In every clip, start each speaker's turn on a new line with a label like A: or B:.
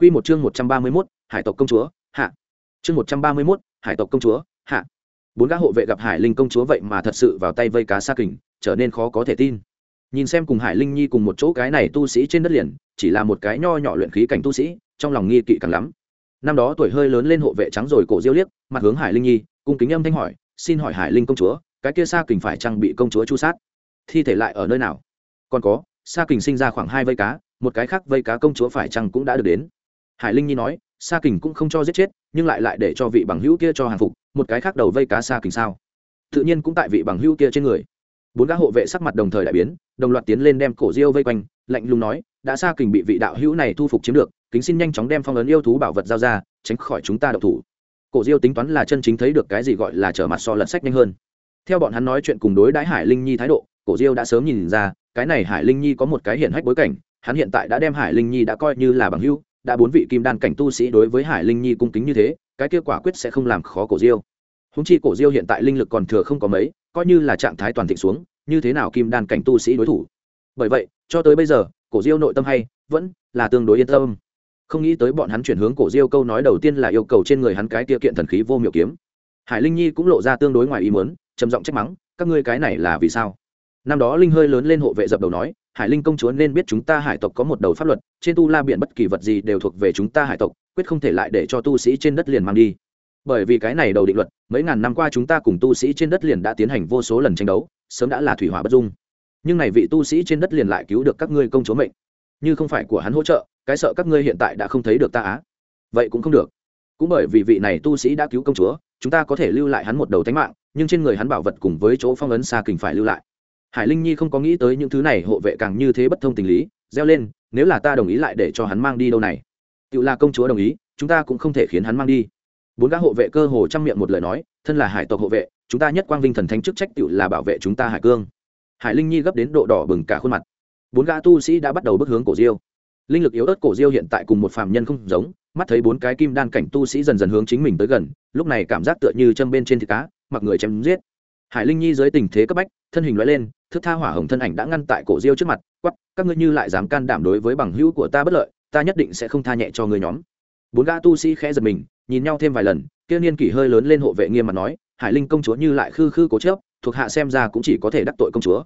A: Quy một chương 131, Hải tộc công chúa, hạ. Chương 131, Hải tộc công chúa, hạ. Bốn gã hộ vệ gặp Hải Linh công chúa vậy mà thật sự vào tay vây cá sa kình, trở nên khó có thể tin. Nhìn xem cùng Hải Linh Nhi cùng một chỗ cái này tu sĩ trên đất liền, chỉ là một cái nho nhỏ luyện khí cảnh tu sĩ, trong lòng nghi kỵ càng lắm. Năm đó tuổi hơi lớn lên hộ vệ trắng rồi cổ diêu liếc, mặt hướng Hải Linh Nhi, cung kính âm thanh hỏi, "Xin hỏi Hải Linh công chúa, cái kia sa kình phải chăng bị công chúa chu sát? Thi thể lại ở nơi nào?" Còn có, sa kình sinh ra khoảng hai vây cá, một cái khác vây cá công chúa phải chăng cũng đã được đến? Hải linh nhi nói, sa kình cũng không cho giết chết, nhưng lại lại để cho vị bằng hữu kia cho hàng phục, một cái khác đầu vây cá sa kình sao? Tự nhiên cũng tại vị bằng hữu kia trên người. Bốn gã hộ vệ sắc mặt đồng thời đại biến, đồng loạt tiến lên đem cổ diêu vây quanh, lạnh lùng nói, đã sa kình bị vị đạo hữu này thu phục chiếm được, kính xin nhanh chóng đem phong ấn yêu thú bảo vật giao ra, tránh khỏi chúng ta độc thủ. Cổ diêu tính toán là chân chính thấy được cái gì gọi là trở mặt so lật sách nhanh hơn. Theo bọn hắn nói chuyện cùng đối đãi hải linh nhi thái độ, cổ diêu đã sớm nhìn ra, cái này hải linh nhi có một cái hiện hách bối cảnh, hắn hiện tại đã đem hải linh nhi đã coi như là bằng hữu đã bốn vị kim đan cảnh tu sĩ đối với hải linh nhi cung kính như thế, cái kết quả quyết sẽ không làm khó cổ diêu. Húng chi cổ diêu hiện tại linh lực còn thừa không có mấy, coi như là trạng thái toàn thịnh xuống, như thế nào kim đan cảnh tu sĩ đối thủ? Bởi vậy, cho tới bây giờ, cổ diêu nội tâm hay, vẫn là tương đối yên tâm. Không nghĩ tới bọn hắn chuyển hướng cổ diêu câu nói đầu tiên là yêu cầu trên người hắn cái tiêu kiện thần khí vô miệu kiếm. Hải linh nhi cũng lộ ra tương đối ngoài ý muốn, trầm giọng trách mắng, các ngươi cái này là vì sao? Năm đó linh hơi lớn lên hộ vệ dập đầu nói hải linh công chúa nên biết chúng ta hải tộc có một đầu pháp luật, trên tu la biển bất kỳ vật gì đều thuộc về chúng ta hải tộc, quyết không thể lại để cho tu sĩ trên đất liền mang đi. Bởi vì cái này đầu định luật, mấy ngàn năm qua chúng ta cùng tu sĩ trên đất liền đã tiến hành vô số lần tranh đấu, sớm đã là thủy hỏa bất dung. Nhưng này vị tu sĩ trên đất liền lại cứu được các ngươi công chúa mệnh. Như không phải của hắn hỗ trợ, cái sợ các ngươi hiện tại đã không thấy được ta á. Vậy cũng không được. Cũng bởi vì vị này tu sĩ đã cứu công chúa, chúng ta có thể lưu lại hắn một đầu tánh mạng, nhưng trên người hắn bảo vật cùng với chỗ phong ấn xa kình phải lưu lại hải linh nhi không có nghĩ tới những thứ này, hộ vệ càng như thế bất thông tình lý, reo lên, nếu là ta đồng ý lại để cho hắn mang đi đâu này? Tự là công chúa đồng ý, chúng ta cũng không thể khiến hắn mang đi. Bốn gã hộ vệ cơ hồ chăm miệng một lời nói, thân là hải tộc hộ vệ, chúng ta nhất quang vinh thần thánh chức trách tự là bảo vệ chúng ta hải cương. Hải linh nhi gấp đến độ đỏ bừng cả khuôn mặt. Bốn gã tu sĩ đã bắt đầu bước hướng cổ diêu. Linh lực yếu ớt cổ diêu hiện tại cùng một phàm nhân không giống, mắt thấy bốn cái kim đan cảnh tu sĩ dần dần hướng chính mình tới gần, lúc này cảm giác tựa như châm bên trên thịt cá, mặc người chém giết hải linh nhi dưới tình thế cấp bách, thân hình loại lên, thức tha hỏa hồng thân ảnh đã ngăn tại cổ diêu trước mặt quắp các ngươi như lại dám can đảm đối với bằng hữu của ta bất lợi, ta nhất định sẽ không tha nhẹ cho ngươi nhóm. Bốn gã tu sĩ khẽ giật mình, nhìn nhau thêm vài lần, kia niên kỷ hơi lớn lên hộ vệ nghiêm mặt nói, hải linh công chúa như lại khư khư cố chớp thuộc hạ xem ra cũng chỉ có thể đắc tội công chúa.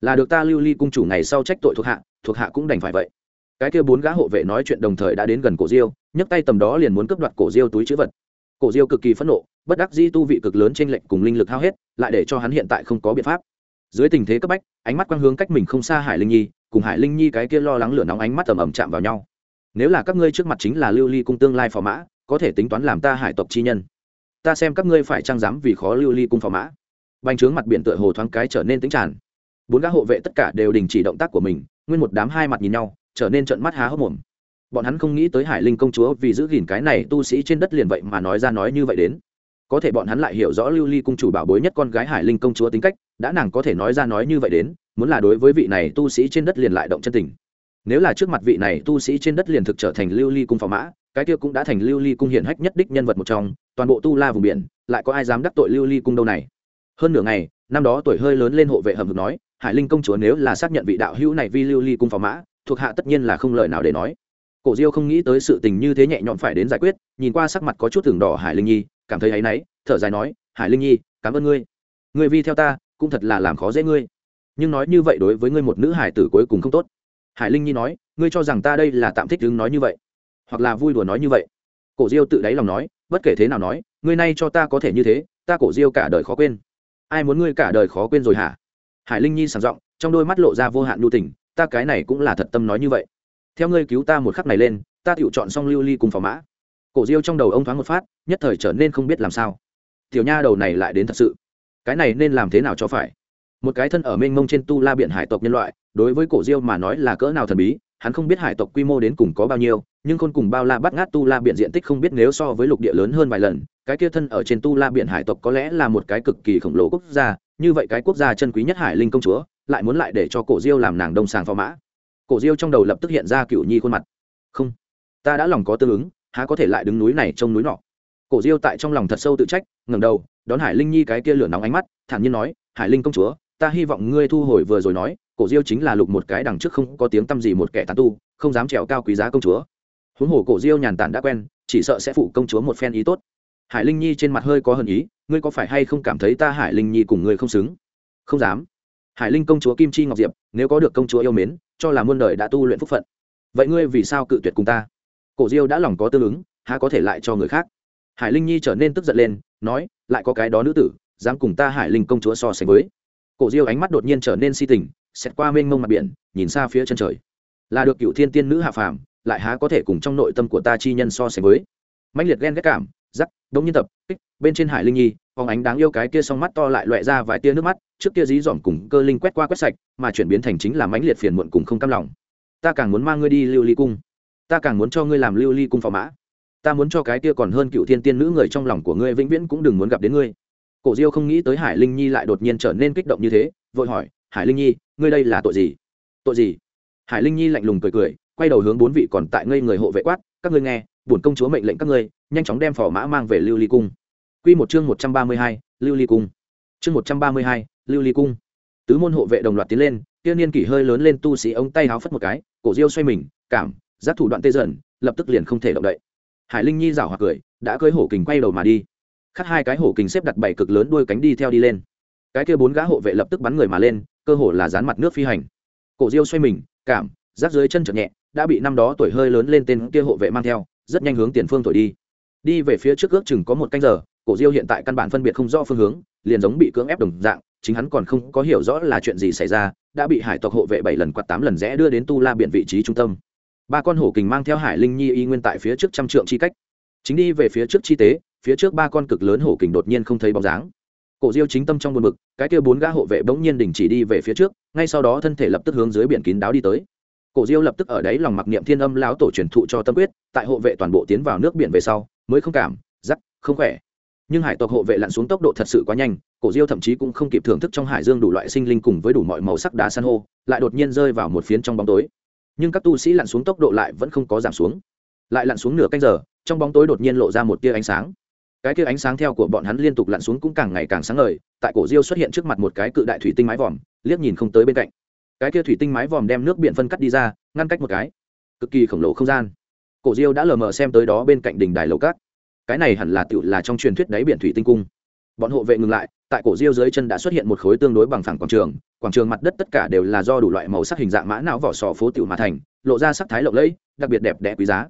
A: Là được ta lưu ly cung chủ ngày sau trách tội thuộc hạ thuộc hạ cũng đành phải vậy. Cái kia bốn gã hộ vệ nói chuyện đồng thời đã đến gần cổ diêu, nhấc tay tầm đó liền muốn cướp đoạt cổ diêu túi chữ vật. Cổ diêu cực kỳ phẫn nộ bất đắc dĩ tu vị cực lớn trên lệnh cùng linh lực hao hết, lại để cho hắn hiện tại không có biện pháp. Dưới tình thế cấp bách, ánh mắt quang hướng cách mình không xa hải linh nhi, cùng hải linh nhi cái kia lo lắng lửa nóng ánh mắt ầm ầm chạm vào nhau. Nếu là các ngươi trước mặt chính là lưu ly cung tương lai phò mã, có thể tính toán làm ta hải tộc chi nhân. Ta xem các ngươi phải trang dám vì khó lưu ly cung phò mã. Bành trướng mặt biển tựa hồ thoáng cái trở nên tính tràn. Bốn gã hộ vệ tất cả đều đình chỉ động tác của mình, nguyên một đám hai mặt nhìn nhau, trở nên trận mắt há hốc mồm. Bọn hắn không nghĩ tới hải linh công chúa vì giữ gìn cái này tu sĩ trên đất liền vậy mà nói ra nói như vậy đến có thể bọn hắn lại hiểu rõ lưu ly cung chủ bảo bối nhất con gái hải linh công chúa tính cách, đã nàng có thể nói ra nói như vậy đến, muốn là đối với vị này tu sĩ trên đất liền lại động chân tình. Nếu là trước mặt vị này tu sĩ trên đất liền thực trở thành lưu ly cung phò mã, cái kia cũng đã thành lưu ly cung hiển hách nhất đích nhân vật một trong, toàn bộ tu la vùng biển, lại có ai dám đắc tội lưu ly cung đâu này? Hơn nửa ngày, năm đó tuổi hơi lớn lên hộ vệ hầm hực nói, hải linh công chúa nếu là xác nhận vị đạo hữu này vi lưu ly cung phò mã, thuộc hạ tất nhiên là không lời nào để nói. Cổ diêu không nghĩ tới sự tình như thế nhẹ nhõm phải đến giải quyết, nhìn qua sắc mặt có chút thường đỏ hải linh nhi cảm thấy áy náy, thở dài nói, hải linh nhi, cảm ơn ngươi. Ngươi vi theo ta, cũng thật là làm khó dễ ngươi. Nhưng nói như vậy đối với ngươi một nữ hải tử cuối cùng không tốt. Hải linh nhi nói, ngươi cho rằng ta đây là tạm thích đứng nói như vậy, hoặc là vui đùa nói như vậy? Cổ diêu tự đáy lòng nói, bất kể thế nào nói, ngươi nay cho ta có thể như thế, ta cổ diêu cả đời khó quên. Ai muốn ngươi cả đời khó quên rồi hả? Hải linh nhi sảng giọng, trong đôi mắt lộ ra vô hạn nhu tình, ta cái này cũng là thật tâm nói như vậy. Theo ngươi cứu ta một khắc này lên, ta tự chọn xong lưu ly cùng phò mã cổ diêu trong đầu ông thoáng một phát, nhất thời trở nên không biết làm sao. Tiểu nha đầu này lại đến thật sự. Cái này nên làm thế nào cho phải? Một cái thân ở mênh mông trên tu la Biển hải tộc nhân loại, đối với cổ diêu mà nói là cỡ nào thần bí, hắn không biết hải tộc quy mô đến cùng có bao nhiêu, nhưng khôn cùng bao la bắt ngát tu la Biển diện tích không biết nếu so với lục địa lớn hơn vài lần, cái kia thân ở trên tu la Biển hải tộc có lẽ là một cái cực kỳ khổng lồ quốc gia, như vậy cái quốc gia chân quý nhất hải linh công chúa, lại muốn lại để cho cổ diêu làm nàng đông sàng phò mã. Cổ diêu trong đầu lập tức hiện ra cựu nhi khuôn mặt. Không, ta đã lòng có tương ứng há có thể lại đứng núi này trông núi nọ. Cổ diêu tại trong lòng thật sâu tự trách, ngẩng đầu, đón hải linh nhi cái kia lửa nóng ánh mắt, thản nhiên nói, hải linh công chúa, ta hy vọng ngươi thu hồi vừa rồi nói, cổ diêu chính là lục một cái đằng trước không có tiếng tăm gì một kẻ tán tu, không dám trèo cao quý giá công chúa. Huống hồ cổ diêu nhàn tản đã quen, chỉ sợ sẽ phụ công chúa một phen ý tốt. Hải linh nhi trên mặt hơi có hận ý, ngươi có phải hay không cảm thấy ta hải linh nhi cùng ngươi không xứng? Không dám. Hải linh công chúa kim chi ngọc diệp, nếu có được công chúa yêu mến, cho là muôn đời đã tu luyện phúc phận. Vậy ngươi vì sao cự tuyệt cùng ta? Cổ diêu đã lòng có tương ứng, há có thể lại cho người khác? Hải linh nhi trở nên tức giận lên, nói, lại có cái đó nữ tử, dám cùng ta hải linh công chúa so sánh với. Cổ diêu ánh mắt đột nhiên trở nên si tình xét qua mênh mông mặt biển, nhìn xa phía chân trời. Là được cựu thiên tiên nữ hạ phàm, lại há có thể cùng trong nội tâm của ta chi nhân so sánh với. Mạnh liệt ghen ghét cảm giắc đông nhân tập, kích, bên trên hải linh nhi, phóng ánh đáng yêu cái kia song mắt to lại loại ra vài tia nước mắt, trước kia dí dỏm cùng cơ linh quét qua quét sạch, mà chuyển biến thành chính là mãnh liệt phiền muộn cùng không cam lòng. Ta càng muốn mang ngươi đi lưu ly cung ta càng muốn cho ngươi làm lưu ly cung phò mã. Ta muốn cho cái kia còn hơn cựu thiên tiên nữ người trong lòng của ngươi vĩnh viễn cũng đừng muốn gặp đến ngươi. Cổ diêu không nghĩ tới hải linh nhi lại đột nhiên trở nên kích động như thế vội hỏi hải linh nhi ngươi đây là tội gì? Tội gì? Hải linh nhi lạnh lùng cười cười quay đầu hướng bốn vị còn tại ngây người hộ vệ quát các ngươi nghe bổn công chúa mệnh lệnh các ngươi nhanh chóng đem phò mã mang về lưu ly cung. Quy một chương một trăm ba mươi hai, lưu ly cung. Chương một trăm ba mươi hai, lưu ly cung. Tứ môn hộ vệ đồng loạt tiến lên tiên niên kỷ hơi lớn lên tu sĩ ống tay háo phất một cái cổ diêu xoay mình cảm giác thủ đoạn tê dần, lập tức liền không thể động đậy. Hải linh nhi rảo hoặc cười, đã cưới hổ kình quay đầu mà đi. Khắc hai cái hổ kình xếp đặt bảy cực lớn đuôi cánh đi theo đi lên. Cái kia bốn gã hộ vệ lập tức bắn người mà lên, cơ hồ là dán mặt nước phi hành. Cổ diêu xoay mình, cảm giáp dưới chân chợt nhẹ, đã bị năm đó tuổi hơi lớn lên tên kia hộ vệ mang theo, rất nhanh hướng tiền phương thổi đi. Đi về phía trước ước chừng có một canh giờ, cổ diêu hiện tại căn bản phân biệt không rõ phương hướng, liền giống bị cưỡng ép đồng dạng, chính hắn còn không có hiểu rõ là chuyện gì xảy ra, đã bị hải tộc hộ vệ bảy lần quạt tám lần rẽ đưa đến tu la biển vị trí trung tâm ba con hổ kình mang theo hải linh nhi y nguyên tại phía trước trăm trượng chi cách. Chính đi về phía trước chi tế, phía trước ba con cực lớn hổ kình đột nhiên không thấy bóng dáng. Cổ diêu chính tâm trong buồn bực, cái kia bốn gã hộ vệ bỗng nhiên đình chỉ đi về phía trước, ngay sau đó thân thể lập tức hướng dưới biển kín đáo đi tới. Cổ diêu lập tức ở đấy lòng mặc niệm thiên âm lão tổ truyền thụ cho tâm quyết, tại hộ vệ toàn bộ tiến vào nước biển về sau, mới không cảm giắc không khỏe. Nhưng hải tộc hộ vệ lặn xuống tốc độ thật sự quá nhanh, cổ diêu thậm chí cũng không kịp thưởng thức trong hải dương đủ loại sinh linh cùng với đủ mọi màu sắc đá san hô, lại đột nhiên rơi vào một phiến trong bóng tối nhưng các tu sĩ lặn xuống tốc độ lại vẫn không có giảm xuống. Lại lặn xuống nửa canh giờ, trong bóng tối đột nhiên lộ ra một tia ánh sáng. Cái tia ánh sáng theo của bọn hắn liên tục lặn xuống cũng càng ngày càng sáng ngời, tại cổ diêu xuất hiện trước mặt một cái cự đại thủy tinh mái vòm, liếc nhìn không tới bên cạnh. Cái tia thủy tinh mái vòm đem nước biển phân cắt đi ra, ngăn cách một cái. Cực kỳ khổng lồ không gian. Cổ diêu đã lờ mờ xem tới đó bên cạnh đỉnh đài lầu cát. Cái này hẳn là tựu là trong truyền thuyết đáy biển thủy tinh cung. Bọn hộ vệ ngừng lại, tại cổ diêu dưới chân đã xuất hiện một khối tương đối bằng phẳng quảng trường quảng trường mặt đất tất cả đều là do đủ loại màu sắc hình dạng mã não vỏ sò phố tiểu mà thành, lộ ra sắc thái lộng lẫy, đặc biệt đẹp đẽ quý giá.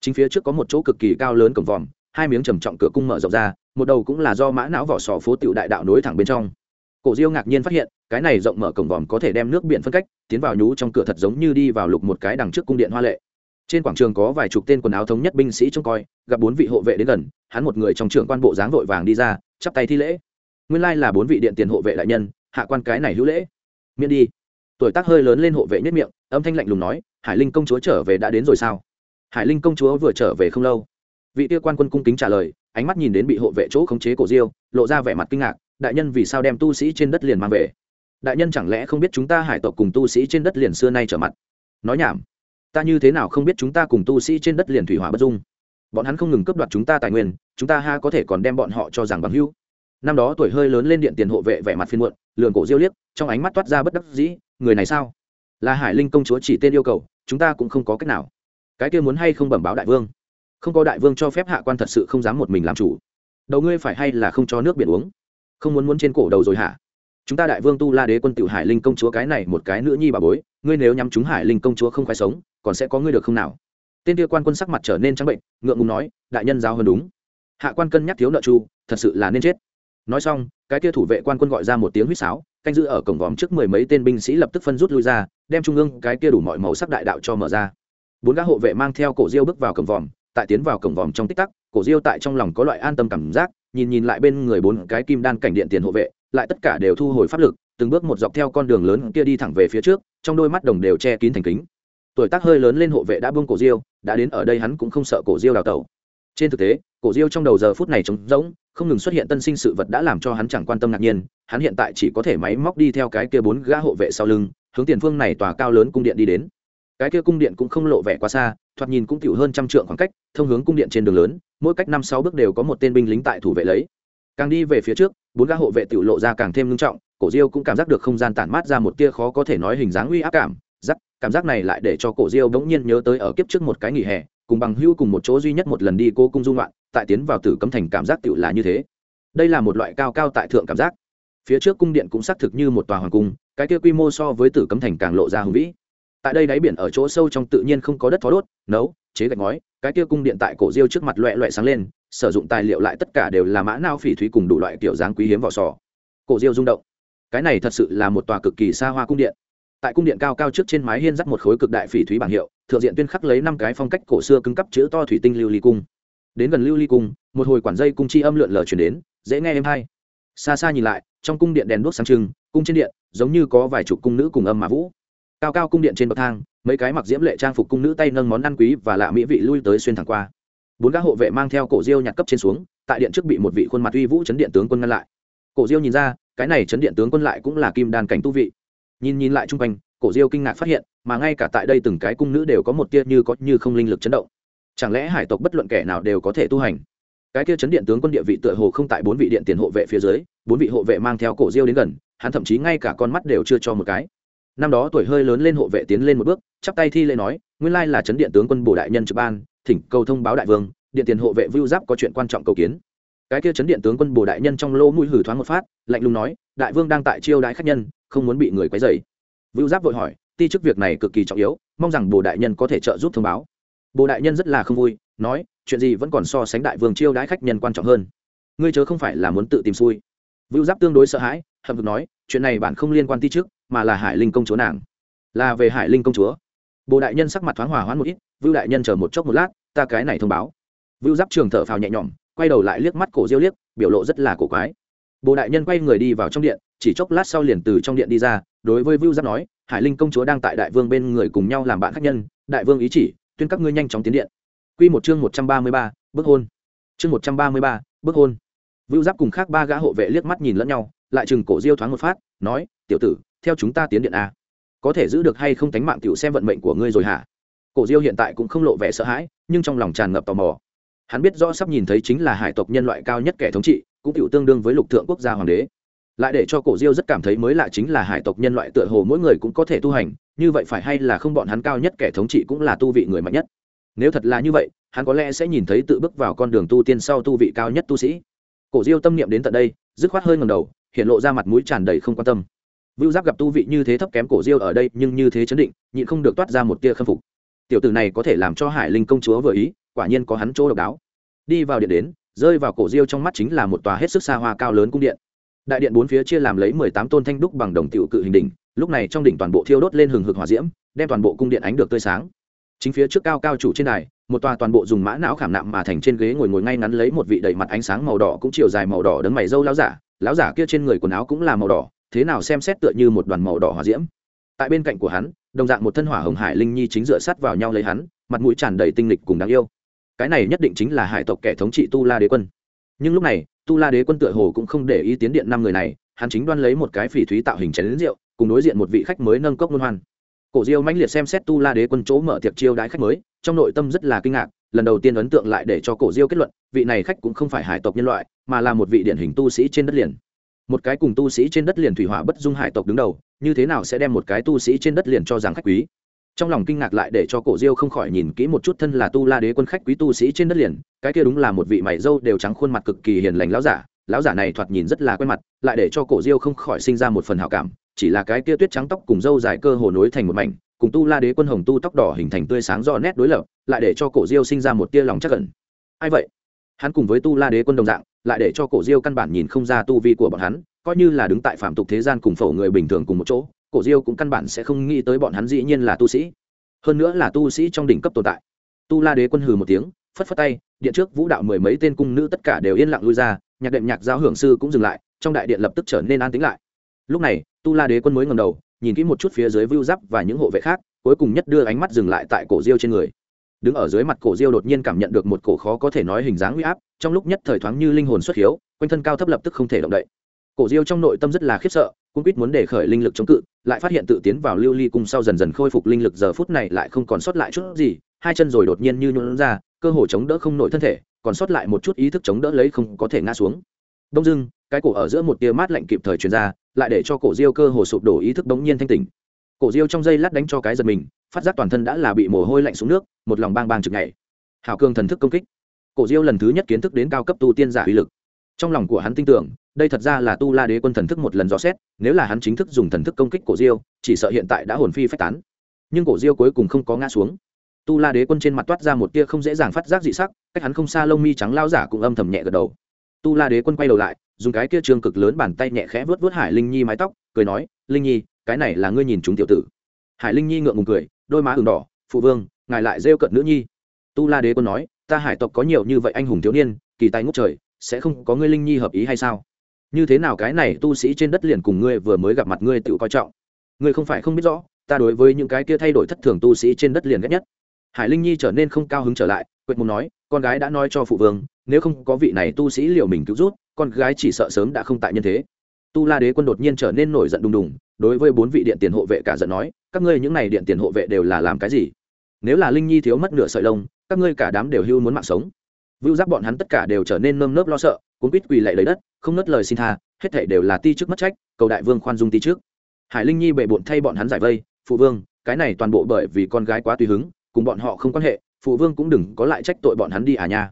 A: Chính phía trước có một chỗ cực kỳ cao lớn cổng vòm, hai miếng trầm trọng cửa cung mở rộng ra, một đầu cũng là do mã não vỏ sò phố tiểu đại đạo nối thẳng bên trong. Cổ diêu ngạc nhiên phát hiện, cái này rộng mở cổng vòm có thể đem nước biển phân cách, tiến vào nhú trong cửa thật giống như đi vào lục một cái đằng trước cung điện hoa lệ. Trên quảng trường có vài chục tên quần áo thống nhất binh sĩ trông coi, gặp bốn vị hộ vệ đến gần, hắn một người trong trưởng quan bộ dáng vội vàng đi ra, chắp tay thi lễ. Nguyên lai là bốn vị điện tiền hộ vệ đại nhân, hạ quan cái này hữu lễ miễn đi. Tuổi tác hơi lớn lên hộ vệ nhất miệng, âm thanh lạnh lùng nói, hải linh công chúa trở về đã đến rồi sao? Hải linh công chúa vừa trở về không lâu, vị tiêu quan quân cung kính trả lời, ánh mắt nhìn đến bị hộ vệ chỗ khống chế cổ diêu, lộ ra vẻ mặt kinh ngạc, đại nhân vì sao đem tu sĩ trên đất liền mang về? Đại nhân chẳng lẽ không biết chúng ta hải tộc cùng tu sĩ trên đất liền xưa nay trở mặt? Nói nhảm, ta như thế nào không biết chúng ta cùng tu sĩ trên đất liền thủy hỏa bất dung? Bọn hắn không ngừng cướp đoạt chúng ta tài nguyên, chúng ta ha có thể còn đem bọn họ cho rằng bằng hữu năm đó tuổi hơi lớn lên điện tiền hộ vệ vẻ mặt phiên muộn lường cổ diêu liếc, trong ánh mắt toát ra bất đắc dĩ, người này sao? Là hải linh công chúa chỉ tên yêu cầu, chúng ta cũng không có cách nào. Cái kia muốn hay không bẩm báo đại vương? Không có đại vương cho phép hạ quan thật sự không dám một mình làm chủ. Đầu ngươi phải hay là không cho nước biển uống? Không muốn muốn trên cổ đầu rồi hả? Chúng ta đại vương tu la đế quân tiểu hải linh công chúa cái này một cái nữ nhi bà bối, ngươi nếu nhắm chúng hải linh công chúa không phải sống, còn sẽ có ngươi được không nào? Tên kia quan quân sắc mặt trở nên trắng bệnh, ngượng ngùng nói, đại nhân giao hơn đúng. Hạ quan cân nhắc thiếu nợ chu, thật sự là nên chết nói xong, cái kia thủ vệ quan quân gọi ra một tiếng huýt sáo, canh giữ ở cổng vòm trước mười mấy tên binh sĩ lập tức phân rút lui ra, đem trung ương cái kia đủ mọi màu sắc đại đạo cho mở ra. Bốn gã hộ vệ mang theo cổ diêu bước vào cổng vòm, tại tiến vào cổng vòm trong tích tắc, cổ diêu tại trong lòng có loại an tâm cảm giác, nhìn nhìn lại bên người bốn cái kim đan cảnh điện tiền hộ vệ, lại tất cả đều thu hồi pháp lực, từng bước một dọc theo con đường lớn kia đi thẳng về phía trước, trong đôi mắt đồng đều che kín thành kính. Tuổi tác hơi lớn lên hộ vệ đã buông cổ diêu, đã đến ở đây hắn cũng không sợ cổ diêu đào tẩu. Trên thực tế, cổ diêu trong đầu giờ phút này trống rỗng không ngừng xuất hiện tân sinh sự vật đã làm cho hắn chẳng quan tâm ngạc nhiên, hắn hiện tại chỉ có thể máy móc đi theo cái kia bốn gã hộ vệ sau lưng, hướng tiền phương này tòa cao lớn cung điện đi đến. Cái kia cung điện cũng không lộ vẻ quá xa, thoạt nhìn cũng tiểu hơn trăm trượng khoảng cách, thông hướng cung điện trên đường lớn, mỗi cách năm sáu bước đều có một tên binh lính tại thủ vệ lấy. Càng đi về phía trước, bốn gã hộ vệ tiểu lộ ra càng thêm nghiêm trọng, cổ diêu cũng cảm giác được không gian tản mát ra một tia khó có thể nói hình dáng uy áp cảm, giác cảm giác này lại để cho cổ diêu bỗng nhiên nhớ tới ở kiếp trước một cái nghỉ hè cùng bằng hữu cùng một chỗ duy nhất một lần đi cô cung dung loạn tại tiến vào tử cấm thành cảm giác tựu là như thế. Đây là một loại cao cao tại thượng cảm giác. Phía trước cung điện cũng xác thực như một tòa hoàng cung, cái kia quy mô so với tử cấm thành càng lộ ra hùng vĩ. Tại đây đáy biển ở chỗ sâu trong tự nhiên không có đất thó đốt, nấu, chế gạch ngói, cái kia cung điện tại cổ diêu trước mặt loẹ loẹ sáng lên, sử dụng tài liệu lại tất cả đều là mã nao phỉ thúy cùng đủ loại kiểu dáng quý hiếm vỏ sò. Cổ diêu rung động. Cái này thật sự là một tòa cực kỳ xa hoa cung điện tại cung điện cao cao trước trên mái hiên dắt một khối cực đại phỉ thúy bảng hiệu, thượng diện tuyên khắc lấy năm cái phong cách cổ xưa cứng cấp chữ to thủy tinh lưu ly cung. Đến gần lưu ly cung, một hồi quản dây cung chi âm lượn lờ chuyển đến, dễ nghe êm hay xa xa nhìn lại, trong cung điện đèn đuốc sáng trưng, cung trên điện, giống như có vài chục cung nữ cùng âm mà vũ. Cao cao cung điện trên bậc thang, mấy cái mặc diễm lệ trang phục cung nữ tay nâng món ăn quý và lạ mỹ vị lui tới xuyên thẳng qua. Bốn gã hộ vệ mang theo cổ diêu nhặt cấp trên xuống, tại điện trước bị một vị khuôn mặt uy vũ chấn điện tướng quân ngăn lại. Cổ diêu nhìn ra, cái này chấn điện tướng quân lại cũng là kim đan cảnh tu vị nhìn nhìn lại chung quanh, cổ diêu kinh ngạc phát hiện, mà ngay cả tại đây từng cái cung nữ đều có một tia như có như không linh lực chấn động. Chẳng lẽ hải tộc bất luận kẻ nào đều có thể tu hành? Cái kia chấn điện tướng quân địa vị tựa hồ không tại bốn vị điện tiền hộ vệ phía dưới, bốn vị hộ vệ mang theo cổ diêu đến gần, hắn thậm chí ngay cả con mắt đều chưa cho một cái. Năm đó tuổi hơi lớn lên hộ vệ tiến lên một bước, chắp tay thi lễ nói, nguyên lai là chấn điện tướng quân bổ đại nhân trực ban, thỉnh cầu thông báo đại vương, điện tiền hộ vệ vưu giáp có chuyện quan trọng cầu kiến cái kia chấn điện tướng quân bổ đại nhân trong lỗ mũi hử thoáng một phát, lạnh lùng nói, đại vương đang tại chiêu đãi khách nhân, không muốn bị người quấy rầy. Vưu giáp vội hỏi, ti chức việc này cực kỳ trọng yếu, mong rằng bồ đại nhân có thể trợ giúp thông báo. Bồ đại nhân rất là không vui, nói, chuyện gì vẫn còn so sánh đại vương chiêu đãi khách nhân quan trọng hơn. Ngươi chớ không phải là muốn tự tìm xui. Vưu giáp tương đối sợ hãi, hậm hực nói, chuyện này bạn không liên quan ti trước mà là hải linh công chúa nàng. Là về hải linh công chúa. Bồ đại nhân sắc mặt thoáng hòa hoãn một ít, vưu đại nhân chờ một chốc một lát, ta cái này thông báo. Vưu giáp trường thở phào nhẹ nhõm quay đầu lại liếc mắt cổ diêu liếc biểu lộ rất là cổ quái bồ đại nhân quay người đi vào trong điện chỉ chốc lát sau liền từ trong điện đi ra đối với vưu giáp nói hải linh công chúa đang tại đại vương bên người cùng nhau làm bạn khách nhân đại vương ý chỉ tuyên các ngươi nhanh chóng tiến điện Quy một chương một trăm ba mươi ba, bức hôn. Chương một trăm ba mươi ba, bức hôn. Vưu Giáp cùng khác ba gã hộ vệ liếc mắt nhìn lẫn nhau, lại chừng cổ Diêu thoáng một phát, nói: "Tiểu tử, theo chúng ta tiến điện a. Có thể giữ được hay không tánh mạng tiểu xem vận mệnh của ngươi rồi hả?" Cổ Diêu hiện tại cũng không lộ vẻ sợ hãi, nhưng trong lòng tràn ngập tò mò. Hắn biết rõ sắp nhìn thấy chính là hải tộc nhân loại cao nhất kẻ thống trị, cũng cựu tương đương với lục thượng quốc gia hoàng đế. Lại để cho Cổ Diêu rất cảm thấy mới lạ chính là hải tộc nhân loại tựa hồ mỗi người cũng có thể tu hành, như vậy phải hay là không bọn hắn cao nhất kẻ thống trị cũng là tu vị người mạnh nhất. Nếu thật là như vậy hắn có lẽ sẽ nhìn thấy tự bước vào con đường tu tiên sau tu vị cao nhất tu sĩ. Cổ diêu tâm niệm đến tận đây dứt khoát hơi ngầm đầu hiện lộ ra mặt mũi tràn đầy không quan tâm. Vưu giáp gặp tu vị như thế thấp kém cổ diêu ở đây nhưng như thế chấn định nhịn không được toát ra một tia khâm phục. Tiểu tử này có thể làm cho hải linh công chúa vừa ý quả nhiên có hắn chỗ độc đáo. Đi vào điện đến rơi vào cổ diêu trong mắt chính là một tòa hết sức xa hoa cao lớn cung điện. Đại điện bốn phía chia làm lấy mười tám tôn thanh đúc bằng đồng tiểu cự hình đỉnh lúc này trong đỉnh toàn bộ thiêu đốt lên hừng hực hỏa diễm đem toàn bộ cung điện ánh được tươi sáng. Chính phía trước cao cao chủ trên này, một tòa toàn bộ dùng mã não khảm nạm mà thành trên ghế ngồi ngồi ngay ngắn lấy một vị đầy mặt ánh sáng màu đỏ cũng chiều dài màu đỏ đấng mày dâu láo giả láo giả kia trên người quần áo cũng là màu đỏ thế nào xem xét tựa như một đoàn màu đỏ hỏa diễm. Tại bên cạnh của hắn đồng dạng một thân hỏa hồng hải linh nhi chính dựa sát vào nhau lấy hắn mặt mũi tràn đầy tinh lịch cùng đáng yêu cái này nhất định chính là hải tộc kẻ thống trị tu la đế quân. Nhưng lúc này, tu la đế quân tựa hồ cũng không để ý tiến điện năm người này, hắn chính đoan lấy một cái phỉ thúy tạo hình chén lính rượu, cùng đối diện một vị khách mới nâng cốc luân hoan. Cổ diêu mãnh liệt xem xét tu la đế quân chỗ mở tiệc chiêu đãi khách mới, trong nội tâm rất là kinh ngạc, lần đầu tiên ấn tượng lại để cho cổ diêu kết luận, vị này khách cũng không phải hải tộc nhân loại, mà là một vị điển hình tu sĩ trên đất liền. Một cái cùng tu sĩ trên đất liền thủy hỏa bất dung hải tộc đứng đầu, như thế nào sẽ đem một cái tu sĩ trên đất liền cho rằng khách quý? Trong lòng kinh ngạc lại để cho cổ diêu không khỏi nhìn kỹ một chút thân là tu la đế quân khách quý tu sĩ trên đất liền, cái kia đúng là một vị mày dâu đều trắng khuôn mặt cực kỳ hiền lành lão giả lão giả này thoạt nhìn rất là quen mặt, lại để cho cổ diêu không khỏi sinh ra một phần hảo cảm, chỉ là cái kia tuyết trắng tóc cùng dâu dài cơ hồ nối thành một mảnh, cùng tu la đế quân hồng tu tóc đỏ hình thành tươi sáng rõ nét đối lập, lại để cho cổ diêu sinh ra một tia lòng chắc cẩn ai vậy? Hắn cùng với tu la đế quân đồng dạng, lại để cho cổ diêu căn bản nhìn không ra tu vi của bọn hắn, coi như là đứng tại phạm tục thế gian cùng phổ người bình thường cùng một chỗ cổ diêu cũng căn bản sẽ không nghĩ tới bọn hắn dĩ nhiên là tu sĩ. Hơn nữa là tu sĩ trong đỉnh cấp tồn tại. Tu la đế quân hừ một tiếng, phất phất tay, điện trước vũ đạo mười mấy tên cung nữ tất cả đều yên lặng lui ra, nhạc đệm nhạc giao hưởng sư cũng dừng lại, trong đại điện lập tức trở nên an tĩnh lại. Lúc này, tu la đế quân mới ngầm đầu, nhìn kỹ một chút phía dưới vưu giáp và những hộ vệ khác, cuối cùng nhất đưa ánh mắt dừng lại tại cổ diêu trên người. Đứng ở dưới mặt cổ diêu đột nhiên cảm nhận được một cổ khó có thể nói hình dáng huy áp, trong lúc nhất thời thoáng như linh hồn xuất hiếu, quanh thân cao thấp lập tức không thể động đậy. Cổ diêu trong nội tâm rất là khiếp sợ cũng biết muốn để khởi linh lực chống cự, lại phát hiện tự tiến vào lưu ly cung sau dần dần khôi phục linh lực, giờ phút này lại không còn sót lại chút gì, hai chân rồi đột nhiên như nhuộn ra, cơ hồ chống đỡ không nổi thân thể, còn sót lại một chút ý thức chống đỡ lấy không có thể ngã xuống. Đông dưng cái cổ ở giữa một tia mát lạnh kịp thời truyền ra, lại để cho cổ diêu cơ hồ sụp đổ ý thức bỗng nhiên thanh tỉnh. Cổ diêu trong dây lát đánh cho cái giật mình, phát giác toàn thân đã là bị mồ hôi lạnh xuống nước, một lòng bang bang chực nhảy hảo cường thần thức công kích. Cổ diêu lần thứ nhất kiến thức đến cao cấp tu tiên giả uy lực. Trong lòng của hắn tin tưởng đây thật ra là tu la đế quân thần thức một lần dò xét, nếu là hắn chính thức dùng thần thức công kích cổ diêu, chỉ sợ hiện tại đã hồn phi phách tán. Nhưng cổ diêu cuối cùng không có ngã xuống. Tu la đế quân trên mặt toát ra một tia không dễ dàng phát giác dị sắc, cách hắn không xa lông mi trắng lao giả cũng âm thầm nhẹ gật đầu. Tu la đế quân quay đầu lại, dùng cái kia trường cực lớn bàn tay nhẹ khẽ vớt vớt hải linh nhi mái tóc, cười nói, linh nhi, cái này là ngươi nhìn chúng tiểu tử. Hải linh nhi ngượng ngùng cười, đôi má ửng đỏ, phụ vương, ngài lại rêu cận nữ nhi. Tu la đế quân nói, ta hải tộc có nhiều như vậy anh hùng thiếu niên, kỳ tài ngốc trời, sẽ không có ngươi linh nhi hợp ý hay sao? Như thế nào cái này tu sĩ trên đất liền cùng ngươi vừa mới gặp mặt ngươi tự coi trọng? Ngươi không phải không biết rõ, ta đối với những cái kia thay đổi thất thường tu sĩ trên đất liền ghét nhất. Hải linh nhi trở nên không cao hứng trở lại, quệt mùng nói, con gái đã nói cho phụ vương, nếu không có vị này tu sĩ liệu mình cứu rút, con gái chỉ sợ sớm đã không tại nhân thế. Tu la đế quân đột nhiên trở nên nổi giận đùng đùng, đối với bốn vị điện tiền hộ vệ cả giận nói, các ngươi những này điện tiền hộ vệ đều là làm cái gì? Nếu là linh nhi thiếu mất nửa sợi lông, các ngươi cả đám đều hưu muốn mạng sống vưu giáp bọn hắn tất cả đều trở nên nơm nớp lo sợ, cuốn quýt quỳ lạy lấy đất, không nớt lời xin tha, hết thảy đều là ti trước mất trách, cầu đại vương khoan dung ti trước. Hải linh nhi bệ bộn thay bọn hắn giải vây, phụ vương, cái này toàn bộ bởi vì con gái quá tùy hứng, cùng bọn họ không quan hệ, phụ vương cũng đừng có lại trách tội bọn hắn đi à nha.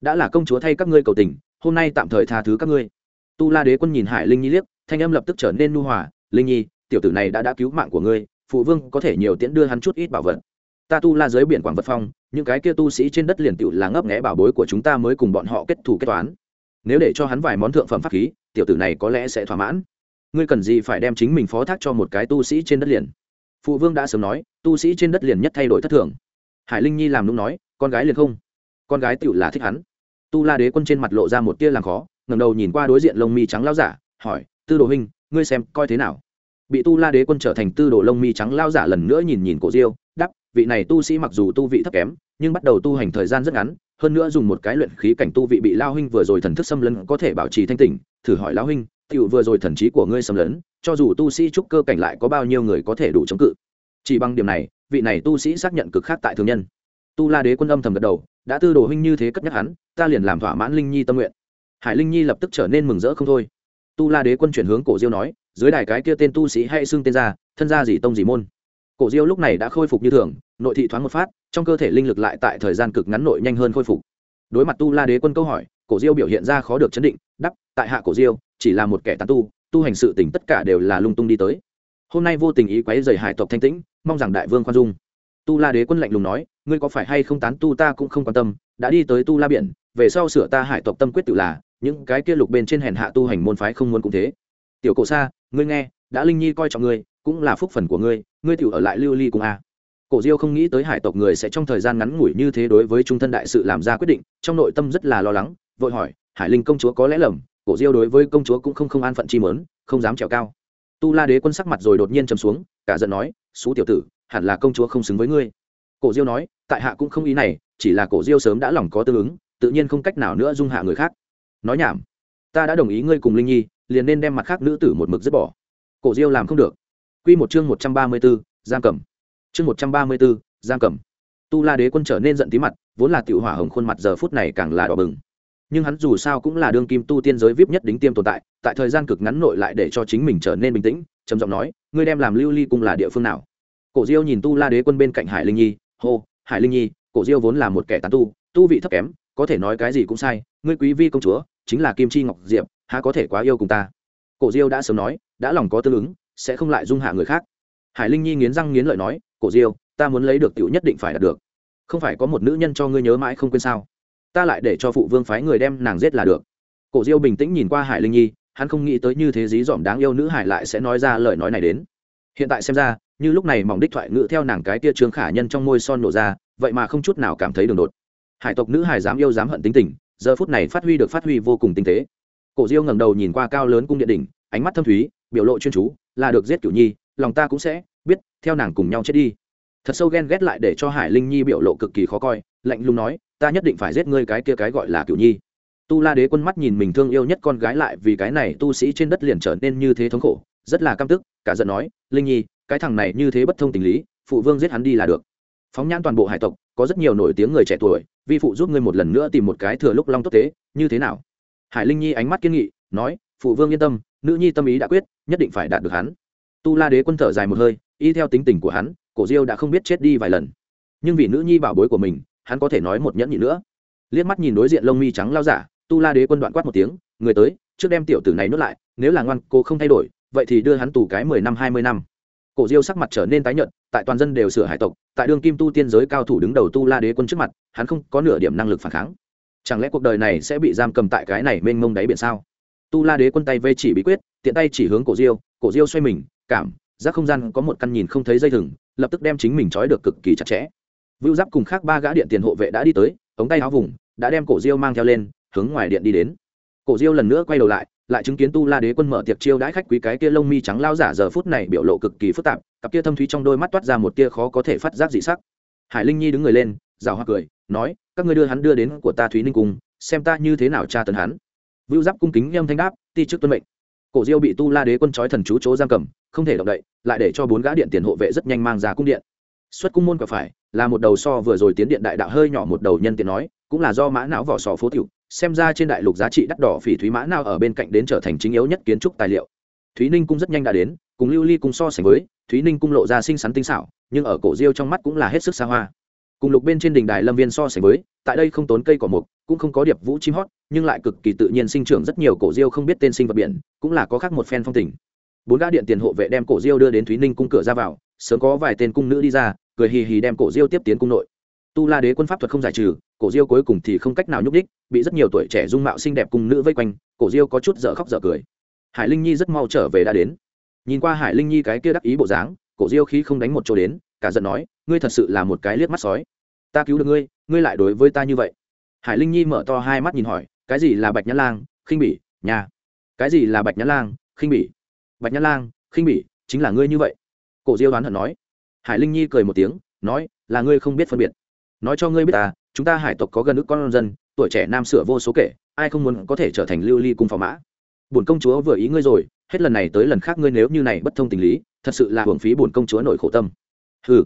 A: Đã là công chúa thay các ngươi cầu tình, hôm nay tạm thời tha thứ các ngươi. Tu la đế quân nhìn hải linh nhi liếc, thanh âm lập tức trở nên nu hòa, linh nhi, tiểu tử này đã đã cứu mạng của ngươi, phụ vương có thể nhiều tiễn đưa hắn chút ít bảo vật ta tu la dưới biển quảng vật phong, những cái kia tu sĩ trên đất liền tựu là ngấp nghẽ bảo bối của chúng ta mới cùng bọn họ kết thù kết toán. Nếu để cho hắn vài món thượng phẩm pháp khí, tiểu tử này có lẽ sẽ thỏa mãn. Ngươi cần gì phải đem chính mình phó thác cho một cái tu sĩ trên đất liền? Phụ vương đã sớm nói, tu sĩ trên đất liền nhất thay đổi thất thường. Hải linh nhi làm nung nói, con gái liền không. Con gái tựu là thích hắn. Tu la đế quân trên mặt lộ ra một tia làm khó ngầm đầu nhìn qua đối diện lông mi trắng lao giả, hỏi, tư đồ huynh, ngươi xem coi thế nào? Bị tu la đế quân trở thành tư đồ lông mi trắng lao giả lần nữa nhìn nhìn cổ diêu đắp vị này tu sĩ mặc dù tu vị thấp kém, nhưng bắt đầu tu hành thời gian rất ngắn, hơn nữa dùng một cái luyện khí cảnh tu vị bị lao huynh vừa rồi thần thức xâm lấn có thể bảo trì thanh tỉnh, thử hỏi lao huynh, tiểu vừa rồi thần trí của ngươi xâm lấn, cho dù tu sĩ trúc cơ cảnh lại có bao nhiêu người có thể đủ chống cự? Chỉ bằng điểm này, vị này tu sĩ xác nhận cực khác tại thường nhân. Tu la đế quân âm thầm gật đầu, đã tư đồ huynh như thế cất nhắc hắn, ta liền làm thỏa mãn linh nhi tâm nguyện. Hải linh nhi lập tức trở nên mừng rỡ không thôi. Tu la đế quân chuyển hướng cổ diêu nói dưới đài cái kia tên tu sĩ hay xưng tên ra, thân gia gì tông gì môn. Cổ diêu lúc này đã khôi phục như thường, nội thị thoáng một phát, trong cơ thể linh lực lại tại thời gian cực ngắn nội nhanh hơn khôi phục. Đối mặt tu la đế quân câu hỏi, cổ diêu biểu hiện ra khó được chấn định đắp tại hạ cổ diêu, chỉ là một kẻ tán tu tu hành sự tỉnh tất cả đều là lung tung đi tới. Hôm nay vô tình ý quấy dày hải tộc thanh tĩnh, mong rằng đại vương khoan dung. Tu la đế quân lạnh lùng nói, ngươi có phải hay không tán tu ta cũng không quan tâm, đã đi tới tu la biển, về sau sửa ta hải tộc tâm quyết tự là, những cái kia lục bên trên hèn hạ tu hành môn phái không muốn cũng thế tiểu cổ sa, ngươi nghe, đã linh nhi coi trọng ngươi, cũng là phúc phần của ngươi ngươi tiểu ở lại lưu ly cùng a. Cổ diêu không nghĩ tới hải tộc người sẽ trong thời gian ngắn ngủi như thế đối với trung thân đại sự làm ra quyết định, trong nội tâm rất là lo lắng, vội hỏi, hải linh công chúa có lẽ lầm? Cổ diêu đối với công chúa cũng không không an phận chi mớn, không dám trèo cao. Tu la đế quân sắc mặt rồi đột nhiên chầm xuống, cả giận nói, xú tiểu tử, hẳn là công chúa không xứng với ngươi. Cổ diêu nói, tại hạ cũng không ý này, chỉ là cổ diêu sớm đã lòng có tương ứng, tự nhiên không cách nào nữa dung hạ người khác. Nói nhảm, ta đã đồng ý ngươi cùng linh nhi liền nên đem mặt khác nữ tử một mực dứt bỏ. Cổ diêu làm không được. Q một chương một trăm ba mươi b ố giam cầm. Chương một trăm ba mươi b ố giam cầm. Tu la đế quân trở nên giận tí mặt, vốn là tiểu hỏa hồng khuôn mặt giờ phút này càng là đỏ bừng. Nhưng hắn dù sao cũng là đương kim tu tiên giới vip nhất đính tiêm tồn tại tại thời gian cực ngắn nội lại để cho chính mình trở nên bình tĩnh, trầm giọng nói, ngươi đem làm lưu ly cung là địa phương nào? Cổ diêu nhìn tu la đế quân bên cạnh hải linh nhi, hô, hải linh nhi, cổ diêu vốn là một kẻ tán tu tu vị thấp kém, có thể nói cái gì cũng sai, ngươi quý vi công chúa, chính là kim chi ngọc diệp há có thể quá yêu cùng ta? Cổ diêu đã sớm nói, đã lòng có tương ứng, sẽ không lại dung hạ người khác. Hải linh nhi nghiến răng nghiến lợi nói, cổ diêu, ta muốn lấy được tiểu nhất định phải đạt được. Không phải có một nữ nhân cho ngươi nhớ mãi không quên sao? Ta lại để cho phụ vương phái người đem nàng giết là được. Cổ diêu bình tĩnh nhìn qua hải linh nhi, hắn không nghĩ tới như thế dí dỏm đáng yêu nữ hải lại sẽ nói ra lời nói này đến. Hiện tại xem ra, như lúc này mỏng đích thoại ngữ theo nàng cái tia trương khả nhân trong môi son nổ ra, vậy mà không chút nào cảm thấy đường đột. Hải tộc nữ hải dám yêu dám hận tính tình, giờ phút này phát huy được phát huy vô cùng tinh tế cổ diêu ngẩng đầu nhìn qua cao lớn cung điện đỉnh, ánh mắt thâm thúy, biểu lộ chuyên chú, là được giết cửu nhi, lòng ta cũng sẽ biết, theo nàng cùng nhau chết đi. Thật sâu ghen ghét lại để cho hải linh nhi biểu lộ cực kỳ khó coi, lạnh lùng nói, ta nhất định phải giết ngươi cái kia cái gọi là cửu nhi. Tu la đế quân mắt nhìn mình thương yêu nhất con gái lại vì cái này tu sĩ trên đất liền trở nên như thế thống khổ, rất là căm tức, cả giận nói, linh nhi, cái thằng này như thế bất thông tình lý, phụ vương giết hắn đi là được. Phóng nhãn toàn bộ hải tộc, có rất nhiều nổi tiếng người trẻ tuổi, vi phụ giúp ngươi một lần nữa tìm một cái thừa lúc long tốt tế, như thế nào? Hải linh nhi ánh mắt kiên nghị, nói, phụ vương yên tâm, nữ nhi tâm ý đã quyết, nhất định phải đạt được hắn. Tu la đế quân thở dài một hơi, y theo tính tình của hắn, cổ diêu đã không biết chết đi vài lần. Nhưng vì nữ nhi bảo bối của mình, hắn có thể nói một nhẫn nhị nữa. Liếc mắt nhìn đối diện lông mi trắng lao giả, tu la đế quân đoạn quát một tiếng, người tới, trước đem tiểu tử này nuốt lại, nếu là ngoan, cô không thay đổi, vậy thì đưa hắn tù cái mười năm, hai mươi năm. Cổ diêu sắc mặt trở nên tái nhợt, tại toàn dân đều sửa hải tộc, tại đường kim tu tiên giới cao thủ đứng đầu tu la đế quân trước mặt, hắn không có nửa điểm năng lực phản kháng chẳng lẽ cuộc đời này sẽ bị giam cầm tại cái này mênh mông đáy biển sao? Tu la đế quân tay vây chỉ bí quyết, tiện tay chỉ hướng cổ diêu cổ diêu xoay mình, cảm, giác không gian có một căn nhìn không thấy dây thừng, lập tức đem chính mình trói được cực kỳ chặt chẽ. Vưu giáp cùng khác ba gã điện tiền hộ vệ đã đi tới, ống tay áo vùng, đã đem cổ diêu mang theo lên, hướng ngoài điện đi đến. Cổ diêu lần nữa quay đầu lại lại chứng kiến tu la đế quân mở tiệc chiêu đãi khách quý cái kia lông mi trắng lao giả giờ phút này biểu lộ cực kỳ phức tạp, cặp kia thâm thúy trong đôi mắt toát ra một tia khó có thể phát giác dị sắc. Hải linh nhi đứng người lên rào hoa cười, nói, các ngươi đưa hắn đưa đến của ta thúy ninh cung, xem ta như thế nào tra tấn hắn. Vưu giáp cung kính nghiêm thanh đáp, ti trước tuân mệnh. Cổ diêu bị tu la đế quân trói thần chú chỗ giam cầm, không thể động đậy, lại để cho bốn gã điện tiền hộ vệ rất nhanh mang ra cung điện. Xuất cung môn quả phải, là một đầu so vừa rồi tiến điện đại đạo hơi nhỏ một đầu nhân tiện nói, cũng là do mã não vỏ sò phố tiểu, xem ra trên đại lục giá trị đắt đỏ phỉ thúy mã nào ở bên cạnh đến trở thành chính yếu nhất kiến trúc tài liệu. Thúy ninh cung rất nhanh đã đến, cùng lưu ly cung so sánh với, thúy ninh cung lộ ra xinh xắn tinh xảo, nhưng ở cổ diêu trong mắt cũng là hết sức xa hoa cùng lục bên trên đỉnh đài lâm viên so sánh với, tại đây không tốn cây cỏ mục, cũng không có điệp vũ chim hót, nhưng lại cực kỳ tự nhiên sinh trưởng rất nhiều cổ diêu không biết tên sinh vật biển, cũng là có khác một phen phong tình. Bốn gã điện tiền hộ vệ đem cổ diêu đưa đến thúy ninh cung cửa ra vào, sớm có vài tên cung nữ đi ra, cười hì hì đem cổ diêu tiếp tiến cung nội. Tu la đế quân pháp thuật không giải trừ, cổ diêu cuối cùng thì không cách nào nhúc đích bị rất nhiều tuổi trẻ dung mạo xinh đẹp cung nữ vây quanh, cổ diêu có chút dở khóc dở cười. Hải linh nhi rất mau trở về đã đến. Nhìn qua hải linh nhi cái kia đắc ý bộ dáng, cổ diêu khí không đánh một chỗ đến, cả giận nói ngươi thật sự là một cái liếc mắt sói. Ta cứu được ngươi ngươi lại đối với ta như vậy. Hải linh nhi mở to hai mắt nhìn hỏi, cái gì là bạch nhã lang, khinh bỉ nhà cái gì là bạch nhã lang, khinh bỉ? Bạch nhã lang, khinh bỉ, chính là ngươi như vậy? Cổ diêu đoán hận nói. Hải linh nhi cười một tiếng, nói, là ngươi không biết phân biệt. Nói cho ngươi biết ta, chúng ta hải tộc có gần ước con dân, tuổi trẻ nam sửa vô số kể, ai không muốn có thể trở thành lưu ly cung phò mã. Bổn công chúa vừa ý ngươi rồi, hết lần này tới lần khác ngươi nếu như này bất thông tình lý, thật sự là hưởng phí bổn công chúa nổi khổ tâm. Ừ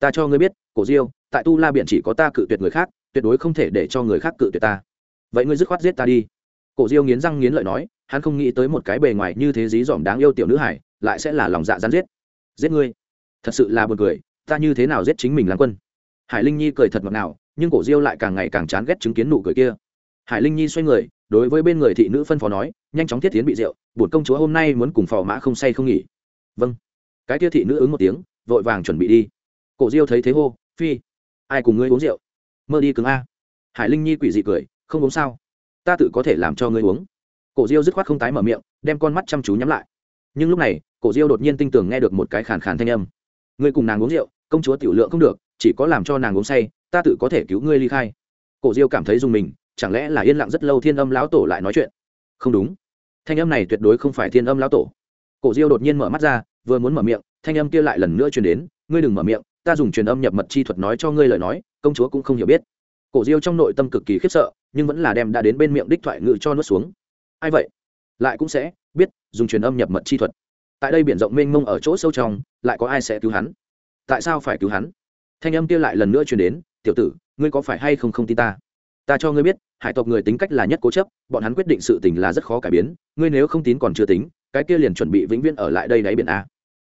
A: ta cho ngươi biết, cổ diêu, tại tu la biển chỉ có ta cự tuyệt người khác, tuyệt đối không thể để cho người khác cự tuyệt ta. Vậy ngươi dứt khoát giết ta đi. Cổ diêu nghiến răng nghiến lợi nói, hắn không nghĩ tới một cái bề ngoài như thế dí dỏm đáng yêu tiểu nữ hải, lại sẽ là lòng dạ gián giết. Giết ngươi? Thật sự là buồn cười, ta như thế nào giết chính mình làm quân? Hải linh nhi cười thật ngọt ngào, nhưng cổ diêu lại càng ngày càng chán ghét chứng kiến nụ cười kia. Hải linh nhi xoay người, đối với bên người thị nữ phân phó nói, nhanh chóng thiết tiến bị rượu, bổn công chúa hôm nay muốn cùng phò mã không say không nghỉ. Vâng. Cái kia thị nữ ứng một tiếng, vội vàng chuẩn bị đi cổ diêu thấy thế hô, phi, ai cùng ngươi uống rượu? Mơ đi cứng a. Hải linh nhi quỷ dị cười, không uống sao? Ta tự có thể làm cho ngươi uống. Cổ diêu dứt khoát không tái mở miệng, đem con mắt chăm chú nhắm lại. Nhưng lúc này, cổ diêu đột nhiên tinh tường nghe được một cái khàn khàn thanh âm. Ngươi cùng nàng uống rượu, công chúa tiểu lượng không được, chỉ có làm cho nàng uống say, ta tự có thể cứu ngươi ly khai. Cổ diêu cảm thấy dùng mình, chẳng lẽ là yên lặng rất lâu thiên âm lão tổ lại nói chuyện? Không đúng. Thanh âm này tuyệt đối không phải thiên âm lão tổ. Cổ diêu đột nhiên mở mắt ra, vừa muốn mở miệng, thanh âm kia lại lần nữa truyền đến, ngươi đừng mở miệng ta dùng truyền âm nhập mật chi thuật nói cho ngươi lời nói, công chúa cũng không hiểu biết. Cổ diêu trong nội tâm cực kỳ khiếp sợ, nhưng vẫn là đem đã đến bên miệng đích thoại ngự cho nuốt xuống. Ai vậy? Lại cũng sẽ biết dùng truyền âm nhập mật chi thuật. Tại đây biển rộng mênh mông ở chỗ sâu trong, lại có ai sẽ cứu hắn? Tại sao phải cứu hắn? Thanh âm kia lại lần nữa truyền đến, tiểu tử, ngươi có phải hay không không tin ta? Ta cho ngươi biết, hải tộc người tính cách là nhất cố chấp, bọn hắn quyết định sự tình là rất khó cải biến, ngươi nếu không tín còn chưa tính, cái kia liền chuẩn bị vĩnh viễn ở lại đây đáy biển a.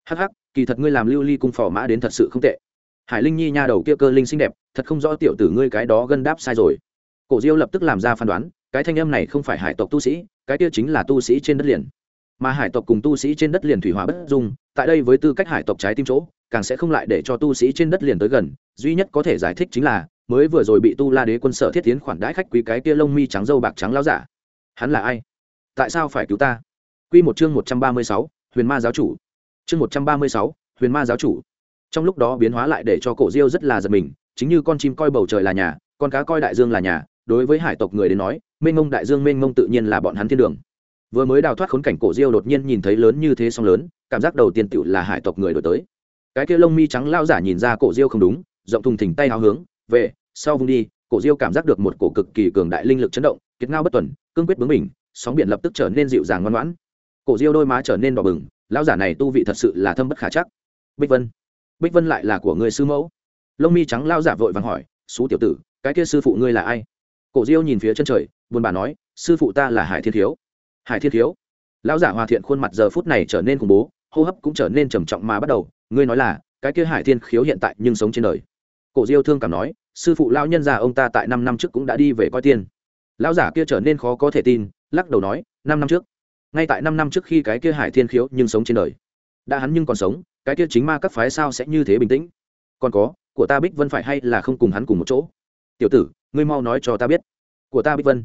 A: Hh kỳ thật ngươi làm lưu ly cung phò mã đến thật sự không tệ. Hải linh nhi nha đầu kia cơ linh xinh đẹp, thật không rõ tiểu tử ngươi cái đó gân đáp sai rồi. Cổ diêu lập tức làm ra phán đoán, cái thanh âm này không phải hải tộc tu sĩ, cái kia chính là tu sĩ trên đất liền. Mà hải tộc cùng tu sĩ trên đất liền thủy hòa bất dung, tại đây với tư cách hải tộc trái tim chỗ, càng sẽ không lại để cho tu sĩ trên đất liền tới gần, duy nhất có thể giải thích chính là, mới vừa rồi bị tu la đế quân sở thiết tiến khoản đãi khách quý cái kia lông mi trắng dâu bạc trắng lao giả. Hắn là ai? Tại sao phải cứu ta? Q một chương một trăm ba mươi sáu, huyền ma giáo chủ chương một trăm ba mươi sáu, huyền ma giáo chủ. Trong lúc đó biến hóa lại để cho cổ diêu rất là giật mình, chính như con chim coi bầu trời là nhà, con cá coi đại dương là nhà, đối với hải tộc người đến nói, mênh mông đại dương mênh mông tự nhiên là bọn hắn thiên đường. Vừa mới đào thoát khốn cảnh cổ diêu đột nhiên nhìn thấy lớn như thế song lớn, cảm giác đầu tiên tựu là hải tộc người đổi tới. Cái kia lông mi trắng lao giả nhìn ra cổ diêu không đúng, rộng thùng thình tay áo hướng, về, sau vung đi. Cổ diêu cảm giác được một cổ cực kỳ cường đại linh lực chấn động, kiệt ngao bất tuần, cương quyết bướng mình sóng biển lập tức trở nên dịu dàng ngoan ngoãn. Cổ diêu đôi má trở nên đỏ bừng lão giả này tu vị thật sự là thâm bất khả chắc. Bích vân bích vân lại là của người sư mẫu. Lông mi trắng lao giả vội vàng hỏi xú tiểu tử, cái kia sư phụ ngươi là ai? Cổ diêu nhìn phía chân trời, buồn bà nói, sư phụ ta là hải thiên thiếu. Hải thiên thiếu? Lão giả hòa thiện khuôn mặt giờ phút này trở nên khủng bố, hô hấp cũng trở nên trầm trọng mà bắt đầu, ngươi nói là, cái kia hải thiên khiếu hiện tại nhưng sống trên đời. Cổ diêu thương cảm nói, sư phụ lão nhân già ông ta tại năm năm trước cũng đã đi về coi tiên. Lão giả kia trở nên khó có thể tin, lắc đầu nói, năm năm trước ngay tại năm năm trước khi cái kia hải thiên khiếu nhưng sống trên đời. Đã hắn nhưng còn sống, cái kia chính ma các phái sao sẽ như thế bình tĩnh? Còn có, của ta bích vân phải hay là không cùng hắn cùng một chỗ? Tiểu tử, ngươi mau nói cho ta biết. Của ta bích vân.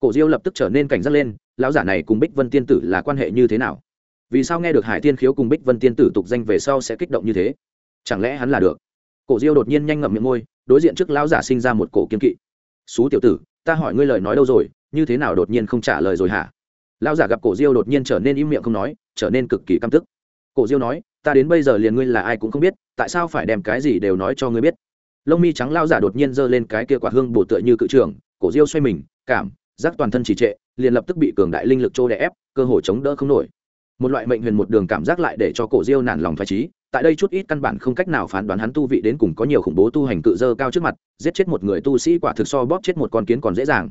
A: Cổ diêu lập tức trở nên cảnh giác lên, lão giả này cùng bích vân tiên tử là quan hệ như thế nào? Vì sao nghe được hải tiên khiếu cùng bích vân tiên tử tục danh về sau sẽ kích động như thế? Chẳng lẽ hắn là được? Cổ diêu đột nhiên nhanh ngậm miệng môi, đối diện trước lão giả sinh ra một cổ kiên kỵ. Xú tiểu tử, ta hỏi ngươi lời nói đâu rồi, như thế nào đột nhiên không trả lời rồi hả? Lão giả gặp cổ diêu đột nhiên trở nên im miệng không nói, trở nên cực kỳ căm tức. Cổ diêu nói, ta đến bây giờ liền ngươi là ai cũng không biết, tại sao phải đem cái gì đều nói cho ngươi biết? Lông mi trắng lao giả đột nhiên giơ lên cái kia quả hương bổ tựa như cự trường, cổ diêu xoay mình, cảm giác toàn thân trì trệ, liền lập tức bị cường đại linh lực trô đè ép, cơ hội chống đỡ không nổi. Một loại mệnh huyền một đường cảm giác lại để cho cổ diêu nản lòng phải trí tại đây chút ít căn bản không cách nào phán đoán hắn tu vị đến cùng có nhiều khủng bố tu hành cự dơ cao trước mặt, giết chết một người tu sĩ quả thực so bóp chết một con kiến còn dễ dàng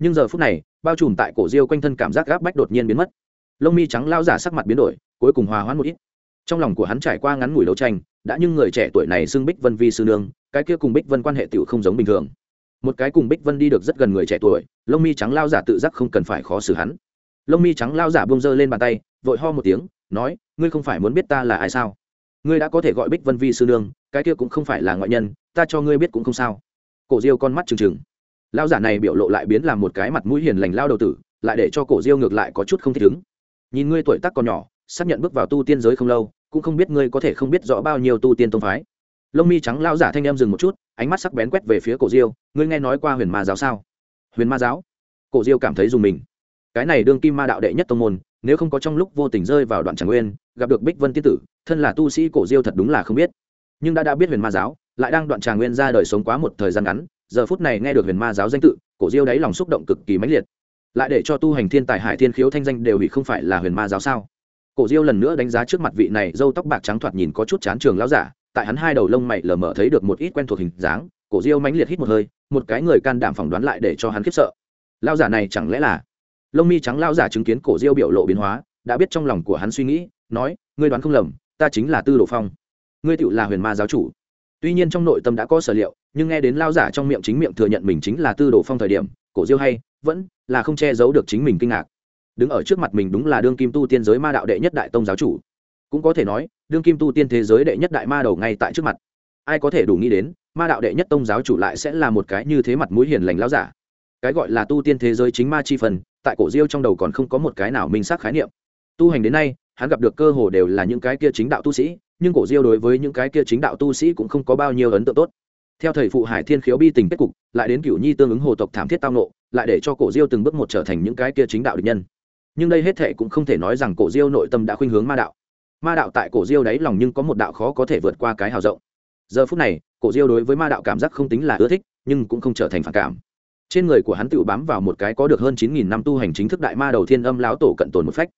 A: nhưng giờ phút này, bao trùm tại cổ diêu quanh thân cảm giác gáp bách đột nhiên biến mất. Lông mi trắng lao giả sắc mặt biến đổi, cuối cùng hòa hoãn một ít. Trong lòng của hắn trải qua ngắn ngủi đấu tranh, đã nhưng người trẻ tuổi này xưng bích vân vi sư nương, cái kia cùng bích vân quan hệ tiểu không giống bình thường. Một cái cùng bích vân đi được rất gần người trẻ tuổi, lông mi trắng lao giả tự giác không cần phải khó xử hắn. Lông mi trắng lao giả bông dơ lên bàn tay, vội ho một tiếng, nói, ngươi không phải muốn biết ta là ai sao? Ngươi đã có thể gọi bích vân vi sư nương, cái kia cũng không phải là ngoại nhân, ta cho ngươi biết cũng không sao. Cổ diêu con mắt trừng trừng lao giả này biểu lộ lại biến làm một cái mặt mũi hiền lành lao đầu tử, lại để cho cổ diêu ngược lại có chút không thích ứng. Nhìn ngươi tuổi tác còn nhỏ, xác nhận bước vào tu tiên giới không lâu, cũng không biết ngươi có thể không biết rõ bao nhiêu tu tiên tông phái. Lông mi trắng lao giả thanh em dừng một chút, ánh mắt sắc bén quét về phía cổ diêu, ngươi nghe nói qua huyền ma giáo sao? Huyền ma giáo? Cổ diêu cảm thấy dùng mình. Cái này đương kim ma đạo đệ nhất tông môn, nếu không có trong lúc vô tình rơi vào đoạn tràng nguyên, gặp được bích vân tiên tử, thân là tu sĩ cổ diêu thật đúng là không biết. Nhưng đã đã biết huyền ma giáo, lại đang đoạn tràng nguyên ra đời sống quá một thời gian ngắn giờ phút này nghe được huyền ma giáo danh tự, cổ diêu đáy lòng xúc động cực kỳ mãnh liệt. Lại để cho tu hành thiên tài hải thiên khiếu thanh danh đều bị không phải là huyền ma giáo sao? Cổ diêu lần nữa đánh giá trước mặt vị này dâu tóc bạc trắng thoạt nhìn có chút chán trường lão giả, tại hắn hai đầu lông mày lờ mờ thấy được một ít quen thuộc hình dáng, cổ diêu mãnh liệt hít một hơi, một cái người can đảm phỏng đoán lại để cho hắn khiếp sợ. Lão giả này chẳng lẽ là lông mi trắng lão giả chứng kiến cổ diêu biểu lộ biến hóa, đã biết trong lòng của hắn suy nghĩ, nói, ngươi đoán không lầm, ta chính là tư đồ phong. Ngươi tựu là huyền ma giáo chủ tuy nhiên trong nội tâm đã có sở liệu, nhưng nghe đến lao giả trong miệng chính miệng thừa nhận mình chính là tư đồ phong thời điểm, cổ diêu hay, vẫn là không che giấu được chính mình kinh ngạc. Đứng ở trước mặt mình đúng là đương kim tu tiên giới ma đạo đệ nhất đại tông giáo chủ. Cũng có thể nói, đương kim tu tiên thế giới đệ nhất đại ma đầu ngay tại trước mặt. Ai có thể đủ nghĩ đến, ma đạo đệ nhất tông giáo chủ lại sẽ là một cái như thế mặt mũi hiền lành lao giả. Cái gọi là tu tiên thế giới chính ma chi phần, tại cổ diêu trong đầu còn không có một cái nào minh xác khái niệm. Tu hành đến nay hắn gặp được cơ hồ đều là những cái kia chính đạo tu sĩ, nhưng cổ diêu đối với những cái kia chính đạo tu sĩ cũng không có bao nhiêu ấn tượng tốt. Theo thầy phụ hải thiên khiếu bi tình kết cục, lại đến cửu nhi tương ứng hồ tộc thảm thiết tao nộ lại để cho cổ diêu từng bước một trở thành những cái kia chính đạo địch nhân. Nhưng đây hết thệ cũng không thể nói rằng cổ diêu nội tâm đã khuynh hướng ma đạo. Ma đạo tại cổ diêu đáy lòng nhưng có một đạo khó có thể vượt qua cái hào rộng. Giờ phút này, cổ diêu đối với ma đạo cảm giác không tính là ưa thích, nhưng cũng không trở thành phản cảm. Trên người của hắn tự bám vào một cái có được hơn chín nghìn năm tu hành chính thức đại ma đầu thiên âm láo tổ cận tồn một phách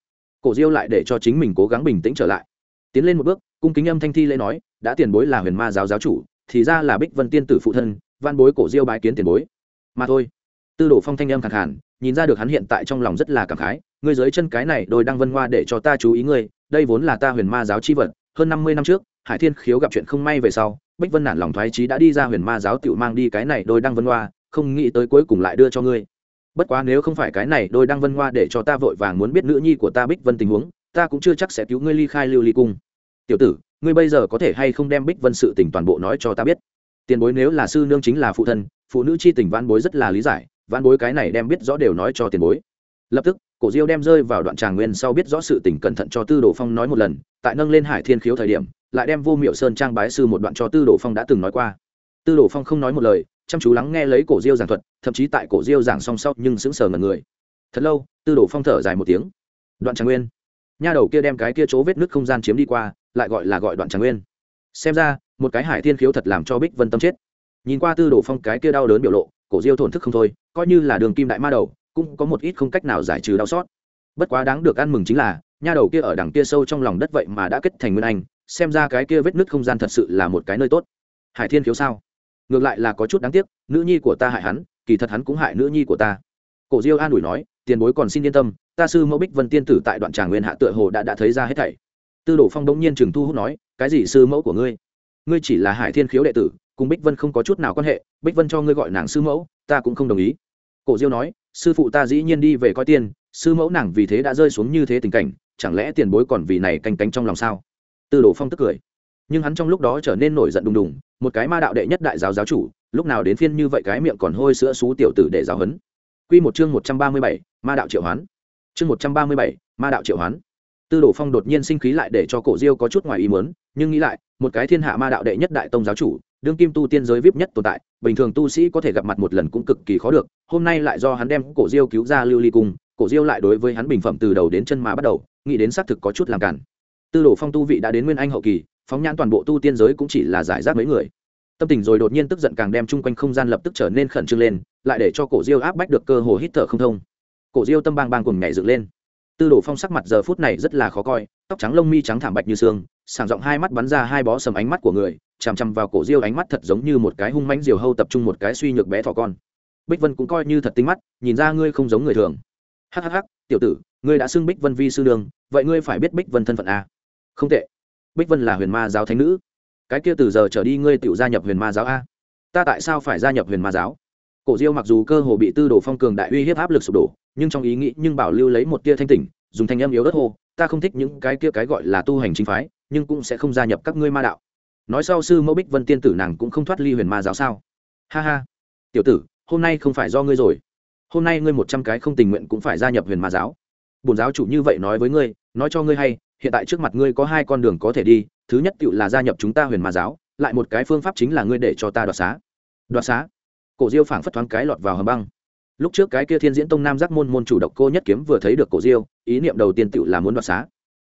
A: cổ diêu lại để cho chính mình cố gắng bình tĩnh trở lại. Tiến lên một bước, cung kính âm thanh thi lễ nói, đã tiền bối là huyền ma giáo giáo chủ, thì ra là bích vân tiên tử phụ thân, văn bối cổ diêu bái kiến tiền bối. Mà thôi. Tư đồ phong thanh âm khẳng hẳn nhìn ra được hắn hiện tại trong lòng rất là cảm khái, ngươi dưới chân cái này đôi đang vân hoa để cho ta chú ý ngươi, đây vốn là ta huyền ma giáo chi vật, hơn năm mươi năm trước, hải thiên khiếu gặp chuyện không may về sau, bích vân nản lòng thoái trí đã đi ra huyền ma giáo tự mang đi cái này đôi đăng vân hoa, không nghĩ tới cuối cùng lại đưa cho ngươi bất quá nếu không phải cái này, đôi đăng vân hoa để cho ta vội vàng muốn biết nữ nhi của ta bích vân tình huống, ta cũng chưa chắc sẽ cứu ngươi ly khai lưu ly cung. Tiểu tử, ngươi bây giờ có thể hay không đem bích vân sự tình toàn bộ nói cho ta biết? Tiền bối nếu là sư nương chính là phụ thân, phụ nữ chi tình văn bối rất là lý giải văn bối cái này đem biết rõ đều nói cho tiền bối. Lập tức, cổ diêu đem rơi vào đoạn tràng nguyên sau biết rõ sự tình cẩn thận cho tư đồ phong nói một lần, tại nâng lên hải thiên khiếu thời điểm, lại đem vô miệu sơn trang bái sư một đoạn cho tư đồ phong đã từng nói qua. Tư đồ phong không nói một lời chăm chú lắng nghe lấy cổ diêu giảng thuật, thậm chí tại cổ diêu giảng song song nhưng sững sờ ngần người. Thật lâu, tư đồ phong thở dài một tiếng. Đoạn tràng nguyên. Nha đầu kia đem cái kia chỗ vết nứt không gian chiếm đi qua, lại gọi là gọi đoạn tràng nguyên. Xem ra, một cái hải thiên khiếu thật làm cho bích vân tâm chết. Nhìn qua tư đồ phong cái kia đau đớn biểu lộ, cổ diêu thổn thức không thôi, coi như là đường kim đại ma đầu, cũng có một ít không cách nào giải trừ đau xót. Bất quá đáng được ăn mừng chính là, nha đầu kia ở đằng kia sâu trong lòng đất vậy mà đã kết thành nguyên anh, xem ra cái kia vết nứt không gian thật sự là một cái nơi tốt. Hải thiên khiếu sao? Ngược lại là có chút đáng tiếc nữ nhi của ta hại hắn kỳ thật hắn cũng hại nữ nhi của ta. Cổ diêu an ủi nói tiền bối còn xin yên tâm ta sư mẫu bích vân tiên tử tại đoạn tràng nguyên hạ tựa hồ đã đã thấy ra hết thảy. Tư đồ phong đống nhiên trường thu hút nói cái gì sư mẫu của ngươi? Ngươi chỉ là hải thiên khiếu đệ tử cùng bích vân không có chút nào quan hệ bích vân cho ngươi gọi nàng sư mẫu ta cũng không đồng ý. Cổ diêu nói sư phụ ta dĩ nhiên đi về coi tiên, sư mẫu nàng vì thế đã rơi xuống như thế tình cảnh chẳng lẽ tiền bối còn vì này canh cánh trong lòng sao? Tư đồ phong tức cười. Nhưng hắn trong lúc đó trở nên nổi giận đùng đùng một cái ma đạo đệ nhất đại giáo giáo chủ lúc nào đến phiên như vậy cái miệng còn hôi sữa xú tiểu tử để giáo hấn Quy một chương một trăm ba mươi bảy, ma đạo triệu hoán. Chương một trăm ba mươi bảy, ma đạo triệu hoán. Tư Đồ Phong đột nhiên sinh khí lại để cho Cổ Diêu có chút ngoài ý muốn, nhưng nghĩ lại, một cái thiên hạ ma đạo đệ nhất đại tông giáo chủ, đương kim tu tiên giới vip nhất tồn tại, bình thường tu sĩ có thể gặp mặt một lần cũng cực kỳ khó được, hôm nay lại do hắn đem Cổ Diêu cứu ra lưu ly cung, Cổ Diêu lại đối với hắn bình phẩm từ đầu đến chân mà bắt đầu, nghĩ đến xác thực có chút làm cản. Tư Đồ Phong tu vị đã đến nguyên anh hậu kỳ, phóng nhãn toàn bộ tu tiên giới cũng chỉ là giải rác mấy người. Tâm tình rồi đột nhiên tức giận càng đem chung quanh không gian lập tức trở nên khẩn trương lên, lại để cho cổ diêu áp bách được cơ hồ hít thở không thông. Cổ diêu tâm bang bang cùng nhảy dựng lên. Tư đồ phong sắc mặt giờ phút này rất là khó coi, tóc trắng lông mi trắng thảm bạch như xương sàng giọng hai mắt bắn ra hai bó sầm ánh mắt của người, chằm chằm vào cổ diêu ánh mắt thật giống như một cái hung mãnh diều hâu tập trung một cái suy nhược bé thỏ con. Bích vân cũng coi như thật tính mắt, nhìn ra ngươi không giống người thường. Hhh tiểu tử, ngươi đã xưng bích vân vi sư đường, vậy ngươi phải biết bích vân thân phận a không tệ bích vân là huyền ma giáo thánh nữ. Cái kia từ giờ trở đi ngươi tự gia nhập huyền ma giáo a. Ta tại sao phải gia nhập huyền ma giáo? Cổ diêu mặc dù cơ hồ bị tư đồ phong cường đại uy hiếp áp lực sụp đổ, nhưng trong ý nghĩ, nhưng bảo lưu lấy một tia thanh tỉnh, dùng thanh âm yếu đất hô, ta không thích những cái kia cái gọi là tu hành chính phái, nhưng cũng sẽ không gia nhập các ngươi ma đạo. Nói sau sư mẫu bích vân tiên tử nàng cũng không thoát ly huyền ma giáo sao? Ha ha. Tiểu tử, hôm nay không phải do ngươi rồi. Hôm nay ngươi một trăm cái không tình nguyện cũng phải gia nhập huyền ma giáo. Bổn giáo chủ như vậy nói với ngươi, nói cho ngươi hay hiện tại trước mặt ngươi có hai con đường có thể đi, thứ nhất tự là gia nhập chúng ta huyền ma giáo, lại một cái phương pháp chính là ngươi để cho ta đoạt xá. Đoạt xá? Cổ diêu phảng phất thoáng cái lọt vào hầm băng. Lúc trước cái kia thiên diễn tông nam giác môn môn chủ độc cô nhất kiếm vừa thấy được cổ diêu, ý niệm đầu tiên tự là muốn đoạt xá.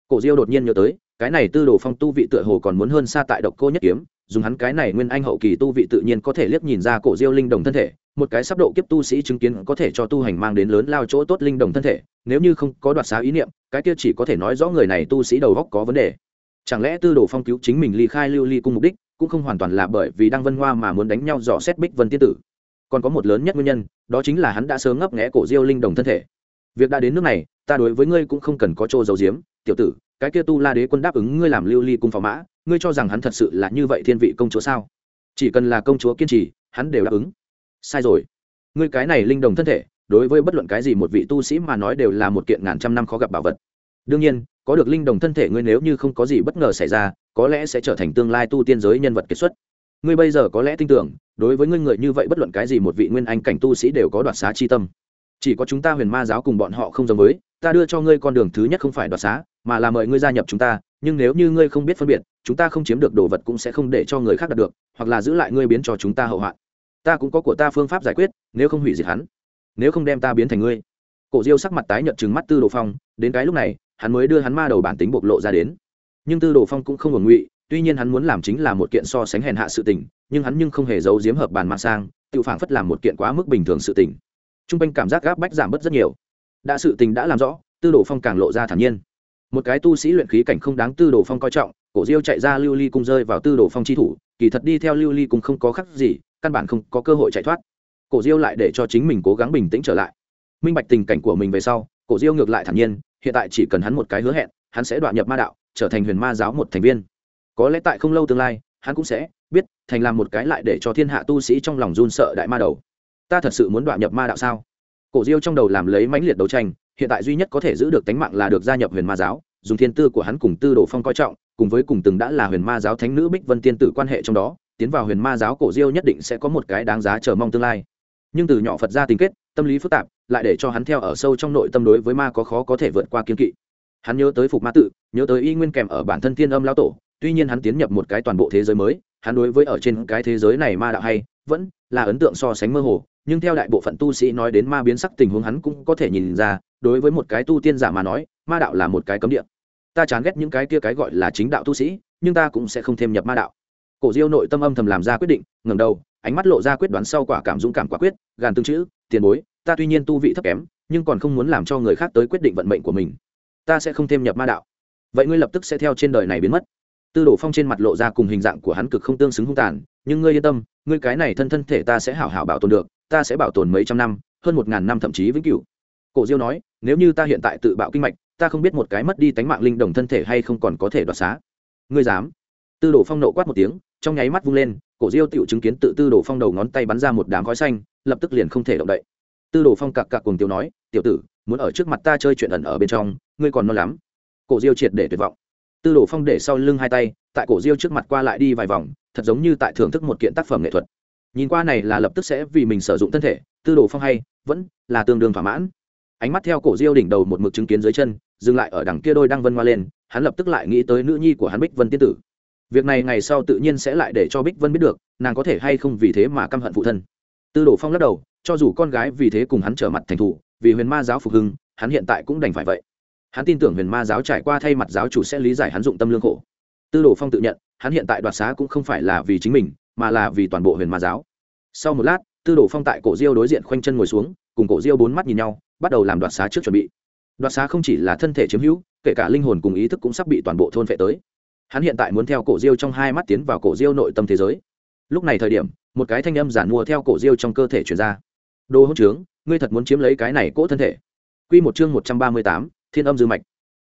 A: Cổ diêu đột nhiên nhớ tới, cái này tư đồ phong tu vị tựa hồ còn muốn hơn xa tại độc cô nhất kiếm, dùng hắn cái này nguyên anh hậu kỳ tu vị tự nhiên có thể liếc nhìn ra cổ diêu linh đồng thân thể một cái sắp độ kiếp tu sĩ chứng kiến có thể cho tu hành mang đến lớn lao chỗ tốt linh đồng thân thể, nếu như không có đoạt xá ý niệm, cái kia chỉ có thể nói rõ người này tu sĩ đầu góc có vấn đề. Chẳng lẽ tư đồ phong cứu chính mình ly khai lưu ly cung mục đích, cũng không hoàn toàn là bởi vì đăng vân hoa mà muốn đánh nhau dò xét bích vân tiên tử. Còn có một lớn nhất nguyên nhân, đó chính là hắn đã sớm ngấp nghẽ cổ diêu linh đồng thân thể. Việc đã đến nước này, ta đối với ngươi cũng không cần có chỗ giấu giếm, tiểu tử, cái kia tu la đế quân đáp ứng ngươi làm lưu ly cung phò mã, ngươi cho rằng hắn thật sự là như vậy thiên vị công chúa sao? Chỉ cần là công chúa kiên trì, hắn đều đáp ứng sai rồi. Ngươi cái này linh đồng thân thể, đối với bất luận cái gì một vị tu sĩ mà nói đều là một kiện ngàn trăm năm khó gặp bảo vật. Đương nhiên, có được linh đồng thân thể ngươi nếu như không có gì bất ngờ xảy ra, có lẽ sẽ trở thành tương lai tu tiên giới nhân vật kiệt xuất. Ngươi bây giờ có lẽ tin tưởng, đối với ngươi người như vậy bất luận cái gì một vị nguyên anh cảnh tu sĩ đều có đoạt xá chi tâm. Chỉ có chúng ta huyền ma giáo cùng bọn họ không giống với, ta đưa cho ngươi con đường thứ nhất không phải đoạt xá, mà là mời ngươi gia nhập chúng ta, nhưng nếu như ngươi không biết phân biệt, chúng ta không chiếm được đồ vật cũng sẽ không để cho người khác đạt được, hoặc là giữ lại ngươi biến cho chúng ta hậu hoạn ta cũng có của ta phương pháp giải quyết, nếu không hủy diệt hắn. Nếu không đem ta biến thành ngươi. Cổ diêu sắc mặt tái nhợt chừng mắt tư đồ phong, đến cái lúc này, hắn mới đưa hắn ma đầu bản tính bộc lộ ra đến. Nhưng tư đồ phong cũng không ngừng ngụy, tuy nhiên hắn muốn làm chính là một kiện so sánh hèn hạ sự tình, nhưng hắn nhưng không hề giấu giếm hợp bàn mạng sang, tự phản phất làm một kiện quá mức bình thường sự tình. T r u n g quanh cảm giác gáp bách giảm bớt rất nhiều. Đã sự tình đã làm rõ, tư đồ phong càng lộ ra thản nhiên. Một cái tu sĩ luyện khí cảnh không đáng tư đồ phong coi trọng, cổ diêu chạy ra lưu ly cung rơi vào tư đồ phong chi thủ, kỳ thật đi theo lưu ly cung không có khắc gì căn bản không có cơ hội chạy thoát. Cổ diêu lại để cho chính mình cố gắng bình tĩnh trở lại. Minh bạch tình cảnh của mình về sau, cổ diêu ngược lại thản nhiên, hiện tại chỉ cần hắn một cái hứa hẹn, hắn sẽ đoạn nhập ma đạo, trở thành huyền ma giáo một thành viên. Có lẽ tại không lâu tương lai, hắn cũng sẽ biết, thành làm một cái lại để cho thiên hạ tu sĩ trong lòng run sợ đại ma đầu. Ta thật sự muốn đoạn nhập ma đạo sao? Cổ diêu trong đầu làm lấy mãnh liệt đấu tranh, hiện tại duy nhất có thể giữ được tánh mạng là được gia nhập huyền ma giáo, dùng thiên tư của hắn cùng tư đồ phong coi trọng, cùng với cùng từng đã là huyền ma giáo thánh nữ bích vân tiên tử quan hệ trong đó tiến vào huyền ma giáo cổ diêu nhất định sẽ có một cái đáng giá chờ mong tương lai. Nhưng từ nhỏ phật ra tình kết, tâm lý phức tạp, lại để cho hắn theo ở sâu trong nội tâm đối với ma có khó có thể vượt qua kiên kỵ. Hắn nhớ tới phục ma tự, nhớ tới y nguyên kèm ở bản thân thiên âm lao tổ, tuy nhiên hắn tiến nhập một cái toàn bộ thế giới mới, hắn đối với ở trên cái thế giới này ma đạo hay, vẫn là ấn tượng so sánh mơ hồ, nhưng theo đại bộ phận tu sĩ nói đến ma biến sắc tình huống hắn cũng có thể nhìn ra, đối với một cái tu tiên giả mà nói, ma đạo là một cái cấm địa. Ta chán ghét những cái kia cái gọi là chính đạo tu sĩ, nhưng ta cũng sẽ không thêm nhập ma đạo cổ diêu nội tâm âm thầm làm ra quyết định, ngẩng đầu, ánh mắt lộ ra quyết đoán sau quả cảm dũng cảm quả quyết, gàn tương chữ, tiền bối, ta tuy nhiên tu vị thấp kém, nhưng còn không muốn làm cho người khác tới quyết định vận mệnh của mình. Ta sẽ không thêm nhập ma đạo. Vậy ngươi lập tức sẽ theo trên đời này biến mất. Tư đồ phong trên mặt lộ ra cùng hình dạng của hắn cực không tương xứng hung tàn, nhưng ngươi yên tâm, ngươi cái này thân thân thể ta sẽ hảo hảo bảo tồn được, ta sẽ bảo tồn mấy trăm năm, hơn một ngàn năm thậm chí vĩnh cửu. Cổ diêu nói, nếu như ta hiện tại tự bạo kinh mạch, ta không biết một cái mất đi tánh mạng linh đồng thân thể hay không còn có thể đoạt xá. Ngươi dám? Tư đồ phong nộ quát một tiếng trong nháy mắt vung lên, cổ diêu tựu chứng kiến tự tư đồ phong đầu ngón tay bắn ra một đám khói xanh, lập tức liền không thể động đậy. Tư đồ phong cặc cặc cùng tiêu nói, tiểu tử, muốn ở trước mặt ta chơi chuyện ẩn ở bên trong, ngươi còn non lắm. Cổ diêu triệt để tuyệt vọng. Tư đồ phong để sau lưng hai tay, tại cổ diêu trước mặt qua lại đi vài vòng, thật giống như tại thưởng thức một kiện tác phẩm nghệ thuật. Nhìn qua này là lập tức sẽ vì mình sử dụng thân thể, tư đồ phong hay, vẫn là tương đương thỏa mãn. Ánh mắt theo cổ diêu đỉnh đầu một mực chứng kiến dưới chân, dừng lại ở đằng kia đôi đang vân hoa lên, hắn lập tức lại nghĩ tới nữ nhi của hắn bích vân tiên tử việc này ngày sau tự nhiên sẽ lại để cho bích vân biết được, nàng có thể hay không vì thế mà căm hận phụ thân. Tư đồ phong lắc đầu, cho dù con gái vì thế cùng hắn trở mặt thành thủ vì huyền ma giáo phục hưng, hắn hiện tại cũng đành phải vậy. Hắn tin tưởng huyền ma giáo trải qua thay mặt giáo chủ sẽ lý giải hắn dụng tâm lương khổ. Tư đồ phong tự nhận, hắn hiện tại đoạt xá cũng không phải là vì chính mình, mà là vì toàn bộ huyền ma giáo. Sau một lát, tư đồ phong tại cổ diêu đối diện khoanh chân ngồi xuống, cùng cổ diêu bốn mắt nhìn nhau, bắt đầu làm đoạt xá trước chuẩn bị. Đoạt xá không chỉ là thân thể chiếm hữu, kể cả linh hồn cùng ý thức cũng sắp bị toàn bộ thôn phệ tới hắn hiện tại muốn theo cổ diêu trong hai mắt tiến vào cổ diêu nội tâm thế giới. Lúc này thời điểm, một cái thanh âm giản mua theo cổ diêu trong cơ thể chuyển ra. Đồ hỗn trướng, ngươi thật muốn chiếm lấy cái này cỗ thân thể. Quy một chương một trăm ba mươi tám, thiên âm dư mạch.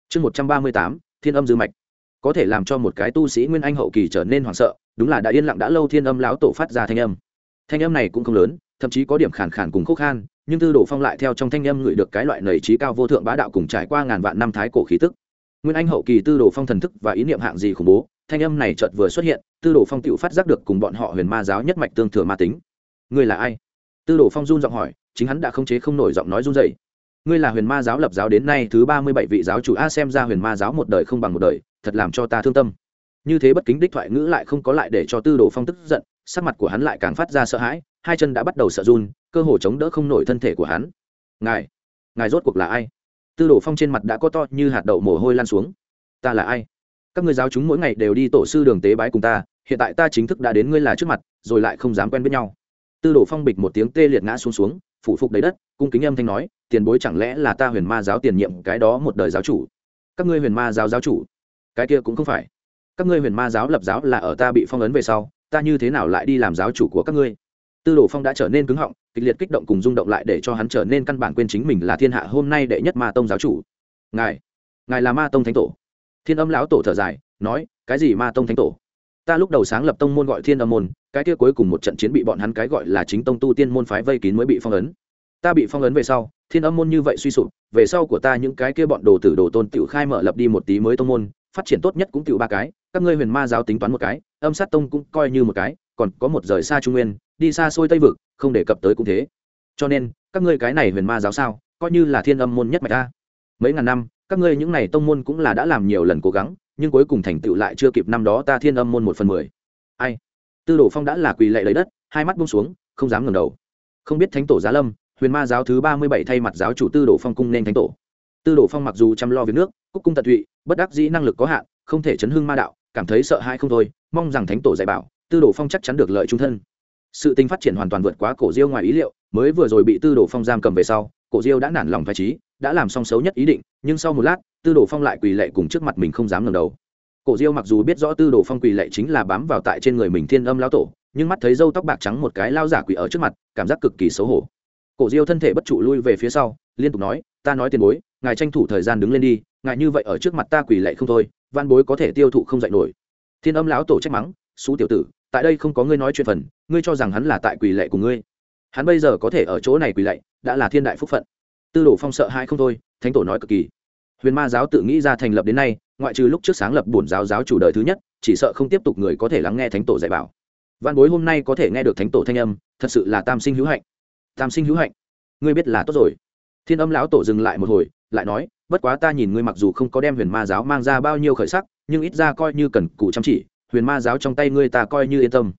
A: Chương một trăm ba mươi tám, thiên âm dư mạch. Có thể làm cho một cái tu sĩ nguyên anh hậu kỳ trở nên hoảng sợ, đúng là đã yên lặng đã lâu thiên âm lão tổ phát ra thanh âm. Thanh âm này cũng không lớn, thậm chí có điểm khản khản cùng khúc khan, nhưng tư đồ phong lại theo trong thanh âm ngửi được cái loại nầy trí cao vô thượng bá đạo cùng trải qua ngàn vạn năm thái cổ khí tức nguyên anh hậu kỳ tư đồ phong thần thức và ý niệm hạng gì khủng bố, thanh âm này chợt vừa xuất hiện, tư đồ phong tự phát giác được cùng bọn họ huyền ma giáo nhất mạch tương thừa ma tính. Ngươi là ai? Tư đồ phong run giọng hỏi, chính hắn đã không chế không nổi giọng nói run dậy ngươi là huyền ma giáo lập giáo đến nay thứ ba mươi bảy vị giáo chủ a xem ra huyền ma giáo một đời không bằng một đời, thật làm cho ta thương tâm. Như thế bất kính đích thoại ngữ lại không có lại để cho tư đồ phong tức giận, sắc mặt của hắn lại càng phát ra sợ hãi, hai chân đã bắt đầu sợ run, cơ hồ chống đỡ không nổi thân thể của hắn. Ngài ngài rốt cuộc là ai? Tư đồ phong trên mặt đã có to như hạt đậu mồ hôi lan xuống. Ta là ai? Các ngươi giáo chúng mỗi ngày đều đi tổ sư đường tế bái cùng ta, hiện tại ta chính thức đã đến ngươi là trước mặt, rồi lại không dám quen với nhau. Tư đồ phong bịch một tiếng tê liệt ngã xuống xuống, phủ phục đầy đất, cung kính âm thanh nói, tiền bối chẳng lẽ là ta huyền ma giáo tiền nhiệm cái đó một đời giáo chủ? Các ngươi huyền ma giáo giáo chủ? Cái kia cũng không phải. Các ngươi huyền ma giáo lập giáo là ở ta bị phong ấn về sau, ta như thế nào lại đi làm giáo chủ của các ngươi? Tư đồ phong đã trở nên cứng họng, kịch liệt kích động cùng rung động lại để cho hắn trở nên căn bản quên chính mình là thiên hạ hôm nay đệ nhất ma tông giáo chủ. Ngài ngài là ma tông thánh tổ. Thiên âm lão tổ thở dài, nói, cái gì ma tông thánh tổ? Ta lúc đầu sáng lập tông môn gọi thiên âm môn, cái kia cuối cùng một trận chiến bị bọn hắn cái gọi là chính tông tu tiên môn phái vây kín mới bị phong ấn. Ta bị phong ấn về sau, thiên âm môn như vậy suy sụp, về sau của ta những cái kia bọn đồ tử đồ tôn tiểu khai mở lập đi một tí mới tông môn, phát triển tốt nhất cũng tiểu ba cái, các ngươi huyền ma giáo tính toán một cái, âm sát tông cũng coi như một cái, còn có một rời xa trung nguyên đi xa xôi tây vực, không đề cập tới cũng thế. Cho nên, các ngươi cái này huyền ma giáo sao, coi như là thiên âm môn nhất mạch ta mấy ngàn năm, các ngươi những này tông môn cũng là đã làm nhiều lần cố gắng, nhưng cuối cùng thành tựu lại chưa kịp năm đó ta thiên âm môn một phần mười. Ai? Tư đồ phong đã là quỳ lệ lấy đất, hai mắt bung xuống, không dám ngẩng đầu. Không biết thánh tổ giá lâm, huyền ma giáo thứ ba mươi bảy thay mặt giáo chủ tư đồ phong cung nên thánh tổ. Tư đồ phong mặc dù chăm lo việc nước, cúc cung tận tụy, bất đắc dĩ năng lực có hạn, không thể chấn hưng ma đạo, cảm thấy sợ hãi không thôi, mong rằng thánh tổ dạy bảo, tư đồ phong chắc chắn được lợi trung thân sự tình phát triển hoàn toàn vượt quá cổ diêu ngoài ý liệu, mới vừa rồi bị tư đồ phong giam cầm về sau, cổ diêu đã nản lòng phải trí, đã làm xong xấu nhất ý định, nhưng sau một lát, tư đồ phong lại quỳ lệ cùng trước mặt mình không dám ngẩng đầu. Cổ diêu mặc dù biết rõ tư đồ phong quỳ lệ chính là bám vào tại trên người mình thiên âm lão tổ, nhưng mắt thấy râu tóc bạc trắng một cái lao giả quỳ ở trước mặt, cảm giác cực kỳ xấu hổ. Cổ diêu thân thể bất trụ lui về phía sau, liên tục nói, ta nói tiền bối, ngài tranh thủ thời gian đứng lên đi, ngài như vậy ở trước mặt ta quỳ lệ không thôi, văn bối có thể tiêu thụ không dạy nổi. Thiên âm lão tổ trách mắng xú tiểu tử tại đây không có ngươi nói chuyện phần, ngươi cho rằng hắn là tại quỳ lệ của ngươi. Hắn bây giờ có thể ở chỗ này quỳ lệ đã là thiên đại phúc phận. Tư đồ phong sợ hai không thôi, thánh tổ nói cực kỳ. Huyền ma giáo tự nghĩ ra thành lập đến nay, ngoại trừ lúc trước sáng lập bổn giáo giáo chủ đời thứ nhất, chỉ sợ không tiếp tục người có thể lắng nghe thánh tổ dạy bảo. Văn bối hôm nay có thể nghe được thánh tổ thanh âm, thật sự là tam sinh hữu hạnh. Tam sinh hữu hạnh. Ngươi biết là tốt rồi. Thiên âm lão tổ dừng lại một hồi, lại nói, bất quá ta nhìn ngươi mặc dù không có đem huyền ma giáo mang ra bao nhiêu khởi sắc, nhưng ít ra coi như cần cụ chăm chỉ huyền ma giáo trong tay ngươi ta coi như yên tâm.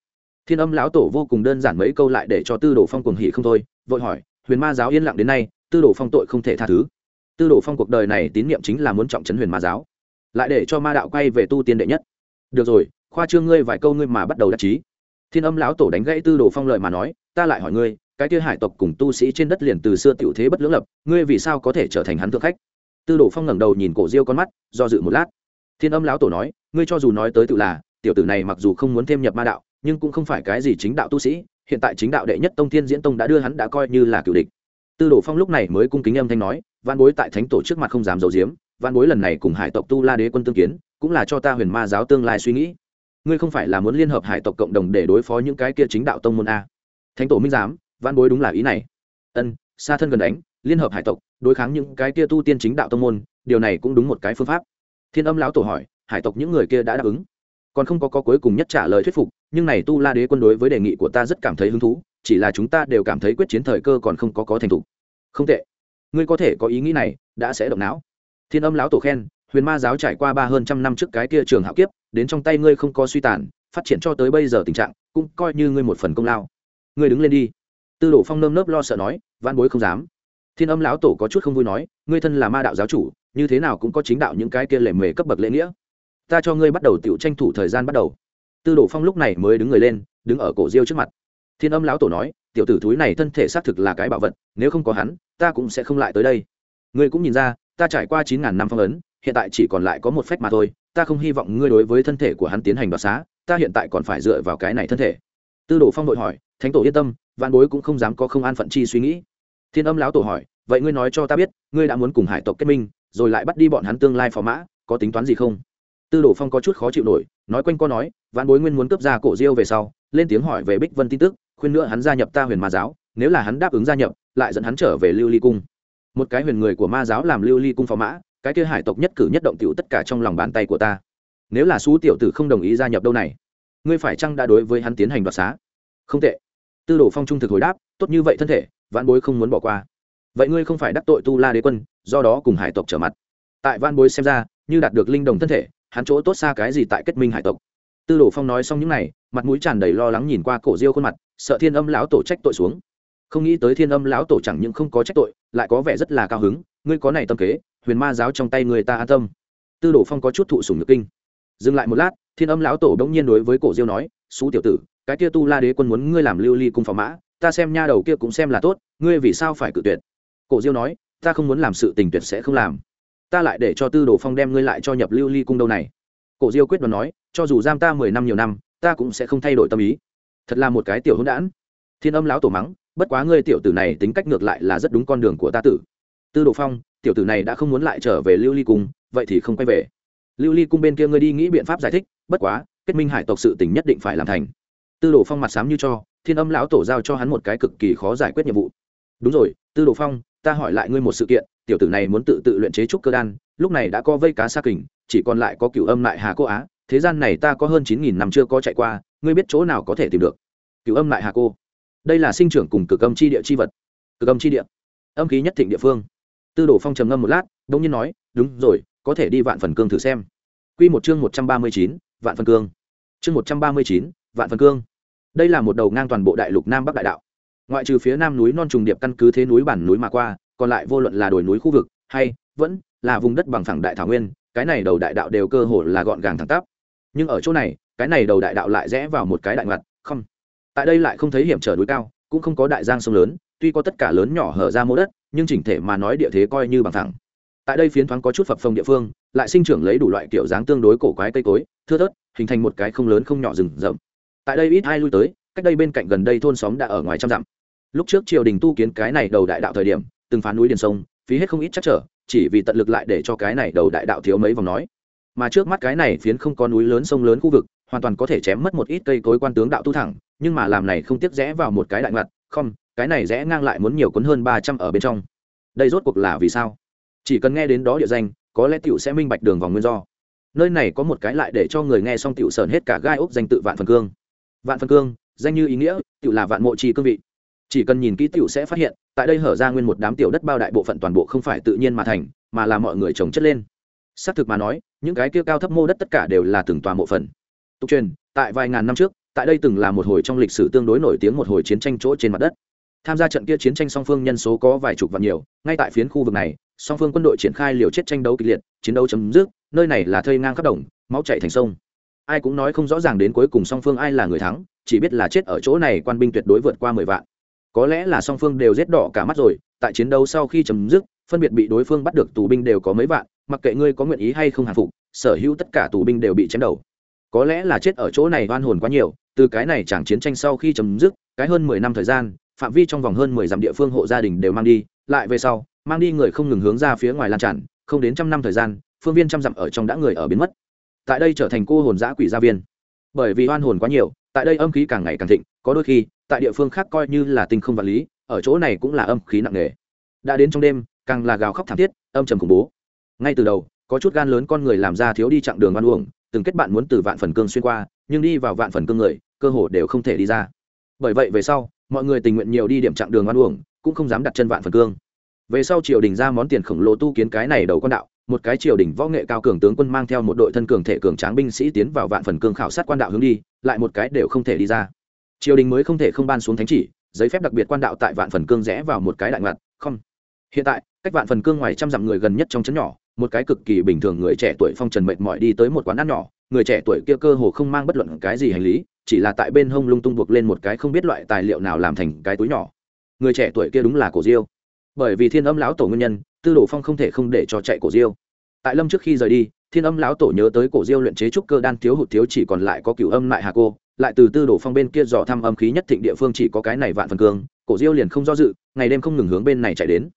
A: Thiên âm lão tổ vô cùng đơn giản mấy câu lại để cho tư đồ phong cuồng hỉ không thôi, vội hỏi, huyền ma giáo yên lặng đến nay, tư đồ phong tội không thể tha thứ. Tư đồ phong cuộc đời này tín nhiệm chính là muốn trọng trấn huyền ma giáo. Lại để cho ma đạo quay về tu tiên đệ nhất. Được rồi, khoa trương ngươi vài câu ngươi mà bắt đầu đắc chí. Thiên âm lão tổ đánh gãy tư đồ phong lợi mà nói, ta lại hỏi ngươi, cái kia hải tộc cùng tu sĩ trên đất liền từ xưa tiểu thế bất lưỡng lập, ngươi vì sao có thể trở thành hắn thượng khách? Tư đồ phong ngẩng đầu nhìn cổ diêu con mắt, do dự một lát. Thiên âm lão tổ nói, ngươi cho dù nói tới tự là tiểu tử này mặc dù không muốn thêm nhập ma đạo, nhưng cũng không phải cái gì chính đạo tu sĩ, hiện tại chính đạo đệ nhất tông thiên diễn tông đã đưa hắn đã coi như là cựu địch. Tư đồ phong lúc này mới cung kính âm thanh nói văn bối tại thánh tổ trước mặt không dám giấu giếm văn bối lần này cùng hải tộc tu la đế quân tương kiến, cũng là cho ta huyền ma giáo tương lai suy nghĩ. Ngươi không phải là muốn liên hợp hải tộc cộng đồng để đối phó những cái kia chính đạo tông môn a? Thánh tổ minh giám văn bối đúng là ý này. Ân xa thân gần đánh, liên hợp hải tộc, đối kháng những cái kia tu tiên chính đạo tông môn, điều này cũng đúng một cái phương pháp. Thiên âm lão tổ hỏi, hải tộc những người kia đã đáp ứng? Còn không có có cuối cùng nhất trả lời thuyết phục, nhưng này tu la đế quân đối với đề nghị của ta rất cảm thấy hứng thú, chỉ là chúng ta đều cảm thấy quyết chiến thời cơ còn không có có thành thục. Không tệ. Ngươi có thể có ý nghĩ này, đã sẽ động não. Thiên âm lão tổ khen, huyền ma giáo trải qua ba hơn trăm năm trước cái kia trường hạo kiếp, đến trong tay ngươi không có suy tàn, phát triển cho tới bây giờ tình trạng, cũng coi như ngươi một phần công lao. Ngươi đứng lên đi. Tư đồ phong nơm nớp lo sợ nói van bối không dám. Thiên âm lão tổ có chút không vui nói, ngươi thân là ma đạo giáo chủ, như thế nào cũng có chính đạo những cái kia lệ mề cấp bậc lễ nghĩa ta cho ngươi bắt đầu tiểu tranh thủ thời gian bắt đầu. Tư đồ phong lúc này mới đứng người lên, đứng ở cổ diêu trước mặt. Thiên âm lão tổ nói, tiểu tử thúi này thân thể xác thực là cái bảo vật, nếu không có hắn, ta cũng sẽ không lại tới đây. Ngươi cũng nhìn ra, ta trải qua chín ngàn năm phong ấn, hiện tại chỉ còn lại có một phách mà thôi, ta không hy vọng ngươi đối với thân thể của hắn tiến hành đoạt xá, ta hiện tại còn phải dựa vào cái này thân thể. Tư đồ phong đội hỏi, thánh tổ yên tâm, vạn bối cũng không dám có không an phận chi suy nghĩ. Thiên âm lão tổ hỏi, vậy ngươi nói cho ta biết, ngươi đã muốn cùng hải tộc kết minh, rồi lại bắt đi bọn hắn tương lai phò mã, có tính toán gì không? Tư đồ phong có chút khó chịu nổi, nói quanh co nói Vạn bối nguyên muốn cướp ra cổ diêu về sau, lên tiếng hỏi về bích vân tin tức, khuyên nữa hắn gia nhập ta huyền ma giáo, nếu là hắn đáp ứng gia nhập, lại dẫn hắn trở về lưu ly cung. Một cái huyền người của ma giáo làm lưu ly cung phò mã, cái kia hải tộc nhất cử nhất động tiểu tất cả trong lòng bàn tay của ta. Nếu là xú tiểu tử không đồng ý gia nhập đâu này, ngươi phải chăng đã đối với hắn tiến hành đoạt xá? Không tệ. Tư đồ phong trung thực hồi đáp, tốt như vậy thân thể Vạn bối không muốn bỏ qua. Vậy ngươi không phải đắc tội tu la đế quân, do đó cùng hải tộc trở mặt. Tại Vạn bối xem ra, như đạt được linh đồng thân thể hắn chỗ tốt xa cái gì tại kết minh hải tộc. Tư đồ phong nói xong những n à y mặt mũi tràn đầy lo lắng nhìn qua cổ diêu khuôn mặt, sợ thiên âm lão tổ trách tội xuống. Không nghĩ tới thiên âm lão tổ chẳng những không có trách tội, lại có vẻ rất là cao hứng, ngươi có này tâm kế, huyền ma giáo trong tay người ta an tâm. Tư đồ phong có chút thụ sùng nhược kinh. Dừng lại một lát, thiên âm lão tổ đ ỗ n g nhiên đối với cổ diêu nói xú tiểu tử, cái kia tu la đế quân muốn ngươi làm lưu ly cung phò mã, ta xem nha đầu kia cũng xem là tốt, ngươi vì sao phải cự tuyệt? Cổ diêu nói, ta không muốn làm sự tình tuyệt sẽ không làm ta lại để cho tư đồ phong đem ngươi lại cho nhập lưu ly cung đâu này. Cổ diêu quyết đoán nói, cho dù giam ta mười năm nhiều năm, ta cũng sẽ không thay đổi tâm ý. Thật là một cái tiểu hỗn đản. Thiên âm lão tổ mắng, bất quá ngươi tiểu tử này tính cách ngược lại là rất đúng con đường của ta tử. Tư đồ phong, tiểu tử này đã không muốn lại trở về lưu ly cung, vậy thì không quay về. Lưu ly cung bên kia ngươi đi nghĩ biện pháp giải thích, bất quá, kết minh hải tộc sự tình nhất định phải làm thành. Tư đồ phong mặt sám như cho, thiên âm lão tổ giao cho hắn một cái cực kỳ khó giải quyết nhiệm vụ. Đúng rồi, tư đồ phong, ta hỏi lại ngươi một sự kiện tiểu tử này muốn tự tự luyện chế trúc cơ đan, lúc này đã có vây cá xa kình, chỉ còn lại có cựu âm lại hà cô á, thế gian này ta có hơn chín nghìn năm chưa có chạy qua, ngươi biết chỗ nào có thể tìm được? Cựu âm lại hà cô. Đây là sinh trưởng cùng cực âm chi địa chi vật. Cực âm chi địa. Âm khí nhất thịnh địa phương. Tư đồ phong trầm ngâm một lát đ ỗ n g nhiên nói, đúng rồi, có thể đi vạn phần cương thử xem. Q một chương một trăm ba mươi chín, vạn phần cương. Chương một trăm ba mươi chín, vạn phần cương. Đây là một đầu ngang toàn bộ đại lục nam bắc đại đạo. Ngoại trừ phía nam núi non trùng điệp căn cứ thế núi bản núi mà qua còn lại vô luận là đồi núi khu vực hay vẫn là vùng đất bằng phẳng đại thảo nguyên, cái này đầu đại đạo đều cơ hồ là gọn gàng thẳng tắp. Nhưng ở chỗ này, cái này đầu đại đạo lại rẽ vào một cái đại ngặt, không. Tại đây lại không thấy hiểm trở núi cao, cũng không có đại giang sông lớn, tuy có tất cả lớn nhỏ hở ra mô đất, nhưng chỉnh thể mà nói địa thế coi như bằng thẳng tại đây phiến thoáng có chút phập phồng địa phương, lại sinh trưởng lấy đủ loại kiểu dáng tương đối cổ quái cây cối, thưa thớt, hình thành một cái không lớn không nhỏ rừng rậm. Tại đây ít ai lui tới, cách đây bên cạnh gần đây thôn xóm đã ở ngoài trăm dặm. Lúc trước triều đình tu kiến cái này đầu đại đạo thời điểm từng phá núi điền sông, phí hết không ít chắc trở, chỉ vì tận lực lại để cho cái này đầu đại đạo thiếu mấy vòng nói. Mà trước mắt cái này phiến không có núi lớn sông lớn khu vực, hoàn toàn có thể chém mất một ít cây cối quan tướng đạo tu thẳng, nhưng mà làm này không tiếc rẽ vào một cái đại ngặt, không, cái này rẽ ngang lại muốn nhiều cuốn hơn ba trăm ở bên trong. Đây rốt cuộc là vì sao? Chỉ cần nghe đến đó địa danh, có lẽ tiểu sẽ minh bạch đường vòng nguyên do. Nơi này có một cái lại để cho người nghe xong tiểu sờn hết cả gai ốc danh tự vạn phần cương. Vạn phần cương, danh như ý nghĩa, tiểu là vạn mộ trì cương vị chỉ cần nhìn kỹ tiểu sẽ phát hiện, tại đây hở ra nguyên một đám tiểu đất bao đại bộ phận toàn bộ không phải tự nhiên mà thành, mà là mọi người trồng chất lên. Xác thực mà nói, những cái kia cao thấp mô đất tất cả đều là từng tòa mộ phần. Tục truyền, tại vài ngàn năm trước, tại đây từng là một hồi trong lịch sử tương đối nổi tiếng một hồi chiến tranh chỗ trên mặt đất. Tham gia trận kia chiến tranh song phương nhân số có vài chục vạn nhiều, ngay tại phiến khu vực này, song phương quân đội triển khai liều chết tranh đấu kịch liệt, chiến đấu chấm dứt, nơi này là thây ngang khắp đồng, máu chạy thành sông. Ai cũng nói không rõ ràng đến cuối cùng song phương ai là người thắng, chỉ biết là chết ở chỗ này quan binh tuyệt đối vượt qua mười vạn có lẽ là song phương đều rét đỏ cả mắt rồi, tại chiến đấu sau khi chấm dứt, phân biệt bị đối phương bắt được tù binh đều có mấy vạn, mặc kệ ngươi có nguyện ý hay không hàng phục, sở hữu tất cả tù binh đều bị chém đầu. Có lẽ là chết ở chỗ này oan hồn quá nhiều, từ cái này chẳng chiến tranh sau khi chấm dứt, cái hơn mười năm thời gian, phạm vi trong vòng hơn mười dặm địa phương hộ gia đình đều mang đi, lại về sau, mang đi người không ngừng hướng ra phía ngoài lan tràn, không đến trăm năm thời gian, phương viên trăm dặm ở trong đã người ở biến mất. Tại đây trở thành cô hồn giã quỷ gia viên. Bởi vì oan hồn quá nhiều, tại đây âm khí càng ngày càng thịnh, có đôi khi tại địa phương khác coi như là tinh không vật lý, ở chỗ này cũng là âm khí nặng nề. Đã đến trong đêm, càng là gào khóc thảm thiết, âm trầm khủng bố. Ngay từ đầu, có chút gan lớn con người làm ra thiếu đi chặng đường ăn uổng, từng kết bạn muốn từ vạn phần cương xuyên qua, nhưng đi vào vạn phần cương người, cơ hồ đều không thể đi ra. Bởi vậy về sau, mọi người tình nguyện nhiều đi điểm chặng đường ăn uổng, cũng không dám đặt chân vạn phần cương. Về sau triều đình ra món tiền khổng lồ tu kiến cái này đầu con đạo, một cái triều đình võ nghệ cao cường tướng quân mang theo một đội thân cường thể cường tráng binh sĩ tiến vào vạn phần cương khảo sát quan đạo hướng đi, lại một cái đều không thể đi ra triều đình mới không thể không ban xuống thánh chỉ, giấy phép đặc biệt quan đạo tại vạn phần cương rẽ vào một cái đại ngặt, không. Hiện tại, cách vạn phần cương ngoài trăm dặm người gần nhất trong chấn nhỏ, một cái cực kỳ bình thường người trẻ tuổi phong trần mệt mỏi đi tới một quán ăn nhỏ, người trẻ tuổi kia cơ hồ không mang bất luận cái gì hành lý, chỉ là tại bên hông lung tung buộc lên một cái không biết loại tài liệu nào làm thành cái túi nhỏ. Người trẻ tuổi kia đúng là cổ diêu. Bởi vì thiên âm lão tổ nguyên nhân, tư đồ phong không thể không để cho chạy cổ diêu. Tại lâm trước khi rời đi thiên âm lão tổ nhớ tới cổ diêu luyện chế trúc cơ đan thiếu hụt thiếu chỉ còn lại có cửu âm lại hà cô, lại từ tư đổ phong bên kia dò thăm âm khí nhất thịnh địa phương chỉ có cái này vạn phần cương cổ diêu liền không do dự, ngày đêm không ngừng hướng bên này chạy đến.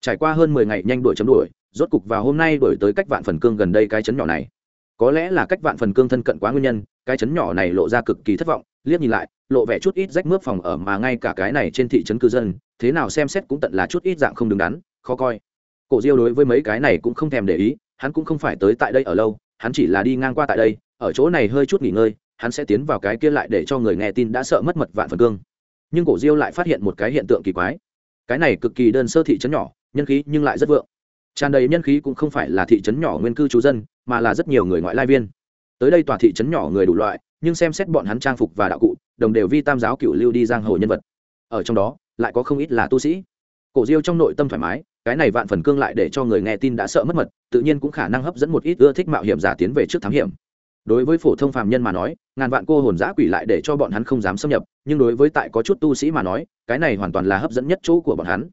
A: Trải qua hơn mười ngày nhanh đuổi chấm đuổi, rốt cục vào hôm nay đuổi tới cách vạn phần cương gần đây cái chấn nhỏ này. Có lẽ là cách vạn phần cương thân cận quá nguyên nhân, cái chấn nhỏ này lộ ra cực kỳ thất vọng, liếc nhìn lại, lộ vẻ chút ít rách mướp phòng ở mà ngay cả cái này trên thị trấn cư dân, thế nào xem xét cũng tận là chút ít dạng không đứng đắn, khó coi. Cổ diêu đối với mấy cái này cũng không thèm để ý hắn cũng không phải tới tại đây ở lâu, hắn chỉ là đi ngang qua tại đây, ở chỗ này hơi chút nghỉ ngơi, hắn sẽ tiến vào cái kia lại để cho người nghe tin đã sợ mất mật vạn phần cương. Nhưng cổ diêu lại phát hiện một cái hiện tượng kỳ quái. Cái này cực kỳ đơn sơ thị trấn nhỏ, nhân khí nhưng lại rất vượng. Tràn đầy nhân khí cũng không phải là thị trấn nhỏ nguyên cư trú dân, mà là rất nhiều người ngoại lai viên. Tới đây tòa thị trấn nhỏ người đủ loại, nhưng xem xét bọn hắn trang phục và đạo cụ, đồng đều vi tam giáo cựu lưu đi giang hồ nhân vật. Ở trong đó, lại có không ít là tu sĩ. Cổ diêu trong nội tâm thoải mái cái này vạn phần cương lại để cho người nghe tin đã sợ mất mật, tự nhiên cũng khả năng hấp dẫn một ít ưa thích mạo hiểm giả tiến về trước thám hiểm. Đối với phổ thông phàm nhân mà nói, ngàn vạn cô hồn giã quỷ lại để cho bọn hắn không dám xâm nhập, nhưng đối với tại có chút tu sĩ mà nói, cái này hoàn toàn là hấp dẫn nhất chỗ của bọn hắn.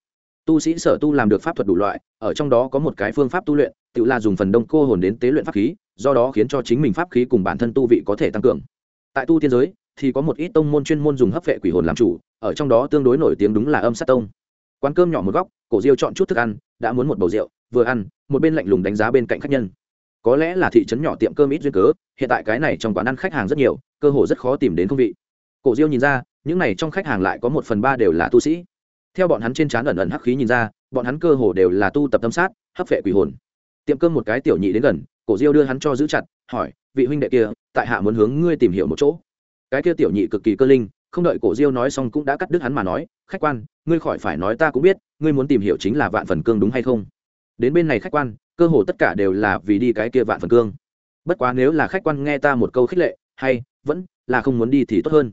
A: Tu sĩ sở tu làm được pháp thuật đủ loại, ở trong đó có một cái phương pháp tu luyện, tự là dùng phần đông cô hồn đến tế luyện pháp khí, do đó khiến cho chính mình pháp khí cùng bản thân tu vị có thể tăng cường. Tại tu tiên giới, thì có một ít tông môn chuyên môn dùng hấp vệ quỷ hồn làm chủ, ở trong đó tương đối nổi tiếng đúng là âm sát tông. Quán cơm nhỏ một góc cổ diêu chọn chút thức ăn, đã muốn một bầu rượu, vừa ăn, một bên lạnh lùng đánh giá bên cạnh khách nhân. Có lẽ là thị trấn nhỏ tiệm cơm ít duyên cớ, hiện tại cái này trong quán ăn khách hàng rất nhiều, cơ hồ rất khó tìm đến không vị. Cổ diêu nhìn ra, những này trong khách hàng lại có một phần ba đều là tu sĩ. Theo bọn hắn trên trán ẩn ẩn hắc khí nhìn ra, bọn hắn cơ hồ đều là tu tập tâm sát, hấp vệ quỷ hồn. Tiệm cơm một cái tiểu nhị đến gần, cổ diêu đưa hắn cho giữ chặt, hỏi, vị huynh đệ kia, tại hạ muốn hướng ngươi tìm hiểu một chỗ? Cái kia tiểu nhị cực kỳ cơ linh, không đợi cổ diêu nói xong cũng đã cắt đứt hắn mà nói khách quan, ngươi khỏi phải nói ta cũng biết, ngươi muốn tìm hiểu chính là vạn phần cương đúng hay không. Đến bên này khách quan, cơ hồ tất cả đều là vì đi cái kia vạn phần cương. Bất quá nếu là khách quan nghe ta một câu khích lệ, hay, vẫn là không muốn đi thì tốt hơn.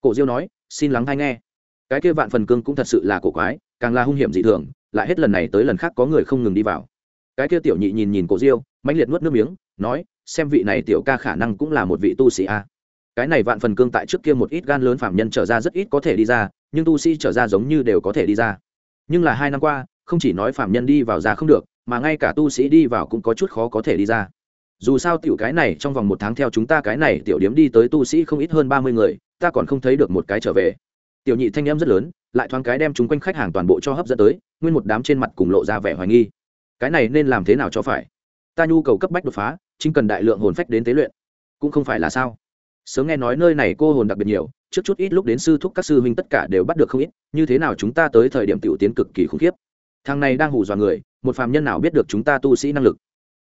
A: Cổ diêu nói, xin lắng hay nghe. Cái kia vạn phần cương cũng thật sự là cổ quái, càng là hung hiểm dị thường, lại hết lần này tới lần khác có người không ngừng đi vào. Cái kia tiểu nhị nhìn nhìn cổ diêu, mãnh liệt nuốt nước miếng, nói, xem vị này tiểu ca khả năng cũng là một vị tu sĩ a. Cái này vạn phần cương tại trước kia một ít gan lớn phạm nhân trở ra rất ít có thể đi ra nhưng tu sĩ trở ra giống như đều có thể đi ra. Nhưng là hai năm qua, không chỉ nói phạm nhân đi vào ra không được, mà ngay cả tu sĩ đi vào cũng có chút khó có thể đi ra. Dù sao tiểu cái này trong vòng một tháng theo chúng ta cái này tiểu điếm đi tới tu sĩ không ít hơn ba mươi người, ta còn không thấy được một cái trở về. Tiểu nhị thanh em rất lớn, lại thoáng cái đem chúng quanh khách hàng toàn bộ cho hấp dẫn tới, nguyên một đám trên mặt cùng lộ ra vẻ hoài nghi. Cái này nên làm thế nào cho phải? Ta nhu cầu cấp bách đột phá, chính cần đại lượng hồn phách đến tế luyện. Cũng không phải là sao? Sớm nghe nói nơi này cô hồn đặc biệt nhiều, trước chút ít lúc đến sư thúc các sư huynh tất cả đều bắt được không ít, như thế nào chúng ta tới thời điểm tiểu tiến cực kỳ khủng khiếp. Thằng này đang hù dọa người, một phàm nhân nào biết được chúng ta tu sĩ năng lực.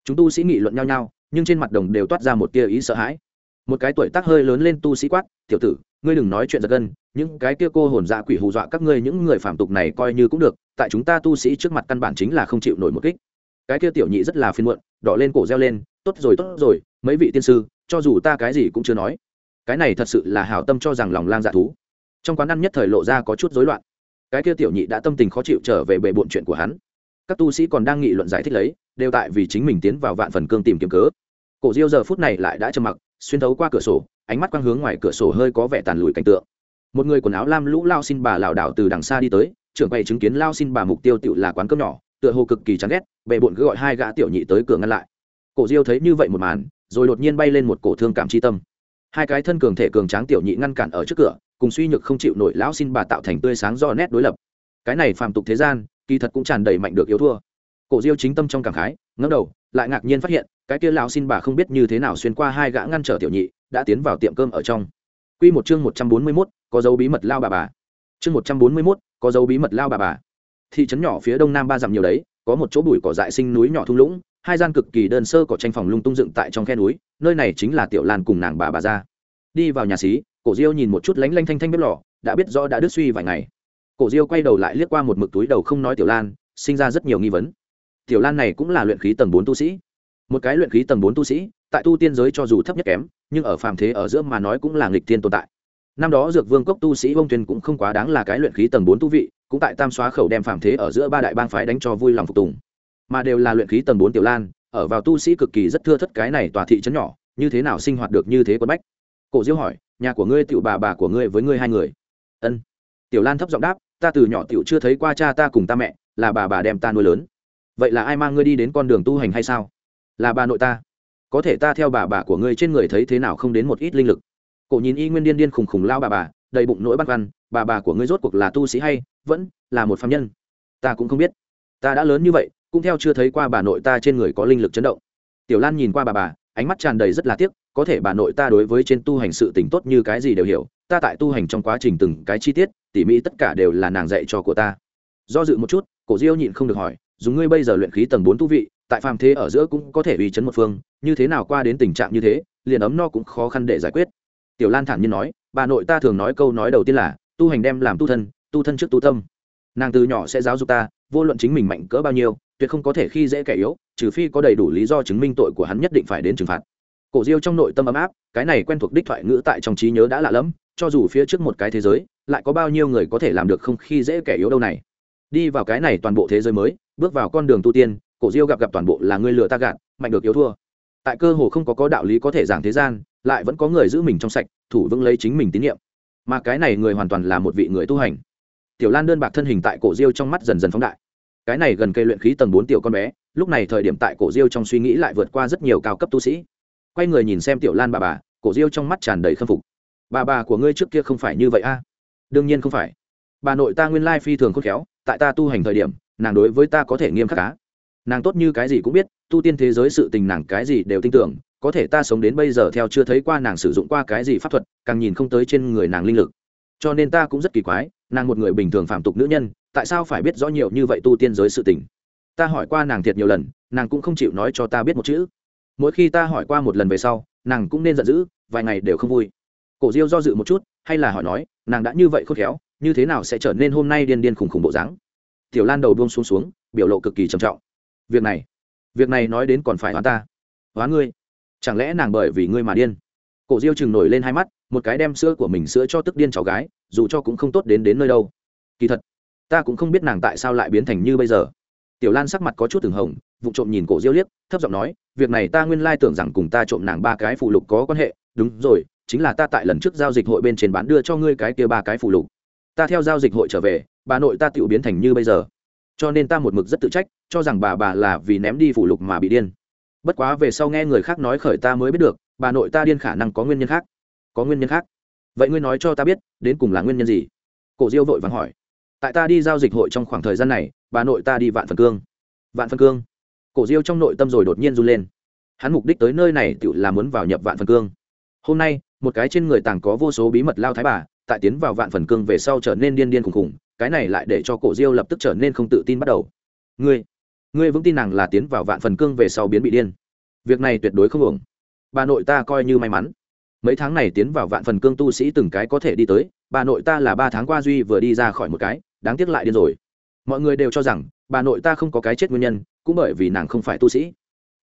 A: Chúng tu sĩ nghị luận nhau nhau, nhưng trên mặt đồng đều toát ra một tia ý sợ hãi. Một cái tuổi tác hơi lớn lên tu sĩ quát, tiểu tử, ngươi đừng nói chuyện giật gân, những cái kia cô hồn dạ quỷ hù dọa các ngươi những người phạm tục này coi như cũng được, tại chúng ta tu sĩ trước mặt căn bản chính là không chịu nổi một kích. Cái kia tiểu nhị rất là phiên muộn, đỏ lên cổ reo lên, tốt rồi tốt rồi, mấy vị tiên sư, cho dù ta cái gì cũng chưa nói cái này thật sự là hảo tâm cho rằng lòng lang dạ thú. Trong quán ăn nhất thời lộ ra có chút rối loạn. Cái kia tiểu nhị đã tâm tình khó chịu trở về bề bộn chuyện của hắn. Các tu sĩ còn đang nghị luận giải thích lấy, đều tại vì chính mình tiến vào vạn phần cương tìm kiếm cớ. Cổ diêu giờ phút này lại đã trầm mặc, xuyên thấu qua cửa sổ, ánh mắt quang hướng ngoài cửa sổ hơi có vẻ tàn lùi cảnh tượng. Một người quần áo lam lũ lao xin bà lảo đảo từ đằng xa đi tới, trưởng quầy chứng kiến lao xin bà mục tiêu tự là quán cơm nhỏ, tựa hồ cực kỳ chán ghét bệ bộn cứ gọi hai gã tiểu nhị tới cửa ngăn lại. Cổ diêu thấy như vậy một màn, rồi đột nhiên bay lên một cổ thương cảm chi tâm hai cái thân cường thể cường tráng tiểu nhị ngăn cản ở trước cửa cùng suy nhược không chịu nổi lão xin bà tạo thành tươi sáng do nét đối lập cái này phàm tục thế gian kỳ thật cũng tràn đầy mạnh được yếu thua cổ diêu chính tâm trong cảm khái ngẫm đầu lại ngạc nhiên phát hiện cái kia lão xin bà không biết như thế nào xuyên qua hai gã ngăn trở tiểu nhị đã tiến vào tiệm cơm ở trong Quy một chương một trăm bốn mươi 141, có dấu bí mật lao bà bà. Chương một trăm bốn mươi 141, có dấu bí mật lao bà bà. Thị trấn nhỏ phía đông nam ba dặm nhiều đấy, có một chỗ bụi cỏ dại sinh núi nhỏ thung lũng, hai gian cực kỳ đơn sơ cỏ tranh phòng lung tung dựng tại trong khe núi, nơi này chính là tiểu Lan cùng nàng bà bà ra. Đi vào nhà xí, Cổ Diêu nhìn một chút lánh lanh thanh thanh bếp lò, đã biết rõ đã đứt suy vài ngày. Cổ Diêu quay đầu lại liếc qua một mực túi đầu không nói tiểu Lan, sinh ra rất nhiều nghi vấn. Tiểu Lan này cũng là luyện khí tầng bốn tu sĩ. Một cái luyện khí tầng bốn tu sĩ, tại tu tiên giới cho dù thấp nhất kém, nhưng ở phàm thế ở giữa mà nói cũng là nghịch tiên tồn tại năm đó dược vương cốc tu sĩ bông tuyên cũng không quá đáng là cái luyện khí tầng bốn tu vị cũng tại tam xóa khẩu đem phàm thế ở giữa ba đại bang phái đánh cho vui lòng phục tùng mà đều là luyện khí tầng bốn tiểu lan, ở vào tu sĩ cực kỳ rất thưa thất cái này tòa thị trấn nhỏ, như thế nào sinh hoạt được như thế quân bách? Cổ diêu hỏi, nhà của ngươi tiểu bà bà của ngươi với ngươi hai người? Ân. Tiểu lan thấp giọng đáp, ta từ nhỏ tiểu chưa thấy qua cha ta cùng ta mẹ, là bà bà đem ta nuôi lớn. Vậy là ai mang ngươi đi đến con đường tu hành hay sao? Là bà nội ta. Có thể ta theo bà bà của ngươi trên người thấy thế nào không đến một ít linh lực. Cổ nhìn y nguyên điên điên khùng khùng lao bà bà, đầy bụng nỗi băn khoăn, bà bà của ngươi rốt cuộc là tu sĩ hay vẫn là một phạm nhân? Ta cũng không biết ta đã lớn như vậy, cũng theo chưa thấy qua bà nội ta trên người có linh lực chấn động. Tiểu lan nhìn qua bà bà, ánh mắt tràn đầy rất là tiếc, có thể bà nội ta đối với trên tu hành sự tỉnh tốt như cái gì đều hiểu, ta tại tu hành trong quá trình từng cái chi tiết, tỉ mỹ tất cả đều là nàng dạy cho của ta. Do dự một chút, cổ diêu nhịn không được hỏi, dùng ngươi bây giờ luyện khí tầng bốn tu vị, tại phàm thế ở giữa cũng có thể uy chấn một phương, như thế nào qua đến tình trạng như thế, liền ấm no cũng khó khăn để giải quyết. Tiểu lan thản nhiên nói, bà nội ta thường nói câu nói đầu tiên là, tu hành đem làm tu thân tu thân trước tu tâm nàng từ nhỏ sẽ giáo dục ta, vô luận chính mình mạnh cỡ bao nhiêu, tuyệt không có thể khi dễ kẻ yếu, trừ phi có đầy đủ lý do chứng minh tội của hắn nhất định phải đến trừng phạt. Cổ diêu trong nội tâm ấm áp, cái này quen thuộc đích thoại ngữ tại trong trí nhớ đã lạ lẫm, cho dù phía trước một cái thế giới, lại có bao nhiêu người có thể làm được không khi dễ kẻ yếu đâu này. Đi vào cái này toàn bộ thế giới mới, bước vào con đường tu tiên, cổ diêu gặp gặp toàn bộ là người lừa ta gạt, mạnh được yếu thua. Tại cơ hồ không có có đạo lý có thể giảng thế gian, lại vẫn có người giữ mình trong sạch, thủ vững lấy chính mình tín nhiệm. Mà cái này người hoàn toàn là một vị người tu hành tiểu lan đơn bạc thân hình tại cổ diêu trong mắt dần dần phóng đại. Cái này gần cây luyện khí tầng bốn tiểu con bé, lúc này thời điểm tại cổ diêu trong suy nghĩ lại vượt qua rất nhiều cao cấp tu sĩ. Quay người nhìn xem tiểu lan bà bà, cổ diêu trong mắt tràn đầy khâm phục. Bà bà của ngươi trước kia không phải như vậy a? Đương nhiên không phải. Bà nội ta nguyên lai phi thường khôn khéo, tại ta tu hành thời điểm, nàng đối với ta có thể nghiêm khắc cá nàng tốt như cái gì cũng biết, tu tiên thế giới sự tình nàng cái gì đều tin tưởng, có thể ta sống đến bây giờ theo chưa thấy qua nàng sử dụng qua cái gì pháp thuật, càng nhìn không tới trên người nàng linh lực. Cho nên ta cũng rất kỳ quái nàng một người bình thường phạm tục nữ nhân, tại sao phải biết rõ nhiều như vậy tu tiên giới sự tình? Ta hỏi qua nàng thiệt nhiều lần, nàng cũng không chịu nói cho ta biết một chữ. Mỗi khi ta hỏi qua một lần về sau, nàng cũng nên giận dữ, vài ngày đều không vui. Cổ diêu do dự một chút, hay là hỏi nói, nàng đã như vậy khôn khéo, như thế nào sẽ trở nên hôm nay điên điên khùng khùng bộ dáng? Tiểu lan đầu buông xuống xuống, biểu lộ cực kỳ trầm trọng. Việc này việc này nói đến còn phải hóa ta. Hóa ngươi? Chẳng lẽ nàng bởi vì ngươi mà điên? Cổ diêu chừng nổi lên hai mắt, một cái đem sữa của mình sữa cho tức điên cháu gái dù cho cũng không tốt đến đến nơi đâu. Kỳ thật, ta cũng không biết nàng tại sao lại biến thành như bây giờ. Tiểu lan sắc mặt có chút từng hồng vụ trộm nhìn cổ diêu liếc, thấp giọng nói, việc này ta nguyên lai tưởng rằng cùng ta trộm nàng ba cái phụ lục có quan hệ, đúng rồi, chính là ta tại lần trước giao dịch hội bên trên bán đưa cho ngươi cái kia ba cái phụ lục. Ta theo giao dịch hội trở về, bà nội ta tự biến thành như bây giờ. Cho nên ta một mực rất tự trách, cho rằng bà bà là vì ném đi phụ lục mà bị điên. Bất quá về sau nghe người khác nói khởi ta mới biết được, bà nội ta điên khả năng có nguyên nhân khác. Có nguyên nhân khác vậy ngươi nói cho ta biết, đến cùng là nguyên nhân gì? Cổ diêu vội vàng hỏi. Tại ta đi giao dịch hội trong khoảng thời gian này, bà nội ta đi vạn phần cương. Vạn phần cương? Cổ diêu trong nội tâm rồi đột nhiên run lên. Hắn mục đích tới nơi này tự là muốn vào nhập vạn phần cương. Hôm nay, một cái trên người tàng có vô số bí mật lao thái bà, tại tiến vào vạn phần cương về sau trở nên điên điên khùng khùng cái này lại để cho cổ diêu lập tức trở nên không tự tin bắt đầu. Ngươi ngươi vững tin nàng là tiến vào vạn phần cương về sau biến bị điên. Việc này tuyệt đối không ổn. Bà nội ta coi như may mắn mấy tháng này tiến vào vạn phần cương tu sĩ từng cái có thể đi tới, bà nội ta là ba tháng qua duy vừa đi ra khỏi một cái, đáng tiếc lại điên rồi. Mọi người đều cho rằng, bà nội ta không có cái chết nguyên nhân, cũng bởi vì nàng không phải tu sĩ.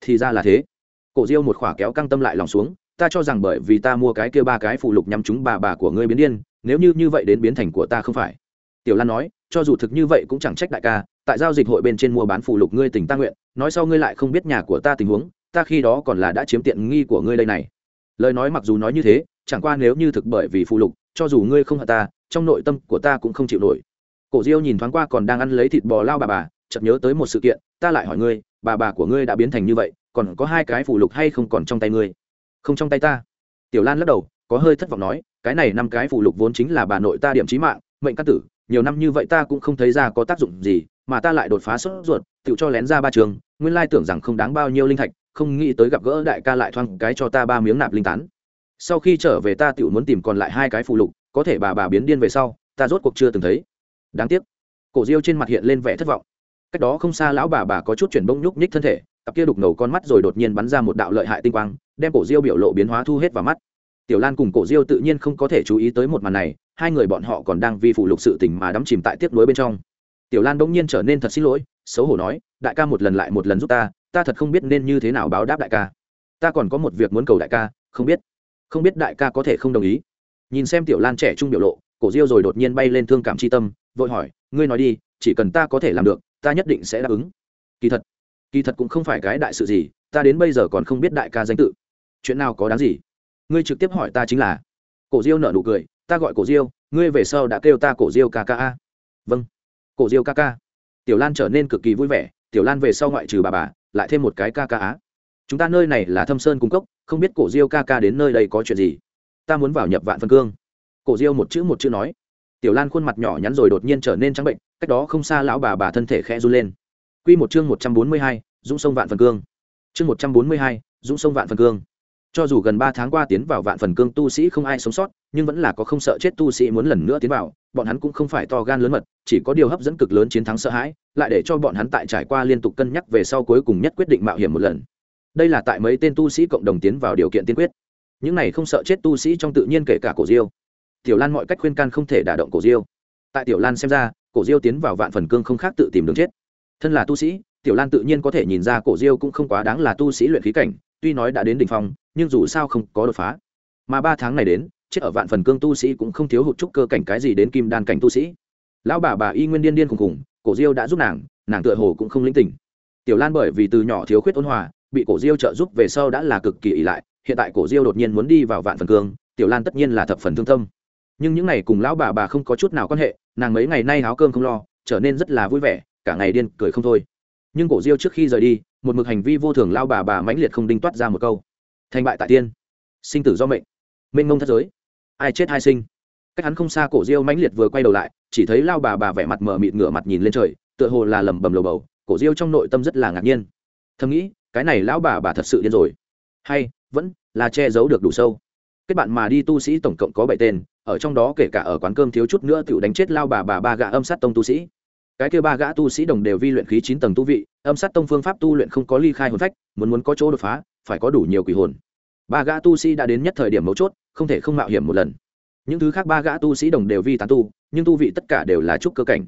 A: Thì ra là thế. Cổ diêu một khỏa kéo căng tâm lại lòng xuống, ta cho rằng bởi vì ta mua cái kia ba cái phụ lục nhắm chúng bà bà của ngươi biến điên, nếu như như vậy đến biến thành của ta không phải. Tiểu lan nói, cho dù thực như vậy cũng chẳng trách đại ca, tại giao dịch hội bên trên mua bán phụ lục ngươi tình ta nguyện, nói sau ngươi lại không biết nhà của ta tình huống, ta khi đó còn là đã chiếm tiện nghi của ngươi đây này lời nói mặc dù nói như thế, chẳng qua nếu như thực bởi vì phụ lục, cho dù ngươi không hận ta, trong nội tâm của ta cũng không chịu nổi. Cổ diêu nhìn thoáng qua còn đang ăn lấy thịt bò lao bà bà, chợt nhớ tới một sự kiện, ta lại hỏi ngươi, bà bà của ngươi đã biến thành như vậy, còn có hai cái phụ lục hay không còn trong tay ngươi? Không trong tay ta. Tiểu lan lắc đầu, có hơi thất vọng nói, cái này năm cái phụ lục vốn chính là bà nội ta điểm trí mạng, mệnh cát tử, nhiều năm như vậy ta cũng không thấy ra có tác dụng gì, mà ta lại đột phá sốt ruột, tự cho lén ra ba trường, nguyên lai tưởng rằng không đáng bao nhiêu linh thạch không nghĩ tới gặp gỡ đại ca lại thoang cái cho ta ba miếng nạp linh tán. Sau khi trở về ta tự muốn tìm còn lại hai cái phụ lục, có thể bà bà biến điên về sau, ta rốt cuộc chưa từng thấy. Đáng tiếc, cổ diêu trên mặt hiện lên vẻ thất vọng. Cách đó không xa lão bà bà có chút chuyển bông nhúc nhích thân thể, cặp kia đục ngầu con mắt rồi đột nhiên bắn ra một đạo lợi hại tinh quang, đem cổ diêu biểu lộ biến hóa thu hết vào mắt. Tiểu lan cùng cổ diêu tự nhiên không có thể chú ý tới một màn này, hai người bọn họ còn đang vi phụ lục sự tình mà đắm chìm tại tiếc nuối bên trong. Tiểu lan bỗng nhiên trở nên thật xin lỗi, xấu hổ nói, đại ca một lần lại một lần giúp ta ta thật không biết nên như thế nào báo đáp đại ca. Ta còn có một việc muốn cầu đại ca, không biết. Không biết đại ca có thể không đồng ý. Nhìn xem tiểu lan trẻ trung biểu lộ, cổ diêu rồi đột nhiên bay lên thương cảm c h i tâm, vội hỏi, ngươi nói đi, chỉ cần ta có thể làm được, ta nhất định sẽ đáp ứng. Kỳ thật kỳ thật cũng không phải cái đại sự gì, ta đến bây giờ còn không biết đại ca danh tự. Chuyện nào có đáng gì? Ngươi trực tiếp hỏi ta chính là. Cổ diêu nợ nụ cười, ta gọi cổ diêu, ngươi về sau đã kêu ta cổ diêu ca ca a. Vâng. Cổ diêu ca ca. Tiểu lan trở nên cực kỳ vui vẻ, tiểu lan về sau ngoại trừ bà bà lại thêm một cái ca ca á. Chúng ta nơi này là thâm sơn cung cấp không biết cổ diêu ca ca đến nơi đây có chuyện gì. Ta muốn vào nhập vạn phân cương. Cổ diêu một chữ một chữ nói. Tiểu lan khuôn mặt nhỏ nhắn rồi đột nhiên trở nên trắng bệnh, cách đó không xa lão bà bà thân thể khẽ run lên. Q một chương một trăm bốn mươi hai, dũng sông vạn phần cương. Chương một trăm bốn mươi hai, dũng sông vạn phần cương cho dù gần ba tháng qua tiến vào vạn phần cương tu sĩ không ai sống sót, nhưng vẫn là có không sợ chết tu sĩ muốn lần nữa tiến vào, bọn hắn cũng không phải to gan lớn mật, chỉ có điều hấp dẫn cực lớn chiến thắng sợ hãi, lại để cho bọn hắn tại trải qua liên tục cân nhắc về sau cuối cùng nhất quyết định mạo hiểm một lần. Đây là tại mấy tên tu sĩ cộng đồng tiến vào điều kiện tiên quyết. Những này không sợ chết tu sĩ trong tự nhiên kể cả cổ diêu. Tiểu lan mọi cách khuyên can không thể đả động cổ diêu. Tại tiểu lan xem ra, cổ diêu tiến vào vạn phần cương không khác tự tìm đường chết. Thân là tu sĩ, tiểu lan tự nhiên có thể nhìn ra cổ diêu cũng không quá đáng là tu sĩ luyện khí cảnh, tuy nói đã đến đ ỉ n h phong nhưng dù sao không có đột phá. Mà ba tháng này đến, chết ở vạn phần cương tu sĩ cũng không thiếu hụt chút cơ cảnh cái gì đến kim đan cảnh tu sĩ. Lão bà bà y nguyên điên điên khùng khùng, cổ diêu đã giúp nàng nàng tựa hồ cũng không linh tỉnh. Tiểu lan bởi vì từ nhỏ thiếu khuyết ôn hòa, bị cổ diêu trợ giúp về sau đã là cực kỳ ỷ lại, hiện tại cổ diêu đột nhiên muốn đi vào vạn phần cương, tiểu lan tất nhiên là thập phần thương tâm. Nhưng những ngày cùng lão bà bà không có chút nào quan hệ, nàng mấy ngày nay háo cơm không lo, trở nên rất là vui vẻ, cả ngày điên cười không thôi. Nhưng cổ diêu trước khi rời đi, một mực hành vi vô thường lao bà bà mãnh liệt không đinh toát ra một câu thành bại tại tiên. Sinh tử do mệnh. Mênh mông thất giới. Ai chết ai sinh. Cách hắn không xa cổ diêu mãnh liệt vừa quay đầu lại, chỉ thấy lao bà bà vẻ mặt mờ mịt ngửa mặt nhìn lên trời, tựa hồ là lầm bầm lầu bầu, cổ diêu trong nội tâm rất là ngạc nhiên. Thầm nghĩ, cái này lão bà bà thật sự điên rồi. Hay, vẫn là che giấu được đủ sâu. Kết bạn mà đi tu sĩ tổng cộng có bảy tên, ở trong đó kể cả ở quán cơm thiếu chút nữa tựu đánh chết lao bà bà ba gã âm sát tông tu sĩ. Cái kia ba gã tu sĩ đồng đều vi luyện khí chín tầng tu vị, âm sát tông phương pháp tu luyện không có ly khai hồn phách, muốn muốn có chỗ đột phá phải có đủ nhiều quỷ hồn. Ba gã tu sĩ đã đến nhất thời điểm mấu chốt, không thể không mạo hiểm một lần. Những thứ khác ba gã tu sĩ đồng đều vi tán tu, nhưng tu vị tất cả đều là trúc cơ cảnh.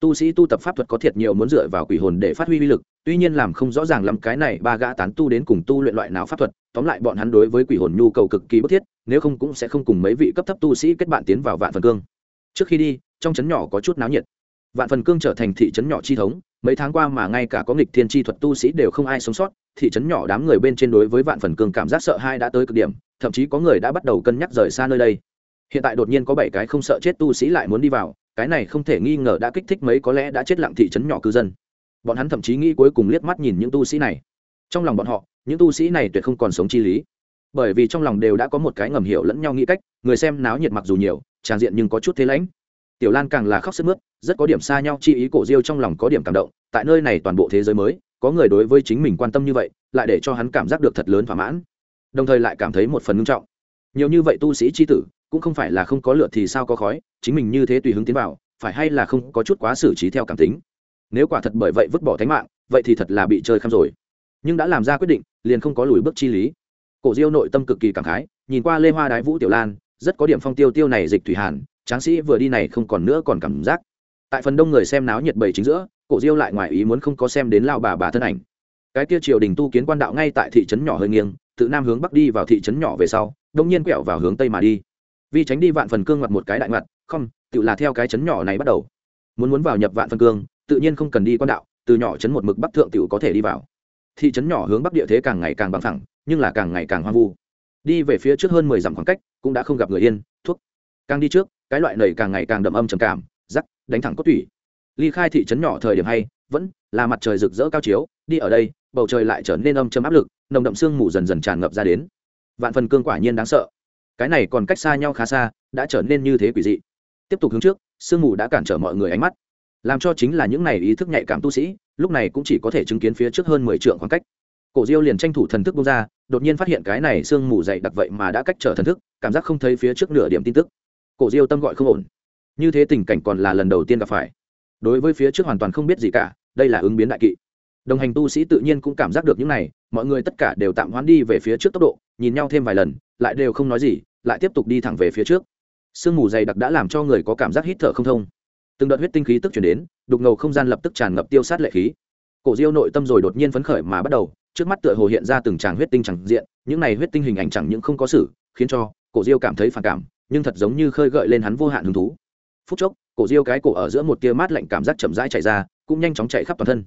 A: Tu sĩ tu tập pháp thuật có thiệt nhiều muốn dựa vào quỷ hồn để phát huy uy lực, tuy nhiên làm không rõ ràng lắm cái này ba gã tán tu đến cùng tu luyện loại nào pháp thuật, tóm lại bọn hắn đối với quỷ hồn nhu cầu cực kỳ bức thiết, nếu không cũng sẽ không cùng mấy vị cấp thấp tu sĩ kết bạn tiến vào vạn phần cương. Trước khi đi, trong trấn nhỏ có chút náo nhiệt. Vạn phần cương trở thành thị trấn nhỏ chi thống mấy tháng qua mà ngay cả có nghịch thiên chi thuật tu sĩ đều không ai sống sót, thị trấn nhỏ đám người bên trên đối với vạn phần cường cảm giác sợ hai đã tới cực điểm, thậm chí có người đã bắt đầu cân nhắc rời xa nơi đây. Hiện tại đột nhiên có bảy cái không sợ chết tu sĩ lại muốn đi vào, cái này không thể nghi ngờ đã kích thích mấy có lẽ đã chết lặng thị trấn nhỏ cư dân. Bọn hắn thậm chí nghĩ cuối cùng liếc mắt nhìn những tu sĩ này. Trong lòng bọn họ, những tu sĩ này tuyệt không còn sống chi lý. Bởi vì trong lòng đều đã có một cái ngầm hiểu lẫn nhau nghĩ cách, người xem náo nhiệt mặc dù nhiều, tràn diện nhưng có chút thế lãnh. Tiểu lan càng là khóc sức mướt rất có điểm xa nhau, chi ý cổ diêu trong lòng có điểm cảm động, tại nơi này toàn bộ thế giới mới, có người đối với chính mình quan tâm như vậy, lại để cho hắn cảm giác được thật lớn thỏa mãn. Đồng thời lại cảm thấy một phần nghiêm trọng. Nhiều như vậy tu sĩ c h i tử, cũng không phải là không có lượt thì sao có khói, chính mình như thế tùy hứng tiến vào, phải hay là không có chút quá xử trí theo cảm tính. Nếu quả thật bởi vậy vứt bỏ thánh mạng, vậy thì thật là bị chơi khăm rồi. Nhưng đã làm ra quyết định, liền không có lùi bước chi lý. Cổ diêu nội tâm cực kỳ cảm khái, nhìn qua lê hoa đái vũ tiểu lan, rất có điểm phong tiêu tiêu này dịch thủy hàn, tráng sĩ vừa đi này không còn nữa còn cảm giác tại phần đông người xem náo nhiệt bầy chính giữa, cổ diêu lại ngoài ý muốn không có xem đến lao bà bà thân ảnh. Cái kia triều đình tu kiến quan đạo ngay tại thị trấn nhỏ hơi nghiêng, tự nam hướng bắc đi vào thị trấn nhỏ về sau, đông nhiên quẹo vào hướng tây mà đi. Vì tránh đi vạn phần cương mặt một cái đại mặt không, tự là theo cái trấn nhỏ này bắt đầu. Muốn muốn vào nhập vạn phần cương, tự nhiên không cần đi quan đạo, từ nhỏ trấn một mực bắc thượng tự có thể đi vào. Thị trấn nhỏ hướng bắc địa thế càng ngày càng bằng thẳng nhưng là càng ngày càng hoang vu. Đi về phía trước hơn mười dặm khoảng cách, cũng đã không gặp người yên, thuốc. Càng đi trước, cái loại nầy càng ngày càng đậm âm trầm cảm rắc đánh thẳng cốt tủy. Ly khai thị trấn nhỏ thời điểm hay, vẫn là mặt trời rực rỡ cao chiếu, đi ở đây, bầu trời lại trở nên âm châm áp lực, nồng đậm sương mù dần dần tràn ngập ra đến. Vạn phần cương quả nhiên đáng sợ. Cái này còn cách xa nhau khá xa, đã trở nên như thế quỷ dị. Tiếp tục hướng trước, sương mù đã cản trở mọi người ánh mắt. Làm cho chính là những này ý thức nhạy cảm tu sĩ, lúc này cũng chỉ có thể chứng kiến phía trước hơn mười trượng khoảng cách. Cổ diêu liền tranh thủ thần thức bung ra, đột nhiên phát hiện cái này sương mù dày đặc vậy mà đã cách trở thần thức, cảm giác không thấy phía trước nửa điểm tin tức. Cổ diêu tâm gọi không ổn như thế tình cảnh còn là lần đầu tiên gặp phải. Đối với phía trước hoàn toàn không biết gì cả, đây là ứng biến đại kỵ. Đồng hành tu sĩ tự nhiên cũng cảm giác được những này, mọi người tất cả đều tạm hoãn đi về phía trước tốc độ, nhìn nhau thêm vài lần, lại đều không nói gì, lại tiếp tục đi thẳng về phía trước. Sương mù dày đặc đã làm cho người có cảm giác hít thở không thông. Từng đợt huyết tinh khí tức chuyển đến, đục ngầu không gian lập tức tràn ngập tiêu sát lệ khí. Cổ diêu nội tâm rồi đột nhiên phấn khởi mà bắt đầu, trước mắt tựa hồ hiện ra từng tràng huyết tinh chẳng diện, những này huyết tinh hình ảnh chẳng những không có sự khiến cho cổ diêu cảm thấy phản cảm, nhưng thật giống như khơi gợi lên hắn vô hạn hứng thú phút chốc, cổ diêu cái cổ ở giữa một tia mát lạnh cảm giác chậm rãi chạy ra, cũng nhanh chóng chạy khắp toàn thân.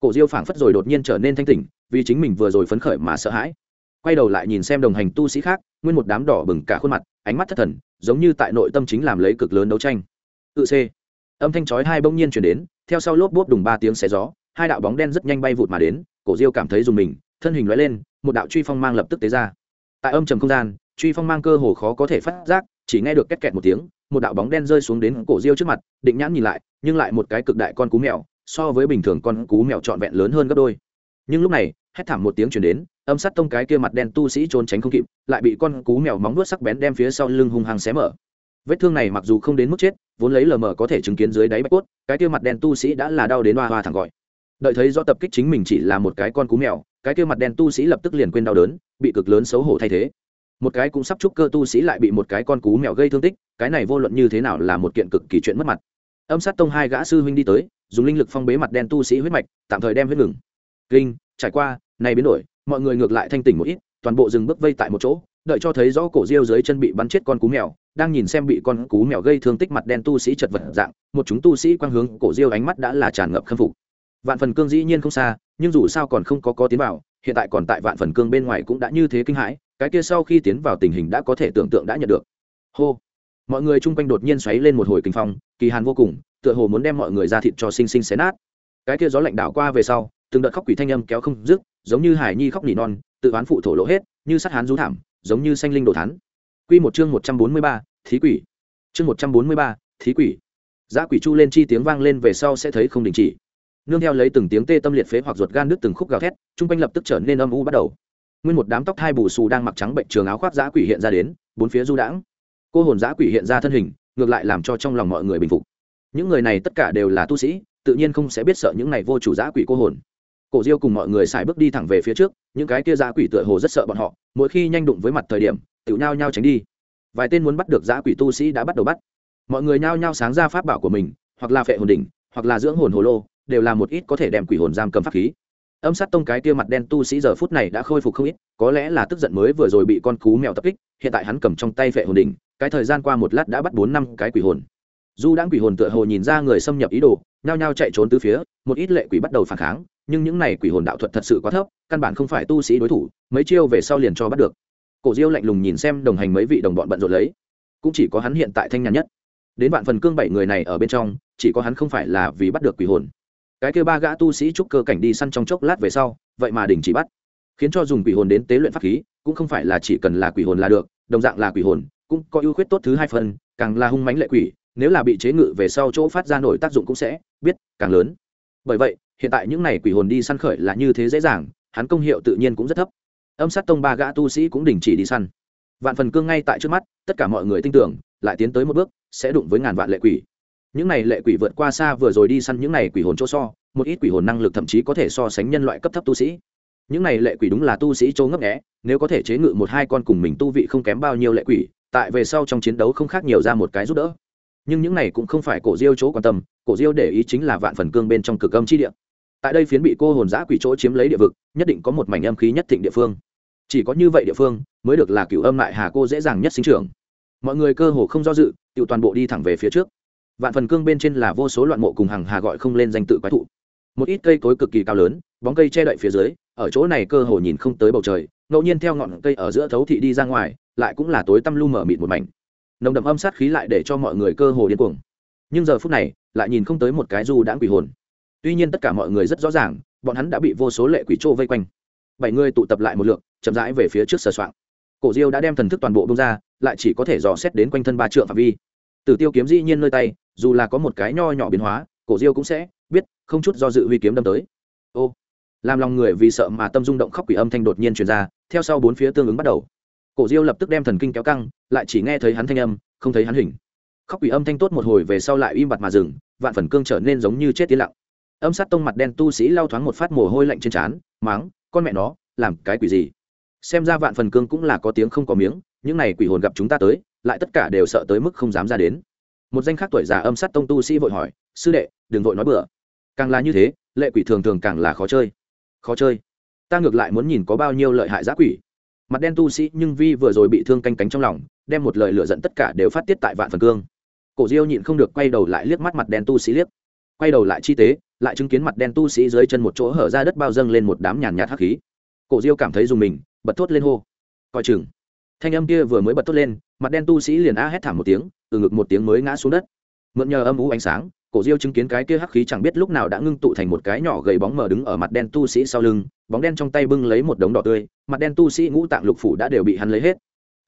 A: Cổ diêu phảng phất rồi đột nhiên trở nên thanh tỉnh, vì chính mình vừa rồi phấn khởi mà sợ hãi. Quay đầu lại nhìn xem đồng hành tu sĩ khác, nguyên một đám đỏ bừng cả khuôn mặt, ánh mắt thất thần, giống như tại nội tâm chính làm lấy cực lớn đấu tranh. Tự c âm thanh chói hai bỗng nhiên chuyển đến, theo sau lốp bốp đùng ba tiếng xé gió, hai đạo bóng đen rất nhanh bay vụt mà đến, cổ diêu cảm thấy dùng mình, thân hình lóe lên, một đạo truy phong mang lập tức tế ra. Tại âm trầm không gian, truy phong mang cơ hồ khó có thể phát giác chỉ nghe được két kẹt một tiếng, một đạo bóng đen rơi xuống đến cổ diêu trước mặt, định nhãn nhìn lại, nhưng lại một cái cực đại con cú mèo, so với bình thường con cú mèo trọn vẹn lớn hơn gấp đôi. Nhưng lúc này, hét thảm một tiếng chuyển đến, âm sắt tông cái kia mặt đen tu sĩ trốn tránh không kịp, lại bị con cú mèo móng nuốt sắc bén đem phía sau lưng hung hăng xé mở. Vết thương này mặc dù không đến mức chết, vốn lấy lờ mờ có thể chứng kiến dưới đáy bạch cốt, cái kia mặt đen tu sĩ đã là đau đến hoa hoa thẳng gọi. Đợi thấy do tập kích chính mình chỉ là một cái con cú mèo, cái kia mặt đen tu sĩ lập tức liền quên đau đớn, bị cực lớn xấu hổ thay thế một cái cũng sắp chúc cơ tu sĩ lại bị một cái con cú mèo gây thương tích, cái này vô luận như thế nào là một kiện cực kỳ chuyện mất mặt. Âm sát tông hai gã sư huynh đi tới, dùng linh lực phong bế mặt đen tu sĩ huyết mạch, tạm thời đem huyết ngừng. Kinh, trải qua, này biến đổi, mọi người ngược lại thanh tỉnh một ít, toàn bộ dừng bước vây tại một chỗ, đợi cho thấy rõ cổ diêu dưới chân bị bắn chết con cú mèo, đang nhìn xem bị con cú mèo gây thương tích mặt đen tu sĩ chật vật dạng, một chúng tu sĩ quang hướng cổ diêu ánh mắt đã là tràn ngập khâm phục. Vạn phần cương dĩ nhiên không xa, nhưng dù sao còn không có có tiến vào, hiện tại còn tại vạn phần cương bên ngoài cũng đã như thế kinh hãi cái kia sau khi tiến vào tình hình đã có thể tưởng tượng đã nhận được. Hô. Mọi người chung quanh đột nhiên xoáy lên một hồi kinh phong, kỳ hàn vô cùng, tựa hồ muốn đem mọi người ra thịt cho sinh sinh xé nát. Cái kia gió lạnh đảo qua về sau, từng đợt khóc quỷ thanh âm kéo không dứt, giống như hải nhi khóc nỉ non, tự oán phụ thổ lộ hết, như sát hán rú thảm, giống như sanh linh đồ thán. Quy một chương một trăm bốn mươi ba, thí quỷ. Chương một trăm bốn mươi ba, thí quỷ. Giá quỷ chu lên chi tiếng vang lên về sau sẽ thấy không đình chỉ. Nương theo lấy từng tiếng tê tâm liệt phế hoặc ruột gan đứt từng khúc gào thét, chung quanh lập tức trở nên âm u bắt đầu nguyên một đám tóc thai bù xù đang mặc trắng bệnh trường áo khoác giã quỷ hiện ra đến, bốn phía du đãng. Cô hồn giã quỷ hiện ra thân hình, ngược lại làm cho trong lòng mọi người bình phục. Những người này tất cả đều là tu sĩ, tự nhiên không sẽ biết sợ những này vô chủ giã quỷ cô hồn. Cổ diêu cùng mọi người xài bước đi thẳng về phía trước, những cái kia giã quỷ tựa hồ rất sợ bọn họ, mỗi khi nhanh đụng với mặt thời điểm tự nhao nhao tránh đi. Vài tên muốn bắt được giã quỷ tu sĩ đã bắt đầu bắt. Mọi người nhao nhao sáng ra pháp bảo của mình, hoặc là phệ hồn đỉnh, hoặc là dưỡng hồn hồ lô, đều là một ít có thể đem quỷ hồn giam cầm pháp khí âm sát tông cái kia mặt đen tu sĩ giờ phút này đã khôi phục không ít, có lẽ là tức giận mới vừa rồi bị con cú mèo tập kích, hiện tại hắn cầm trong tay vệ hồn đỉnh, cái thời gian qua một lát đã bắt bốn năm cái quỷ hồn. Du đãng quỷ hồn tựa hồ nhìn ra người xâm nhập ý đồ, nhao nhao chạy trốn từ phía, một ít lệ quỷ bắt đầu phản kháng, nhưng những này quỷ hồn đạo thuật thật sự quá thấp, căn bản không phải tu sĩ đối thủ, mấy chiêu về sau liền cho bắt được. Cổ diêu lạnh lùng nhìn xem đồng hành mấy vị đồng bọn bận rộn lấy. Cũng chỉ có hắn hiện tại thanh nhàn nhất. Đến vạn phần cương bảy người này ở bên trong, chỉ có hắn không phải là vì bắt được quỷ hồn cái kêu ba gã tu sĩ trúc cơ cảnh đi săn trong chốc lát về sau, vậy mà đình chỉ bắt. Khiến cho dùng quỷ hồn đến tế luyện pháp khí, cũng không phải là chỉ cần là quỷ hồn là được, đồng dạng là quỷ hồn, cũng có ưu khuyết tốt thứ hai phần, càng là hung mãnh lệ quỷ, nếu là bị chế ngự về sau chỗ phát ra nổi tác dụng cũng sẽ biết càng lớn. Bởi vậy, hiện tại những này quỷ hồn đi săn khởi là như thế dễ dàng, hắn công hiệu tự nhiên cũng rất thấp. Âm sát tông ba gã tu sĩ cũng đình chỉ đi săn. Vạn phần cương ngay tại trước mắt, tất cả mọi người tin tưởng, lại tiến tới một bước, sẽ đụng với ngàn vạn lệ quỷ những này lệ quỷ vượt qua xa vừa rồi đi săn những này quỷ hồn chỗ so, một ít quỷ hồn năng lực thậm chí có thể so sánh nhân loại cấp thấp tu sĩ. Những này lệ quỷ đúng là tu sĩ chỗ ngấp nghẽ nếu có thể chế ngự một hai con cùng mình tu vị không kém bao nhiêu lệ quỷ, tại về sau trong chiến đấu không khác nhiều ra một cái giúp đỡ. Nhưng những này cũng không phải cổ diêu chỗ quan tâm, cổ diêu để ý chính là vạn phần cương bên trong cực âm chi địa. Tại đây phiến bị cô hồn giã quỷ chỗ chiếm lấy địa vực, nhất định có một mảnh âm khí nhất thịnh địa phương. Chỉ có như vậy địa phương, mới được là cựu âm lại hà cô dễ dàng nhất sinh trưởng. Mọi người cơ hồ không do dự tự toàn bộ đi thẳng về phía trước vạn phần cương bên trên là vô số loạn mộ cùng hàng hà gọi không lên danh tự quái thụ. Một ít cây cối cực kỳ cao lớn, bóng cây che đậy phía dưới, ở chỗ này cơ hồ nhìn không tới bầu trời, ngẫu nhiên theo ngọn cây ở giữa thấu thị đi ra ngoài, lại cũng là tối tăm lu mở mịt một mảnh. Nồng đậm âm sát khí lại để cho mọi người cơ hồ điên cuồng. Nhưng giờ phút này, lại nhìn không tới một cái du đãng quỷ hồn. Tuy nhiên tất cả mọi người rất rõ ràng, bọn hắn đã bị vô số lệ quỷ trô vây quanh. Bảy người tụ tập lại một lượng chậm rãi về phía trước sờ soạng. Cổ diêu đã đem thần thức toàn bộ bông ra, lại chỉ có thể dò xét đến quanh thân ba trượng phạm vi. Tử tiêu kiếm dĩ nhiên nơi tay dù là có một cái nho nhỏ biến hóa, cổ diêu cũng sẽ biết, không chút do dự huy kiếm đâm tới. Ô, làm lòng người vì sợ mà tâm rung động khóc quỷ âm thanh đột nhiên truyền ra, theo sau bốn phía tương ứng bắt đầu. Cổ diêu lập tức đem thần kinh kéo căng, lại chỉ nghe thấy hắn thanh âm, không thấy hắn hình. Khóc quỷ âm thanh tốt một hồi về sau lại im bặt mà dừng, vạn phần cương trở nên giống như chết tiến lặng. Âm sát tông mặt đen tu sĩ lau thoáng một phát mồ hôi lạnh trên trán máng con mẹ nó, làm cái quỷ gì? Xem ra vạn phần cương cũng là có tiếng không có miếng, những này quỷ hồn gặp chúng ta tới, lại tất cả đều sợ tới mức không dám ra đến một danh khác tuổi già âm sát tông tu sĩ vội hỏi, sư đệ, đừng vội nói bừa. Càng là như thế, lệ quỷ thường thường càng là khó chơi. Khó chơi. Ta ngược lại muốn nhìn có bao nhiêu lợi hại giá quỷ. Mặt đen tu sĩ nhưng vi vừa rồi bị thương canh cánh trong lòng, đem một lời lựa giận tất cả đều phát tiết tại vạn phần cương. Cổ diêu nhịn không được quay đầu lại liếc mắt mặt đen tu sĩ liếc. Quay đầu lại chi tế, lại chứng kiến mặt đen tu sĩ dưới chân một chỗ hở ra đất bao dâng lên một đám nhàn nhạt hắc khí. Cổ diêu cảm thấy dùng mình, bật thốt lên hô. Coi chừng thanh âm kia vừa mới bật tốt lên, mặt đen tu sĩ liền a hét thảm một tiếng, từ ngực một tiếng mới ngã xuống đất. Mượn nhờ âm ú ánh sáng, cổ diêu chứng kiến cái kia hắc khí chẳng biết lúc nào đã ngưng tụ thành một cái nhỏ gầy bóng mờ đứng ở mặt đen tu sĩ sau lưng, bóng đen trong tay bưng lấy một đống đỏ tươi, mặt đen tu sĩ ngũ tạng lục phủ đã đều bị hắn lấy hết.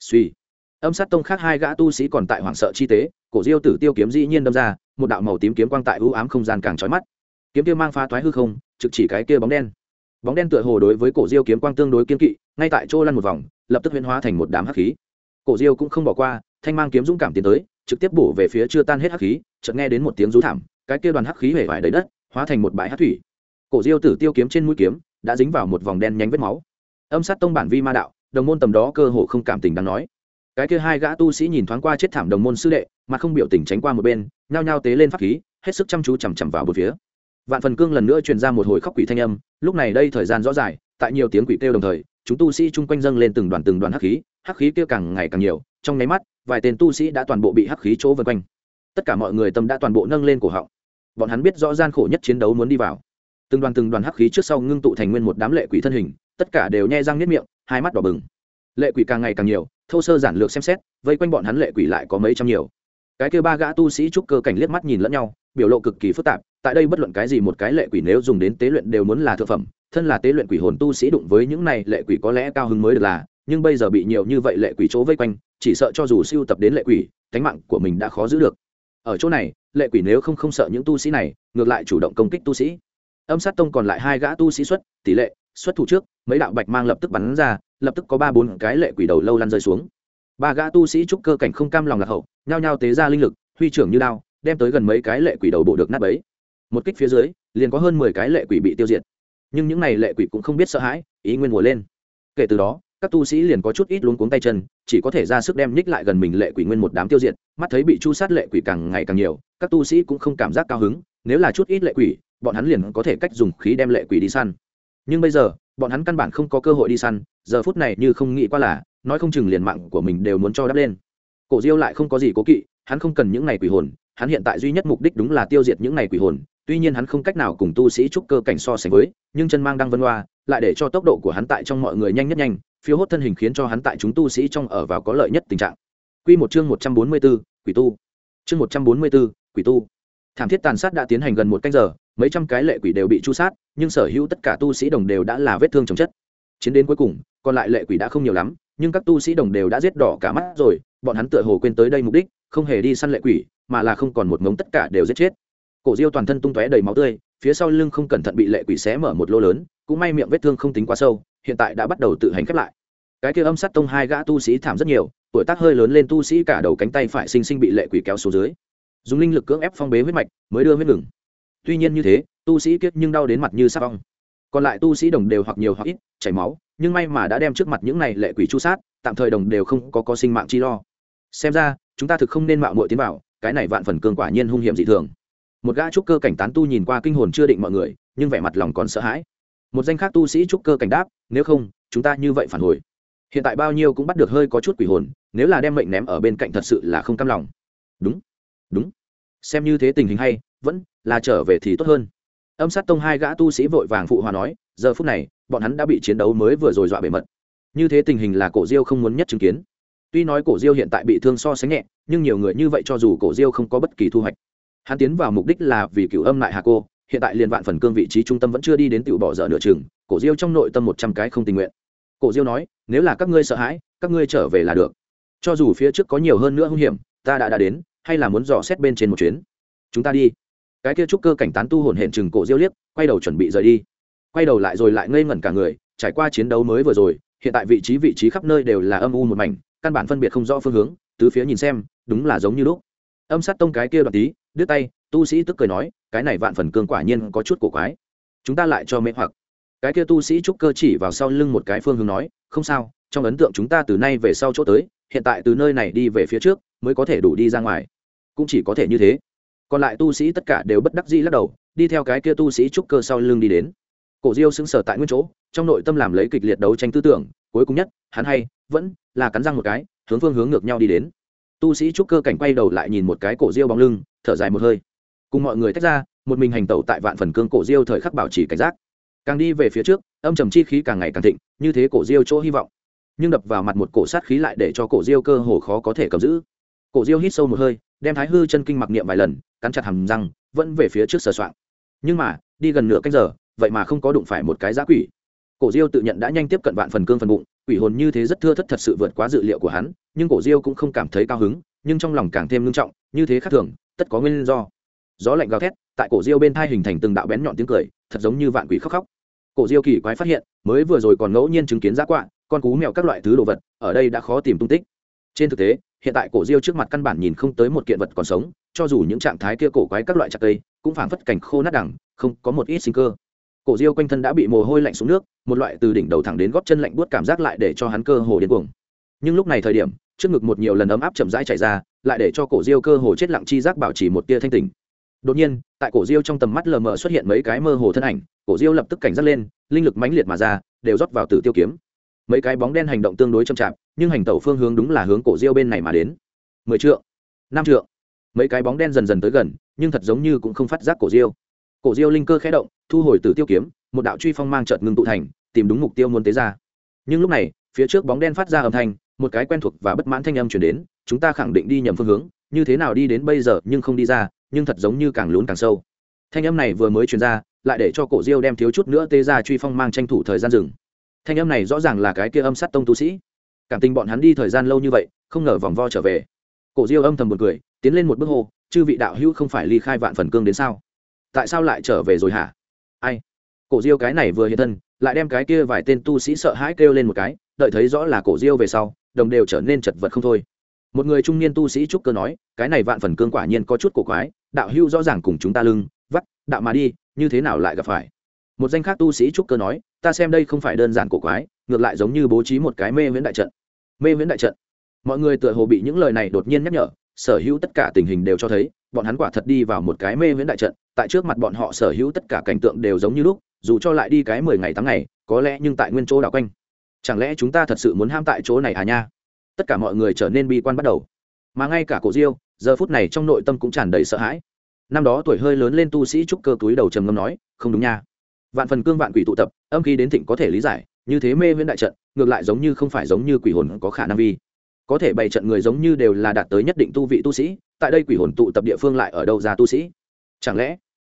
A: Suy âm sát tông khác hai gã tu sĩ còn tại hoảng sợ chi tế, cổ diêu tử tiêu kiếm dĩ nhiên đâm ra, một đạo màu tím kiếm quang tại ưu ám không gian càng trói mắt. Kiếm kia mang pha thoái hư không, trực chỉ cái kia bóng đen. Bóng đen tựa hồ đối với cổ diêu kiếm quang tương đối kiên kỵ, ngay tại chỗ lăn một vòng lập tức huyễn hóa thành một đám hắc khí. Cổ diêu cũng không bỏ qua, thanh mang kiếm dũng cảm tiến tới, trực tiếp bổ về phía chưa tan hết hắc khí, chợt nghe đến một tiếng rú thảm, cái kia đoàn hắc khí hể vải đầy đất, hóa thành một bãi hắc thủy. Cổ diêu tử tiêu kiếm trên mũi kiếm, đã dính vào một vòng đen nhánh vết máu. Âm sát tông bản vi ma đạo, đồng môn tầm đó cơ hồ không cảm tình đáng nói. Cái kia hai gã tu sĩ nhìn thoáng qua chết thảm đồng môn sư đệ, mà không biểu tình tránh qua một bên, nhao nhao tế lên pháp khí, hết sức chăm chú chằm chằm vào một phía. Vạn phần cương lần nữa truyền ra một hồi khóc quỷ thanh âm, lúc này đây thời gian rõ dài tại nhiều tiếng quỷ kêu đồng thời chúng tu sĩ chung quanh dâng lên từng đoàn từng đoàn hắc khí hắc khí kia càng ngày càng nhiều, trong nháy mắt, vài tên tu sĩ đã toàn bộ bị hắc khí chỗ vây quanh. Tất cả mọi người tâm đã toàn bộ nâng lên cổ họng. Bọn hắn biết rõ gian khổ nhất chiến đấu muốn đi vào. Từng đoàn từng đoàn hắc khí trước sau ngưng tụ thành nguyên một đám lệ quỷ thân hình, tất cả đều nhe răng nếp miệng, hai mắt đỏ bừng. Lệ quỷ càng ngày càng nhiều, thô sơ giản lược xem xét, vây quanh bọn hắn lệ quỷ lại có mấy trăm nhiều. Cái kêu ba gã tu sĩ trúc cơ cảnh liếc mắt nhìn lẫn nhau, biểu lộ cực kỳ phức tạp, tại đây bất luận cái gì một cái lệ quỷ nếu dùng đến tế luyện đều muốn là thực phẩm thân là tế luyện quỷ hồn tu sĩ đụng với những này lệ quỷ có lẽ cao hứng mới được là, nhưng bây giờ bị nhiều như vậy lệ quỷ chỗ vây quanh, chỉ sợ cho dù siêu tập đến lệ quỷ cánh mạng của mình đã khó giữ được. Ở chỗ này, lệ quỷ nếu không không sợ những tu sĩ này, ngược lại chủ động công kích tu sĩ. Âm sát tông còn lại hai gã tu sĩ xuất, tỷ lệ, xuất thủ trước, mấy đạo bạch mang lập tức bắn ra, lập tức có ba bốn cái lệ quỷ đầu lâu lăn rơi xuống. Ba gã tu sĩ trúc cơ cảnh không cam lòng lạc hậu, nhao nhao tế ra linh lực, huy trưởng như đao, đem tới gần mấy cái lệ quỷ đầu bộ được nát bấy. Một kích phía dưới, liền có hơn mười cái lệ quỷ bị tiêu diệt nhưng những này lệ quỷ cũng không biết sợ hãi, ý nguyên mùa lên. Kể từ đó, các tu sĩ liền có chút ít luống cuống tay chân, chỉ có thể ra sức đem nhích lại gần mình lệ quỷ nguyên một đám tiêu diệt, mắt thấy bị chu sát lệ quỷ càng ngày càng nhiều, các tu sĩ cũng không cảm giác cao hứng, nếu là chút ít lệ quỷ, bọn hắn liền có thể cách dùng khí đem lệ quỷ đi săn. Nhưng bây giờ, bọn hắn căn bản không có cơ hội đi săn, giờ phút này như không nghĩ qua là, nói không chừng liền mạng của mình đều muốn cho đắp lên. Cổ diêu lại không có gì cố kỵ, hắn không cần những này quỷ hồn, hắn hiện tại duy nhất mục đích đúng là tiêu diệt những này quỷ hồn tuy nhiên hắn không cách nào cùng tu sĩ trúc cơ cảnh so sánh với nhưng chân mang đang vân hoa lại để cho tốc độ của hắn tại trong mọi người nhanh nhất nhanh phiếu hốt thân hình khiến cho hắn tại chúng tu sĩ trong ở vào có lợi nhất tình trạng Quy một chương một trăm bốn mươi 144, quỷ tu. Chương một trăm bốn mươi 144, quỷ tu. Thảm thiết tàn sát đã tiến hành gần một canh giờ, mấy trăm cái lệ quỷ đều bị chu sát, nhưng sở hữu tất cả tu sĩ đồng đều đã là vết thương chồng chất. Chiến đến cuối cùng, còn lại lệ quỷ đã không nhiều lắm, nhưng các tu sĩ đồng đều đã giết đỏ cả mắt rồi, bọn hắn tựa hồ quên tới đây mục đích, không hề đi săn lệ quỷ, mà là không còn một ngống tất cả đều giết chết. Cổ Diêu toàn thân tung tóe đầy máu tươi, phía sau lưng không cẩn thận bị lệ quỷ xé mở một lỗ lớn, cũng may miệng vết thương không tính quá sâu, hiện tại đã bắt đầu tự hành khép lại. Cái kia âm sát tông hai gã tu sĩ thảm rất nhiều tuổi tác hơi lớn lên tu sĩ cả đầu cánh tay phải sinh sinh bị lệ quỷ kéo xuống dưới. Dùng linh lực cưỡng ép phong bế huyết mạch mới đưa huyết ngừng. Tuy nhiên như thế tu sĩ kiết nhưng đau đến mặt như sắp ong. Còn lại tu sĩ đồng đều hoặc nhiều hoặc ít chảy máu nhưng may mà đã đem trước mặt những này lệ quỷ chu sát tạm thời đồng đều không có có sinh mạng chi lo. Xem ra chúng ta thực không nên mạo muội tiến vào cái này vạn phần cường quả nhiên hung hiểm dị thường một gã trúc cơ cảnh tán tu nhìn qua kinh hồn chưa định mọi người, nhưng vẻ mặt lòng còn sợ hãi. Một danh khác tu sĩ trúc cơ cảnh đáp, nếu không, chúng ta như vậy phản hồi. Hiện tại bao nhiêu cũng bắt được hơi có chút quỷ hồn, nếu là đem mệnh ném ở bên cạnh thật sự là không cam lòng. Đúng đúng. Xem như thế tình hình hay, vẫn là trở về thì tốt hơn. Âm sát tông hai gã tu sĩ vội vàng phụ hòa nói, giờ phút này, bọn hắn đã bị chiến đấu mới vừa rồi dọa bề mật. Như thế tình hình là cổ diêu không muốn nhất chứng kiến. Tuy nói cổ diêu hiện tại bị thương so sánh nhẹ, nhưng nhiều người như vậy cho dù cổ diêu không có bất kỳ thu hoạch hắn tiến vào mục đích là vì cựu âm lại hà cô, hiện tại liền vạn phần cương vị trí trung tâm vẫn chưa đi đến tiểu bỏ dở nửa chừng, cổ diêu trong nội tâm một trăm cái không tình nguyện. Cổ diêu nói, nếu là các ngươi sợ hãi, các ngươi trở về là được. Cho dù phía trước có nhiều hơn nữa hung hiểm, ta đã đã đến, hay là muốn dò xét bên trên một chuyến. Chúng ta đi. Cái kia trúc cơ cảnh tán tu hồn hển chừng cổ diêu liếc, quay đầu chuẩn bị rời đi. Quay đầu lại rồi lại ngây ngẩn cả người, trải qua chiến đấu mới vừa rồi, hiện tại vị trí vị trí khắp nơi đều là âm u một mảnh, căn bản phân biệt không rõ phương hướng, tứ phía nhìn xem, đúng là giống như lúc âm sát tông cái kia đoạn tí, đứt tay, tu sĩ tức cười nói, cái này vạn phần cương quả nhiên có chút cổ quái. Chúng ta lại cho mê hoặc. Cái kia tu sĩ trúc cơ chỉ vào sau lưng một cái phương hướng nói, không sao, trong ấn tượng chúng ta từ nay về sau chỗ tới, hiện tại từ nơi này đi về phía trước, mới có thể đủ đi ra ngoài. Cũng chỉ có thể như thế. Còn lại tu sĩ tất cả đều bất đắc dĩ lắc đầu, đi theo cái kia tu sĩ trúc cơ sau lưng đi đến. Cổ diêu sững sờ tại nguyên chỗ, trong nội tâm làm lấy kịch liệt đấu tranh tư tưởng, cuối cùng nhất, hắn hay, vẫn là cắn răng một cái, hướng phương hướng ngược nhau đi đến tu sĩ trúc cơ cảnh quay đầu lại nhìn một cái cổ diêu bóng lưng, thở dài một hơi. Cùng mọi người tách ra, một mình hành tẩu tại vạn phần cương cổ diêu thời khắc bảo trì cảnh giác. Càng đi về phía trước, âm trầm chi khí càng ngày càng thịnh, như thế cổ diêu chỗ hy vọng. Nhưng đập vào mặt một cổ sát khí lại để cho cổ diêu cơ hồ khó có thể cầm giữ. Cổ diêu hít sâu một hơi, đem thái hư chân kinh mặc niệm vài lần, cắn chặt hầm răng, vẫn về phía trước sờ soạn nhưng mà, đi gần nửa canh giờ, vậy mà không có đụng phải một cái giá quỷ. Cổ diêu tự nhận đã nhanh tiếp cận vạn phần cương phần bụng quỷ hồn như thế rất thưa thất thật sự vượt quá dự liệu của hắn, nhưng cổ diêu cũng không cảm thấy cao hứng, nhưng trong lòng càng thêm ngưng trọng, như thế khác thường, tất có nguyên do. Gió lạnh gào thét, tại cổ diêu bên thai hình thành từng đạo bén nhọn tiếng cười, thật giống như vạn quỷ khóc khóc. Cổ diêu kỳ quái phát hiện, mới vừa rồi còn ngẫu nhiên chứng kiến giá quạ, con cú mèo các loại thứ đồ vật, ở đây đã khó tìm tung tích. Trên thực tế, hiện tại cổ diêu trước mặt căn bản nhìn không tới một kiện vật còn sống, cho dù những trạng thái kia cổ quái các loại chặt cây, cũng phảng phất cảnh khô nát đẳng không có một ít sinh cơ cổ diêu quanh thân đã bị mồ hôi lạnh xuống nước, một loại từ đỉnh đầu thẳng đến góp chân lạnh buốt cảm giác lại để cho hắn cơ hồ điên cuồng. Nhưng lúc này thời điểm, trước ngực một nhiều lần ấm áp chậm rãi chạy ra, lại để cho cổ diêu cơ hồ chết lặng chi giác bảo trì một tia thanh tỉnh. Đột nhiên, tại cổ diêu trong tầm mắt lờ mờ xuất hiện mấy cái mơ hồ thân ảnh, cổ diêu lập tức cảnh giác lên, linh lực mãnh liệt mà ra, đều rót vào tử tiêu kiếm. Mấy cái bóng đen hành động tương đối chậm chạp, nhưng hành tẩu phương hướng đúng là hướng cổ diêu bên này mà đến. Mười triệu năm triệu mấy cái bóng đen dần dần tới gần, nhưng thật giống như cũng không phát giác cổ diêu cổ diêu linh cơ khẽ động, thu hồi từ tiêu kiếm, một đạo truy phong mang chợt ngưng tụ thành, tìm đúng mục tiêu muốn tế ra. Nhưng lúc này, phía trước bóng đen phát ra âm thanh, một cái quen thuộc và bất mãn thanh âm chuyển đến, chúng ta khẳng định đi nhầm phương hướng, như thế nào đi đến bây giờ nhưng không đi ra, nhưng thật giống như càng lún càng sâu. Thanh âm này vừa mới truyền ra, lại để cho cổ diêu đem thiếu chút nữa tê ra truy phong mang tranh thủ thời gian dừng. Thanh âm này rõ ràng là cái kia âm sát tông tu sĩ. Cảm tình bọn hắn đi thời gian lâu như vậy, không ngờ vòng vo trở về. Cổ diêu âm thầm một cười, tiến lên một bước hô, chư vị đạo hữu không phải ly khai vạn phần cương đến sao? Tại sao lại trở về rồi hả? Ai? Cổ diêu cái này vừa hiện thân, lại đem cái kia vài tên tu sĩ sợ hãi kêu lên một cái, đợi thấy rõ là cổ diêu về sau, đồng đều trở nên chật vật không thôi. Một người trung niên tu sĩ trúc cơ nói, cái này vạn phần cương quả nhiên có chút cổ quái, đạo hưu rõ ràng cùng chúng ta lưng, vắt, đạo mà đi, như thế nào lại gặp phải? Một danh khác tu sĩ trúc cơ nói, ta xem đây không phải đơn giản cổ quái, ngược lại giống như bố trí một cái mê viễn đại trận. Mê viễn đại trận? Mọi người tựa hồ bị những lời này đột nhiên nhắc nhở, sở hữu tất cả tình hình đều cho thấy, bọn hắn quả thật đi vào một cái mê viễn đại trận tại trước mặt bọn họ sở hữu tất cả cảnh tượng đều giống như lúc, dù cho lại đi cái mười ngày tháng ngày, có lẽ nhưng tại nguyên chỗ đảo quanh. Chẳng lẽ chúng ta thật sự muốn ham tại chỗ này à nha? Tất cả mọi người trở nên bi quan bắt đầu. Mà ngay cả cổ diêu, giờ phút này trong nội tâm cũng tràn đầy sợ hãi. Năm đó tuổi hơi lớn lên tu sĩ trúc cơ túi đầu trầm ngâm nói, không đúng nha. Vạn phần cương vạn quỷ tụ tập, âm khí đến thịnh có thể lý giải, như thế mê viễn đại trận, ngược lại giống như không phải giống như quỷ hồn có khả năng vi. Có thể bày trận người giống như đều là đạt tới nhất định tu vị tu sĩ, tại đây quỷ hồn tụ tập địa phương lại ở đâu ra tu sĩ? Chẳng lẽ,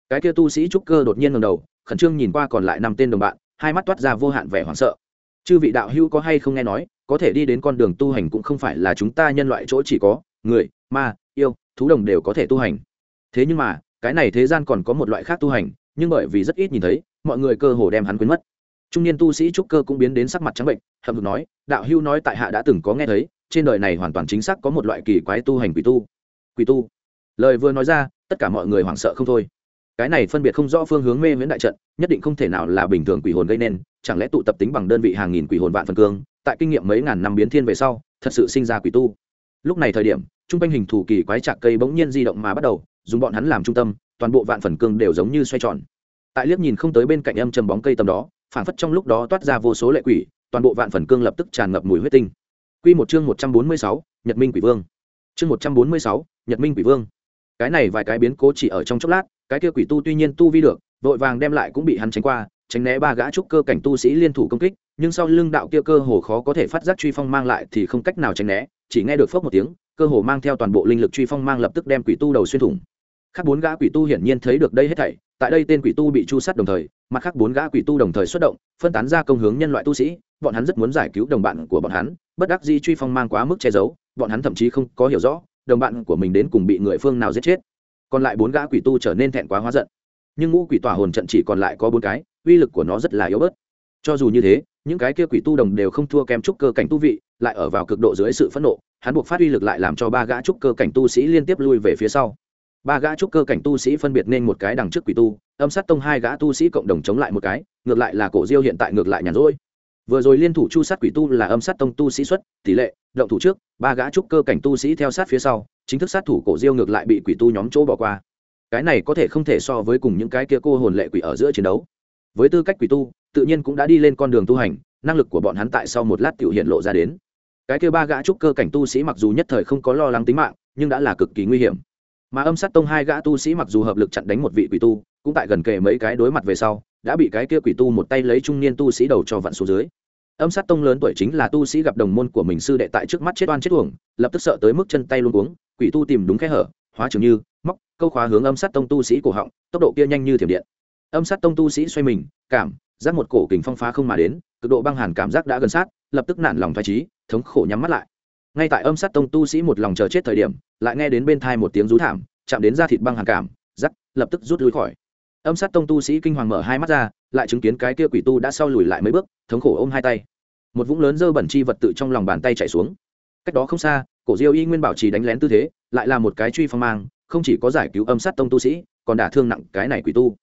A: cái kia tu sĩ trúc cơ đột nhiên ngầm đầu, khẩn trương nhìn qua còn lại năm tên đồng bạn, hai mắt toát ra vô hạn vẻ hoảng sợ. Chư vị đạo hữu có hay không nghe nói, có thể đi đến con đường tu hành cũng không phải là chúng ta nhân loại chỗ chỉ có, người, ma, yêu, thú đồng đều có thể tu hành. Thế nhưng mà, cái này thế gian còn có một loại khác tu hành, nhưng bởi vì rất ít nhìn thấy, mọi người cơ hồ đem hắn quên mất. Trung niên tu sĩ trúc cơ cũng biến đến sắc mặt trắng bệnh, hậm hực nói, đạo hưu nói tại hạ đã từng có nghe thấy, trên đời này hoàn toàn chính xác có một loại kỳ quái tu hành quỷ tu. Quỷ tu. Lời vừa nói ra tất cả mọi người hoảng sợ không thôi. Cái này phân biệt không rõ phương hướng mê miễn đại trận, nhất định không thể nào là bình thường quỷ hồn gây nên, chẳng lẽ tụ tập tính bằng đơn vị hàng nghìn quỷ hồn vạn phần cương, tại kinh nghiệm mấy ngàn năm biến thiên về sau, thật sự sinh ra quỷ tu. Lúc này thời điểm t r u n g quanh hình thủ kỳ quái trạc cây bỗng nhiên di động mà bắt đầu, dùng bọn hắn làm trung tâm, toàn bộ vạn phần cương đều giống như xoay tròn. Tại liếc nhìn không tới bên cạnh âm chầm bóng cây tầm đó phản phất trong lúc đó toát ra vô số lệ quỷ, toàn bộ vạn phần cương lập tức tràn ngập mùi huyết tinh. Q một chương một trăm bốn mươi sáu, nhật minh quỷ vương. Chương một trăm bốn mươi sáu, nhật minh quỷ vương cái này vài cái biến cố chỉ ở trong chốc lát, cái kia quỷ tu tuy nhiên tu vi được, vội vàng đem lại cũng bị hắn tránh qua, tránh né ba gã trúc cơ cảnh tu sĩ liên thủ công kích, nhưng sau lưng đạo kia cơ hồ khó có thể phát giác truy phong mang lại thì không cách nào tránh né, chỉ nghe được phớt một tiếng, cơ hồ mang theo toàn bộ linh lực truy phong mang lập tức đem quỷ tu đầu xuyên thủng. Khác bốn gã quỷ tu hiển nhiên thấy được đây hết thảy, tại đây tên quỷ tu bị chu sát đồng thời, mặt khác bốn gã quỷ tu đồng thời xuất động, phân tán ra công hướng nhân loại tu sĩ, bọn hắn rất muốn giải cứu đồng bạn của bọn hắn, bất đắc di truy phong mang quá mức che giấu, bọn hắn thậm chí không có hiểu rõ đồng bạn của mình đến cùng bị người phương nào giết chết. Còn lại bốn gã quỷ tu trở nên thẹn quá hóa giận. Nhưng ngũ quỷ tỏa hồn trận chỉ còn lại có bốn cái, uy lực của nó rất là yếu bớt. Cho dù như thế, những cái kia quỷ tu đồng đều không thua kém trúc cơ cảnh tu vị, lại ở vào cực độ dưới sự phẫn nộ, hắn buộc phát uy lực lại làm cho ba gã trúc cơ cảnh tu sĩ liên tiếp lui về phía sau. Ba gã trúc cơ cảnh tu sĩ phân biệt nên một cái đằng trước quỷ tu, âm sát tông hai gã tu sĩ cộng đồng chống lại một cái, ngược lại là cổ diêu hiện tại ngược lại nhàn rỗi vừa rồi liên thủ chu sát quỷ tu là âm sát tông tu sĩ xuất, tỷ lệ, động thủ trước, ba gã trúc cơ cảnh tu sĩ theo sát phía sau, chính thức sát thủ cổ diêu ngược lại bị quỷ tu nhóm chỗ bỏ qua. Cái này có thể không thể so với cùng những cái kia cô hồn lệ quỷ ở giữa chiến đấu. Với tư cách quỷ tu, tự nhiên cũng đã đi lên con đường tu hành, năng lực của bọn hắn tại sau một lát tiểu hiện lộ ra đến. Cái kia ba gã trúc cơ cảnh tu sĩ mặc dù nhất thời không có lo lắng tính mạng, nhưng đã là cực kỳ nguy hiểm. Mà âm sát tông hai gã tu sĩ mặc dù hợp lực chặn đánh một vị quỷ tu, cũng tại gần kề mấy cái đối mặt về sau đã bị cái kia quỷ tu một tay lấy trung niên tu sĩ đầu cho vặn xuống dưới. Âm sát tông lớn tuổi chính là tu sĩ gặp đồng môn của mình sư đệ tại trước mắt chết oan chết uổng, lập tức sợ tới mức chân tay luôn uống quỷ tu tìm đúng kẽ hở, hóa trường như móc, câu khóa hướng âm sát tông tu sĩ cổ họng, tốc độ kia nhanh như thiểm điện. Âm sát tông tu sĩ xoay mình, cảm giác một cổ kình phong phá không mà đến, cực độ băng hàn cảm giác đã gần sát, lập tức nản lòng thoải trí thống khổ nhắm mắt lại. Ngay tại âm sát tông tu sĩ một lòng chờ chết thời điểm, lại nghe đến bên thai một tiếng rú thảm, chạm đến da thịt băng hàn cảm giác lập tức rút lui khỏi âm sát tông tu sĩ kinh hoàng mở hai mắt ra, lại chứng kiến cái kia quỷ tu đã sau lùi lại mấy bước, thống khổ ôm hai tay. Một vũng lớn dơ bẩn chi vật tự trong lòng bàn tay chạy xuống. Cách đó không xa, cổ diêu y nguyên bảo trì đánh lén tư thế, lại là một cái truy phong mang, không chỉ có giải cứu âm sát tông tu sĩ, còn đả thương nặng cái này quỷ tu.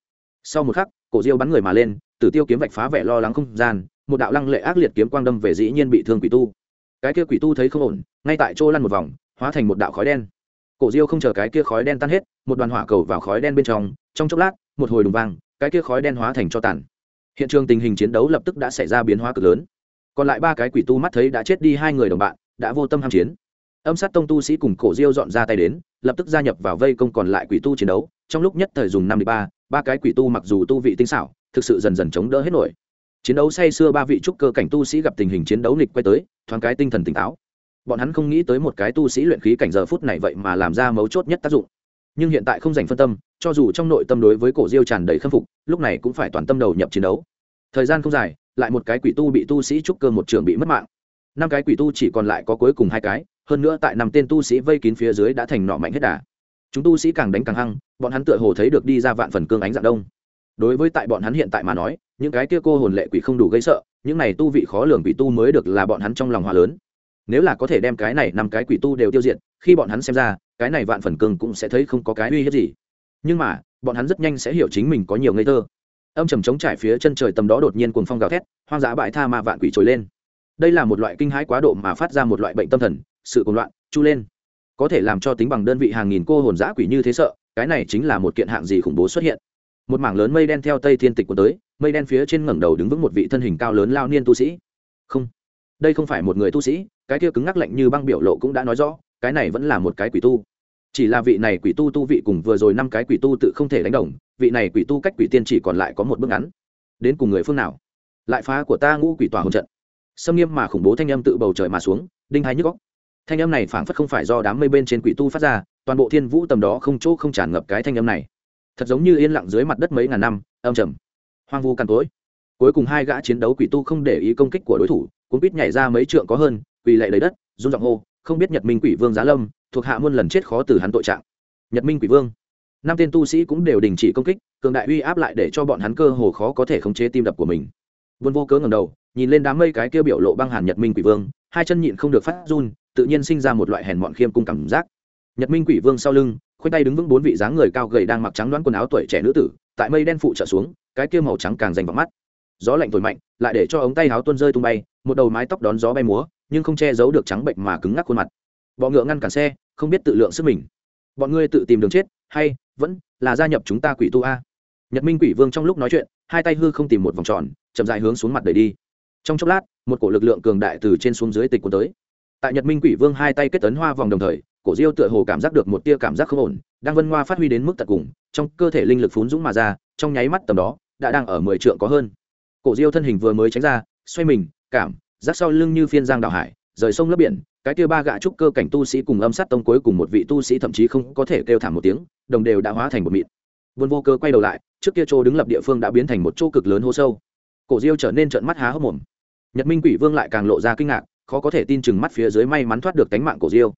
A: Sau một khắc, cổ diêu bắn người mà lên, tử tiêu kiếm vạch phá vẻ lo lắng không gian, một đạo lăng lệ ác liệt kiếm quang đâm về dĩ nhiên bị thương quỷ tu. Cái kia quỷ tu thấy không ổn, ngay tại chỗ lăn một vòng, hóa thành một đạo khói đen. Cổ diêu không chờ cái kia khói đen tan hết, một đoàn hỏa cầu vào khói đen bên trong trong chốc lát một hồi đùng vang, cái kia khói đen hóa thành cho tàn. Hiện trường tình hình chiến đấu lập tức đã xảy ra biến hóa cực lớn. Còn lại ba cái quỷ tu mắt thấy đã chết đi hai người đồng bạn, đã vô tâm ham chiến. Âm sát tông tu sĩ cùng cổ diêu dọn ra tay đến, lập tức gia nhập vào vây công còn lại quỷ tu chiến đấu. Trong lúc nhất thời dùng năm ba ba cái quỷ tu mặc dù tu vị tinh xảo, thực sự dần dần chống đỡ hết nổi. Chiến đấu say xưa ba vị trúc cơ cảnh tu sĩ gặp tình hình chiến đấu nghịch quay tới, thoáng cái tinh thần tỉnh táo. Bọn hắn không nghĩ tới một cái tu sĩ luyện khí cảnh giờ phút này vậy mà làm ra mấu chốt nhất tác dụng nhưng hiện tại không dành phân tâm, cho dù trong nội tâm đối với cổ diêu tràn đầy khâm phục, lúc này cũng phải toàn tâm đầu nhập chiến đấu. Thời gian không dài, lại một cái quỷ tu bị tu sĩ trúc cơ một trường bị mất mạng. Năm cái quỷ tu chỉ còn lại có cuối cùng hai cái, hơn nữa tại năm tên tu sĩ vây kín phía dưới đã thành nọ mạnh hết đà. Chúng tu sĩ càng đánh càng hăng, bọn hắn tựa hồ thấy được đi ra vạn phần cương ánh dạng đông. Đối với tại bọn hắn hiện tại mà nói, những cái kia cô hồn lệ quỷ không đủ gây sợ, những này tu vị khó lường quỷ tu mới được là bọn hắn trong lòng hòa lớn nếu là có thể đem cái này năm cái quỷ tu đều tiêu diệt, khi bọn hắn xem ra, cái này vạn phần cương cũng sẽ thấy không có cái uy hiếp gì. Nhưng mà, bọn hắn rất nhanh sẽ hiểu chính mình có nhiều ngây thơ. Âm trầm trống trải phía chân trời tầm đó đột nhiên cuồng phong gào thét, hoang dã bại tha ma vạn quỷ trồi lên. Đây là một loại kinh hãi quá độ mà phát ra một loại bệnh tâm thần, sự cuồng loạn, chu lên. Có thể làm cho tính bằng đơn vị hàng nghìn cô hồn dã quỷ như thế sợ, cái này chính là một kiện hạng gì khủng bố xuất hiện. Một mảng lớn mây đen theo tây thiên tịch của tới, mây đen phía trên ngẩng đầu đứng vững một vị thân hình cao lớn lao niên tu sĩ. Không, đây không phải một người tu sĩ cái kia cứng ngắc lạnh như băng biểu lộ cũng đã nói rõ, cái này vẫn là một cái quỷ tu. Chỉ là vị này quỷ tu tu vị cùng vừa rồi năm cái quỷ tu tự không thể đánh đồng, vị này quỷ tu cách quỷ tiên chỉ còn lại có một bước ngắn. Đến cùng người phương nào? Lại phá của ta ngũ quỷ tòa hồn trận. Xâm nghiêm mà khủng bố thanh âm tự bầu trời mà xuống, đinh hai nhức góc thanh âm này phảng phất không phải do đám mây bên trên quỷ tu phát ra, toàn bộ thiên vũ tầm đó không chỗ không tràn ngập cái thanh âm này. Thật giống như yên lặng dưới mặt đất mấy ngàn năm, âm trầm. Hoang vu càn tối cuối cùng hai gã chiến đấu quỷ tu không để ý công kích của đối thủ cũng biết nhảy ra mấy trượng có hơn quỳ lệ lấy đất, run giọng hô, không biết nhật minh quỷ vương giá lâm thuộc hạ muôn lần chết khó từ hắn tội trạng. Nhật minh quỷ vương. Năm tên tu sĩ cũng đều đình chỉ công kích, cường đại uy áp lại để cho bọn hắn cơ hồ khó có thể khống chế tim đập của mình. Vốn vô cớ ngầm đầu, nhìn lên đám mây cái kia biểu lộ băng hàn nhật minh quỷ vương, hai chân nhịn không được phát run, tự nhiên sinh ra một loại hèn mọn khiêm cung cảm giác. Nhật minh quỷ vương sau lưng, khoanh tay đứng vững bốn vị dáng người cao gầy đang mặc trắng đoán quần áo tuổi trẻ nữ tử, tại mây đen phụ trợ xuống, cái kia màu trắng càng dành vào mắt. Gió lạnh thổi mạnh, lại để cho ống tay áo tuôn rơi tung bay, một đầu mái tóc đón gió bay múa nhưng không che giấu được trắng bệnh mà cứng ngắc khuôn mặt. Bọ ngựa ngăn cản xe, không biết tự lượng sức mình. Bọn ngươi tự tìm đường chết, hay vẫn là gia nhập chúng ta quỷ tu a. Nhật minh quỷ vương trong lúc nói chuyện, hai tay hư không tìm một vòng tròn, chậm dài hướng xuống mặt đẩy đi. Trong chốc lát, một cổ lực lượng cường đại từ trên xuống dưới tịch cuốn tới. Tại nhật minh quỷ vương hai tay kết tấn hoa vòng đồng thời, cổ diêu tựa hồ cảm giác được một tia cảm giác không ổn, đang vân hoa phát huy đến mức tận cùng, trong cơ thể linh lực phún dũng mà ra, trong nháy mắt tầm đó, đã đang ở mười trượng có hơn. Cổ diêu thân hình vừa mới tránh ra, xoay mình, cảm giác sau lưng như phiên giang đào hải, rời sông lấp biển, cái kia ba gã trúc cơ cảnh tu sĩ cùng âm sát tông cuối cùng một vị tu sĩ thậm chí không có thể kêu thảm một tiếng, đồng đều đã hóa thành một mịn. Vân vô cơ quay đầu lại, trước kia chỗ đứng lập địa phương đã biến thành một chỗ cực lớn hô sâu. Cổ diêu trở nên trợn mắt há hốc mồm. Nhật minh quỷ vương lại càng lộ ra kinh ngạc, khó có thể tin chừng mắt phía dưới may mắn thoát được tánh mạng cổ diêu.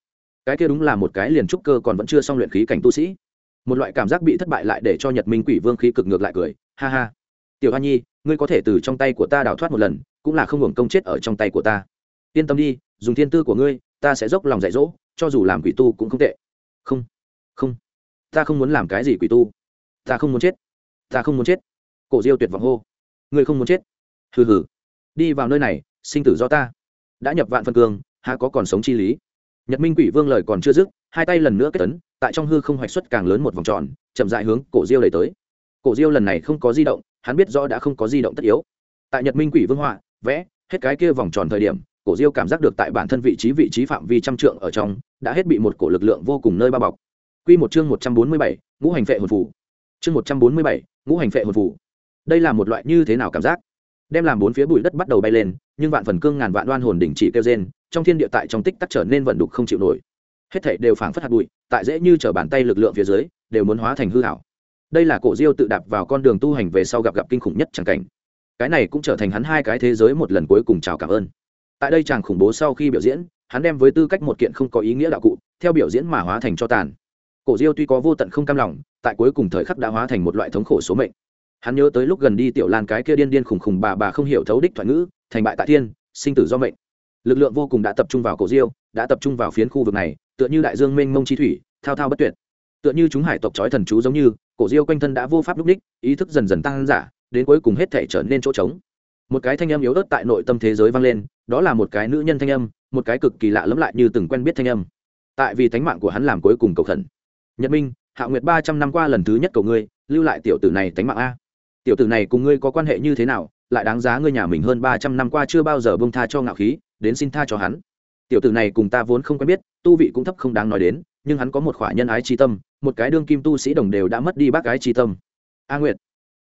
A: Cái kia đúng là một cái liền trúc cơ còn vẫn chưa xong luyện khí cảnh tu sĩ. Một loại cảm giác bị thất bại lại để cho nhật minh quỷ vương khí cực ngược lại cười, ha ha. Tiểu hoa nhi ngươi có thể từ trong tay của ta đào thoát một lần, cũng là không hưởng công chết ở trong tay của ta. Yên tâm đi, dùng thiên tư của ngươi, ta sẽ dốc lòng dạy dỗ, cho dù làm quỷ tu cũng không tệ. Không không. Ta không muốn làm cái gì quỷ tu. Ta không muốn chết. Ta không muốn chết. Cổ diêu tuyệt vọng hô. Ngươi không muốn chết. Hừ hừ. Đi vào nơi này, sinh tử do ta. Đã nhập vạn phân cương, há có còn sống chi lý? Nhật minh quỷ vương lời còn chưa dứt, hai tay lần nữa kết tấn tại trong hư không hoạch xuất càng lớn một vòng tròn, chậm dại hướng cổ diêu đẩy tới. Cổ diêu lần này không có di động hắn biết rõ đã không có di động tất yếu tại nhật minh quỷ vương họa vẽ hết cái kia vòng tròn thời điểm cổ diêu cảm giác được tại bản thân vị trí vị trí phạm vi trăm trượng ở trong đã hết bị một cổ lực lượng vô cùng nơi bao bọc Quy một chương một trăm bốn mươi bảy, ngũ hành phệ hồn phù. Chương một trăm bốn mươi bảy, ngũ hành phệ hồn phù. Đây là một loại như thế nào cảm giác? Đem làm bốn phía bụi đất bắt đầu bay lên, nhưng vạn phần cương ngàn vạn đoan hồn đỉnh chỉ kêu rên, trong thiên địa tại trong tích tắc trở nên vận đục không chịu nổi. Hết thảy đều phảng phất hạt bụi, tại dễ như trở bàn tay lực lượng phía dưới, đều muốn hóa thành hư ảo. Đây là cổ Diêu tự đạp vào con đường tu hành về sau gặp gặp kinh khủng nhất chẳng cảnh. Cái này cũng trở thành hắn hai cái thế giới một lần cuối cùng chào cảm ơn. Tại đây chàng khủng bố sau khi biểu diễn, hắn đem với tư cách một kiện không có ý nghĩa đạo cụ, theo biểu diễn mà hóa thành cho tàn cổ diêu tuy có vô tận không cam lòng tại cuối cùng thời khắc đã hóa thành một loại thống khổ số mệnh hắn nhớ tới lúc gần đi tiểu lan cái kia điên điên khùng khùng bà bà không hiểu thấu đích thoại ngữ thành bại tại thiên sinh tử do mệnh lực lượng vô cùng đã tập trung vào cổ diêu đã tập trung vào phiến khu vực này tựa như đại dương mênh mông chi thủy thao thao bất tuyệt tựa như chúng hải tộc trói thần chú giống như, cổ diêu quanh thân đã vô pháp lúc đích, ý thức dần dần tăng giả, đến cuối cùng hết thể trở nên chỗ trống. Một cái thanh âm yếu ớt tại nội tâm thế giới vang lên, đó là một cái nữ nhân thanh âm, một cái cực kỳ lạ lẫm lại như từng quen biết thanh âm. Tại vì thánh mạng của hắn làm cuối cùng cầu thần. nhật minh, hạ nguyệt ba trăm năm qua lần thứ nhất cầu ngươi, lưu lại tiểu tử này tánh mạng a. Tiểu tử này cùng ngươi có quan hệ như thế nào, lại đáng giá ngươi nhà mình hơn ba trăm năm qua chưa bao giờ bông tha cho ngạo khí, đến xin tha cho hắn. Tiểu tử này cùng ta vốn không quen biết, tu vị cũng thấp không đáng nói đến nhưng hắn có một khỏa nhân ái chi tâm, một cái đương kim tu sĩ đồng đều đã mất đi bác ái chi tâm. A nguyệt,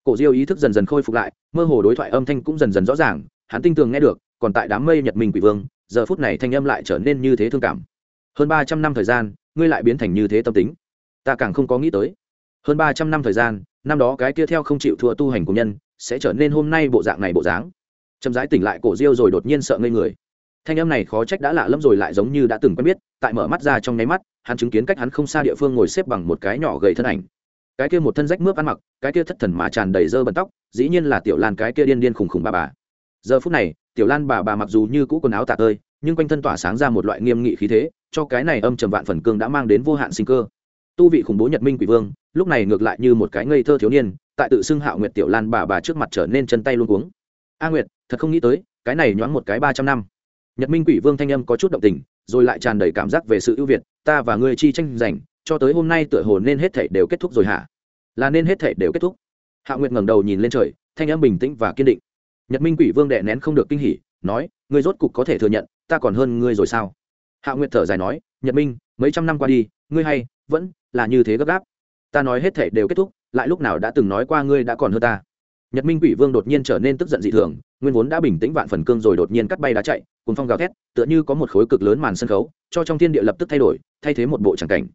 A: cổ diêu ý thức dần dần khôi phục lại, mơ hồ đối thoại âm thanh cũng dần dần rõ ràng, hắn tinh tường nghe được, còn tại đám mây nhật minh quỷ vương, giờ phút này thanh âm lại trở nên như thế thương cảm. Hơn ba trăm năm thời gian, ngươi lại biến thành như thế tâm tính. Ta càng không có nghĩ tới. Hơn ba trăm năm thời gian, năm đó cái kia theo không chịu thua tu hành của nhân, sẽ trở nên hôm nay bộ dạng này bộ dáng. Chậm rãi tỉnh lại cổ diêu rồi đột nhiên sợ ngây người. Thanh âm này khó trách đã lạ lẫm rồi lại giống như đã từng quen biết, tại mở mắt ra trong nháy mắt hắn chứng kiến cách hắn không xa địa phương ngồi xếp bằng một cái nhỏ gầy thân ảnh. Cái kia một thân rách mướp ăn mặc, cái kia thất thần mà tràn đầy dơ bẩn tóc, dĩ nhiên là tiểu lan cái kia điên điên khùng khùng bà bà. Giờ phút này, tiểu lan bà bà mặc dù như cũ quần áo tả ơi nhưng quanh thân tỏa sáng ra một loại nghiêm nghị khí thế, cho cái này âm trầm vạn phần cương đã mang đến vô hạn sinh cơ. Tu vị khủng bố nhật minh quỷ vương, lúc này ngược lại như một cái ngây thơ thiếu niên, tại tự xưng hạo nguyệt tiểu lan bà bà trước mặt trở nên chân tay luôn cuống. A nguyệt, thật không nghĩ tới, cái này nhoáng một cái ba trăm năm. Nhật minh quỷ vương thanh âm có chút động tình, rồi lại tràn đầy cảm giác về sự ưu việt ta và ngươi chi tranh giành, cho tới hôm nay tựa hồ nên hết thể đều kết thúc rồi hả? Là nên hết thể đều kết thúc? Hạ nguyệt ngẩng đầu nhìn lên trời, thanh âm bình tĩnh và kiên định. Nhật minh quỷ vương đệ nén không được kinh hỉ, nói, ngươi rốt cục có thể thừa nhận, ta còn hơn ngươi rồi sao? Hạ nguyệt thở dài nói, nhật minh, mấy trăm năm qua đi, ngươi hay, vẫn là như thế gấp gáp. Ta nói hết thể đều kết thúc, lại lúc nào đã từng nói qua ngươi đã còn hơn ta? Nhật minh quỷ vương đột nhiên trở nên tức giận dị thường, nguyên vốn đã bình tĩnh vạn phần cương rồi đột nhiên cắt bay đá chạy cùng phong gào thét, tựa như có một khối cực lớn màn sân khấu, cho trong thiên địa lập tức thay đổi, thay thế một bộ tràng cảnh.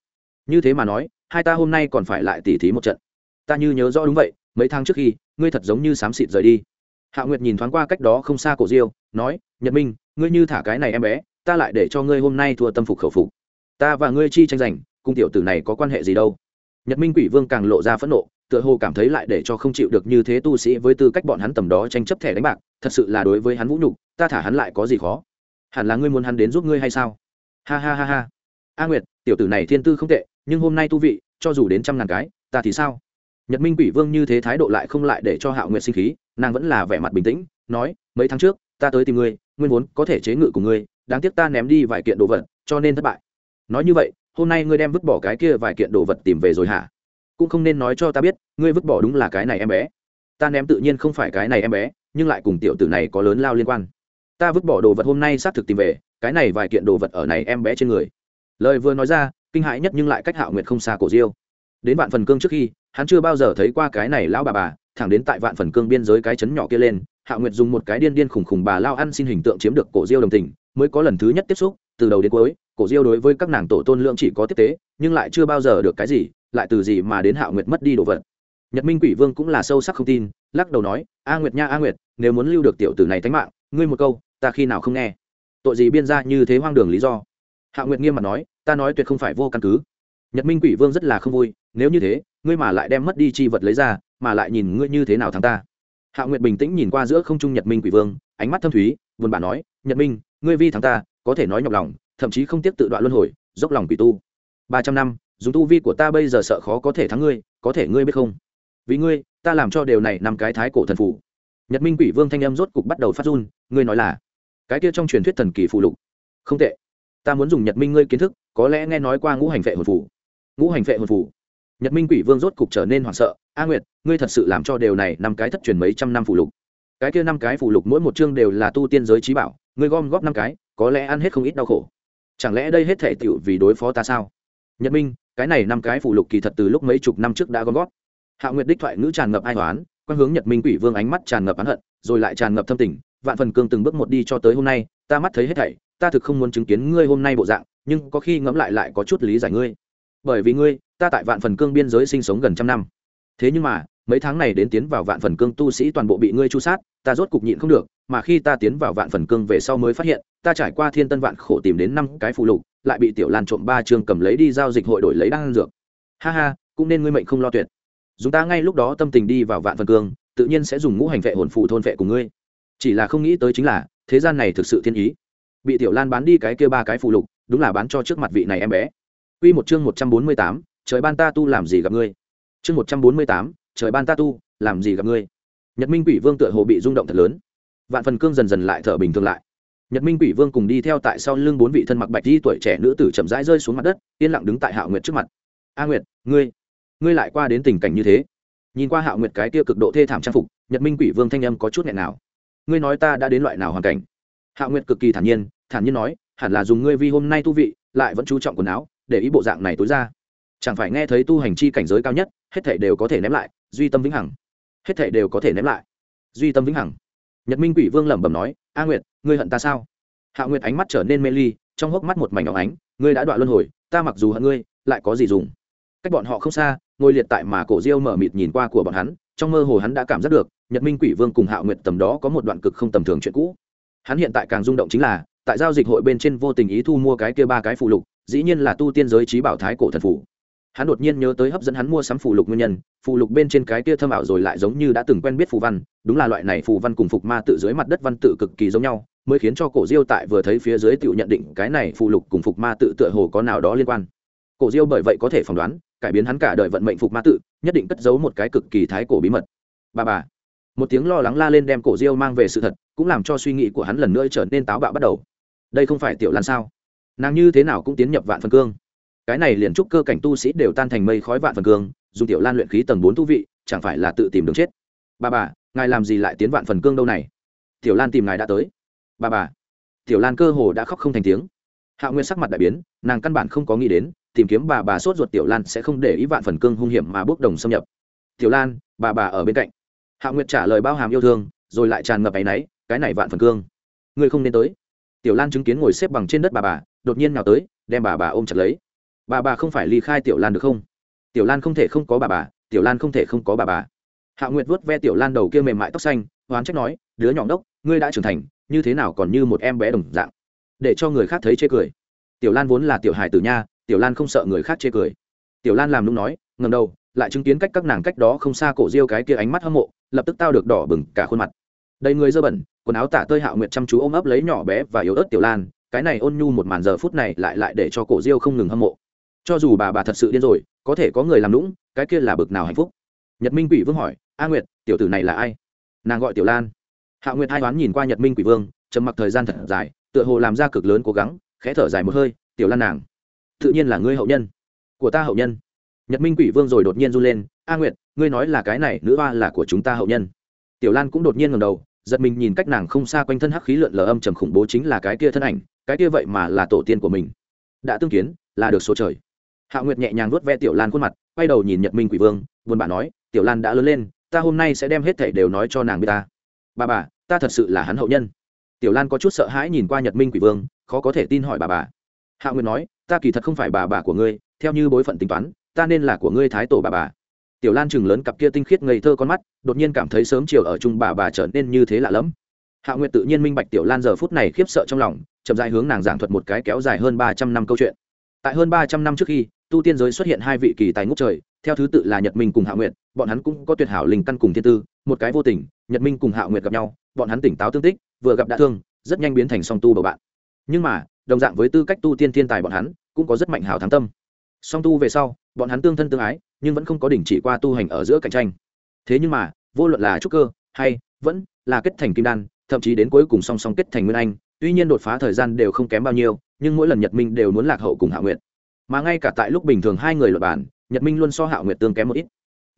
A: Như thế mà nói, hai ta hôm nay còn phải lại tỉ thí một trận. Ta như nhớ rõ đúng vậy, mấy tháng trước khi, ngươi thật giống như xám xịt rời đi. Hạ nguyệt nhìn thoáng qua cách đó không xa cổ diêu, nói, nhật minh, ngươi như thả cái này em bé, ta lại để cho ngươi hôm nay thua tâm phục khẩu phục. Ta và ngươi chi tranh giành cung tiểu tử này có quan hệ gì đâu? Nhật minh quỷ vương càng lộ ra phẫn nộ tựa hồ cảm thấy lại để cho không chịu được như thế tu sĩ với tư cách bọn hắn tầm đó tranh chấp thẻ đánh bạc, thật sự là đối với hắn vũ nhục, ta thả hắn lại có gì khó? Hẳn là ngươi muốn hắn đến giúp ngươi hay sao? Ha ha ha ha. A nguyệt, tiểu tử này thiên tư không tệ, nhưng hôm nay tu vị, cho dù đến trăm ngàn cái, ta thì sao? Nhật minh quỷ vương như thế thái độ lại không lại để cho hạo nguyệt sinh khí, nàng vẫn là vẻ mặt bình tĩnh, nói, mấy tháng trước, ta tới tìm ngươi, nguyên vốn có thể chế ngự của ngươi, đáng tiếc ta ném đi vài kiện đồ vật, cho nên thất bại. Nói như vậy, hôm nay ngươi đem vứt bỏ cái kia vài kiện đồ vật tìm về rồi hả? Cũng không nên nói cho ta biết, ngươi vứt bỏ đúng là cái này em bé. Ta ném tự nhiên không phải cái này em bé, nhưng lại cùng tiểu tử này có lớn lao liên quan. Ta vứt bỏ đồ vật hôm nay xác thực tìm về, cái này vài kiện đồ vật ở này em bé trên người. Lời vừa nói ra, kinh hãi nhất nhưng lại cách hạo nguyệt không xa cổ diêu. Đến vạn phần cương trước khi, hắn chưa bao giờ thấy qua cái này lão bà bà, thẳng đến tại vạn phần cương biên giới cái chấn nhỏ kia lên, hạo nguyệt dùng một cái điên điên khủng khủng bà lao ăn xin hình tượng chiếm được cổ diêu đồng tình, mới có lần thứ nhất tiếp xúc, từ đầu đến cuối, cổ diêu đối với các nàng tổ tôn lượng chỉ có tiếp tế, nhưng lại chưa bao giờ được cái gì lại từ gì mà đến hạo nguyệt mất đi đồ vật. Nhật minh quỷ vương cũng là sâu sắc không tin, lắc đầu nói, a nguyệt nha a nguyệt, nếu muốn lưu được tiểu tử này tánh mạng, ngươi một câu, ta khi nào không nghe? Tội gì biên ra như thế hoang đường lý do. Hạ nguyệt nghiêm mặt nói, ta nói tuyệt không phải vô căn cứ. Nhật minh quỷ vương rất là không vui, nếu như thế, ngươi mà lại đem mất đi chi vật lấy ra, mà lại nhìn ngươi như thế nào thắng ta. Hạ nguyệt bình tĩnh nhìn qua giữa không trung nhật minh quỷ vương, ánh mắt thâm thúy, buồn bã nói, nhật minh, ngươi vi thắng ta, có thể nói nhọc lòng, thậm chí không tiếp tự đoạn luân hồi, dốc lòng quỷ tu. Ba trăm năm dùng tu vi của ta bây giờ sợ khó có thể thắng ngươi, có thể ngươi biết không? Vì ngươi, ta làm cho điều này nằm cái thái cổ thần phủ. Nhật minh quỷ vương thanh âm rốt cục bắt đầu phát run, ngươi nói là? Cái kia trong truyền thuyết thần kỳ phụ lục. Không tệ. Ta muốn dùng nhật minh ngươi kiến thức, có lẽ nghe nói qua ngũ hành vệ hồn phủ. Ngũ hành vệ hồn phủ. Nhật minh quỷ vương rốt cục trở nên hoảng sợ. A nguyệt, ngươi thật sự làm cho điều này năm cái thất truyền mấy trăm năm phụ lục. Cái kia năm cái phụ lục mỗi một chương đều là tu tiên giới trí bảo, ngươi gom góp năm cái, có lẽ ăn hết không ít đau khổ. Chẳng lẽ đây hết thể tựu vì đối phó ta sao? Nhật minh cái này năm cái phụ lục kỳ thật từ lúc mấy chục năm trước đã gom góp. Hạ nguyệt đích thoại ngữ tràn ngập ai toán quan hướng nhật minh quỷ vương ánh mắt tràn ngập oán hận, rồi lại tràn ngập thâm tình, vạn phần cương từng bước một đi cho tới hôm nay, ta mắt thấy hết thảy, ta thực không muốn chứng kiến ngươi hôm nay bộ dạng, nhưng có khi ngẫm lại lại có chút lý giải ngươi. Bởi vì ngươi, ta tại vạn phần cương biên giới sinh sống gần trăm năm. Thế nhưng mà, mấy tháng này đến tiến vào vạn phần cương tu sĩ toàn bộ bị ngươi chu sát, ta rốt cục nhịn không được, mà khi ta tiến vào vạn phần cương về sau mới phát hiện, ta trải qua thiên tân vạn khổ tìm đến năm cái phụ lục lại bị tiểu lan trộm ba chương cầm lấy đi giao dịch hội đổi lấy đan dược ha ha cũng nên ngươi mệnh không lo tuyệt dùng ta ngay lúc đó tâm tình đi vào vạn phần cương tự nhiên sẽ dùng ngũ hành vệ hồn phụ thôn vệ của ngươi chỉ là không nghĩ tới chính là thế gian này thực sự thiên ý bị tiểu lan bán đi cái kia ba cái phụ lục đúng là bán cho trước mặt vị này em bé Quy một chương một trăm bốn mươi tám, trời ban ta tu làm gì gặp ngươi. Chương một trăm bốn mươi tám, trời ban ta tu, làm gì gặp ngươi. Nhật Minh Quỷ Vương tựa hồ bị rung động thật lớn. Vạn phần cương dần dần lại thở bình thường lại. Nhật Minh Quỷ Vương cùng đi theo tại sau lưng bốn vị thân mặc bạch y tuổi trẻ nữ tử chậm rãi rơi xuống mặt đất, yên lặng đứng tại Hạo Nguyệt trước mặt. "A Nguyệt, ngươi, ngươi lại qua đến tình cảnh như thế?" Nhìn qua Hạo Nguyệt cái kia cực độ thê thảm trang phục, Nhật Minh Quỷ Vương thanh âm có chút nghẹn nào. "Ngươi nói ta đã đến loại nào hoàn cảnh?" Hạo Nguyệt cực kỳ thản nhiên, thản nhiên nói, "Hẳn là dùng ngươi vi hôm nay tu vị, lại vẫn chú trọng quần áo, để ý bộ dạng này tối ra chẳng phải nghe thấy tu hành chi cảnh giới cao nhất hết thể đều có thể ném lại duy tâm vĩnh hằng hết thể đều có thể ném lại duy tâm vĩnh hằng nhật minh quỷ vương lẩm bẩm nói a nguyệt ngươi hận ta sao? Hạ nguyệt ánh mắt trở nên mê ly, trong hốc mắt một mảnh óng ánh, ngươi đã đoạn luân hồi, ta mặc dù hận ngươi, lại có gì dùng? Cách bọn họ không xa, ngồi liệt tại mà cổ diêu mở mịt nhìn qua của bọn hắn, trong mơ hồ hắn đã cảm giác được, nhật minh quỷ vương cùng hạ nguyệt tầm đó có một đoạn cực không tầm thường chuyện cũ. Hắn hiện tại càng rung động chính là, tại giao dịch hội bên trên vô tình ý thu mua cái kia ba cái phụ lục, dĩ nhiên là tu tiên giới trí bảo thái cổ thần phủ hắn đột nhiên nhớ tới hấp dẫn hắn mua sắm phù lục nguyên nhân, phù lục bên trên cái kia thâm ảo rồi lại giống như đã từng quen biết phù văn, đúng là loại này phù văn cùng phục ma tự dưới mặt đất văn tự cực kỳ giống nhau mới khiến cho cổ diêu tại vừa thấy phía dưới tự nhận định cái này phụ lục cùng phục ma tự tựa hồ có nào đó liên quan. Cổ diêu bởi vậy có thể phỏng đoán, cải biến hắn cả đời vận mệnh phục ma tự, nhất định cất giấu một cái cực kỳ thái cổ bí mật. Bà bà một tiếng lo lắng la lên đem cổ diêu mang về sự thật, cũng làm cho suy nghĩ của hắn lần nữa trở nên táo bạo bắt đầu. Đây không phải tiểu lan sao? Nàng như thế nào cũng tiến nhập vạn phần cương. Cái này liền trúc cơ cảnh tu sĩ đều tan thành mây khói vạn phần cương, dùng tiểu lan luyện khí tầng bốn tu vị, chẳng phải là tự tìm đường chết. Bà bà ngài làm gì lại tiến vạn phần cương đâu này? Tiểu lan tìm ngài đã tới bà bà tiểu lan cơ hồ đã khóc không thành tiếng hạ nguyên sắc mặt đại biến nàng căn bản không có nghĩ đến tìm kiếm bà bà sốt ruột tiểu lan sẽ không để ý vạn phần cương hung hiểm mà bước đồng xâm nhập tiểu lan bà bà ở bên cạnh hạ nguyệt trả lời bao hàm yêu thương rồi lại tràn ngập áy náy cái này vạn phần cương ngươi không nên tới tiểu lan chứng kiến ngồi xếp bằng trên đất bà bà đột nhiên nào tới đem bà bà ôm chặt lấy bà bà không phải ly khai tiểu lan được không tiểu lan không thể không có bà bà tiểu lan không thể không có bà bà hạ nguyệt vuốt ve tiểu lan đầu kia mềm mại tóc xanh hoán trách nói đứa nhỏ đốc ngươi đã trưởng thành như thế nào còn như một em bé đồng dạng. Để cho người khác thấy chê cười. Tiểu lan vốn là tiểu hài tử nha, tiểu lan không sợ người khác chê cười. Tiểu lan làm lúc nói ngầm đầu, lại chứng kiến cách các nàng cách đó không xa cổ riêu cái kia ánh mắt hâm mộ, lập tức tao được đỏ bừng cả khuôn mặt. Đầy người dơ bẩn, quần áo tả tơi hạo nguyệt chăm chú ôm ấp lấy nhỏ bé và yếu ớt tiểu lan, cái này ôn nhu một màn giờ phút này lại lại để cho cổ diêu không ngừng hâm mộ. Cho dù bà bà thật sự điên rồi, có thể có người làm lũng cái kia là bực nào hạnh phúc. Nhật minh quỷ vương hỏi, a nguyệt, tiểu tử này là ai? Nàng gọi tiểu lan hạ nguyệt hai toán nhìn qua nhật minh quỷ vương, trầm mặc thời gian thật dài, tựa hồ làm ra cực lớn cố gắng, khẽ thở dài một hơi, tiểu lan nàng, tự nhiên là ngươi hậu nhân. Của ta hậu nhân. Nhật minh quỷ vương rồi đột nhiên run lên, a nguyệt, ngươi nói là cái này, nữ hoa là của chúng ta hậu nhân. Tiểu lan cũng đột nhiên ngầm đầu, giật mình nhìn cách nàng không xa quanh thân hắc khí lượn lờ âm trầm khủng bố chính là cái kia thân ảnh, cái kia vậy mà là tổ tiên của mình. Đã tương kiến, là được số trời. Hạ nguyệt nhẹ nhàng vuốt ve tiểu lan khuôn mặt, quay đầu nhìn nhật minh quỷ vương, buồn bã nói, tiểu lan đã lớn lên, ta hôm nay sẽ đem hết thảy đều nói cho nàng biết ta. Bà bà ta thật sự là hắn hậu nhân. Tiểu lan có chút sợ hãi nhìn qua nhật minh quỷ vương, khó có thể tin hỏi bà bà. Hạ nguyệt nói, ta kỳ thật không phải bà bà của ngươi, theo như bối phận tính toán, ta nên là của ngươi thái tổ bà bà. Tiểu lan chừng lớn cặp kia tinh khiết ngây thơ con mắt, đột nhiên cảm thấy sớm chiều ở chung bà bà trở nên như thế lạ lẫm. Hạ nguyệt tự nhiên minh bạch tiểu lan giờ phút này khiếp sợ trong lòng, chậm dài hướng nàng giảng thuật một cái kéo dài hơn ba trăm năm câu chuyện. Tại hơn ba trăm năm trước khi, tu tiên giới xuất hiện hai vị kỳ tài ngốc trời, theo thứ tự là nhật minh cùng hạ nguyệt, bọn hắn cũng có tuyệt hảo linh căn cùng thiên tư, một cái vô tình nhật minh cùng hạo nguyệt gặp nhau, bọn hắn tỉnh táo tương tích, vừa gặp đã thương, rất nhanh biến thành song tu bầu bạn. Nhưng mà, đồng dạng với tư cách tu tiên thiên tài bọn hắn, cũng có rất mạnh hảo thắng tâm. Song tu về sau, bọn hắn tương thân tương ái, nhưng vẫn không có đỉnh chỉ qua tu hành ở giữa cạnh tranh. Thế nhưng mà, vô luận là trúc cơ, hay vẫn là kết thành kim đan, thậm chí đến cuối cùng song song kết thành nguyên anh, tuy nhiên đột phá thời gian đều không kém bao nhiêu, nhưng mỗi lần nhật minh đều muốn lạc hậu cùng hạ nguyệt. Mà ngay cả tại lúc bình thường hai người luật bản nhật minh luôn so hạ nguyệt tương kém một ít.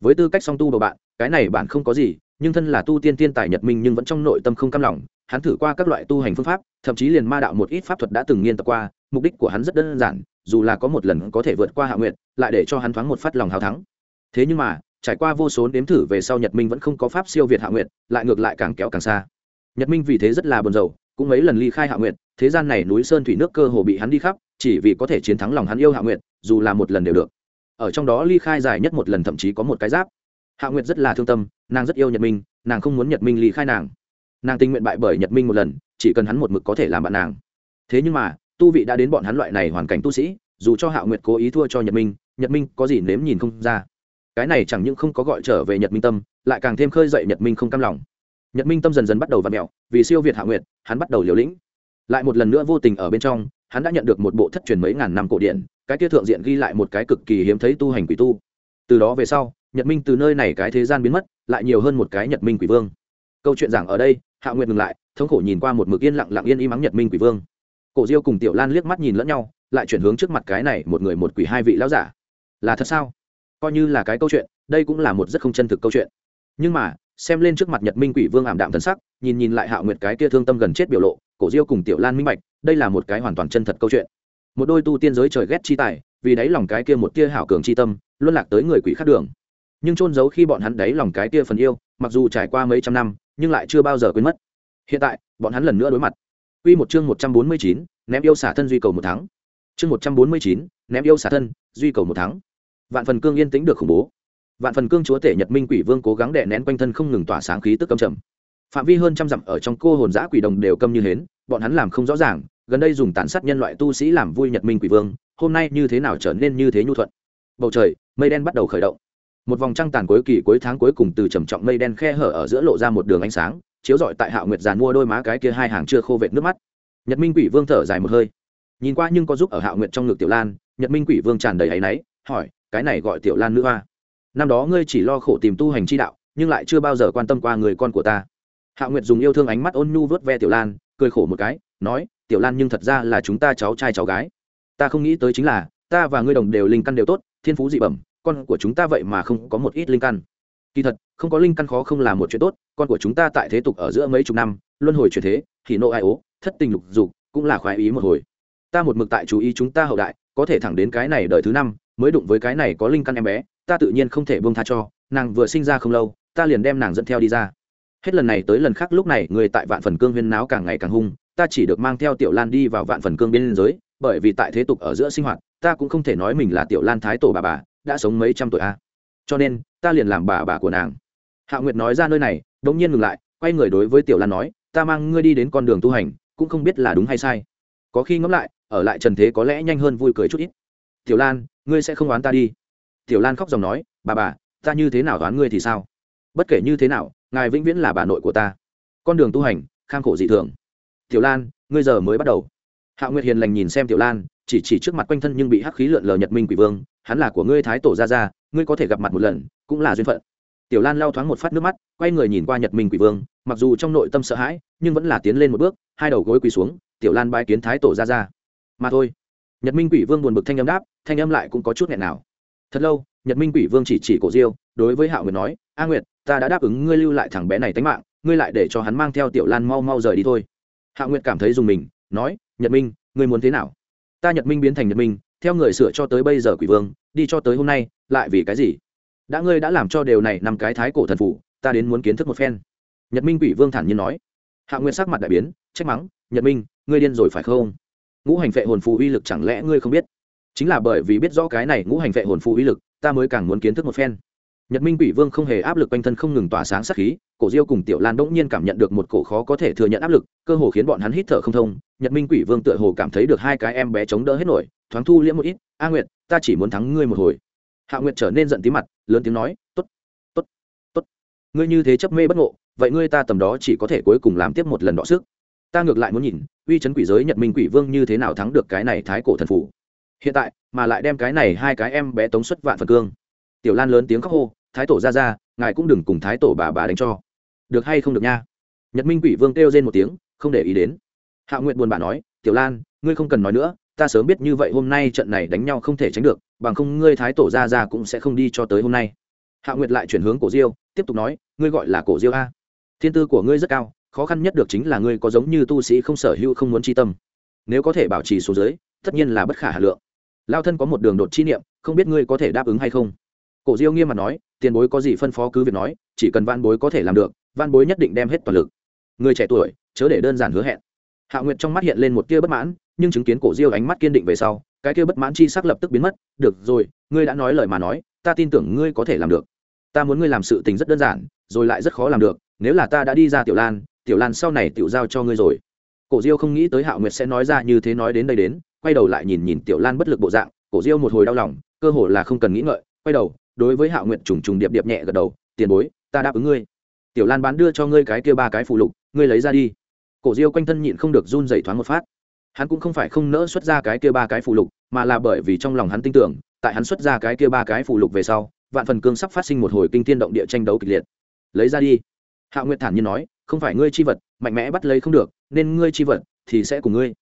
A: Với tư cách song tu đầu bạn, cái này bạn không có gì nhưng thân là tu tiên tiên tài nhật minh nhưng vẫn trong nội tâm không cam lòng, hắn thử qua các loại tu hành phương pháp, thậm chí liền ma đạo một ít pháp thuật đã từng nghiên tập qua, mục đích của hắn rất đơn giản, dù là có một lần có thể vượt qua hạ nguyệt lại để cho hắn thoáng một phát lòng hào thắng. Thế nhưng mà, trải qua vô số nếm thử về sau nhật minh vẫn không có pháp siêu việt hạ nguyệt lại ngược lại càng kéo càng xa. Nhật minh vì thế rất là buồn rầu, cũng mấy lần ly khai hạ nguyệt thế gian này núi sơn thủy nước cơ hồ bị hắn đi khắp, chỉ vì có thể chiến thắng lòng hắn yêu hạ nguyệt dù là một lần đều được. Ở trong đó ly khai dài nhất một lần thậm chí có một cái giáp hạ nguyệt rất là thương tâm, nàng rất yêu nhật minh, nàng không muốn nhật minh ly khai nàng. Nàng tình nguyện bại bởi nhật minh một lần, chỉ cần hắn một mực có thể làm bạn nàng. Thế nhưng mà, tu vị đã đến bọn hắn loại này hoàn cảnh tu sĩ, dù cho hạ nguyệt cố ý thua cho nhật minh nhật minh có gì nếm nhìn không ra. Cái này chẳng những không có gọi trở về nhật minh tâm, lại càng thêm khơi dậy nhật minh không cam lòng. Nhật minh tâm dần dần bắt đầu v ặ mẹo vì siêu việt hạ nguyệt, hắn bắt đầu liều lĩnh. Lại một lần nữa vô tình ở bên trong, hắn đã nhận được một bộ thất truyền mấy ngàn năm cổ điển, cái kia thượng diện ghi lại một cái cực kỳ hiếm thấy tu hành quỷ tu. Từ đó về sau nhật minh từ nơi này cái thế gian biến mất, lại nhiều hơn một cái nhật minh quỷ vương. Câu chuyện giảng ở đây, hạ nguyệt ngừng lại, thống khổ nhìn qua một mực yên lặng lặng yên im mắng nhật minh quỷ vương. Cổ diêu cùng tiểu lan liếc mắt nhìn lẫn nhau, lại chuyển hướng trước mặt cái này một người một quỷ hai vị lão giả. Là thật sao? Coi như là cái câu chuyện, đây cũng là một rất không chân thực câu chuyện. Nhưng mà, xem lên trước mặt nhật minh quỷ vương ảm đạm thần sắc, nhìn nhìn lại hạ nguyệt cái kia thương tâm gần chết biểu lộ, cổ diêu cùng tiểu lan minh bạch, đây là một cái hoàn toàn chân thật câu chuyện. Một đôi tu tiên giới trời ghét chi tài, vì đáy lòng cái kia một tia hảo cường chi tâm luôn lạc tới người quỷ khác đường nhưng trôn giấu khi bọn hắn đáy lòng cái kia phần yêu mặc dù trải qua mấy trăm năm nhưng lại chưa bao giờ quên mất hiện tại bọn hắn lần nữa đối mặt Quy một chương một trăm bốn mươi chín, ném yêu xả thân duy cầu một tháng. Chương một trăm bốn mươi chín, ném yêu xả thân, duy cầu một tháng. Vạn phần cương yên tĩnh được khủng bố. Vạn phần cương chúa tể Nhật Minh Quỷ Vương cố gắng đè nén quanh thân không ngừng tỏa sáng khí tức căm trầm. Phạm vi hơn trăm dặm ở trong cô hồn dã quỷ đồng đều câm như hến, bọn hắn làm không rõ ràng, gần đây dùng tàn sát nhân loại tu sĩ làm vui Nhật Minh Quỷ Vương, hôm nay như thế nào trở nên như thế nhu thuận. Bầu trời, mây đen bắt đầu khởi động một vòng trăng tàn cuối kỳ cuối tháng cuối cùng từ trầm trọng mây đen khe hở ở giữa lộ ra một đường ánh sáng, chiếu rọi tại hạo nguyệt giàn mua đôi má cái kia hai hàng chưa khô vệt nước mắt. Nhật minh quỷ vương thở dài một hơi. Nhìn qua nhưng có giúp ở hạo nguyệt trong ngực tiểu lan, nhật minh quỷ vương tràn đầy áy náy, hỏi, cái này gọi tiểu lan nữ hoa? Năm đó ngươi chỉ lo khổ tìm tu hành chi đạo, nhưng lại chưa bao giờ quan tâm qua người con của ta. Hạo nguyệt dùng yêu thương ánh mắt ôn nhu vớt ve tiểu lan, cười khổ một cái, nói, tiểu lan nhưng thật ra là chúng ta cháu trai cháu gái. Ta không nghĩ tới chính là, ta và ngươi đồng đều linh căn đều tốt, thiên phú dị bẩm con của chúng ta vậy mà không có một ít linh căn. Kỳ thật, không có linh căn khó không là một chuyện tốt, con của chúng ta tại thế tục ở giữa mấy chục năm, luân hồi chuyển thế, thì nộ ai ố, thất tình lục dục, cũng là khoái ý một hồi. Ta một mực tại chú ý chúng ta hậu đại, có thể thẳng đến cái này đời thứ năm, mới đụng với cái này có linh căn em bé, ta tự nhiên không thể buông tha cho, nàng vừa sinh ra không lâu, ta liền đem nàng dẫn theo đi ra. Hết lần này tới lần khác lúc này, người tại vạn phần cương huyên náo càng ngày càng hung, ta chỉ được mang theo tiểu lan đi vào vạn phần cương biên giới, bởi vì tại thế tục ở giữa sinh hoạt, ta cũng không thể nói mình là tiểu lan thái tổ bà bà đã sống mấy trăm tuổi a cho nên, ta liền làm bà bà của nàng. Hạ nguyệt nói ra nơi này đ ỗ n g nhiên ngừng lại, quay người đối với tiểu lan nói, ta mang ngươi đi đến con đường tu hành, cũng không biết là đúng hay sai. Có khi ngẫm lại, ở lại trần thế có lẽ nhanh hơn vui cười chút ít. Tiểu lan, ngươi sẽ không oán ta đi. Tiểu lan khóc dòng nói, bà bà, ta như thế nào oán ngươi thì sao? Bất kể như thế nào, ngài vĩnh viễn là bà nội của ta. Con đường tu hành, khang khổ dị thường. Tiểu lan, ngươi giờ mới bắt đầu. Hạ nguyệt hiền lành nhìn xem tiểu lan chỉ chỉ trước mặt quanh thân nhưng bị hắc khí lượn lờ nhật minh quỷ vương, hắn là của ngươi thái tổ gia gia, ngươi có thể gặp mặt một lần, cũng là duyên phận. Tiểu lan lao thoáng một phát nước mắt, quay người nhìn qua nhật minh quỷ vương, mặc dù trong nội tâm sợ hãi, nhưng vẫn là tiến lên một bước, hai đầu gối quỳ xuống, tiểu lan bái kiến thái tổ gia gia. Mà thôi. Nhật minh quỷ vương buồn bực thanh âm đáp, thanh âm lại cũng có chút nghẹn nào. Thật lâu, nhật minh quỷ vương chỉ chỉ cổ diêu, đối với hạo nguyệt nói, a nguyệt, ta đã đáp ứng ngươi lưu lại thằng bé này tánh mạng, ngươi lại để cho hắn mang theo tiểu lan mau mau rời đi thôi. Hạo nguyệt cảm thấy dùng mình, nói, nhật minh, ngươi muốn thế nào? Ta nhật minh biến thành nhật minh, theo người sửa cho tới bây giờ quỷ vương, đi cho tới hôm nay, lại vì cái gì? Đã ngươi đã làm cho điều này nằm cái thái cổ thần phủ, ta đến muốn kiến thức một phen. Nhật minh quỷ vương thản nhiên nói. Hạ nguyên sắc mặt đại biến, trách mắng, nhật minh, ngươi điên rồi phải không? Ngũ hành vệ hồn phù uy lực chẳng lẽ ngươi không biết? Chính là bởi vì biết rõ cái này ngũ hành vệ hồn phù uy lực, ta mới càng muốn kiến thức một phen nhật minh quỷ vương không hề áp lực quanh thân không ngừng tỏa sáng sát khí cổ diêu cùng tiểu lan đỗng nhiên cảm nhận được một cổ khó có thể thừa nhận áp lực cơ hồ khiến bọn hắn hít thở không thông. Nhật minh quỷ vương tựa hồ cảm thấy được hai cái em bé chống đỡ hết nổi thoáng thu liễm một ít. A nguyệt ta chỉ muốn thắng ngươi một hồi. Hạ nguyệt trở nên giận tí mặt lớn tiếng nói Tốt, tốt, tốt, ngươi như thế chấp mê bất ngộ vậy ngươi ta tầm đó chỉ có thể cuối cùng làm tiếp một lần đọ sức. Ta ngược lại muốn nhìn uy chấn quỷ giới nhật minh quỷ vương như thế nào thắng được cái này thái cổ thần phủ. Hiện tại mà lại đem cái này hai cái em bé tống xuất vạn phần cương tiểu lan lớn tiếng khóc hô thái tổ ra ra ngài cũng đừng cùng thái tổ bà bà đánh cho. Được hay không được nha? Nhật minh quỷ vương kêu lên một tiếng không để ý đến. Hạ nguyện buồn bà nói tiểu lan ngươi không cần nói nữa ta sớm biết như vậy hôm nay trận này đánh nhau không thể tránh được bằng không ngươi thái tổ ra ra cũng sẽ không đi cho tới hôm nay. Hạ nguyệt lại chuyển hướng cổ diêu tiếp tục nói ngươi gọi là cổ diêu a? Thiên tư của ngươi rất cao khó khăn nhất được chính là ngươi có giống như tu sĩ không sở hữu không muốn chi tâm. Nếu có thể bảo trì số giới, tất nhiên là bất khả hà lượng. Lao thân có một đường đột chi niệm không biết ngươi có thể đáp ứng hay không? Cổ diêu nghiêm mặt nói, tiền bối có gì phân phó cứ việc nói, chỉ cần van bối có thể làm được van bối nhất định đem hết toàn lực. Người trẻ tuổi, chớ để đơn giản hứa hẹn. Hạ nguyệt trong mắt hiện lên một tia bất mãn, nhưng chứng kiến cổ diêu ánh mắt kiên định về sau, cái kia bất mãn chi sắc lập tức biến mất, được rồi, ngươi đã nói lời mà nói, ta tin tưởng ngươi có thể làm được. Ta muốn ngươi làm sự tình rất đơn giản, rồi lại rất khó làm được, nếu là ta đã đi ra tiểu lan tiểu lan sau này tiểu giao cho ngươi rồi. Cổ diêu không nghĩ tới hạo nguyệt sẽ nói ra như thế nói đến đây đến, quay đầu lại nhìn nhìn tiểu lan bất lực bộ dạng, cổ diêu một hồi đau lòng, cơ hồ là không cần nghĩ ngợi, quay đầu đối với hạo nguyệt trùng trùng điệp điệp nhẹ gật đầu, tiền bối, ta đáp ứng ngươi. Tiểu lan bán đưa cho ngươi cái kia ba cái phụ lục, ngươi lấy ra đi. Cổ diêu quanh thân nhịn không được run dày thoáng một phát. Hắn cũng không phải không nỡ xuất ra cái kia ba cái phụ lục, mà là bởi vì trong lòng hắn tin tưởng, tại hắn xuất ra cái kia ba cái phụ lục về sau, vạn phần cương sắp phát sinh một hồi kinh thiên động địa tranh đấu kịch liệt. Lấy ra đi. Hạ nguyệt thản nhiên nói, không phải ngươi chi vật, mạnh mẽ bắt lấy không được, nên ngươi chi vật thì sẽ cùng ngươi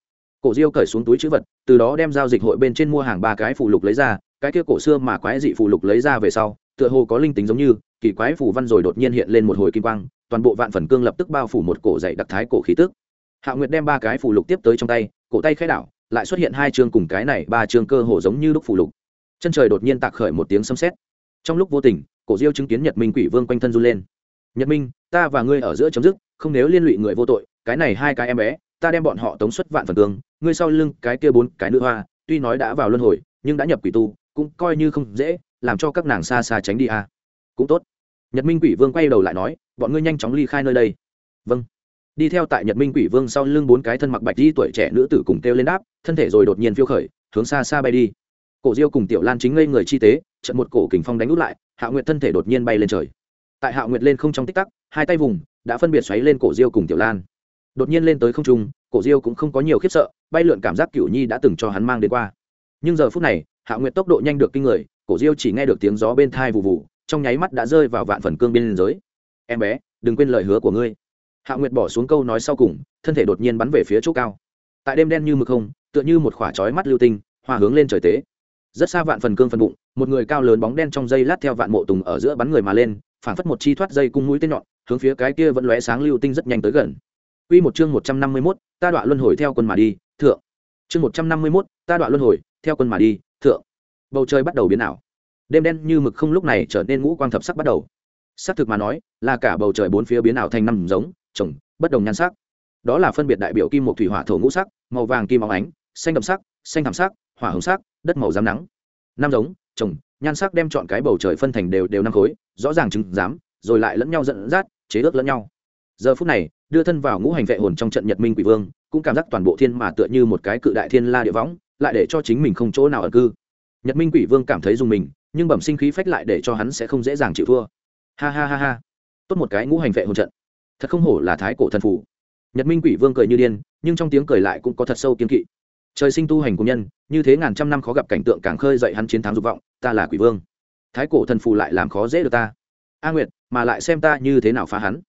A: cổ diêu cởi xuống túi chữ vật, từ đó đem giao dịch hội bên trên mua hàng ba cái phụ lục lấy ra, cái kia cổ xưa mà quái dị phụ lục lấy ra về sau, tựa hồ có linh tính giống như, kỳ quái phủ văn rồi đột nhiên hiện lên một hồi kim quang, toàn bộ vạn phần cương lập tức bao phủ một cổ dạy đặc thái cổ khí tức. Hạ nguyệt đem ba cái phụ lục tiếp tới trong tay, cổ tay khai đảo, lại xuất hiện hai chương cùng cái này ba chương cơ hồ giống như lúc phụ lục. Chân trời đột nhiên tạc khởi một tiếng sấm sét. Trong lúc vô tình, cổ diêu chứng kiến nhật minh quỷ vương quanh thân run lên. Nhật minh, ta và ngươi ở giữa chấm dứt, không nếu liên lụy người vô tội, cái này hai cái em bé ta đem bọn họ tống xuất vạn phần cương ngươi sau lưng cái kia bốn cái nữ hoa, tuy nói đã vào luân hồi, nhưng đã nhập quỷ tu, cũng coi như không dễ, làm cho các nàng xa xa tránh đi à. cũng tốt. Nhật minh quỷ vương quay đầu lại nói, bọn ngươi nhanh chóng ly khai nơi đây. Vâng. Đi theo tại nhật minh quỷ vương sau lưng bốn cái thân mặc bạch di tuổi trẻ nữ tử cùng kêu lên đáp, thân thể rồi đột nhiên phiêu khởi, hướng xa xa bay đi. Cổ diêu cùng tiểu lan chính ngây người chi tế trận một cổ kình phong đánh út lại, hạ nguyệt thân thể đột nhiên bay lên trời. Tại hạ nguyệt lên không trong tích tắc, hai tay vùng, đã phân biệt xoáy lên cổ diêu cùng tiểu lan đột nhiên lên tới không trung, cổ diêu cũng không có nhiều khiếp sợ, bay lượn cảm giác cửu nhi đã từng cho hắn mang đến qua. Nhưng giờ phút này, hạ nguyệt tốc độ nhanh được kinh người, cổ diêu chỉ nghe được tiếng gió bên thai vụ vụ trong nháy mắt đã rơi vào vạn phần cương biên giới. Em bé, đừng quên lời hứa của ngươi. Hạ nguyệt bỏ xuống câu nói sau cùng, thân thể đột nhiên bắn về phía chỗ cao. Tại đêm đen như mực không, tựa như một khỏa chói mắt lưu tinh, hòa hướng lên trời tế. Rất xa vạn phần cương phần bụng, một người cao lớn bóng đen trong dây lát theo vạn mộ tùng ở giữa bắn người mà lên phản phất một chi thoát dây cung mũi tên nhọn, hướng phía cái kia vẫn lóe sáng lưu tinh rất nhanh tới gần. Quy một chương 151, ta đoạn luân hồi theo quân mà đi, thượng. Chương 151, ta đoạn luân hồi, theo quân mà đi, thượng. Bầu trời bắt đầu biến ảo. Đêm đen như mực không lúc này trở nên ngũ quang thập sắc bắt đầu. Sắc thực mà nói, là cả bầu trời bốn phía biến ảo thành năm giống, chồng bất đồng nhan sắc. Đó là phân biệt đại biểu kim một thủy hỏa thổ ngũ sắc, màu vàng kim óng ánh, xanh đậm sắc, xanh thẳm sắc, hỏa hồng sắc, đất màu giám nắng. Năm giống, chồng nhan sắc đem chọn cái bầu trời phân thành đều đều năm khối, rõ ràng chứng giám, rồi lại lẫn nhau giận dắt, chế ước lẫn nhau. Giờ phút này, đưa thân vào ngũ hành vệ hồn trong trận nhật minh quỷ vương, cũng cảm giác toàn bộ thiên mà tựa như một cái cự đại thiên la địa võng, lại để cho chính mình không chỗ nào ở cư. Nhật minh quỷ vương cảm thấy dùng mình, nhưng bẩm sinh khí phách lại để cho hắn sẽ không dễ dàng chịu thua. Ha ha ha ha. Tốt một cái ngũ hành vệ hồn trận. Thật không hổ là thái cổ thần phủ. Nhật minh quỷ vương cười như điên, nhưng trong tiếng cười lại cũng có thật sâu kiên kỵ. Trời sinh tu hành của nhân, như thế ngàn trăm năm khó gặp cảnh tượng càng khơi dậy hắn chiến thắng dục vọng, ta là quỷ vương. Thái cổ thần phù lại làm khó dễ được ta. A nguyệt, mà lại xem ta như thế nào phá hắn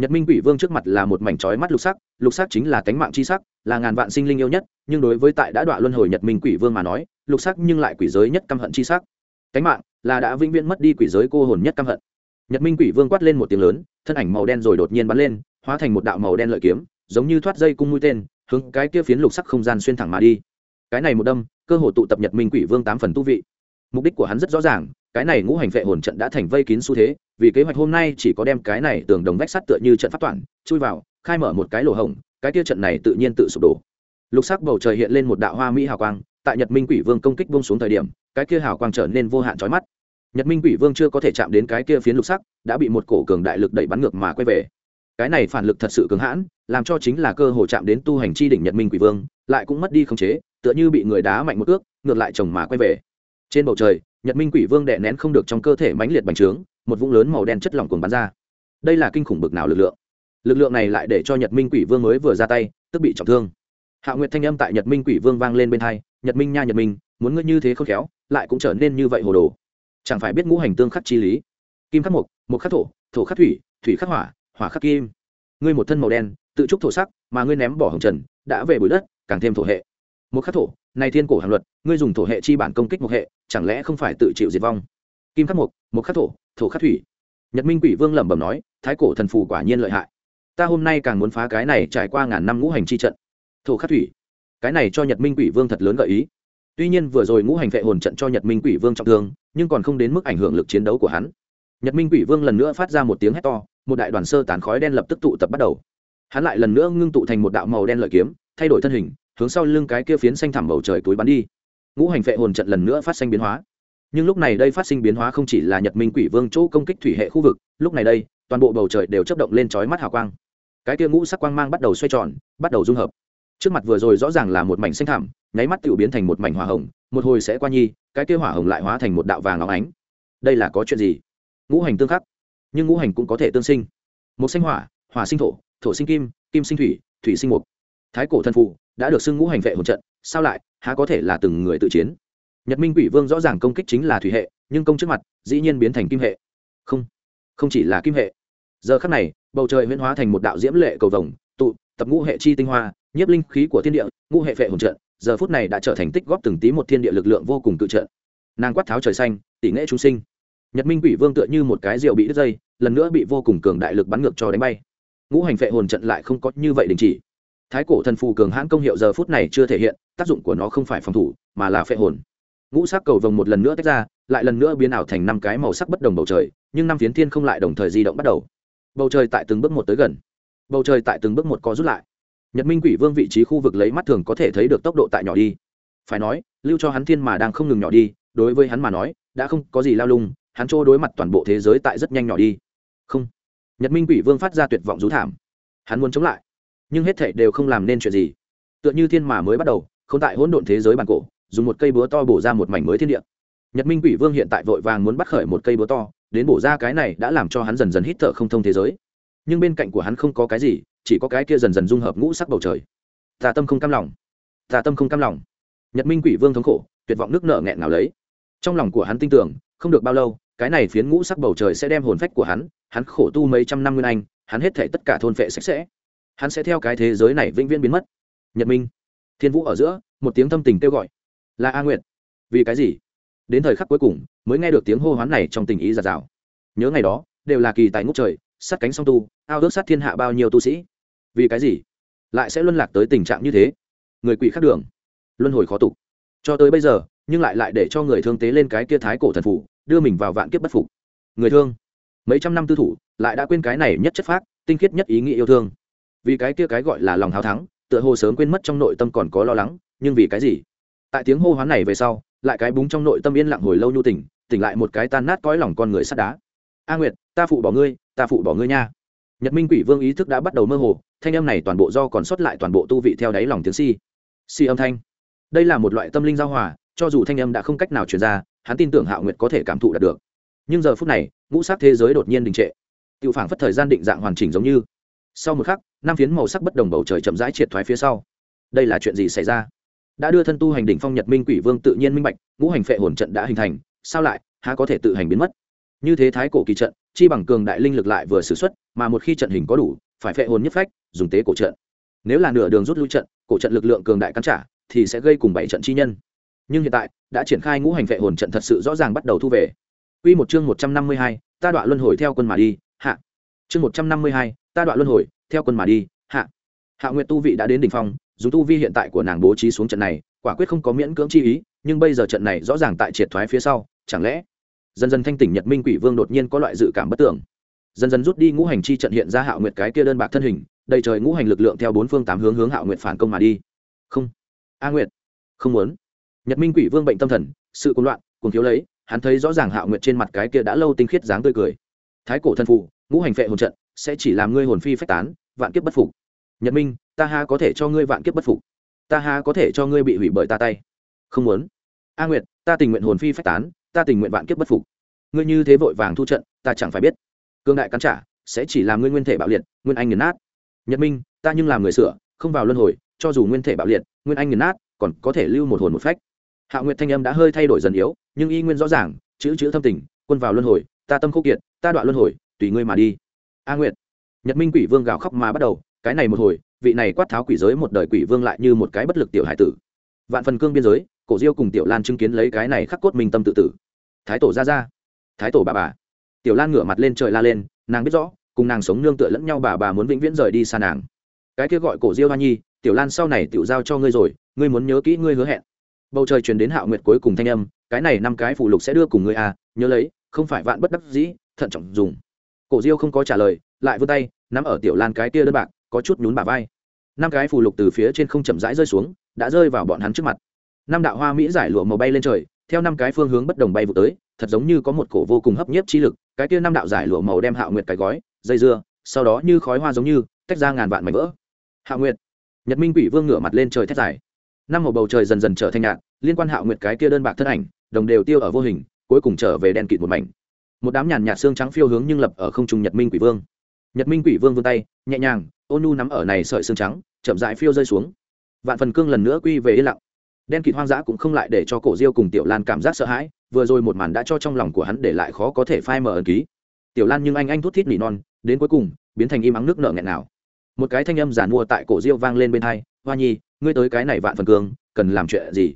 A: nhật minh quỷ vương trước mặt là một mảnh chói mắt lục sắc lục sắc chính là tánh mạng chi sắc, là ngàn vạn sinh linh yêu nhất, nhưng đối với tại đã đoạn luân hồi nhật minh quỷ vương mà nói, lục sắc nhưng lại quỷ giới nhất căm hận chi sắc. Tánh mạng là đã vĩnh viễn mất đi quỷ giới cô hồn nhất căm hận. Nhật minh quỷ vương quát lên một tiếng lớn, thân ảnh màu đen rồi đột nhiên bắn lên, hóa thành một đạo màu đen lợi kiếm, giống như thoát dây cung mũi tên, hướng cái kia phiến lục sắc không gian xuyên thẳng mà đi. Cái này một đâm, cơ hồ tụ tập nhật minh quỷ vương tám phần tu vị mục đích của hắn rất rõ ràng, cái này ngũ hành vệ hồn trận đã thành vây kín xu thế, vì kế hoạch hôm nay chỉ có đem cái này tường đồng vách sắt tựa như trận phát toàn, chui vào, khai mở một cái lỗ hổng, cái kia trận này tự nhiên tự sụp đổ. Lục sắc bầu trời hiện lên một đạo hoa mỹ hào quang, tại nhật minh quỷ vương công kích bông xuống thời điểm, cái kia hào quang trở nên vô hạn trói mắt. Nhật minh quỷ vương chưa có thể chạm đến cái kia phiến lục sắc, đã bị một cổ cường đại lực đẩy bắn ngược mà quay về. Cái này phản lực thật sự cứng hãn, làm cho chính là cơ hội chạm đến tu hành chi đỉnh nhật minh quỷ vương, lại cũng mất đi khống chế, tựa như bị người đá mạnh một ước, ngược lại chồng mà quay về trên bầu trời, nhật minh quỷ vương đệ nén không được trong cơ thể mãnh liệt bành trướng, một vũng lớn màu đen chất lỏng cuồng bắn ra. Đây là kinh khủng bực nào lực lượng? Lực lượng này lại để cho nhật minh quỷ vương mới vừa ra tay, tức bị trọng thương. Hạ nguyệt thanh âm tại nhật minh quỷ vương vang lên bên hai, nhật minh nha nhật minh, muốn ngươi như thế không khéo, lại cũng trở nên như vậy hồ đồ. Chẳng phải biết ngũ hành tương khắc chi lý? Kim khắc mộc mộc khắc thổ thổ khắc thủy thủy khắc hỏa hỏa khắc kim. Ngươi một thân màu đen, tự trúc thổ sắc, mà ngươi ném bỏ hồng trần, đã về bụi đất, càng thêm thổ hệ một khắc thổ, này thiên cổ hàng luật, ngươi dùng thổ hệ chi bản công kích một hệ, chẳng lẽ không phải tự chịu diệt vong? Kim khắc mục, một khắc thổ thổ khắc thủy. Nhật minh quỷ vương lẩm bẩm nói, thái cổ thần phù quả nhiên lợi hại. Ta hôm nay càng muốn phá cái này trải qua ngàn năm ngũ hành chi trận. Thổ khắc thủy. Cái này cho nhật minh quỷ vương thật lớn gợi ý. Tuy nhiên vừa rồi ngũ hành vệ hồn trận cho nhật minh quỷ vương trọng thương, nhưng còn không đến mức ảnh hưởng lực chiến đấu của hắn. Nhật minh quỷ vương lần nữa phát ra một tiếng hét to, một đại đoàn sơ tán khói đen lập tức tụ tập bắt đầu. Hắn lại lần nữa ngưng tụ thành một đạo màu đen lợi kiếm, thay đổi thân hình hướng sau lưng cái kia phiến xanh thẳm bầu trời túi bắn đi. Ngũ hành vệ hồn trận lần nữa phát sinh biến hóa. Nhưng lúc này đây phát sinh biến hóa không chỉ là nhật minh quỷ vương chỗ công kích thủy hệ khu vực, lúc này đây, toàn bộ bầu trời đều chấp động lên trói mắt hào quang. Cái kia ngũ sắc quang mang bắt đầu xoay tròn, bắt đầu dung hợp. Trước mặt vừa rồi rõ ràng là một mảnh xanh thảm nháy mắt tự biến thành một mảnh hỏa hồng, một hồi sẽ qua nhi, cái kia hỏa hồng lại hóa thành một đạo vàng óng ánh. Đây là có chuyện gì? Ngũ hành tương khắc. Nhưng ngũ hành cũng có thể tương sinh. Một sinh hỏa hỏa sinh thổ thổ sinh kim kim sinh thủy thủy sinh mục. Thái cổ thần phụ đã được xưng ngũ hành vệ hồn trận, sao lại, há có thể là từng người tự chiến? Nhật minh quỷ vương rõ ràng công kích chính là thủy hệ, nhưng công trước mặt, dĩ nhiên biến thành kim hệ. Không không chỉ là kim hệ. Giờ khắc này, bầu trời huyễn hóa thành một đạo diễm lệ cầu vồng, tụ, tập ngũ hệ chi tinh hoa, nhiếp linh khí của thiên địa, ngũ hệ vệ hồn trận, giờ phút này đã trở thành tích góp từng tí một thiên địa lực lượng vô cùng tự trận. Nàng quát tháo trời xanh, tỷ nghệ chúng sinh. Nhật minh quỷ vương tựa như một cái rượu bị đứt dây, lần nữa bị vô cùng cường đại lực bắn ngược cho đánh bay. Ngũ hành phệ hồn trận lại không có như vậy đình chỉ thái cổ thần phù cường hãn công hiệu giờ phút này chưa thể hiện, tác dụng của nó không phải phòng thủ, mà là phệ hồn. Ngũ sắc cầu vồng một lần nữa tách ra, lại lần nữa biến ảo thành năm cái màu sắc bất đồng bầu trời, nhưng năm phiến thiên không lại đồng thời di động bắt đầu. Bầu trời tại từng bước một tới gần. Bầu trời tại từng bước một có rút lại. Nhật minh quỷ vương vị trí khu vực lấy mắt thường có thể thấy được tốc độ tại nhỏ đi. Phải nói, lưu cho hắn thiên mà đang không ngừng nhỏ đi, đối với hắn mà nói, đã không có gì lao lung, hắn chỗ đối mặt toàn bộ thế giới tại rất nhanh nhỏ đi. Không. Nhật minh quỷ vương phát ra tuyệt vọng rú thảm. Hắn muốn chống lại nhưng hết thảy đều không làm nên chuyện gì. Tựa như thiên mà mới bắt đầu, không tại hỗn độn thế giới bản cổ, dùng một cây búa to bổ ra một mảnh mới thiên địa. Nhật minh quỷ vương hiện tại vội vàng muốn bắt khởi một cây búa to, đến bổ ra cái này đã làm cho hắn dần dần hít thở không thông thế giới. Nhưng bên cạnh của hắn không có cái gì, chỉ có cái kia dần dần dung hợp ngũ sắc bầu trời. Tà tâm không cam lòng. Tà tâm không cam lòng. Nhật minh quỷ vương thống khổ, tuyệt vọng nước nợ nghẹn nào lấy. Trong lòng của hắn tin tưởng, không được bao lâu, cái này phiến ngũ sắc bầu trời sẽ đem hồn phách của hắn hắn khổ tu mấy trăm năm nguyên anh, hắn hết thể tất cả thôn phệ sạch sẽ hắn sẽ theo cái thế giới này vĩnh viễn biến mất. Nhật minh, thiên vũ ở giữa, một tiếng thâm tình kêu gọi. Là a nguyệt. Vì cái gì? Đến thời khắc cuối cùng, mới nghe được tiếng hô hoán này trong tình ý giạt rào. Nhớ ngày đó, đều là kỳ tài ngút trời, sát cánh song tu, ao ước sát thiên hạ bao nhiêu tu sĩ. Vì cái gì? Lại sẽ luân lạc tới tình trạng như thế? Người quỷ khác đường. Luân hồi khó tục cho tới bây giờ, nhưng lại lại để cho người thương tế lên cái kia thái cổ thần phủ, đưa mình vào vạn kiếp bất phục. Người thương. Mấy trăm năm tư thủ, lại đã quên cái này nhất chất phác, tinh khiết nhất ý nghĩa yêu thương vì cái kia cái gọi là lòng hào thắng, tựa hồ sớm quên mất trong nội tâm còn có lo lắng, nhưng vì cái gì? Tại tiếng hô hoán này về sau, lại cái búng trong nội tâm yên lặng hồi lâu nhu tỉnh tỉnh lại một cái tan nát cõi lòng con người sắt đá. A nguyệt, ta phụ bỏ ngươi, ta phụ bỏ ngươi nha. Nhật minh quỷ vương ý thức đã bắt đầu mơ hồ, thanh âm này toàn bộ do còn sót lại toàn bộ tu vị theo đáy lòng tiếng si. Si âm thanh. Đây là một loại tâm linh giao hòa, cho dù thanh âm đã không cách nào truyền ra, hắn tin tưởng hạo nguyệt có thể cảm thụ đạt được. Nhưng giờ phút này, ngũ sắc thế giới đột nhiên đình trệ. Tự phản phất thời gian định dạng hoàn chỉnh giống như. Sau một khắc năm phiến màu sắc bất đồng bầu trời chậm rãi triệt thoái phía sau. Đây là chuyện gì xảy ra? Đã đưa thân tu hành đỉnh phong nhật minh quỷ vương tự nhiên minh bạch ngũ hành phệ hồn trận đã hình thành sao lại há có thể tự hành biến mất? Như thế thái cổ kỳ trận chi bằng cường đại linh lực lại vừa xử xuất mà một khi trận hình có đủ phải phệ hồn nhất phách dùng tế cổ trận. Nếu là nửa đường rút lui trận cổ trận lực lượng cường đại cắn trả thì sẽ gây cùng bảy trận chi nhân. Nhưng hiện tại đã triển khai ngũ hành phệ hồn trận thật sự rõ ràng bắt đầu thu về. Quy một chương 152, ta đoạn luân hồi theo quân mà đi, hạ. Chương 152, ta đoạn luân hồi, theo quân mà đi, hạ. Hạ Nguyệt tu vị đã đến đỉnh phong, dùng tu vi hiện tại của nàng bố trí xuống trận này, quả quyết không có miễn cưỡng chi ý, nhưng bây giờ trận này rõ ràng tại triệt thoái phía sau, chẳng lẽ dần dần thanh tỉnh Nhật Minh Quỷ Vương đột nhiên có loại dự cảm bất tưởng. Dần dần rút đi ngũ hành chi trận hiện ra Hạ Nguyệt cái kia đơn bạc thân hình, đầy trời ngũ hành lực lượng theo bốn phương tám hướng hướng Hạ Nguyệt phản công mà đi. Không, A Nguyệt, không muốn. Nhật Minh Quỷ Vương bệnh tâm thần, sự cuồng loạn, cuồng thiếu lấy, hắn thấy rõ ràng hạo nguyệt trên mặt cái kia đã lâu tinh khiết dáng tươi cười thái cổ thân phụ ngũ hành phệ hồn trận sẽ chỉ làm ngươi hồn phi phách tán, vạn kiếp bất phục. Nhật minh, ta ha có thể cho ngươi vạn kiếp bất phục? Ta ha có thể cho ngươi bị hủy bởi ta tay? Không muốn. A nguyệt, ta tình nguyện hồn phi phách tán, ta tình nguyện vạn kiếp bất phục. Ngươi như thế vội vàng thu trận, ta chẳng phải biết. Cương đại cắn trả, sẽ chỉ làm ngươi nguyên thể bạo liệt, nguyên anh nghiền nát. Nhật minh, ta nhưng làm người sửa, không vào luân hồi, cho dù nguyên thể bạo liệt, nguyên anh nghiền nát, còn có thể lưu một hồn một phách. Hạ nguyệt thanh âm đã hơi thay đổi dần yếu, nhưng y nguyên rõ ràng, chữ chữ thâm tình, quân vào luân hồi, ta tâm khúc kiệt, ta đoạn luân hồi, tùy ngươi mà đi a nguyệt. Nhật minh quỷ vương gào khóc mà bắt đầu, cái này một hồi, vị này quát tháo quỷ giới một đời quỷ vương lại như một cái bất lực tiểu hải tử. Vạn phần cương biên giới, cổ diêu cùng tiểu lan chứng kiến lấy cái này khắc cốt minh tâm tự tử. Thái tổ ra ra. Thái tổ bà bà. Tiểu lan ngửa mặt lên trời la lên, nàng biết rõ, cùng nàng sống nương tựa lẫn nhau bà bà muốn vĩnh viễn rời đi xa nàng. Cái kia gọi cổ diêu hoa nhi, tiểu lan sau này tiểu giao cho ngươi rồi, ngươi muốn nhớ kỹ ngươi hứa hẹn. Bầu trời truyền đến hạo nguyệt cuối cùng thanh âm, cái này năm cái phụ lục sẽ đưa cùng ngươi à nhớ lấy, không phải vạn bất đắc dĩ, thận trọng dùng cổ diêu không có trả lời, lại vươn tay, nắm ở tiểu lan cái kia đơn bạc, có chút nhún bà vai. Năm cái phù lục từ phía trên không chậm rãi rơi xuống, đã rơi vào bọn hắn trước mặt. Năm đạo hoa mỹ giải lụa màu bay lên trời, theo năm cái phương hướng bất đồng bay vụ tới, thật giống như có một cổ vô cùng hấp nhiếp chi lực, cái kia năm đạo giải lụa màu đem hạo nguyệt cái gói, dây dưa, sau đó như khói hoa giống như, tách ra ngàn vạn mảnh vỡ. Hạo nguyệt, nhật minh quỷ vương ngửa mặt lên trời thét dài. Năm màu bầu trời dần dần trở thành nhạt, liên quan hạo nguyệt cái kia đơn bạc thân ảnh, đồng đều tiêu ở vô hình, cuối cùng trở về đen kịt một mảnh một đám nhàn nhạt xương trắng phiêu hướng nhưng lập ở không trung nhật minh quỷ vương. Nhật minh quỷ vương vươn tay, nhẹ nhàng, ôn nu nắm ở này sợi xương trắng, chậm dại phiêu rơi xuống. Vạn phần cương lần nữa quy về yên lặng. Đen kịt hoang dã cũng không lại để cho cổ diêu cùng tiểu lan cảm giác sợ hãi, vừa rồi một màn đã cho trong lòng của hắn để lại khó có thể phai mở ẩn ký. Tiểu lan nhưng anh anh thút thít nỉ non, đến cuối cùng, biến thành im ắng nước nợ nghẹn nào. Một cái thanh âm giản mua tại cổ diêu vang lên bên hai, hoa nhi, ngươi tới cái này vạn phần cương, cần làm chuyện gì?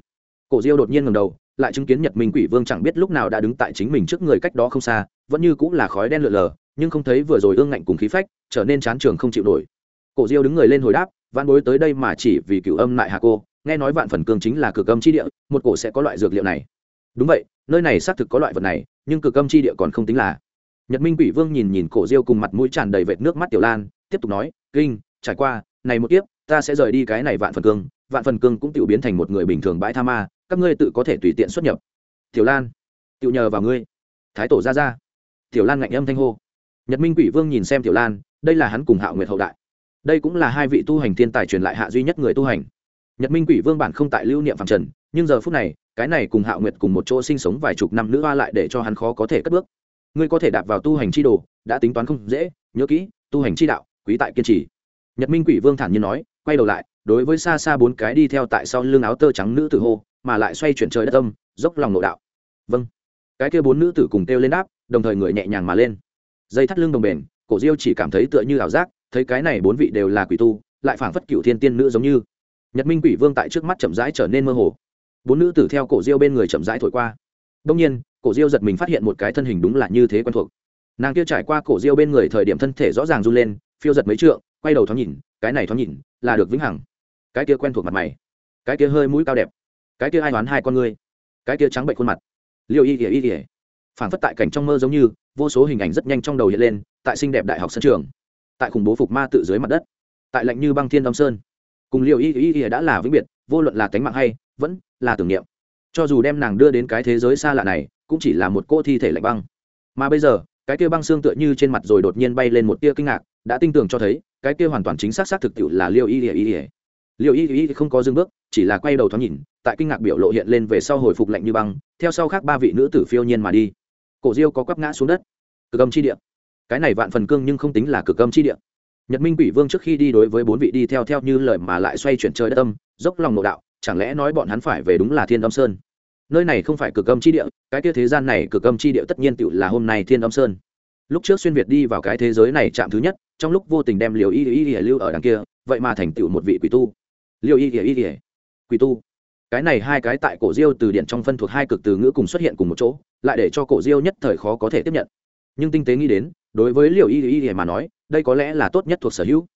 A: Cổ diêu đột nhiên ngầm đầu lại chứng kiến nhật minh quỷ vương chẳng biết lúc nào đã đứng tại chính mình trước người cách đó không xa, vẫn như cũng là khói đen lượn lờ, nhưng không thấy vừa rồi ương ngạnh cùng khí phách, trở nên chán trường không chịu nổi. Cổ diêu đứng người lên hồi đáp văn bối tới đây mà chỉ vì cựu âm lại hạ cô, nghe nói vạn phần cương chính là cực âm chi địa, một cổ sẽ có loại dược liệu này. Đúng vậy, nơi này xác thực có loại vật này, nhưng cực âm chi địa còn không tính là. Nhật minh quỷ vương nhìn nhìn cổ diêu cùng mặt mũi tràn đầy vệt nước mắt tiểu lan, tiếp tục nói, kinh, trải qua, này một kiếp, ta sẽ rời đi cái này vạn phần cương, vạn phần cương cũng tự biến thành một người bình thường bãi tha ma các ngươi tự có thể tùy tiện xuất nhập. Tiểu lan tự nhờ vào ngươi. Thái tổ ra ra. Tiểu lan ngạnh âm thanh hô. Nhật minh quỷ vương nhìn xem tiểu lan, đây là hắn cùng hạo nguyệt hậu đại. Đây cũng là hai vị tu hành thiên tài truyền lại hạ duy nhất người tu hành. Nhật minh quỷ vương bản không tại lưu niệm phạm trần, nhưng giờ phút này, cái này cùng hạo nguyệt cùng một chỗ sinh sống vài chục năm nữ hoa lại để cho hắn khó có thể cất bước. Ngươi có thể đạp vào tu hành chi đồ, đã tính toán không dễ, nhớ kỹ, tu hành chi đạo, quý tại kiên trì. Nhật minh quỷ vương thản nhiên nói, quay đầu lại, đối với xa xa bốn cái đi theo tại sau lưng áo tơ trắng nữ tử hô mà lại xoay chuyển trời đất tâm dốc lòng nội đạo. Vâng. Cái kia bốn nữ tử cùng kêu lên đáp, đồng thời người nhẹ nhàng mà lên. Dây thắt lưng đồng bền, cổ diêu chỉ cảm thấy tựa như ảo giác, thấy cái này bốn vị đều là quỷ tu, lại phảng phất cựu thiên tiên nữ giống như. Nhật minh quỷ vương tại trước mắt chậm rãi trở nên mơ hồ. Bốn nữ tử theo cổ diêu bên người chậm rãi thổi qua. Đông nhiên, cổ diêu giật mình phát hiện một cái thân hình đúng là như thế quen thuộc. Nàng kia trải qua cổ diêu bên người thời điểm thân thể rõ ràng run lên, phiêu giật mấy trượng, quay đầu thoáng nhìn, cái này thoáng nhìn, là được vĩnh hằng. Cái kia quen thuộc mặt mày. Cái kia hơi mũi cao đẹp cái kia ai đoán hai con ngươi? Cái kia trắng bệnh khuôn mặt. Liêu y ỉa y ỉa phản phất tại cảnh trong mơ giống như, vô số hình ảnh rất nhanh trong đầu hiện lên, tại xinh đẹp đại học sân trường, tại khủng bố phục ma tự dưới mặt đất, tại lạnh như băng thiên đông sơn. Cùng liều y y y đã là vĩnh biệt, vô luận là tánh mạng hay, vẫn là tưởng niệm. Cho dù đem nàng đưa đến cái thế giới xa lạ này, cũng chỉ là một cô thi thể lạnh băng. Mà bây giờ, cái kia băng xương tựa như trên mặt rồi đột nhiên bay lên một tia kinh ngạc, đã tin tưởng cho thấy, cái kia hoàn toàn chính xác xác thực tiệu là liều y y y liều y y không có dừng bước chỉ là quay đầu thoáng nhìn tại kinh ngạc biểu lộ hiện lên về sau hồi phục lạnh như băng theo sau khác ba vị nữ tử phiêu nhiên mà đi cổ diêu có quắp ngã xuống đất cực âm chi địa cái này vạn phần cương nhưng không tính là cực âm chi địa nhật minh quỷ vương trước khi đi đối với bốn vị đi theo theo như lời mà lại xoay chuyển trời đất âm dốc lòng nội đạo chẳng lẽ nói bọn hắn phải về đúng là thiên âm sơn nơi này không phải cực âm chi địa cái kia thế gian này cực âm chi địa tất nhiên tựu là hôm nay thiên âm sơn lúc trước xuyên việt đi vào cái thế giới này chạm thứ nhất trong lúc vô tình đem liều y y y lưu ở đằng kia vậy mà thành tựu một vị quỷ tu liều y y y quỷ tu. Cái này hai cái tại cổ diêu từ điển trong phân thuộc hai cực từ ngữ cùng xuất hiện cùng một chỗ, lại để cho cổ diêu nhất thời khó có thể tiếp nhận. Nhưng tinh tế nghĩ đến, đối với liều y y mà nói, đây có lẽ là tốt nhất thuộc sở hữu.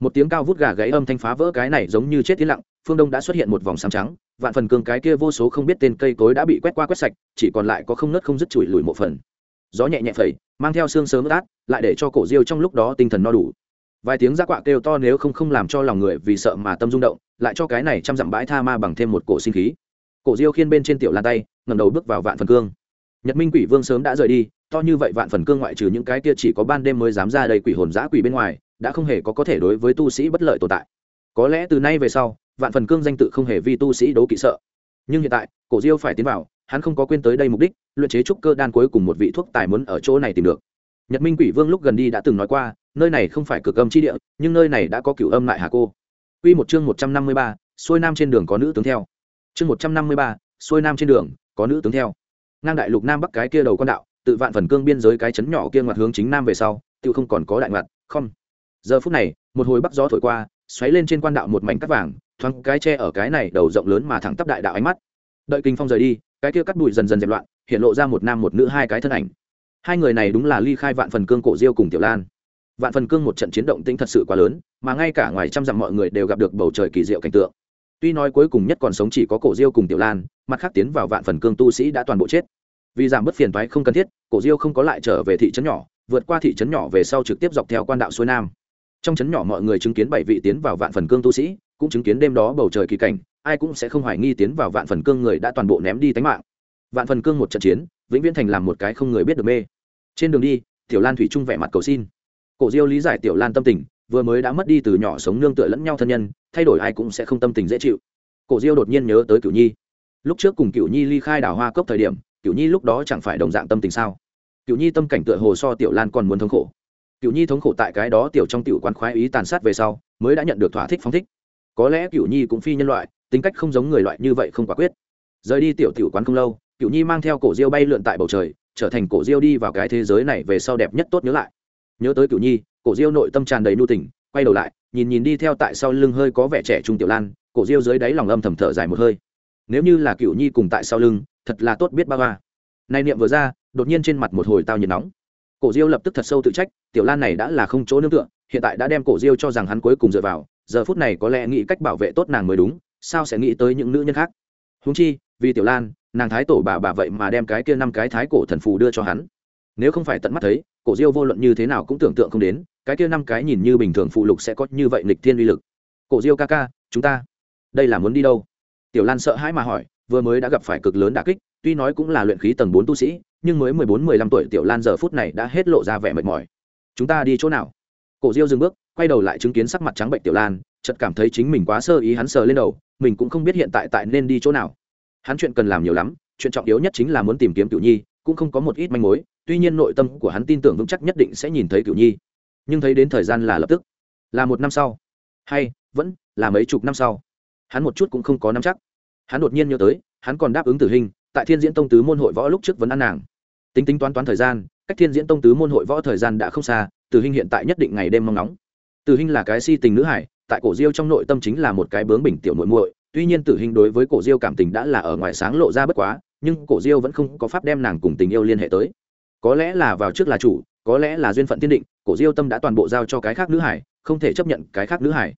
A: Một tiếng cao vút gà gáy âm thanh phá vỡ cái này giống như chết tiến lặng, phương đông đã xuất hiện một vòng sáng trắng, vạn phần cương cái kia vô số không biết tên cây cối đã bị quét qua quét sạch, chỉ còn lại có không nớt không dứt chùi lùi một phần. Gió nhẹ nhẹ phẩy, mang theo xương sớm át, lại để cho cổ diêu trong lúc đó tinh thần no đủ vài tiếng giác quạ kêu to nếu không không làm cho lòng người vì sợ mà tâm rung động, lại cho cái này trăm dặm bãi tha ma bằng thêm một cổ sinh khí. Cổ diêu khiên bên trên tiểu lan tay ngầm đầu bước vào vạn phần cương. Nhật minh quỷ vương sớm đã rời đi, to như vậy vạn phần cương ngoại trừ những cái kia chỉ có ban đêm mới dám ra đây quỷ hồn giã quỷ bên ngoài, đã không hề có có thể đối với tu sĩ bất lợi tồn tại. Có lẽ từ nay về sau, vạn phần cương danh tự không hề vì tu sĩ đấu kỵ sợ. Nhưng hiện tại, cổ diêu phải tiến vào, hắn không có quên tới đây mục đích, luyện chế trúc cơ đan cuối cùng một vị thuốc tài muốn ở chỗ này tìm được. Nhật minh quỷ vương lúc gần đi đã từng nói qua nơi này không phải cực âm chi địa nhưng nơi này đã có cửu âm lại hà cô Quy một chương một trăm năm mươi ba, xuôi nam trên đường có nữ tướng theo. Chương một trăm năm mươi ba, xuôi nam trên đường có nữ tướng theo. Ngang đại lục nam bắc cái kia đầu con đạo, tự vạn phần cương biên giới cái chấn nhỏ kia ngoặt hướng chính nam về sau, tiêu không còn có đại ngoặt, không. Giờ phút này, một hồi bắc gió thổi qua, xoáy lên trên quan đạo một mảnh cắt vàng, thoáng cái che ở cái này đầu rộng lớn mà thẳng tắp đại đạo ánh mắt. Đợi kinh phong rời đi, cái kia cắt bụi dần dần dẹp loạn, hiện lộ ra một nam một nữ hai cái thân ảnh. Hai người này đúng là ly khai vạn phần cương cổ diêu cùng tiểu lan vạn phần cương một trận chiến động tĩnh thật sự quá lớn, mà ngay cả ngoài trăm dặm mọi người đều gặp được bầu trời kỳ diệu cảnh tượng. Tuy nói cuối cùng nhất còn sống chỉ có cổ diêu cùng tiểu lan, mặt khác tiến vào vạn phần cương tu sĩ đã toàn bộ chết. Vì giảm bớt phiền toái không cần thiết, cổ diêu không có lại trở về thị trấn nhỏ, vượt qua thị trấn nhỏ về sau trực tiếp dọc theo quan đạo xuôi nam. Trong trấn nhỏ mọi người chứng kiến bảy vị tiến vào vạn phần cương tu sĩ, cũng chứng kiến đêm đó bầu trời kỳ cảnh, ai cũng sẽ không hoài nghi tiến vào vạn phần cương người đã toàn bộ ném đi tánh mạng. Vạn phần cương một trận chiến, vĩnh viễn thành làm một cái không người biết được mê. Trên đường đi, tiểu lan thủy trung vẻ mặt cầu xin cổ diêu lý giải tiểu lan tâm tình, vừa mới đã mất đi từ nhỏ sống nương tựa lẫn nhau thân nhân, thay đổi ai cũng sẽ không tâm tình dễ chịu. Cổ diêu đột nhiên nhớ tới cửu nhi. Lúc trước cùng cửu nhi ly khai đảo hoa cốc thời điểm, cửu nhi lúc đó chẳng phải đồng dạng tâm tình sao? Cửu nhi tâm cảnh tựa hồ so tiểu lan còn muốn thống khổ. Cửu nhi thống khổ tại cái đó tiểu trong tiểu quan khoái ý tàn sát về sau, mới đã nhận được thỏa thích phóng thích. Có lẽ cửu nhi cũng phi nhân loại, tính cách không giống người loại như vậy không quả quyết. Rời đi tiểu tiểu quán không lâu, cửu nhi mang theo cổ diêu bay lượn tại bầu trời, trở thành cổ diêu đi vào cái thế giới này về sau đẹp nhất tốt nhớ lại nhớ tới cửu nhi, cổ diêu nội tâm tràn đầy nu tình quay đầu lại, nhìn nhìn đi theo tại sau lưng hơi có vẻ trẻ trung tiểu lan, cổ diêu dưới đáy lòng âm thầm thở dài một hơi. Nếu như là cửu nhi cùng tại sau lưng, thật là tốt biết ba ba nay niệm vừa ra, đột nhiên trên mặt một hồi tao nhiệt nóng. Cổ diêu lập tức thật sâu tự trách, tiểu lan này đã là không chỗ nương tựa, hiện tại đã đem cổ diêu cho rằng hắn cuối cùng dựa vào, giờ phút này có lẽ nghĩ cách bảo vệ tốt nàng mới đúng, sao sẽ nghĩ tới những nữ nhân khác? Húng chi, vì tiểu lan, nàng thái tổ bà bà vậy mà đem cái kia năm cái thái cổ thần phù đưa cho hắn. Nếu không phải tận mắt thấy cổ diêu vô luận như thế nào cũng tưởng tượng không đến, cái kia năm cái nhìn như bình thường phụ lục sẽ có như vậy nịch thiên uy lực. Cổ diêu ca ca, chúng ta, đây là muốn đi đâu? Tiểu lan sợ hãi mà hỏi, vừa mới đã gặp phải cực lớn đà kích, tuy nói cũng là luyện khí tầng bốn tu sĩ, nhưng mới mười bốn, mười lăm tuổi tiểu lan giờ phút này đã hết lộ ra vẻ mệt mỏi. Chúng ta đi chỗ nào? Cổ diêu dừng bước, quay đầu lại chứng kiến sắc mặt trắng bệnh tiểu lan, chợt cảm thấy chính mình quá sơ ý hắn sờ lên đầu, mình cũng không biết hiện tại tại nên đi chỗ nào. Hắn chuyện cần làm nhiều lắm, chuyện trọng yếu nhất chính là muốn tìm kiếm Tiểu nhi, cũng không có một ít manh mối tuy nhiên nội tâm của hắn tin tưởng vững chắc nhất định sẽ nhìn thấy cựu nhi. Nhưng thấy đến thời gian là lập tức. Là một năm sau. Hay, vẫn là mấy chục năm sau. Hắn một chút cũng không có nắm chắc. Hắn đột nhiên nhớ tới, hắn còn đáp ứng tử hình, tại thiên diễn tông tứ môn hội võ lúc trước vẫn ăn nàng. Tính tính toán toán thời gian, cách thiên diễn tông tứ môn hội võ thời gian đã không xa, tử hình hiện tại nhất định ngày đêm mong nóng tử hình là cái si tình nữ hải, tại cổ diêu trong nội tâm chính là một cái bướng bình tiểu muội muội, tuy nhiên tử hình đối với cổ diêu cảm tình đã là ở ngoài sáng lộ ra bất quá, nhưng cổ diêu vẫn không có pháp đem nàng cùng tình yêu liên hệ tới có lẽ là vào trước là chủ, có lẽ là duyên phận tiên định, cổ diêu tâm đã toàn bộ giao cho cái khác nữ hải, không thể chấp nhận cái khác nữ hải.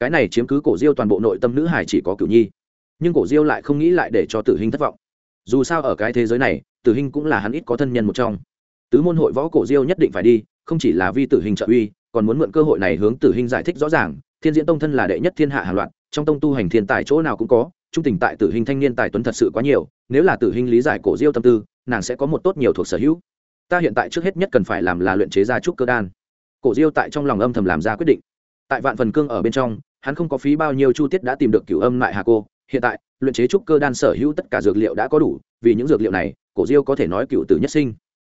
A: Cái này chiếm cứ cổ diêu toàn bộ nội tâm nữ hải chỉ có cửu nhi. Nhưng cổ diêu lại không nghĩ lại để cho tử hình thất vọng. Dù sao ở cái thế giới này, tử hình cũng là hắn ít có thân nhân một trong. Tứ môn hội võ cổ diêu nhất định phải đi, không chỉ là vi tử hình trợ uy, còn muốn mượn cơ hội này hướng tử hình giải thích rõ ràng, thiên diễn tông thân là đệ nhất thiên hạ hàng loạt, trong tông tu hành thiên tài chỗ nào cũng có, trung tình tại tử hình thanh niên tài tuấn thật sự quá nhiều, nếu là tử hình lý giải cổ diêu tâm tư, nàng sẽ có một tốt nhiều thuộc sở hữu ta hiện tại trước hết nhất cần phải làm là luyện chế ra trúc cơ đan. Cổ diêu tại trong lòng âm thầm làm ra quyết định. Tại vạn phần cương ở bên trong, hắn không có phí bao nhiêu chu tiết đã tìm được cửu âm lại hà cô. Hiện tại, luyện chế trúc cơ đan sở hữu tất cả dược liệu đã có đủ, vì những dược liệu này, cổ diêu có thể nói cựu tử nhất sinh.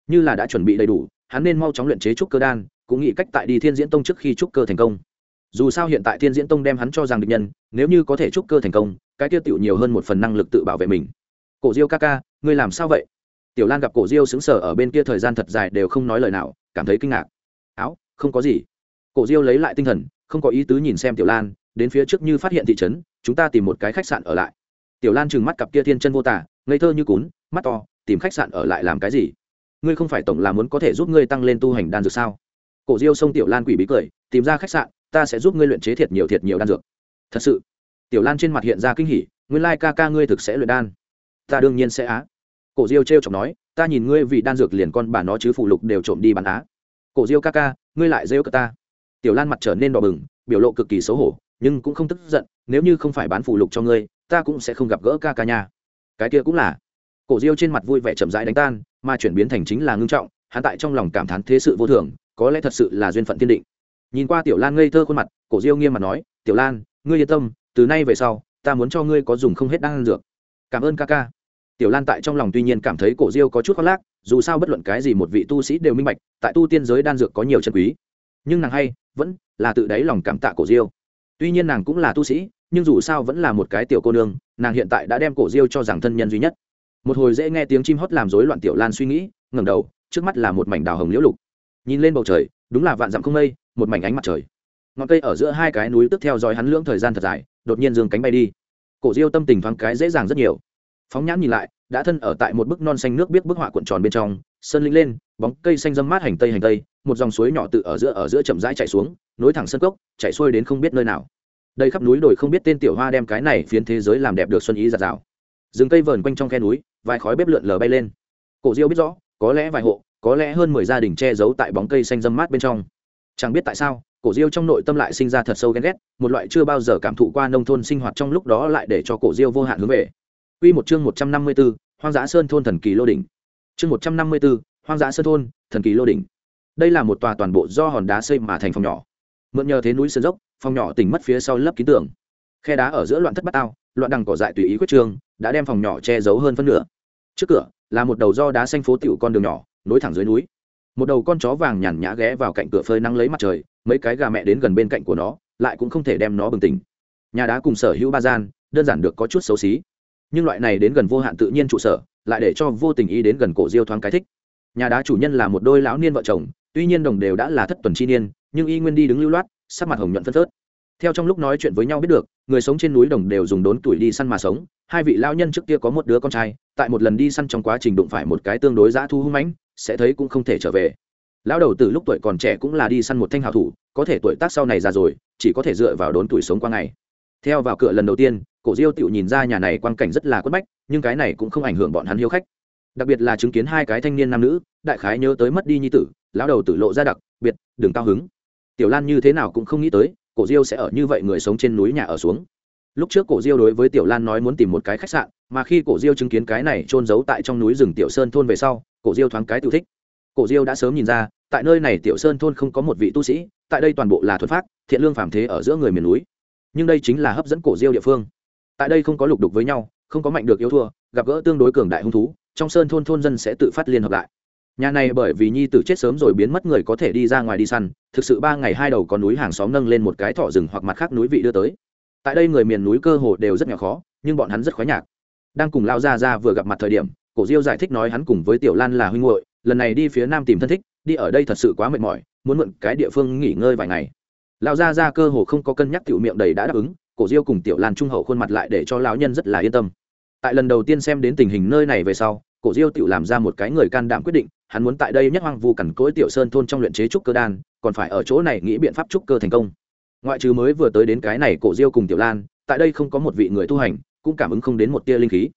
A: Như là đã chuẩn bị đầy đủ, hắn nên mau chóng luyện chế trúc cơ đan, cũng nghĩ cách tại đi thiên diễn tông trước khi trúc cơ thành công. Dù sao hiện tại thiên diễn tông đem hắn cho rằng địch nhân, nếu như có thể trúc cơ thành công, cái tiêu tiểu nhiều hơn một phần năng lực tự bảo vệ mình. Cổ diêu ca ca, ngươi làm sao vậy? Tiểu lan gặp cổ diêu xứng sở ở bên kia thời gian thật dài đều không nói lời nào, cảm thấy kinh ngạc. Áo, không có gì. Cổ diêu lấy lại tinh thần, không có ý tứ nhìn xem tiểu lan, đến phía trước như phát hiện thị trấn, chúng ta tìm một cái khách sạn ở lại. Tiểu lan trừng mắt cặp kia thiên chân vô tả, ngây thơ như cún, mắt to, tìm khách sạn ở lại làm cái gì? Ngươi không phải tổng là muốn có thể giúp ngươi tăng lên tu hành đan dược sao? Cổ diêu xông tiểu lan quỷ bí cười, tìm ra khách sạn, ta sẽ giúp ngươi luyện chế thiệt nhiều thiệt nhiều đan dược. Thật sự? Tiểu lan trên mặt hiện ra kinh hỉ, nguyên lai ca ca ngươi thực sẽ luyện đan. Ta đương nhiên sẽ á cổ diêu t r e o chọc nói, ta nhìn ngươi vì đan dược liền con bà nó chứ phụ lục đều trộm đi bán á. Cổ diêu ca ca, ngươi lại rêu cả ta. Tiểu lan mặt trở nên đỏ bừng, biểu lộ cực kỳ xấu hổ, nhưng cũng không tức giận, nếu như không phải bán phụ lục cho ngươi, ta cũng sẽ không gặp gỡ ca ca nha. Cái kia cũng là. Cổ diêu trên mặt vui vẻ chậm rãi đánh tan, mà chuyển biến thành chính là ngưng trọng, hắn tại trong lòng cảm thán thế sự vô thường, có lẽ thật sự là duyên phận tiên định. Nhìn qua tiểu lan ngây thơ khuôn mặt, cổ diêu nghiêm mặt nói, tiểu lan, ngươi yên tâm, từ nay về sau, ta muốn cho ngươi có dùng không hết đan dược. Cảm ơn ca ca tiểu lan tại trong lòng tuy nhiên cảm thấy cổ diêu có chút khoác lác, dù sao bất luận cái gì một vị tu sĩ đều minh bạch, tại tu tiên giới đan dược có nhiều chân quý. Nhưng nàng hay, vẫn là tự đáy lòng cảm tạ cổ diêu. Tuy nhiên nàng cũng là tu sĩ, nhưng dù sao vẫn là một cái tiểu cô nương, nàng hiện tại đã đem cổ diêu cho rằng thân nhân duy nhất. Một hồi dễ nghe tiếng chim hót làm rối loạn tiểu lan suy nghĩ, ngẩng đầu, trước mắt là một mảnh đào hồng liễu lục. Nhìn lên bầu trời, đúng là vạn dặm không mây, một mảnh ánh mặt trời. Ngọn cây ở giữa hai cái núi tức theo dõi hắn lưỡng thời gian thật dài, đột nhiên dương cánh bay đi. Cổ diêu tâm tình thoáng cái dễ dàng rất nhiều phóng nhãn nhìn lại, đã thân ở tại một bức non xanh nước biết bức họa cuộn tròn bên trong, sơn lĩnh lên, bóng cây xanh dâm mát hành tây hành tây, một dòng suối nhỏ tự ở giữa ở giữa chậm rãi chạy xuống, nối thẳng sân cốc chạy xuôi đến không biết nơi nào. Đây khắp núi đồi không biết tên tiểu hoa đem cái này phiến thế giới làm đẹp được xuân ý giạt rào. Rừng cây vờn quanh trong khe núi, vài khói bếp lượn lờ bay lên. Cổ diêu biết rõ, có lẽ vài hộ, có lẽ hơn mười gia đình che giấu tại bóng cây xanh dâm mát bên trong. Chẳng biết tại sao, cổ diêu trong nội tâm lại sinh ra thật sâu ghen ghét, một loại chưa bao giờ cảm thụ qua nông thôn sinh hoạt trong lúc đó lại để cho cổ diêu vô hạn hướng về. Quy một chương 154, Hoang dã sơn thôn thần kỳ lô đỉnh. Chương 154, Hoang dã sơn thôn, thần kỳ lô đỉnh. Đây là một tòa toàn bộ do hòn đá xây mà thành phòng nhỏ. Mượn nhờ thế núi sơn dốc, phòng nhỏ tỉnh mất phía sau lớp ký tường. Khe đá ở giữa loạn thất bát ao, loạn đằng cỏ dại tùy ý quyết trường, đã đem phòng nhỏ che giấu hơn phân nửa. Trước cửa là một đầu do đá xanh phố tiểu con đường nhỏ, nối thẳng dưới núi. Một đầu con chó vàng nhàn nhã ghé vào cạnh cửa phơi nắng lấy mặt trời, mấy cái gà mẹ đến gần bên cạnh của nó, lại cũng không thể đem nó bừng tỉnh. Nhà đá cùng sở hữu ba gian, đơn giản được có chút xấu xí nhưng loại này đến gần vô hạn tự nhiên trụ sở, lại để cho vô tình ý đến gần cổ diêu thoáng cái thích. Nhà đá chủ nhân là một đôi lão niên vợ chồng, tuy nhiên đồng đều đã là thất tuần chi niên, nhưng y nguyên đi đứng lưu loát, sắc mặt hồng nhuận phân phớt. Theo trong lúc nói chuyện với nhau biết được, người sống trên núi đồng đều dùng đốn tuổi đi săn mà sống, hai vị lao nhân trước kia có một đứa con trai, tại một lần đi săn trong quá trình đụng phải một cái tương đối giã thu hung mãnh, sẽ thấy cũng không thể trở về. Lão đầu từ lúc tuổi còn trẻ cũng là đi săn một thanh hào thủ, có thể tuổi tác sau này già rồi, chỉ có thể dựa vào đốn tuổi sống qua ngày theo vào cửa lần đầu tiên, cổ diêu tựu nhìn ra nhà này quan cảnh rất là quất bách, nhưng cái này cũng không ảnh hưởng bọn hắn hiếu khách. Đặc biệt là chứng kiến hai cái thanh niên nam nữ, đại khái nhớ tới mất đi nhi tử, lão đầu tử lộ ra đặc, biệt, đừng cao hứng. Tiểu lan như thế nào cũng không nghĩ tới, cổ diêu sẽ ở như vậy người sống trên núi nhà ở xuống. Lúc trước cổ diêu đối với tiểu lan nói muốn tìm một cái khách sạn, mà khi cổ diêu chứng kiến cái này trôn giấu tại trong núi rừng tiểu sơn thôn về sau, cổ diêu thoáng cái tự thích. Cổ diêu đã sớm nhìn ra, tại nơi này tiểu sơn thôn không có một vị tu sĩ, tại đây toàn bộ là thuật pháp thiện lương phàm thế ở giữa người miền núi nhưng đây chính là hấp dẫn cổ diêu địa phương. Tại đây không có lục đục với nhau, không có mạnh được yếu thua, gặp gỡ tương đối cường đại hung thú, trong sơn thôn thôn dân sẽ tự phát liên hợp lại. Nhà này bởi vì nhi tử chết sớm rồi biến mất người có thể đi ra ngoài đi săn, thực sự ba ngày hai đầu có núi hàng xóm nâng lên một cái thỏ rừng hoặc mặt khác núi vị đưa tới. Tại đây người miền núi cơ hồ đều rất nhỏ khó, nhưng bọn hắn rất khoái nhạc. Đang cùng lao ra ra vừa gặp mặt thời điểm, cổ diêu giải thích nói hắn cùng với tiểu lan là huynh hội lần này đi phía nam tìm thân thích, đi ở đây thật sự quá mệt mỏi, muốn mượn cái địa phương nghỉ ngơi vài ngày. Lão gia ra cơ hồ không có cân nhắc tiểu miệng đầy đã đáp ứng, cổ diêu cùng tiểu lan trung hậu khuôn mặt lại để cho lão nhân rất là yên tâm. Tại lần đầu tiên xem đến tình hình nơi này về sau, cổ diêu tiểu làm ra một cái người can đảm quyết định, hắn muốn tại đây nhất hoang vu cằn cỗi tiểu sơn thôn trong luyện chế trúc cơ đan, còn phải ở chỗ này nghĩ biện pháp trúc cơ thành công. Ngoại trừ mới vừa tới đến cái này cổ diêu cùng tiểu lan, tại đây không có một vị người tu hành, cũng cảm ứng không đến một tia linh khí.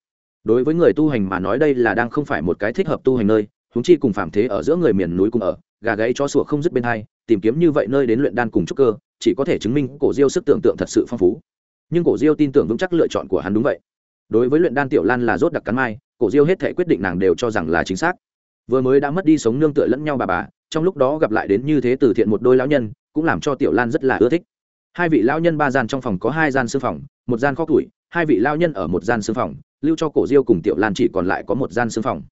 A: Đối với người tu hành mà nói đây là đang không phải một cái thích hợp tu hành nơi húng chi cùng phạm thế ở giữa người miền núi cùng ở gà gáy cho sủa không dứt bên hai, tìm kiếm như vậy nơi đến luyện đan cùng trúc cơ, chỉ có thể chứng minh cổ diêu sức tưởng tượng thật sự phong phú. Nhưng cổ diêu tin tưởng vững chắc lựa chọn của hắn đúng vậy. Đối với luyện đan tiểu lan là rốt đặc cắn mai, cổ diêu hết thể quyết định nàng đều cho rằng là chính xác. Vừa mới đã mất đi sống nương tựa lẫn nhau bà bà, trong lúc đó gặp lại đến như thế từ thiện một đôi lão nhân, cũng làm cho tiểu lan rất là ưa thích. Hai vị lão nhân ba gian trong phòng có hai gian sư phòng, một gian kho tuổi hai vị lão nhân ở một gian sư phòng, lưu cho cổ diêu cùng tiểu lan chỉ còn lại có một gian sư phòng.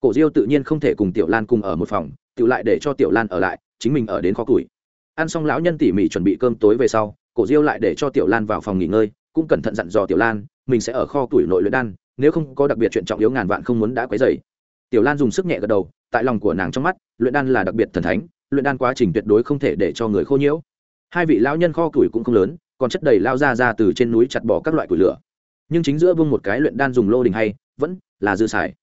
A: Cổ diêu tự nhiên không thể cùng tiểu lan cùng ở một phòng tự lại để cho tiểu lan ở lại, chính mình ở đến kho củi. ăn xong lão nhân tỉ mỉ chuẩn bị cơm tối về sau, cổ diêu lại để cho tiểu lan vào phòng nghỉ ngơi, cũng cẩn thận dặn dò tiểu lan, mình sẽ ở kho tuổi nội luyện đan, nếu không có đặc biệt chuyện trọng yếu ngàn vạn không muốn đã quấy dày tiểu lan dùng sức nhẹ gật đầu, tại lòng của nàng trong mắt, luyện đan là đặc biệt thần thánh, luyện đan quá trình tuyệt đối không thể để cho người khô nhiễu. Hai vị lão nhân kho tuổi cũng không lớn, còn chất đầy lao ra ra từ trên núi chặt bỏ các loại củi lửa. Nhưng chính giữa vương một cái luyện đan dùng lô đình hay, vẫn là dư xài.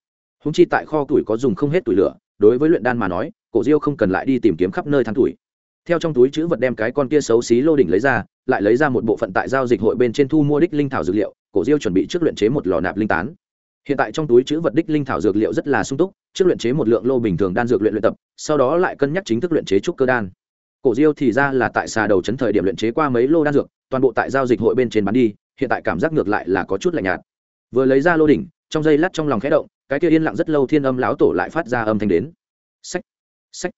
A: Húng chi tại kho tuổi có dùng không hết tuổi lửa đối với luyện đan mà nói, cổ diêu không cần lại đi tìm kiếm khắp nơi thắng tuổi. Theo trong túi chữ vật đem cái con kia xấu xí lô đỉnh lấy ra, lại lấy ra một bộ phận tại giao dịch hội bên trên thu mua đích linh thảo dược liệu, cổ diêu chuẩn bị trước luyện chế một lò nạp linh tán. Hiện tại trong túi chữ vật đích linh thảo dược liệu rất là sung túc, trước luyện chế một lượng lô bình thường đan dược luyện luyện tập, sau đó lại cân nhắc chính thức luyện chế trúc cơ đan. Cổ diêu thì ra là tại xà đầu chấn thời điểm luyện chế qua mấy lô đan dược, toàn bộ tại giao dịch hội bên trên bán đi, hiện tại cảm giác ngược lại là có chút lạnh nhạt. Vừa lấy ra lô đỉnh, trong dây lát trong lòng khẽ động cái kia yên lặng rất lâu thiên âm lão tổ lại phát ra âm thanh đến. Sách sách.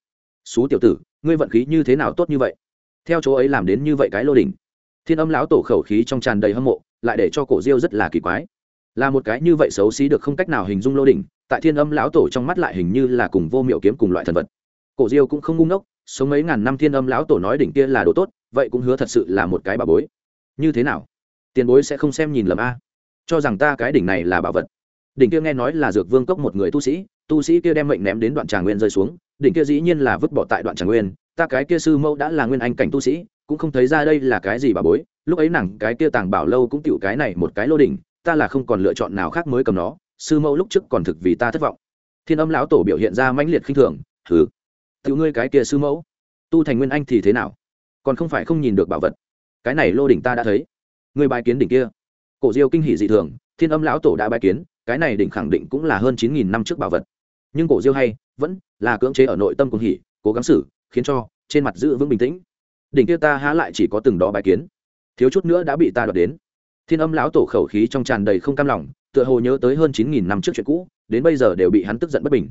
A: Xú tiểu tử, ngươi vận khí như thế nào tốt như vậy? Theo chỗ ấy làm đến như vậy cái lô đỉnh. Thiên âm lão tổ khẩu khí trong tràn đầy hâm mộ, lại để cho cổ diêu rất là kỳ quái. Là một cái như vậy xấu xí được không cách nào hình dung lô đỉnh, tại thiên âm lão tổ trong mắt lại hình như là cùng vô miệu kiếm cùng loại thần vật. Cổ diêu cũng không ngu ngốc, sống mấy ngàn năm thiên âm lão tổ nói đỉnh kia là đồ tốt, vậy cũng hứa thật sự là một cái bà bối. Như thế nào? Tiền bối sẽ không xem nhìn lầm a. Cho rằng ta cái đỉnh này là bảo vật đỉnh kia nghe nói là dược vương cốc một người tu sĩ tu sĩ kia đem mệnh ném đến đoạn tràng nguyên rơi xuống, đỉnh kia dĩ nhiên là vứt bỏ tại đoạn tràng nguyên, ta cái kia sư mẫu đã là nguyên anh cảnh tu sĩ, cũng không thấy ra đây là cái gì bà bối, lúc ấy nàng cái kia tàng bảo lâu cũng tựu cái này một cái lô đỉnh, ta là không còn lựa chọn nào khác mới cầm nó, sư mẫu lúc trước còn thực vì ta thất vọng. Thiên âm lão tổ biểu hiện ra mãnh liệt khinh thường thử tự ngươi cái kia sư mẫu, tu thành nguyên anh thì thế nào? Còn không phải không nhìn được bảo vật. Cái này lô đỉnh ta đã thấy. Người bài kiến đỉnh kia. Cổ diêu kinh hỉ dị thường, thiên âm lão tổ đã bài kiến cái này đỉnh khẳng định cũng là hơn chín nghìn năm trước bảo vật. Nhưng cổ diêu hay, vẫn là cưỡng chế ở nội tâm cùng hỉ, cố gắng xử, khiến cho trên mặt giữ vững bình tĩnh. Đỉnh kia ta há lại chỉ có từng đó bài kiến. Thiếu chút nữa đã bị ta đoạt đến. Thiên âm lão tổ khẩu khí trong tràn đầy không cam lòng, tựa hồ nhớ tới hơn chín nghìn năm trước chuyện cũ, đến bây giờ đều bị hắn tức giận bất bình.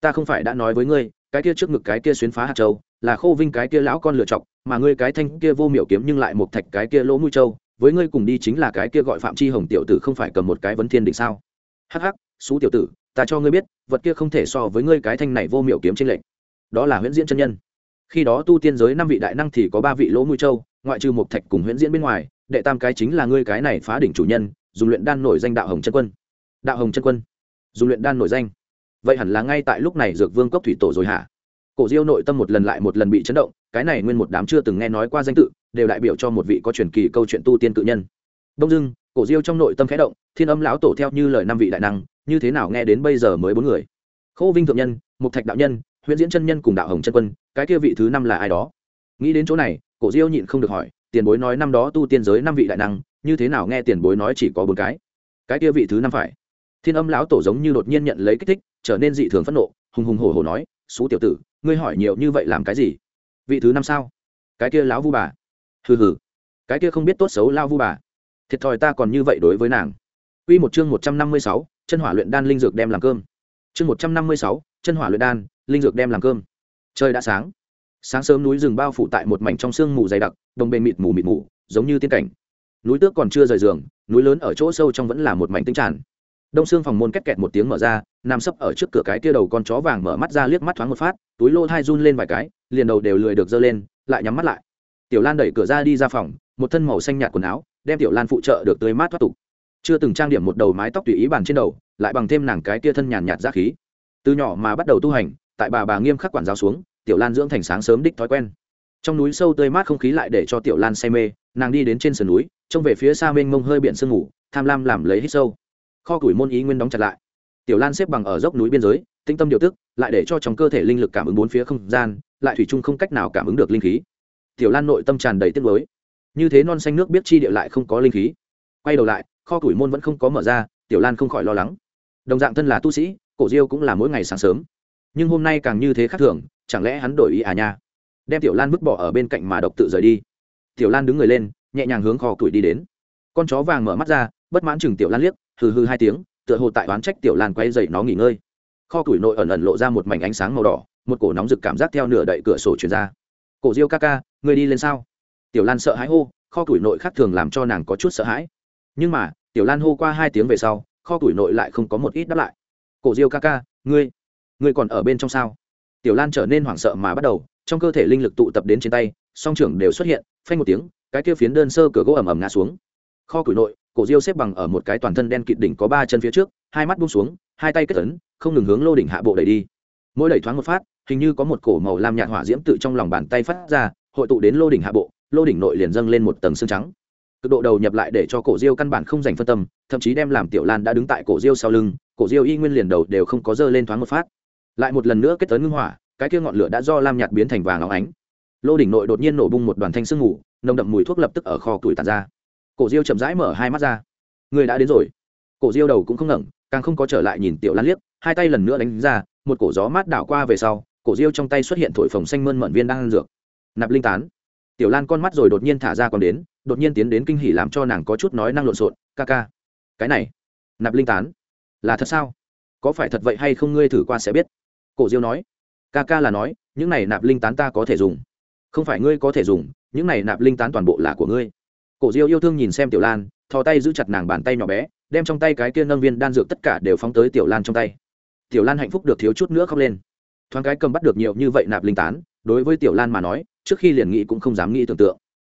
A: Ta không phải đã nói với ngươi, cái kia trước ngực cái kia xuyến phá hạt châu, là khô vinh cái kia lão con lựa chọc, mà ngươi cái thanh kia vô miểu kiếm nhưng lại một thạch cái kia lỗ mũi châu, với ngươi cùng đi chính là cái kia gọi phạm chi hồng tiểu tử không phải cầm một cái vấn thiên định sao? Hắc hắc, xú tiểu tử, ta cho ngươi biết, vật kia không thể so với ngươi cái thanh này vô miểu kiếm trên lệnh. Đó là huyễn diễn chân nhân. Khi đó tu tiên giới năm vị đại năng thì có ba vị lỗ mũi châu, ngoại trừ một thạch cùng huyễn diễn bên ngoài, đệ tam cái chính là ngươi cái này phá đỉnh chủ nhân, dùng luyện đan nổi danh đạo hồng chân quân. Đạo hồng chân quân. Dùng luyện đan nổi danh. Vậy hẳn là ngay tại lúc này dược vương cốc thủy tổ rồi hả? Cổ diêu nội tâm một lần lại một lần bị chấn động, cái này nguyên một đám chưa từng nghe nói qua danh tự, đều đại biểu cho một vị có truyền kỳ câu chuyện tu tiên tự nhân. Đông dưng cổ diêu trong nội tâm khẽ động, thiên âm lão tổ theo như lời năm vị đại năng, như thế nào nghe đến bây giờ mới bốn người? Khâu vinh thượng nhân, mục thạch đạo nhân, huyễn diễn chân nhân cùng đạo hồng chân quân, cái kia vị thứ năm là ai đó? Nghĩ đến chỗ này, cổ diêu nhịn không được hỏi, tiền bối nói năm đó tu tiên giới năm vị đại năng, như thế nào nghe tiền bối nói chỉ có bốn cái? Cái kia vị thứ năm phải. Thiên âm lão tổ giống như đột nhiên nhận lấy kích thích, trở nên dị thường phẫn nộ, hùng hùng hổ hổ nói xú tiểu tử, ngươi hỏi nhiều như vậy làm cái gì? Vị thứ năm sao? Cái kia lão vu bà. Hừ hừ, cái kia không biết tốt xấu lao vu bà thiệt thòi ta còn như vậy đối với nàng Quy một chương một trăm năm mươi sáu, chân hỏa luyện đan linh dược đem làm cơm. Chương một trăm năm mươi sáu, chân hỏa luyện đan, linh dược đem làm cơm. Trời đã sáng. Sáng sớm núi rừng bao phủ tại một mảnh trong sương mù dày đặc, đồng bên mịt mù mịt mù, giống như tiên cảnh. Núi tước còn chưa rời giường, núi lớn ở chỗ sâu trong vẫn là một mảnh tinh tràn. Đông xương phòng môn két kẹt một tiếng mở ra, nằm sấp ở trước cửa cái kia đầu con chó vàng mở mắt ra liếc mắt thoáng một phát, túi lô thai run lên vài cái, liền đầu đều lười được giơ lên, lại nhắm mắt lại. Tiểu Lan đẩy cửa ra đi ra phòng, một thân màu xanh nhạt quần áo, đem Tiểu Lan phụ trợ được tươi mát thoát tục. Chưa từng trang điểm một đầu mái tóc tùy ý bàn trên đầu, lại bằng thêm nàng cái kia thân nhàn nhạt ra khí. Từ nhỏ mà bắt đầu tu hành, tại bà bà nghiêm khắc quản giáo xuống, tiểu lan dưỡng thành sáng sớm đích thói quen. Trong núi sâu tươi mát không khí lại để cho tiểu lan say mê, nàng đi đến trên sườn núi, trông về phía xa mênh mông hơi biển sương ngủ tham lam làm lấy hít sâu. Kho củi môn ý nguyên đóng chặt lại. Tiểu lan xếp bằng ở dốc núi biên giới, tinh tâm điều tức, lại để cho trong cơ thể linh lực cảm ứng bốn phía không gian, lại thủy chung không cách nào cảm ứng được linh khí. Tiểu lan nội tâm tràn đầy tiếc mới như thế non xanh nước biết chi địa lại không có linh khí. Quay đầu lại, kho củi môn vẫn không có mở ra, tiểu lan không khỏi lo lắng. Đồng dạng thân là tu sĩ, cổ diêu cũng là mỗi ngày sáng sớm. Nhưng hôm nay càng như thế khác thường, chẳng lẽ hắn đổi ý à nha? Đem tiểu lan vứt bỏ ở bên cạnh mà độc tự rời đi. Tiểu lan đứng người lên, nhẹ nhàng hướng kho củi đi đến. Con chó vàng mở mắt ra, bất mãn chừng tiểu lan liếc, hừ hừ hai tiếng, tựa hồ tại oán trách tiểu lan quay dậy nó nghỉ ngơi. Kho củi nội ẩn ẩn lộ ra một mảnh ánh sáng màu đỏ, một cổ nóng rực cảm giác theo nửa đậy cửa sổ chuyển ra. Cổ diêu ca ca người đi lên sao? Tiểu lan sợ hãi hô, kho tuổi nội khác thường làm cho nàng có chút sợ hãi. Nhưng mà, tiểu lan hô qua hai tiếng về sau, kho tuổi nội lại không có một ít đáp lại. Cổ diêu ca ca, ngươi ngươi còn ở bên trong sao? Tiểu lan trở nên hoảng sợ mà bắt đầu, trong cơ thể linh lực tụ tập đến trên tay, song trưởng đều xuất hiện, phanh một tiếng, cái kia phiến đơn sơ cửa gỗ ẩm ẩm ngã xuống. Kho củi nội, cổ diêu xếp bằng ở một cái toàn thân đen kịt đỉnh có ba chân phía trước, hai mắt buông xuống, hai tay kết tấn không ngừng hướng lô đỉnh hạ bộ đẩy đi. Mỗi đẩy thoáng một phát, hình như có một cổ màu lam nhạt hỏa diễm tự trong lòng bàn tay phát ra, hội tụ đến lô đỉnh hạ bộ lô đỉnh nội liền dâng lên một tầng xương trắng. Cực độ đầu nhập lại để cho cổ diêu căn bản không dành phân tâm, thậm chí đem làm tiểu lan đã đứng tại cổ diêu sau lưng, cổ diêu y nguyên liền đầu đều không có dơ lên thoáng một phát. Lại một lần nữa kết tấn ngưng hỏa, cái kia ngọn lửa đã do lam nhạt biến thành vàng óng ánh. Lô đỉnh nội đột nhiên nổ bung một đoàn thanh sương ngủ nồng đậm mùi thuốc lập tức ở kho tuổi tàn ra. Cổ diêu chậm rãi mở hai mắt ra. Người đã đến rồi. Cổ diêu đầu cũng không ngẩng, càng không có trở lại nhìn tiểu lan liếc, hai tay lần nữa đánh ra, một cổ gió mát đảo qua về sau, cổ diêu trong tay xuất hiện thổi phồng xanh mơn mận viên đang ăn dược. Nạp linh tán tiểu lan con mắt rồi đột nhiên thả ra còn đến, đột nhiên tiến đến kinh hỉ làm cho nàng có chút nói năng lộn xộn, ca ca, cái này, nạp linh tán, là thật sao? Có phải thật vậy hay không ngươi thử qua sẽ biết. Cổ diêu nói, ca ca là nói, những này nạp linh tán ta có thể dùng. Không phải ngươi có thể dùng, những này nạp linh tán toàn bộ là của ngươi. Cổ diêu yêu thương nhìn xem tiểu lan, thò tay giữ chặt nàng bàn tay nhỏ bé, đem trong tay cái kia nâng viên đan dược tất cả đều phóng tới tiểu lan trong tay. Tiểu lan hạnh phúc được thiếu chút nữa khóc lên. Thoáng cái cầm bắt được nhiều như vậy nạp linh tán, đối với tiểu lan mà nói trước khi liền nghĩ cũng không dám nghĩ tưởng tượng.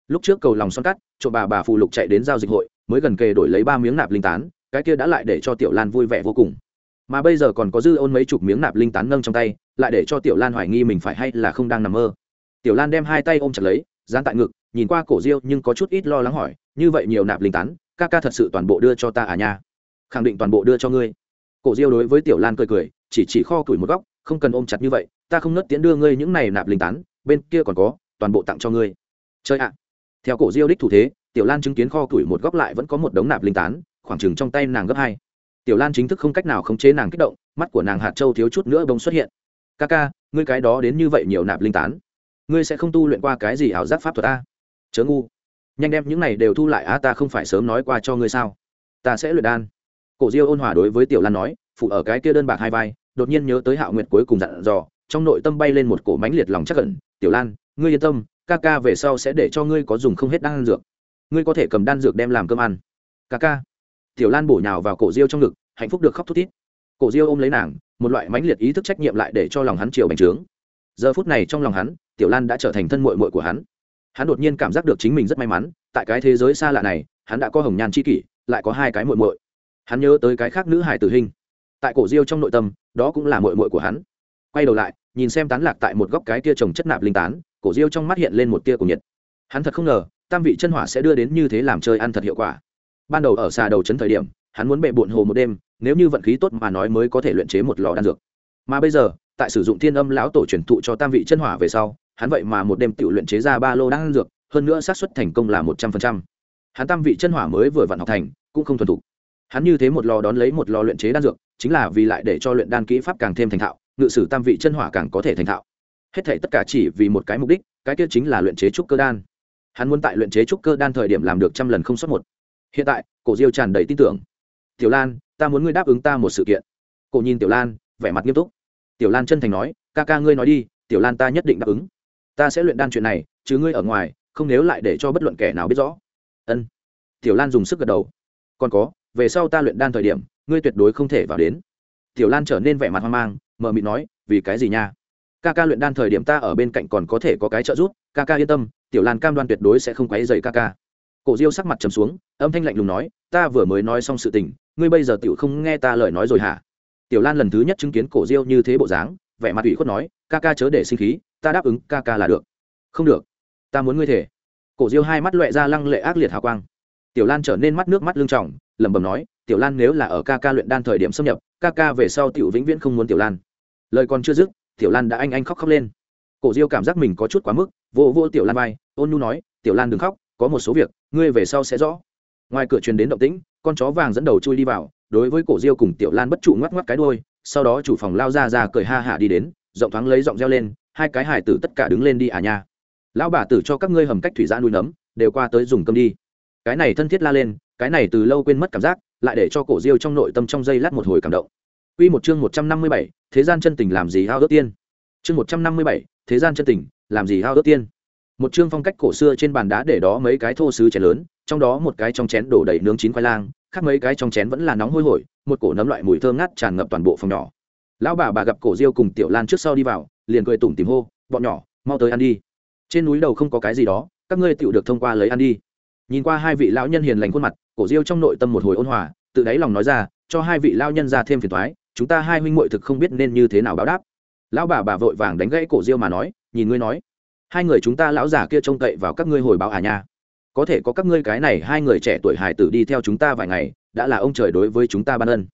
A: Lúc trước cầu lòng son cắt, chỗ bà bà phù lục chạy đến giao dịch hội, mới gần kề đổi lấy ba miếng nạp linh tán, cái kia đã lại để cho tiểu lan vui vẻ vô cùng. Mà bây giờ còn có dư ôn mấy chục miếng nạp linh tán nâng trong tay, lại để cho tiểu lan hoài nghi mình phải hay là không đang nằm mơ. Tiểu lan đem hai tay ôm chặt lấy, dán tại ngực, nhìn qua cổ diêu nhưng có chút ít lo lắng hỏi, như vậy nhiều nạp linh tán, ca ca thật sự toàn bộ đưa cho ta à nha? Khẳng định toàn bộ đưa cho ngươi. Cổ diêu đối với tiểu lan cười cười, chỉ chỉ kho củi một góc, không cần ôm chặt như vậy, ta không nớt tiến đưa ngươi những này nạp linh tán bên kia còn có, toàn bộ tặng cho ngươi. Chơi ạ. Theo cổ diêu đích thủ thế, tiểu lan chứng kiến kho tuổi một góc lại vẫn có một đống nạp linh tán, khoảng chừng trong tay nàng gấp hai. Tiểu lan chính thức không cách nào khống chế nàng kích động, mắt của nàng hạt châu thiếu chút nữa bông xuất hiện. Ca ca, ngươi cái đó đến như vậy nhiều nạp linh tán, ngươi sẽ không tu luyện qua cái gì ảo giác pháp thuật ta chớ ngu. Nhanh đem những này đều thu lại a ta không phải sớm nói qua cho ngươi sao? Ta sẽ luyện đan. Cổ diêu ôn hòa đối với tiểu lan nói, phụ ở cái kia đơn bạc hai vai, đột nhiên nhớ tới hạo nguyệt cuối cùng dặn dò, trong nội tâm bay lên một cổ mánh liệt lòng chắc ẩn tiểu lan, ngươi yên tâm, ca ca về sau sẽ để cho ngươi có dùng không hết đan dược. Ngươi có thể cầm đan dược đem làm cơm ăn. Ca ca. Tiểu lan bổ nhào vào cổ diêu trong ngực, hạnh phúc được khóc thút thít. Cổ diêu ôm lấy nàng, một loại mãnh liệt ý thức trách nhiệm lại để cho lòng hắn chiều bành trướng. Giờ phút này trong lòng hắn, tiểu lan đã trở thành thân mội mội của hắn. Hắn đột nhiên cảm giác được chính mình rất may mắn, tại cái thế giới xa lạ này, hắn đã có hồng nhan c h i kỷ, lại có hai cái mội mội hắn nhớ tới cái khác nữ hải tử hình. Tại cổ diêu trong nội tâm, đó cũng là mội mội của hắn. Quay đầu lại nhìn xem tán lạc tại một góc cái kia trồng chất nạp linh tán, cổ diêu trong mắt hiện lên một tia của nhiệt. Hắn thật không ngờ, tam vị chân hỏa sẽ đưa đến như thế làm chơi ăn thật hiệu quả. Ban đầu ở xà đầu trấn thời điểm, hắn muốn bệ bụn hồ một đêm, nếu như vận khí tốt mà nói mới có thể luyện chế một lò đan dược. Mà bây giờ, tại sử dụng thiên âm lão tổ truyền thụ cho tam vị chân hỏa về sau, hắn vậy mà một đêm tự luyện chế ra ba lô đan dược, hơn nữa xác suất thành công là một trăm phần trăm. Hắn tam vị chân hỏa mới vừa vặn học thành, cũng không thuần thục. Hắn như thế một lò đón lấy một lò luyện chế đan dược, chính là vì lại để cho luyện đan kỹ pháp càng thêm thành thạo ngự sử tam vị chân hỏa càng có thể thành thạo. Hết thể tất cả chỉ vì một cái mục đích, cái kia chính là luyện chế trúc cơ đan. Hắn muốn tại luyện chế trúc cơ đan thời điểm làm được trăm lần không xuất một. Hiện tại, cổ diêu tràn đầy tin tưởng. Tiểu lan, ta muốn ngươi đáp ứng ta một sự kiện. Cổ nhìn tiểu lan, vẻ mặt nghiêm túc. Tiểu lan chân thành nói, ca ca ngươi nói đi, tiểu lan ta nhất định đáp ứng. Ta sẽ luyện đan chuyện này, chứ ngươi ở ngoài, không nếu lại để cho bất luận kẻ nào biết rõ. Ân. Tiểu lan dùng sức gật đầu. Còn có, về sau ta luyện đan thời điểm, ngươi tuyệt đối không thể vào đến. Tiểu lan trở nên vẻ mặt hoang mang mờ mịt nói vì cái gì nha? Ca ca luyện đan thời điểm ta ở bên cạnh còn có thể có cái trợ giúp ca ca yên tâm tiểu lan cam đoan tuyệt đối sẽ không quấy dày ca ca. Cổ diêu sắc mặt trầm xuống âm thanh lạnh lùng nói ta vừa mới nói xong sự tình ngươi bây giờ tiểu không nghe ta lời nói rồi hả? Tiểu lan lần thứ nhất chứng kiến cổ diêu như thế bộ dáng vẻ mặt ủy khuất nói ca ca chớ để sinh khí ta đáp ứng ca ca là được. Không được ta muốn ngươi thể. Cổ diêu hai mắt loẹ ra lăng lệ ác liệt hào quang. Tiểu lan trở nên mắt nước mắt lưng tròng, lẩm bẩm nói tiểu lan nếu là ở ca ca luyện đan thời điểm xâm nhập, ca ca về sau tiểu vĩnh viễn không muốn tiểu lan. Lời còn chưa dứt, tiểu lan đã anh anh khóc khóc lên. Cổ diêu cảm giác mình có chút quá mức, vô vô tiểu lan vai, ôn nhu nói, tiểu lan đừng khóc, có một số việc, ngươi về sau sẽ rõ. Ngoài cửa truyền đến động tĩnh, con chó vàng dẫn đầu chui đi vào, đối với cổ diêu cùng tiểu lan bất trụ ngoắc ngoắc cái đôi sau đó chủ phòng lao ra ra cười ha hả đi đến giọng thoáng lấy giọng reo lên, hai cái hải tử tất cả đứng lên đi à nha. Lão bà tử cho các ngươi hầm cách thủy giã nuôi nấm, đều qua tới dùng cơm đi. Cái này thân thiết la lên, cái này từ lâu quên mất cảm giác lại để cho cổ diêu trong nội tâm trong giây lát một hồi cảm động Quy một chương 157, thế gian chân tình làm gì hao ước tiên. Chương 157, thế gian chân tình, làm gì hao ước tiên. Một chương phong cách cổ xưa trên bàn đá để đó mấy cái thô sứ chén lớn, trong đó một cái trong chén đổ đầy nướng chín khoai lang, khác mấy cái trong chén vẫn là nóng hôi hổi, một cổ nấm loại mùi thơm ngát tràn ngập toàn bộ phòng nhỏ. Lão bà bà gặp cổ Diêu cùng Tiểu Lan trước sau đi vào, liền cười tủm tỉm hô, "Bọn nhỏ, mau tới ăn đi. Trên núi đầu không có cái gì đó, các ngươi tiểu được thông qua lấy ăn đi." Nhìn qua hai vị lão nhân hiền lành khuôn mặt, cổ Diêu trong nội tâm một hồi ôn hòa, tự đáy lòng nói ra, cho hai vị lao nhân ra thêm phiền toái, chúng ta hai huynh muội thực không biết nên như thế nào báo đáp. Lão bà bà vội vàng đánh gãy cổ diêu mà nói nhìn ngươi nói hai người chúng ta lão già kia trông cậy vào các ngươi hồi báo à nha. Có thể có các ngươi cái này hai người trẻ tuổi hài tử đi theo chúng ta vài ngày đã là ông trời đối với chúng ta ban ân.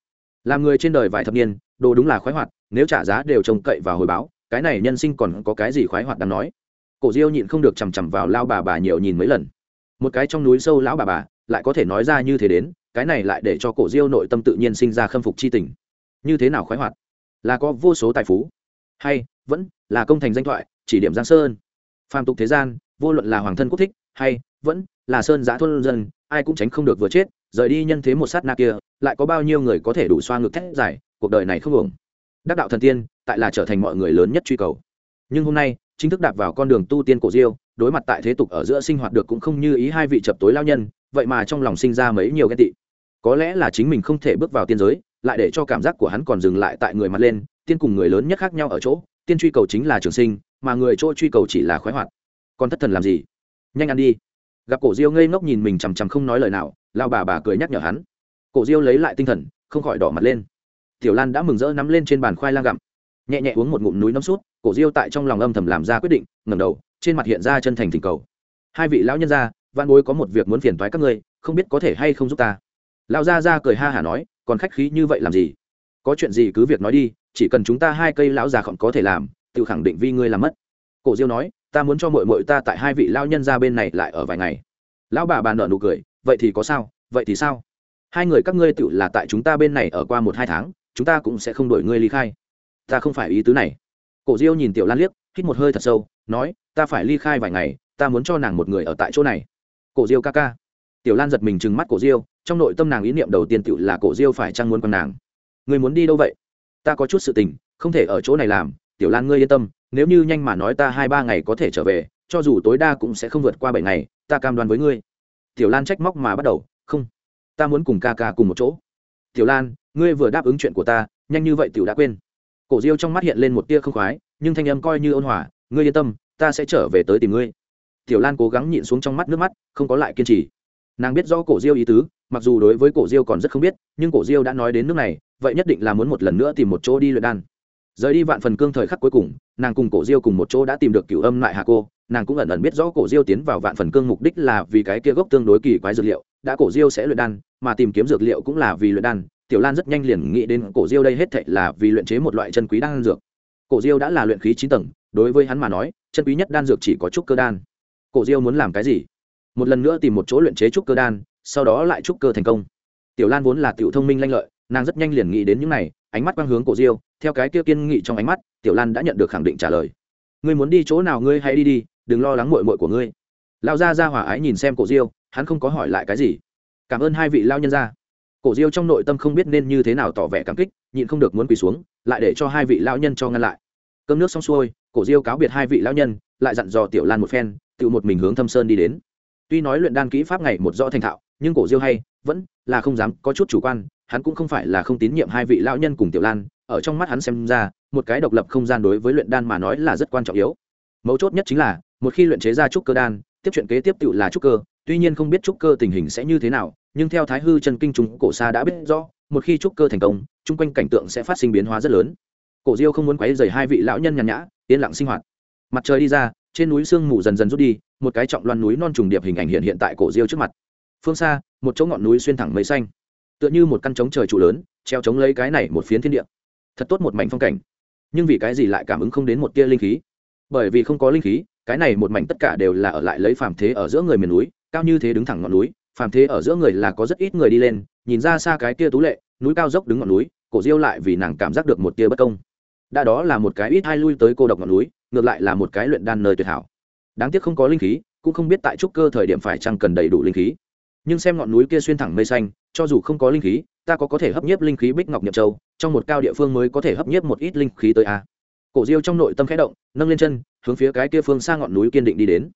A: Làm người trên đời vài thập niên đồ đúng là khoái hoạt nếu trả giá đều trông cậy vào hồi báo cái này nhân sinh còn có cái gì khoái hoạt đáng nói? Cổ diêu nhịn không được chằm chằm vào lao bà bà nhiều nhìn mấy lần. Một cái trong núi sâu lão bà bà lại có thể nói ra như thế đến, cái này lại để cho cổ diêu nội tâm tự nhiên sinh ra khâm phục c h i tình. Như thế nào khoái hoạt? Là có vô số tài phú. Hay, vẫn là công thành danh thoại, chỉ điểm giang sơn. Phàm tục thế gian, vô luận là hoàng thân quốc thích, hay, vẫn là sơn giã thôn dân, ai cũng tránh không được vừa chết, rời đi nhân thế một sát na kia, lại có bao nhiêu người có thể đủ xoa ngực thét giải cuộc đời này không ổng đắc đạo thần tiên, tại là trở thành mọi người lớn nhất truy cầu. Nhưng hôm nay, chính thức đạp vào con đường tu tiên cổ diêu, đối mặt tại thế tục ở giữa sinh hoạt được cũng không như ý hai vị chập tối lao nhân vậy mà trong lòng sinh ra mấy nhiều ghen tị. Có lẽ là chính mình không thể bước vào tiên giới, lại để cho cảm giác của hắn còn dừng lại tại người mặt lên, tiên cùng người lớn nhất khác nhau ở chỗ, tiên truy cầu chính là trường sinh, mà người chỗ truy cầu chỉ là khoái hoạt. Còn thất thần làm gì? Nhanh ăn đi. Gặp cổ diêu ngây ngốc nhìn mình chằm chằm không nói lời nào, lao bà bà cười nhắc nhở hắn. Cổ diêu lấy lại tinh thần, không khỏi đỏ mặt lên. Tiểu lan đã mừng rỡ nắm lên trên bàn khoai lang gặm. Nhẹ nhẹ uống một ngụm núi nấm sút, cổ diêu tại trong lòng âm thầm làm ra quyết định, ngẩng đầu, trên mặt hiện ra chân thành thỉnh cầu. Hai vị lão nhân gia văn bối có một việc muốn phiền toái các ngươi, không biết có thể hay không giúp ta. Lão gia gia cười ha hả nói, còn khách khí như vậy làm gì? Có chuyện gì cứ việc nói đi, chỉ cần chúng ta hai cây lão già khổng có thể làm, tự khẳng định vi ngươi làm mất. Cổ diêu nói, ta muốn cho mội mội ta tại hai vị lão nhân gia bên này lại ở vài ngày. Lão bà bà nợ nụ cười, vậy thì có sao, vậy thì sao? Hai người các ngươi tự là tại chúng ta bên này ở qua một hai tháng, chúng ta cũng sẽ không đổi ngươi ly khai. Ta không phải ý tứ này. Cổ diêu nhìn tiểu lan liếc, hít một hơi thật sâu, nói, ta phải ly khai vài ngày, ta muốn cho nàng một người ở tại chỗ này cổ diêu ca ca. Tiểu lan giật mình trừng mắt cổ diêu, trong nội tâm nàng ý niệm đầu tiên tự là cổ diêu phải chăng muốn con nàng. Người muốn đi đâu vậy? Ta có chút sự tình, không thể ở chỗ này làm, tiểu lan ngươi yên tâm, nếu như nhanh mà nói ta hai ba ngày có thể trở về, cho dù tối đa cũng sẽ không vượt qua bảy ngày, ta cam đoan với ngươi. Tiểu lan trách móc mà bắt đầu, không, ta muốn cùng ca ca cùng một chỗ. Tiểu lan, ngươi vừa đáp ứng chuyện của ta, nhanh như vậy tiểu đã quên. Cổ diêu trong mắt hiện lên một tia không khoái, nhưng thanh âm coi như ôn hòa, ngươi yên tâm, ta sẽ trở về tới tìm ngươi tiểu lan cố gắng nhịn xuống trong mắt nước mắt, không có lại kiên trì. Nàng biết rõ cổ diêu ý tứ, mặc dù đối với cổ diêu còn rất không biết, nhưng cổ diêu đã nói đến nước này, vậy nhất định là muốn một lần nữa tìm một chỗ đi luyện đan. Rời đi vạn phần cương thời khắc cuối cùng, nàng cùng cổ diêu cùng một chỗ đã tìm được cửu âm lại hà cô, nàng cũng ẩn ẩn biết rõ cổ diêu tiến vào vạn phần cương mục đích là vì cái kia gốc tương đối kỳ quái dược liệu, đã cổ diêu sẽ luyện đan, mà tìm kiếm dược liệu cũng là vì luyện đan. Tiểu lan rất nhanh liền nghĩ đến cổ diêu đây hết thệ là vì luyện chế một loại chân quý đan dược. Cổ diêu đã là luyện khí chín tầng, đối với hắn mà nói, chân quý nhất đan dược chỉ có trúc cơ đan cổ diêu muốn làm cái gì? Một lần nữa tìm một chỗ luyện chế trúc cơ đan, sau đó lại trúc cơ thành công. Tiểu lan vốn là tiểu thông minh lanh lợi, nàng rất nhanh liền nghĩ đến những này, ánh mắt quang hướng cổ diêu, theo cái kia kiên nghị trong ánh mắt, tiểu lan đã nhận được khẳng định trả lời. Ngươi muốn đi chỗ nào ngươi hãy đi đi, đừng lo lắng mội mội của ngươi. Lao gia ra hòa ái nhìn xem cổ diêu, hắn không có hỏi lại cái gì. Cảm ơn hai vị lao nhân gia. Cổ diêu trong nội tâm không biết nên như thế nào tỏ vẻ cảm kích, nhịn không được muốn quỳ xuống, lại để cho hai vị lao nhân cho ngăn lại. Cơm nước xong xuôi, cổ diêu cáo biệt hai vị lao nhân lại dặn dò tiểu lan một phen, tự một mình hướng thâm sơn đi đến. Tuy nói luyện đan kỹ pháp ngày một rõ thành thạo, nhưng cổ diêu hay vẫn là không dám có chút chủ quan, hắn cũng không phải là không tín nhiệm hai vị lão nhân cùng tiểu lan, ở trong mắt hắn xem ra, một cái độc lập không gian đối với luyện đan mà nói là rất quan trọng yếu. Mấu chốt nhất chính là, một khi luyện chế ra trúc cơ đan, tiếp chuyện kế tiếp tự là trúc cơ, tuy nhiên không biết trúc cơ tình hình sẽ như thế nào, nhưng theo thái hư chân kinh chúng cổ xa đã biết rõ, một khi trúc cơ thành công, chung quanh cảnh tượng sẽ phát sinh biến hóa rất lớn. Cổ diêu không muốn quấy dày hai vị lão nhân nhàn nhã, yên lặng sinh hoạt mặt trời đi ra, trên núi sương mù dần dần rút đi, một cái trọng loan núi non trùng điệp hình ảnh hiện hiện tại cổ diêu trước mặt. Phương xa, một chỗ ngọn núi xuyên thẳng mây xanh. Tựa như một căn trống trời trụ lớn, treo chống lấy cái này một phiến thiên địa. Thật tốt một mảnh phong cảnh. Nhưng vì cái gì lại cảm ứng không đến một tia linh khí? Bởi vì không có linh khí, cái này một mảnh tất cả đều là ở lại lấy phàm thế ở giữa người miền núi, cao như thế đứng thẳng ngọn núi, phàm thế ở giữa người là có rất ít người đi lên, nhìn ra xa cái tia tú lệ, núi cao dốc đứng ngọn núi, cổ diêu lại vì nàng cảm giác được một tia bất công. Đã đó là một cái ít hai lui tới cô độc ngọn núi ngược lại là một cái luyện đan nơi tuyệt hảo. Đáng tiếc không có linh khí, cũng không biết tại trúc cơ thời điểm phải chăng cần đầy đủ linh khí. Nhưng xem ngọn núi kia xuyên thẳng mây xanh, cho dù không có linh khí, ta có có thể hấp nhiếp linh khí bích ngọc nhập châu, trong một cao địa phương mới có thể hấp nhiếp một ít linh khí tới a. Cổ diêu trong nội tâm khẽ động, nâng lên chân, hướng phía cái kia phương xa ngọn núi kiên định đi đến.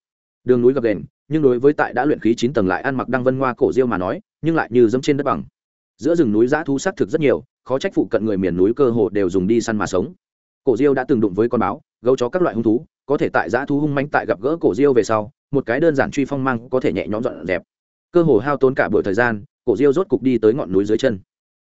A: Đường núi gập đền nhưng đối với tại đã luyện khí chín tầng lại ăn mặc đăng vân hoa cổ diêu mà nói, nhưng lại như dẫm trên đất bằng. Giữa rừng núi giã thu sát thực rất nhiều, khó trách phụ cận người miền núi cơ hồ đều dùng đi săn mà sống. Cổ diêu đã từng đụng với con báo gấu chó các loại hung thú, có thể tại giã thu hung manh tại gặp gỡ cổ diêu về sau, một cái đơn giản truy phong mang có thể nhẹ nhõm dọn dẹp. Cơ hồ hao tốn cả buổi thời gian, cổ diêu rốt cục đi tới ngọn núi dưới chân.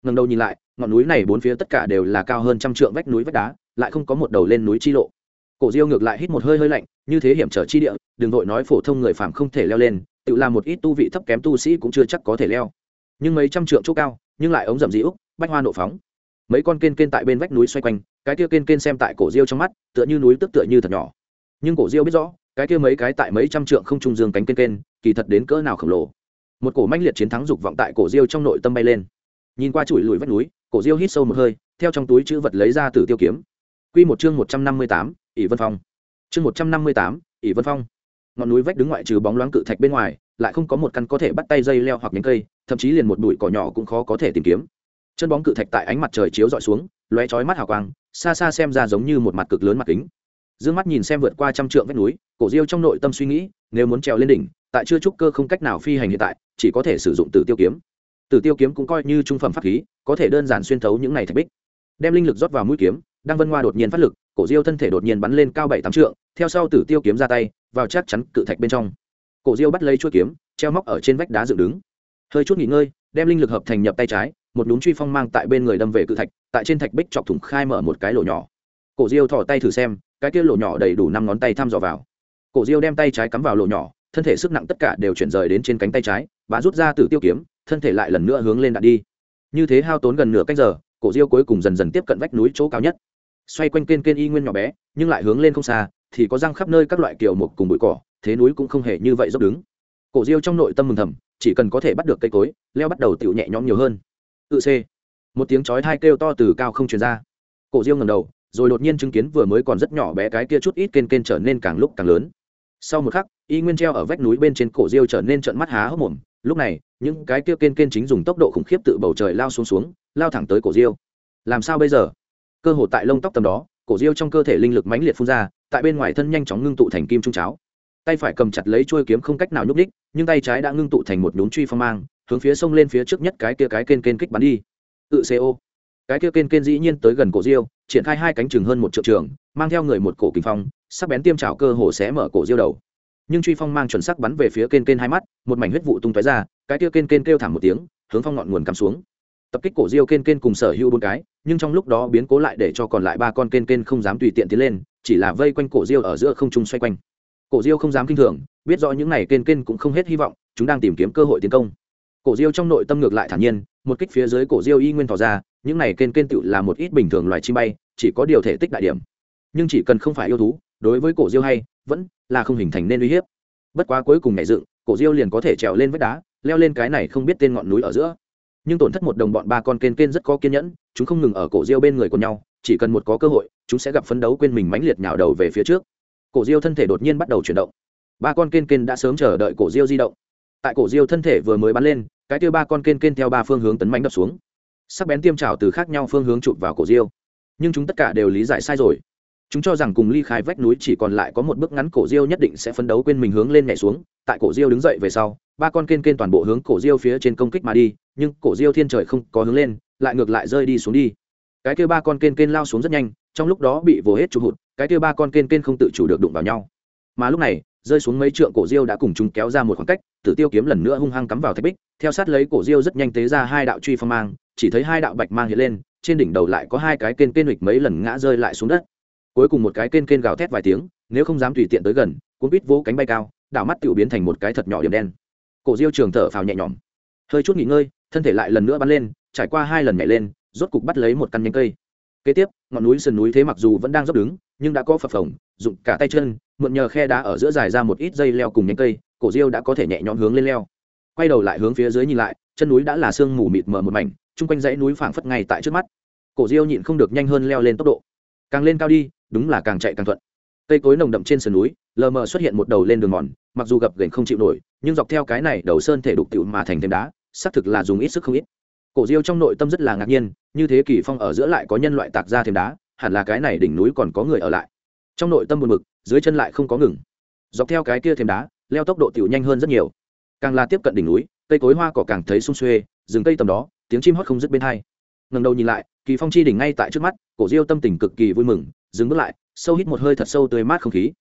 A: Ngần đầu nhìn lại, ngọn núi này bốn phía tất cả đều là cao hơn trăm trượng vách núi vách đá, lại không có một đầu lên núi chi lộ. Cổ diêu ngược lại hít một hơi hơi lạnh, như thế hiểm trở chi địa, đừng vội nói phổ thông người phàm không thể leo lên, tự làm một ít tu vị thấp kém tu sĩ cũng chưa chắc có thể leo. Nhưng mấy trăm trượng chỗ cao, nhưng lại ống rậm dĩ úc, bách hoa nộ phóng mấy con kên kên tại bên vách núi xoay quanh, cái kia kên kên xem tại cổ diêu trong mắt, tựa như núi tức tựa như thật nhỏ. Nhưng cổ diêu biết rõ, cái kia mấy cái tại mấy trăm trượng không trung dương cánh kên kên kỳ thật đến cỡ nào khổng lồ. Một cổ manh liệt chiến thắng dục vọng tại cổ diêu trong nội tâm bay lên. Nhìn qua chùi lùi vách núi, cổ diêu hít sâu một hơi, theo trong túi chữ vật lấy ra từ tiêu kiếm. Quy một chương một trăm năm mươi tám, ỷ vân phong. Chương một trăm năm mươi tám, ỷ vân phong. Ngọn núi vách đứng ngoại trừ bóng loáng cự thạch bên ngoài, lại không có một căn có thể bắt tay dây leo hoặc nhánh cây, thậm chí liền một bụi cỏ nhỏ cũng khó có thể tìm kiếm chân bóng cự thạch tại ánh mặt trời chiếu dọi xuống, lóe chói mắt hào quang, xa xa xem ra giống như một mặt cực lớn mặt kính. D ư ơ n g mắt nhìn xem vượt qua trăm trượng vách núi, cổ diêu trong nội tâm suy nghĩ, nếu muốn trèo lên đỉnh, tại chưa trúc cơ không cách nào phi hành hiện tại, chỉ có thể sử dụng tử tiêu kiếm. Tử tiêu kiếm cũng coi như trung phẩm pháp khí, có thể đơn giản xuyên thấu những này thạch bích. Đem linh lực rót vào mũi kiếm đang vân hoa đột nhiên phát lực, cổ diêu thân thể đột nhiên bắn lên cao bảy tám trượng, theo sau tử tiêu kiếm ra tay, vào chắc chắn cự thạch bên trong. Cổ diêu bắt lấy chuôi kiếm, treo móc ở trên vách đá dựng đứng. Hơi chút nghỉ ngơi, đem linh lực hợp thành nhập tay trái một đúng truy phong mang tại bên người đâm về cự thạch, tại trên thạch bích chọc thủng khai mở một cái lỗ nhỏ. Cổ diêu thò tay thử xem, cái kia lỗ nhỏ đầy đủ năm ngón tay thăm dò vào. Cổ diêu đem tay trái cắm vào lỗ nhỏ, thân thể sức nặng tất cả đều chuyển rời đến trên cánh tay trái và rút ra từ tiêu kiếm, thân thể lại lần nữa hướng lên đạn đi. Như thế hao tốn gần nửa cách giờ, cổ diêu cuối cùng dần dần tiếp cận vách núi chỗ cao nhất. Xoay quanh kênh kênh y nguyên nhỏ bé, nhưng lại hướng lên không xa, thì có răng khắp nơi các loại kiều mục cùng bụi cỏ, thế núi cũng không hề như vậy dốc đứng. Cổ diêu trong nội tâm mừng thầm, chỉ cần có thể bắt được cây cối, leo bắt đầu tựu nhẹ nhõm nhiều hơn tự c một tiếng chói thai kêu to từ cao không truyền ra. Cổ diêu ngầm đầu, rồi đột nhiên chứng kiến vừa mới còn rất nhỏ bé cái kia chút ít kên kên trở nên càng lúc càng lớn. Sau một khắc, y nguyên treo ở vách núi bên trên cổ diêu trở nên trận mắt há hốc mồm. Lúc này, những cái kia kên kên chính dùng tốc độ khủng khiếp tự bầu trời lao xuống xuống, lao thẳng tới cổ diêu. Làm sao bây giờ? Cơ hồ tại lông tóc tầm đó, cổ diêu trong cơ thể linh lực mãnh liệt phun ra, tại bên ngoài thân nhanh chóng ngưng tụ thành kim trung cháo. Tay phải cầm chặt lấy chuôi kiếm không cách nào nhúc ních nhưng tay trái đã ngưng tụ thành một nhún truy phong mang hướng phía sông lên phía trước nhất cái kia cái kên kên kích bắn đi. Tự co cái kia kên kên dĩ nhiên tới gần cổ diêu, triển khai hai cánh chừng hơn một triệu trường, mang theo người một cổ kinh phong, sắc bén tiêm trào cơ hồ sẽ mở cổ diêu đầu. Nhưng truy phong mang chuẩn sắc bắn về phía kên kên hai mắt, một mảnh huyết vụ tung tói ra, cái kia kên kên kêu thảm một tiếng, hướng phong ngọn nguồn cắm xuống. Tập kích cổ diêu kên kên cùng sở hữu bốn cái, nhưng trong lúc đó biến cố lại để cho còn lại ba con kên kên không dám tùy tiện tiến lên, chỉ là vây quanh cổ diêu ở giữa không trung xoay quanh. Cổ diêu không dám kinh thường, biết rõ những này kên kên cũng không hết hy vọng, chúng đang tìm kiếm cơ hội tiến công cổ diêu trong nội tâm ngược lại thản nhiên, một kích phía dưới cổ diêu y nguyên tỏ ra, những này kên kên tựu là một ít bình thường loài chim bay, chỉ có điều thể tích đại điểm. Nhưng chỉ cần không phải yêu thú, đối với cổ diêu hay, vẫn là không hình thành nên uy hiếp. Bất quá cuối cùng nhảy dựng, cổ diêu liền có thể trèo lên vách đá, leo lên cái này không biết tên ngọn núi ở giữa. Nhưng tổn thất một đồng bọn ba con kên kên rất có kiên nhẫn, chúng không ngừng ở cổ diêu bên người của nhau, chỉ cần một có cơ hội, chúng sẽ gặp phấn đấu quên mình mãnh liệt nhào đầu về phía trước. Cổ diêu thân thể đột nhiên bắt đầu chuyển động. Ba con kên kên đã sớm chờ đợi cổ diêu di động. Tại cổ diêu thân thể vừa mới bắn lên cái tiêu ba con kên kên theo ba phương hướng tấn mạnh đập xuống. Sắc bén tiêm trào từ khác nhau phương hướng chụp vào cổ diêu. Nhưng chúng tất cả đều lý giải sai rồi. Chúng cho rằng cùng ly khai vách núi chỉ còn lại có một bước ngắn, cổ diêu nhất định sẽ phấn đấu quên mình hướng lên nhảy xuống. Tại cổ diêu đứng dậy về sau, ba con kên kên toàn bộ hướng cổ diêu phía trên công kích mà đi, nhưng cổ diêu thiên trời không có hướng lên, lại ngược lại rơi đi xuống đi. Cái kêu ba con kên kên lao xuống rất nhanh, trong lúc đó bị vồ hết trụ hụt, cái kêu ba con kên kên không tự chủ được đụng vào nhau. Mà lúc này rơi xuống mấy trượng cổ diêu đã cùng chúng kéo ra một khoảng cách, tử tiêu kiếm lần nữa hung hăng cắm vào thạch bích, theo sát lấy cổ diêu rất nhanh tế ra hai đạo truy phong mang, chỉ thấy hai đạo bạch mang hiện lên, trên đỉnh đầu lại có hai cái kên kên hịch mấy lần ngã rơi lại xuống đất. Cuối cùng một cái kên kên gào thét vài tiếng, nếu không dám tùy tiện tới gần cũng biết vỗ cánh bay cao, đảo mắt tự biến thành một cái thật nhỏ điểm đen. Cổ diêu trường thở phào nhẹ nhõm. Hơi chút nghỉ ngơi, thân thể lại lần nữa bắn lên, trải qua hai lần nhảy lên, rốt cục bắt lấy một căn nhánh cây. Kế tiếp, ngọn núi sườn núi thế mặc dù vẫn đang dốc đứng nhưng đã có phập phồng dụng cả tay chân, mượn nhờ khe đá ở giữa dài ra một ít dây leo cùng nhánh cây, cổ diêu đã có thể nhẹ nhõm hướng lên leo. Quay đầu lại hướng phía dưới nhìn lại, chân núi đã là sương mù mịt mờ một mảnh, chung quanh dãy núi phảng phất ngay tại trước mắt. Cổ diêu nhịn không được nhanh hơn leo lên tốc độ. Càng lên cao đi, đúng là càng chạy càng thuận. Cây cối nồng đậm trên sườn núi, lờ mờ xuất hiện một đầu lên đường mòn, mặc dù gập ghềnh không chịu nổi, nhưng dọc theo cái này đầu sơn thể đục tựu mà thành thêm đá, xác thực là dùng ít sức không ít. Cổ diêu trong nội tâm rất là ngạc nhiên, như thế kỳ phong ở giữa lại có nhân loại tạc ra thêm đá hẳn là cái này đỉnh núi còn có người ở lại. Trong nội tâm buồn mực dưới chân lại không có ngừng. Dọc theo cái kia thêm đá, leo tốc độ tiểu nhanh hơn rất nhiều. Càng là tiếp cận đỉnh núi, cây cối hoa cỏ càng thấy sung xuê, rừng cây tầm đó, tiếng chim hót không dứt bên hai. Ngần đầu nhìn lại, kỳ phong chi đỉnh ngay tại trước mắt, cổ diêu tâm tình cực kỳ vui mừng, dừng bước lại, sâu hít một hơi thật sâu tươi mát không khí.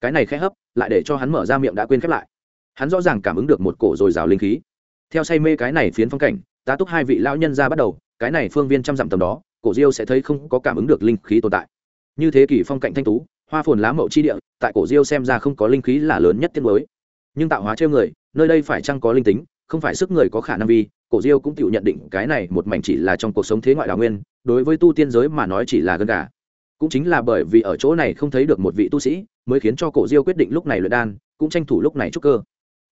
A: Cái này khẽ hấp, lại để cho hắn mở ra miệng đã quên khép lại. Hắn rõ ràng cảm ứng được một cổ dồi dào linh khí. Theo say mê cái này phiến phong cảnh, tá túc hai vị lão nhân ra bắt đầu, cái này phương viên trăm dặm tầm đó cổ diêu sẽ thấy không có cảm ứng được linh khí tồn tại. Như thế kỷ phong cảnh thanh tú, hoa phồn lá mậu chi địa, tại cổ diêu xem ra không có linh khí là lớn nhất tiên mới. Nhưng tạo hóa trêu người, nơi đây phải chăng có linh tính, không phải sức người có khả năng vi cổ diêu cũng tự nhận định cái này một mảnh chỉ là trong cuộc sống thế ngoại đào nguyên, đối với tu tiên giới mà nói chỉ là gân gà. Cũng chính là bởi vì ở chỗ này không thấy được một vị tu sĩ, mới khiến cho cổ diêu quyết định lúc này luyện đan, cũng tranh thủ lúc này trúc cơ.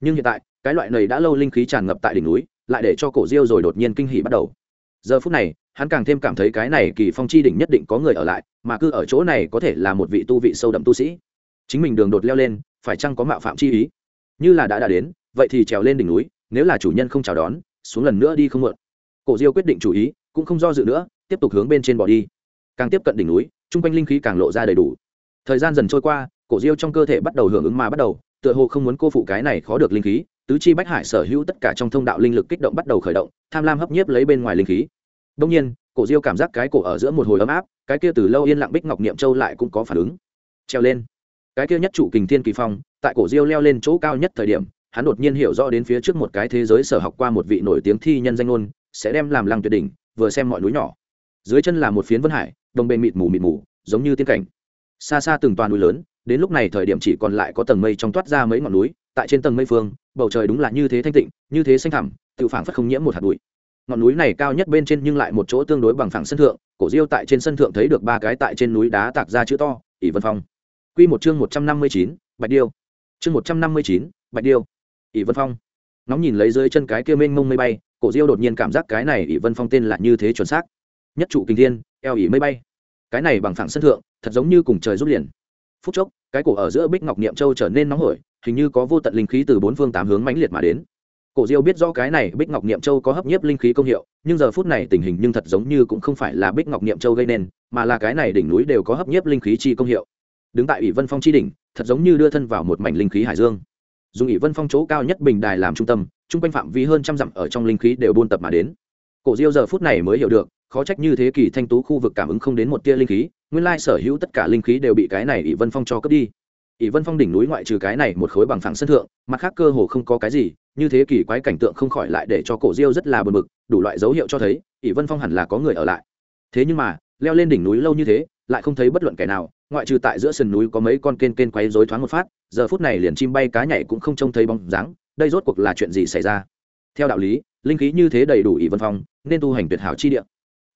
A: Nhưng hiện tại, cái loại này đã lâu linh khí tràn ngập tại đỉnh núi, lại để cho cổ diêu rồi đột nhiên kinh hỉ bắt đầu giờ phút này, hắn càng thêm cảm thấy cái này kỳ phong chi đỉnh nhất định có người ở lại, mà cứ ở chỗ này có thể là một vị tu vị sâu đậm tu sĩ. Chính mình đường đột leo lên, phải chăng có mạo phạm chi ý? Như là đã đã đến, vậy thì trèo lên đỉnh núi, nếu là chủ nhân không chào đón, xuống lần nữa đi không mượn. Cổ diêu quyết định chủ ý, cũng không do dự nữa, tiếp tục hướng bên trên bỏ đi. Càng tiếp cận đỉnh núi, chung quanh linh khí càng lộ ra đầy đủ. Thời gian dần trôi qua, cổ diêu trong cơ thể bắt đầu hưởng ứng mà bắt đầu, tựa hồ không muốn cô phụ cái này khó được linh khí tứ chi bách hải sở hữu tất cả trong thông đạo linh lực kích động bắt đầu khởi động, tham lam hấp nhiếp lấy bên ngoài linh khí. Đông nhiên, cổ diêu cảm giác cái cổ ở giữa một hồi ấm áp, cái kia từ lâu yên lặng bích ngọc niệm châu lại cũng có phản ứng. Treo lên. Cái kia nhất trụ kình thiên kỳ phong, tại cổ diêu leo lên chỗ cao nhất thời điểm, hắn đột nhiên hiểu rõ đến phía trước một cái thế giới sở học qua một vị nổi tiếng thi nhân danh ngôn, sẽ đem làm lăng tuyệt đỉnh, vừa xem mọi núi nhỏ. Dưới chân là một phiến vân hải, đồng bên mịt mù mịt mù, giống như tiên cảnh. Xa xa từng toàn núi lớn, đến lúc này thời điểm chỉ còn lại có tầng mây trong toát ra mấy ngọn núi tại trên tầng mây phương, bầu trời đúng là như thế thanh tịnh, như thế xanh thẳm, tự phảng phất không nhiễm một hạt bụi. Ngọn núi này cao nhất bên trên nhưng lại một chỗ tương đối bằng phẳng sân thượng, cổ diêu tại trên sân thượng thấy được ba cái tại trên núi đá tạc ra chữ to, ỷ vân phong. Q một chương một trăm năm mươi chín, bạch điêu. Chương một trăm năm mươi chín, bạch điêu, ỷ vân phong. Nóng nhìn lấy dưới chân cái kia mênh mông mây bay, cổ diêu đột nhiên cảm giác cái này ỷ vân phong tên là như thế chuẩn xác. Nhất trụ kinh thiên, eo ỉ mây bay. Cái này bằng phẳng sân thượng, thật giống như cùng trời rút liền. Phút chốc, cái cổ ở giữa bích ngọc niệm châu trở nên nóng hổi hình như có vô tận linh khí từ bốn phương tám hướng mãnh liệt mà đến. Cổ diêu biết rõ cái này bích ngọc niệm châu có hấp nhiếp linh khí công hiệu, nhưng giờ phút này tình hình nhưng thật giống như cũng không phải là bích ngọc niệm châu gây nên, mà là cái này đỉnh núi đều có hấp nhiếp linh khí chi công hiệu. Đứng tại ủy vân phong chi đỉnh, thật giống như đưa thân vào một mảnh linh khí hải dương. Dùng ủy vân phong chỗ cao nhất bình đài làm trung tâm, chung quanh phạm vi hơn trăm dặm ở trong linh khí đều buôn tập mà đến. Cổ diêu giờ phút này mới hiểu được, khó trách như thế kỷ thanh tú khu vực cảm ứng không đến một tia linh khí, nguyên lai sở hữu tất cả linh khí đều bị cái này ỷ vân phong cho cướp đi ỷ vân phong đỉnh núi ngoại trừ cái này một khối bằng phẳng sân thượng, mặt khác cơ hồ không có cái gì, như thế kỷ quái cảnh tượng không khỏi lại để cho cổ diêu rất là bờ mực đủ loại dấu hiệu cho thấy, ỷ vân phong hẳn là có người ở lại. Thế nhưng mà, leo lên đỉnh núi lâu như thế, lại không thấy bất luận kẻ nào, ngoại trừ tại giữa sườn núi có mấy con kên kên quấy rối thoáng một phát, giờ phút này liền chim bay cá nhảy cũng không trông thấy bóng dáng, đây rốt cuộc là chuyện gì xảy ra? Theo đạo lý, linh khí như thế đầy đủ ỷ vân phong, nên tu hành tuyệt hảo chi địa.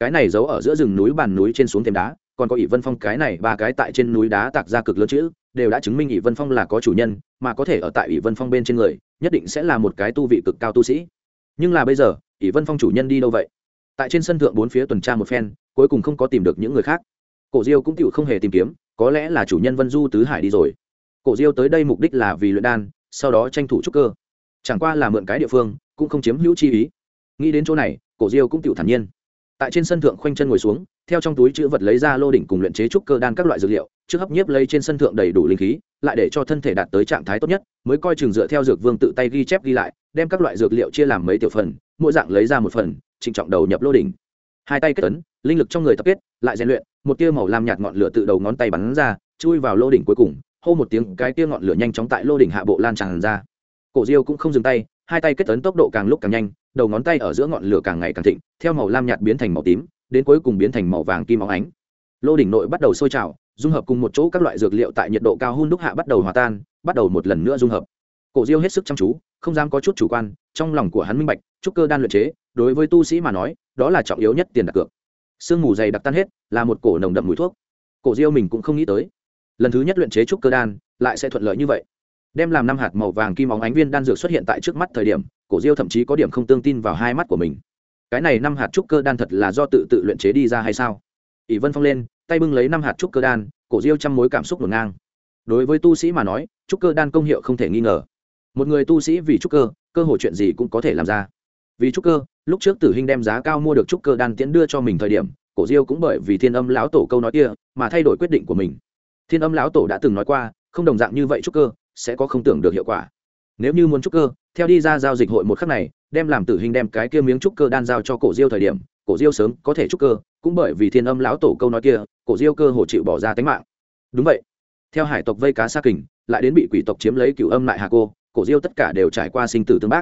A: Cái này giấu ở giữa rừng núi bàn núi trên xuống thềm đá còn có ỷ vân phong cái này ba cái tại trên núi đá tạc ra cực lớn chữ, đều đã chứng minh ỷ vân phong là có chủ nhân, mà có thể ở tại ỷ vân phong bên trên người, nhất định sẽ là một cái tu vị cực cao tu sĩ. Nhưng là bây giờ, ỷ vân phong chủ nhân đi đâu vậy? Tại trên sân thượng bốn phía tuần tra một phen, cuối cùng không có tìm được những người khác. Cổ diêu cũng chịu không hề tìm kiếm, có lẽ là chủ nhân vân du tứ hải đi rồi. Cổ diêu tới đây mục đích là vì luyện đan, sau đó tranh thủ trúc cơ. Chẳng qua là mượn cái địa phương, cũng không chiếm hữu chi ý. Nghĩ đến chỗ này, cổ diêu cũng chịu thản nhiên. Tại trên sân thượng khoanh chân ngồi xuống theo trong túi chữ vật lấy ra lô đỉnh cùng luyện chế trúc cơ đan các loại dược liệu, trước hấp nhiếp lấy trên sân thượng đầy đủ linh khí, lại để cho thân thể đạt tới trạng thái tốt nhất, mới coi chừng dựa theo dược vương tự tay ghi chép ghi lại, đem các loại dược liệu chia làm mấy tiểu phần, mỗi dạng lấy ra một phần, trịnh trọng đầu nhập lô đỉnh. Hai tay kết tấn linh lực trong người tập kết, lại rèn luyện, một tia màu làm nhạt ngọn lửa tự đầu ngón tay bắn ra, chui vào lô đỉnh cuối cùng, hô một tiếng, cái tia ngọn lửa nhanh chóng tại lô đỉnh hạ bộ lan tràn ra. Cổ diêu cũng không dừng tay, hai tay kết tấn tốc độ càng lúc càng nhanh, đầu ngón tay ở giữa ngọn lửa càng ngày càng thịnh, theo màu lam nhạt biến thành màu tím đến cuối cùng biến thành màu vàng kim óng ánh. Lô đỉnh nội bắt đầu sôi trào, dung hợp cùng một chỗ các loại dược liệu tại nhiệt độ cao hun đúc hạ bắt đầu hòa tan, bắt đầu một lần nữa dung hợp. Cổ diêu hết sức chăm chú, không dám có chút chủ quan, trong lòng của hắn minh bạch, trúc cơ đan luyện chế, đối với tu sĩ mà nói, đó là trọng yếu nhất tiền đặt cược. Sương mù dày đặc tan hết, là một cổ nồng đậm mùi thuốc. Cổ diêu mình cũng không nghĩ tới, lần thứ nhất luyện chế trúc cơ đan, lại sẽ thuận lợi như vậy. Đem làm năm hạt màu vàng kim óng ánh viên đan dược xuất hiện tại trước mắt thời điểm, cổ diêu thậm chí có điểm không tương tin vào hai mắt của mình cái này năm hạt trúc cơ đan thật là do tự tự luyện chế đi ra hay sao? Ỷ vân phong lên, tay bưng lấy năm hạt trúc cơ đan, cổ diêu trăm mối cảm xúc ngổn ngang. Đối với tu sĩ mà nói, trúc cơ đan công hiệu không thể nghi ngờ. Một người tu sĩ vì trúc cơ cơ hội chuyện gì cũng có thể làm ra. Vì trúc cơ, lúc trước tử hình đem giá cao mua được trúc cơ đan tiễn đưa cho mình thời điểm, cổ diêu cũng bởi vì thiên âm lão tổ câu nói kia mà thay đổi quyết định của mình. Thiên âm lão tổ đã từng nói qua, không đồng dạng như vậy trúc cơ sẽ có không tưởng được hiệu quả. Nếu như muốn trúc cơ, theo đi ra giao dịch hội một khắc này đem làm tử hình đem cái kia miếng trúc cơ đan giao cho cổ diêu thời điểm, cổ diêu sớm có thể trúc cơ, cũng bởi vì thiên âm lão tổ câu nói kia, cổ diêu cơ hồ chịu bỏ ra tính mạng. Đúng vậy. Theo hải tộc vây cá xa kình, lại đến bị quỷ tộc chiếm lấy cựu âm lại hà cô, cổ diêu tất cả đều trải qua sinh tử tương bác.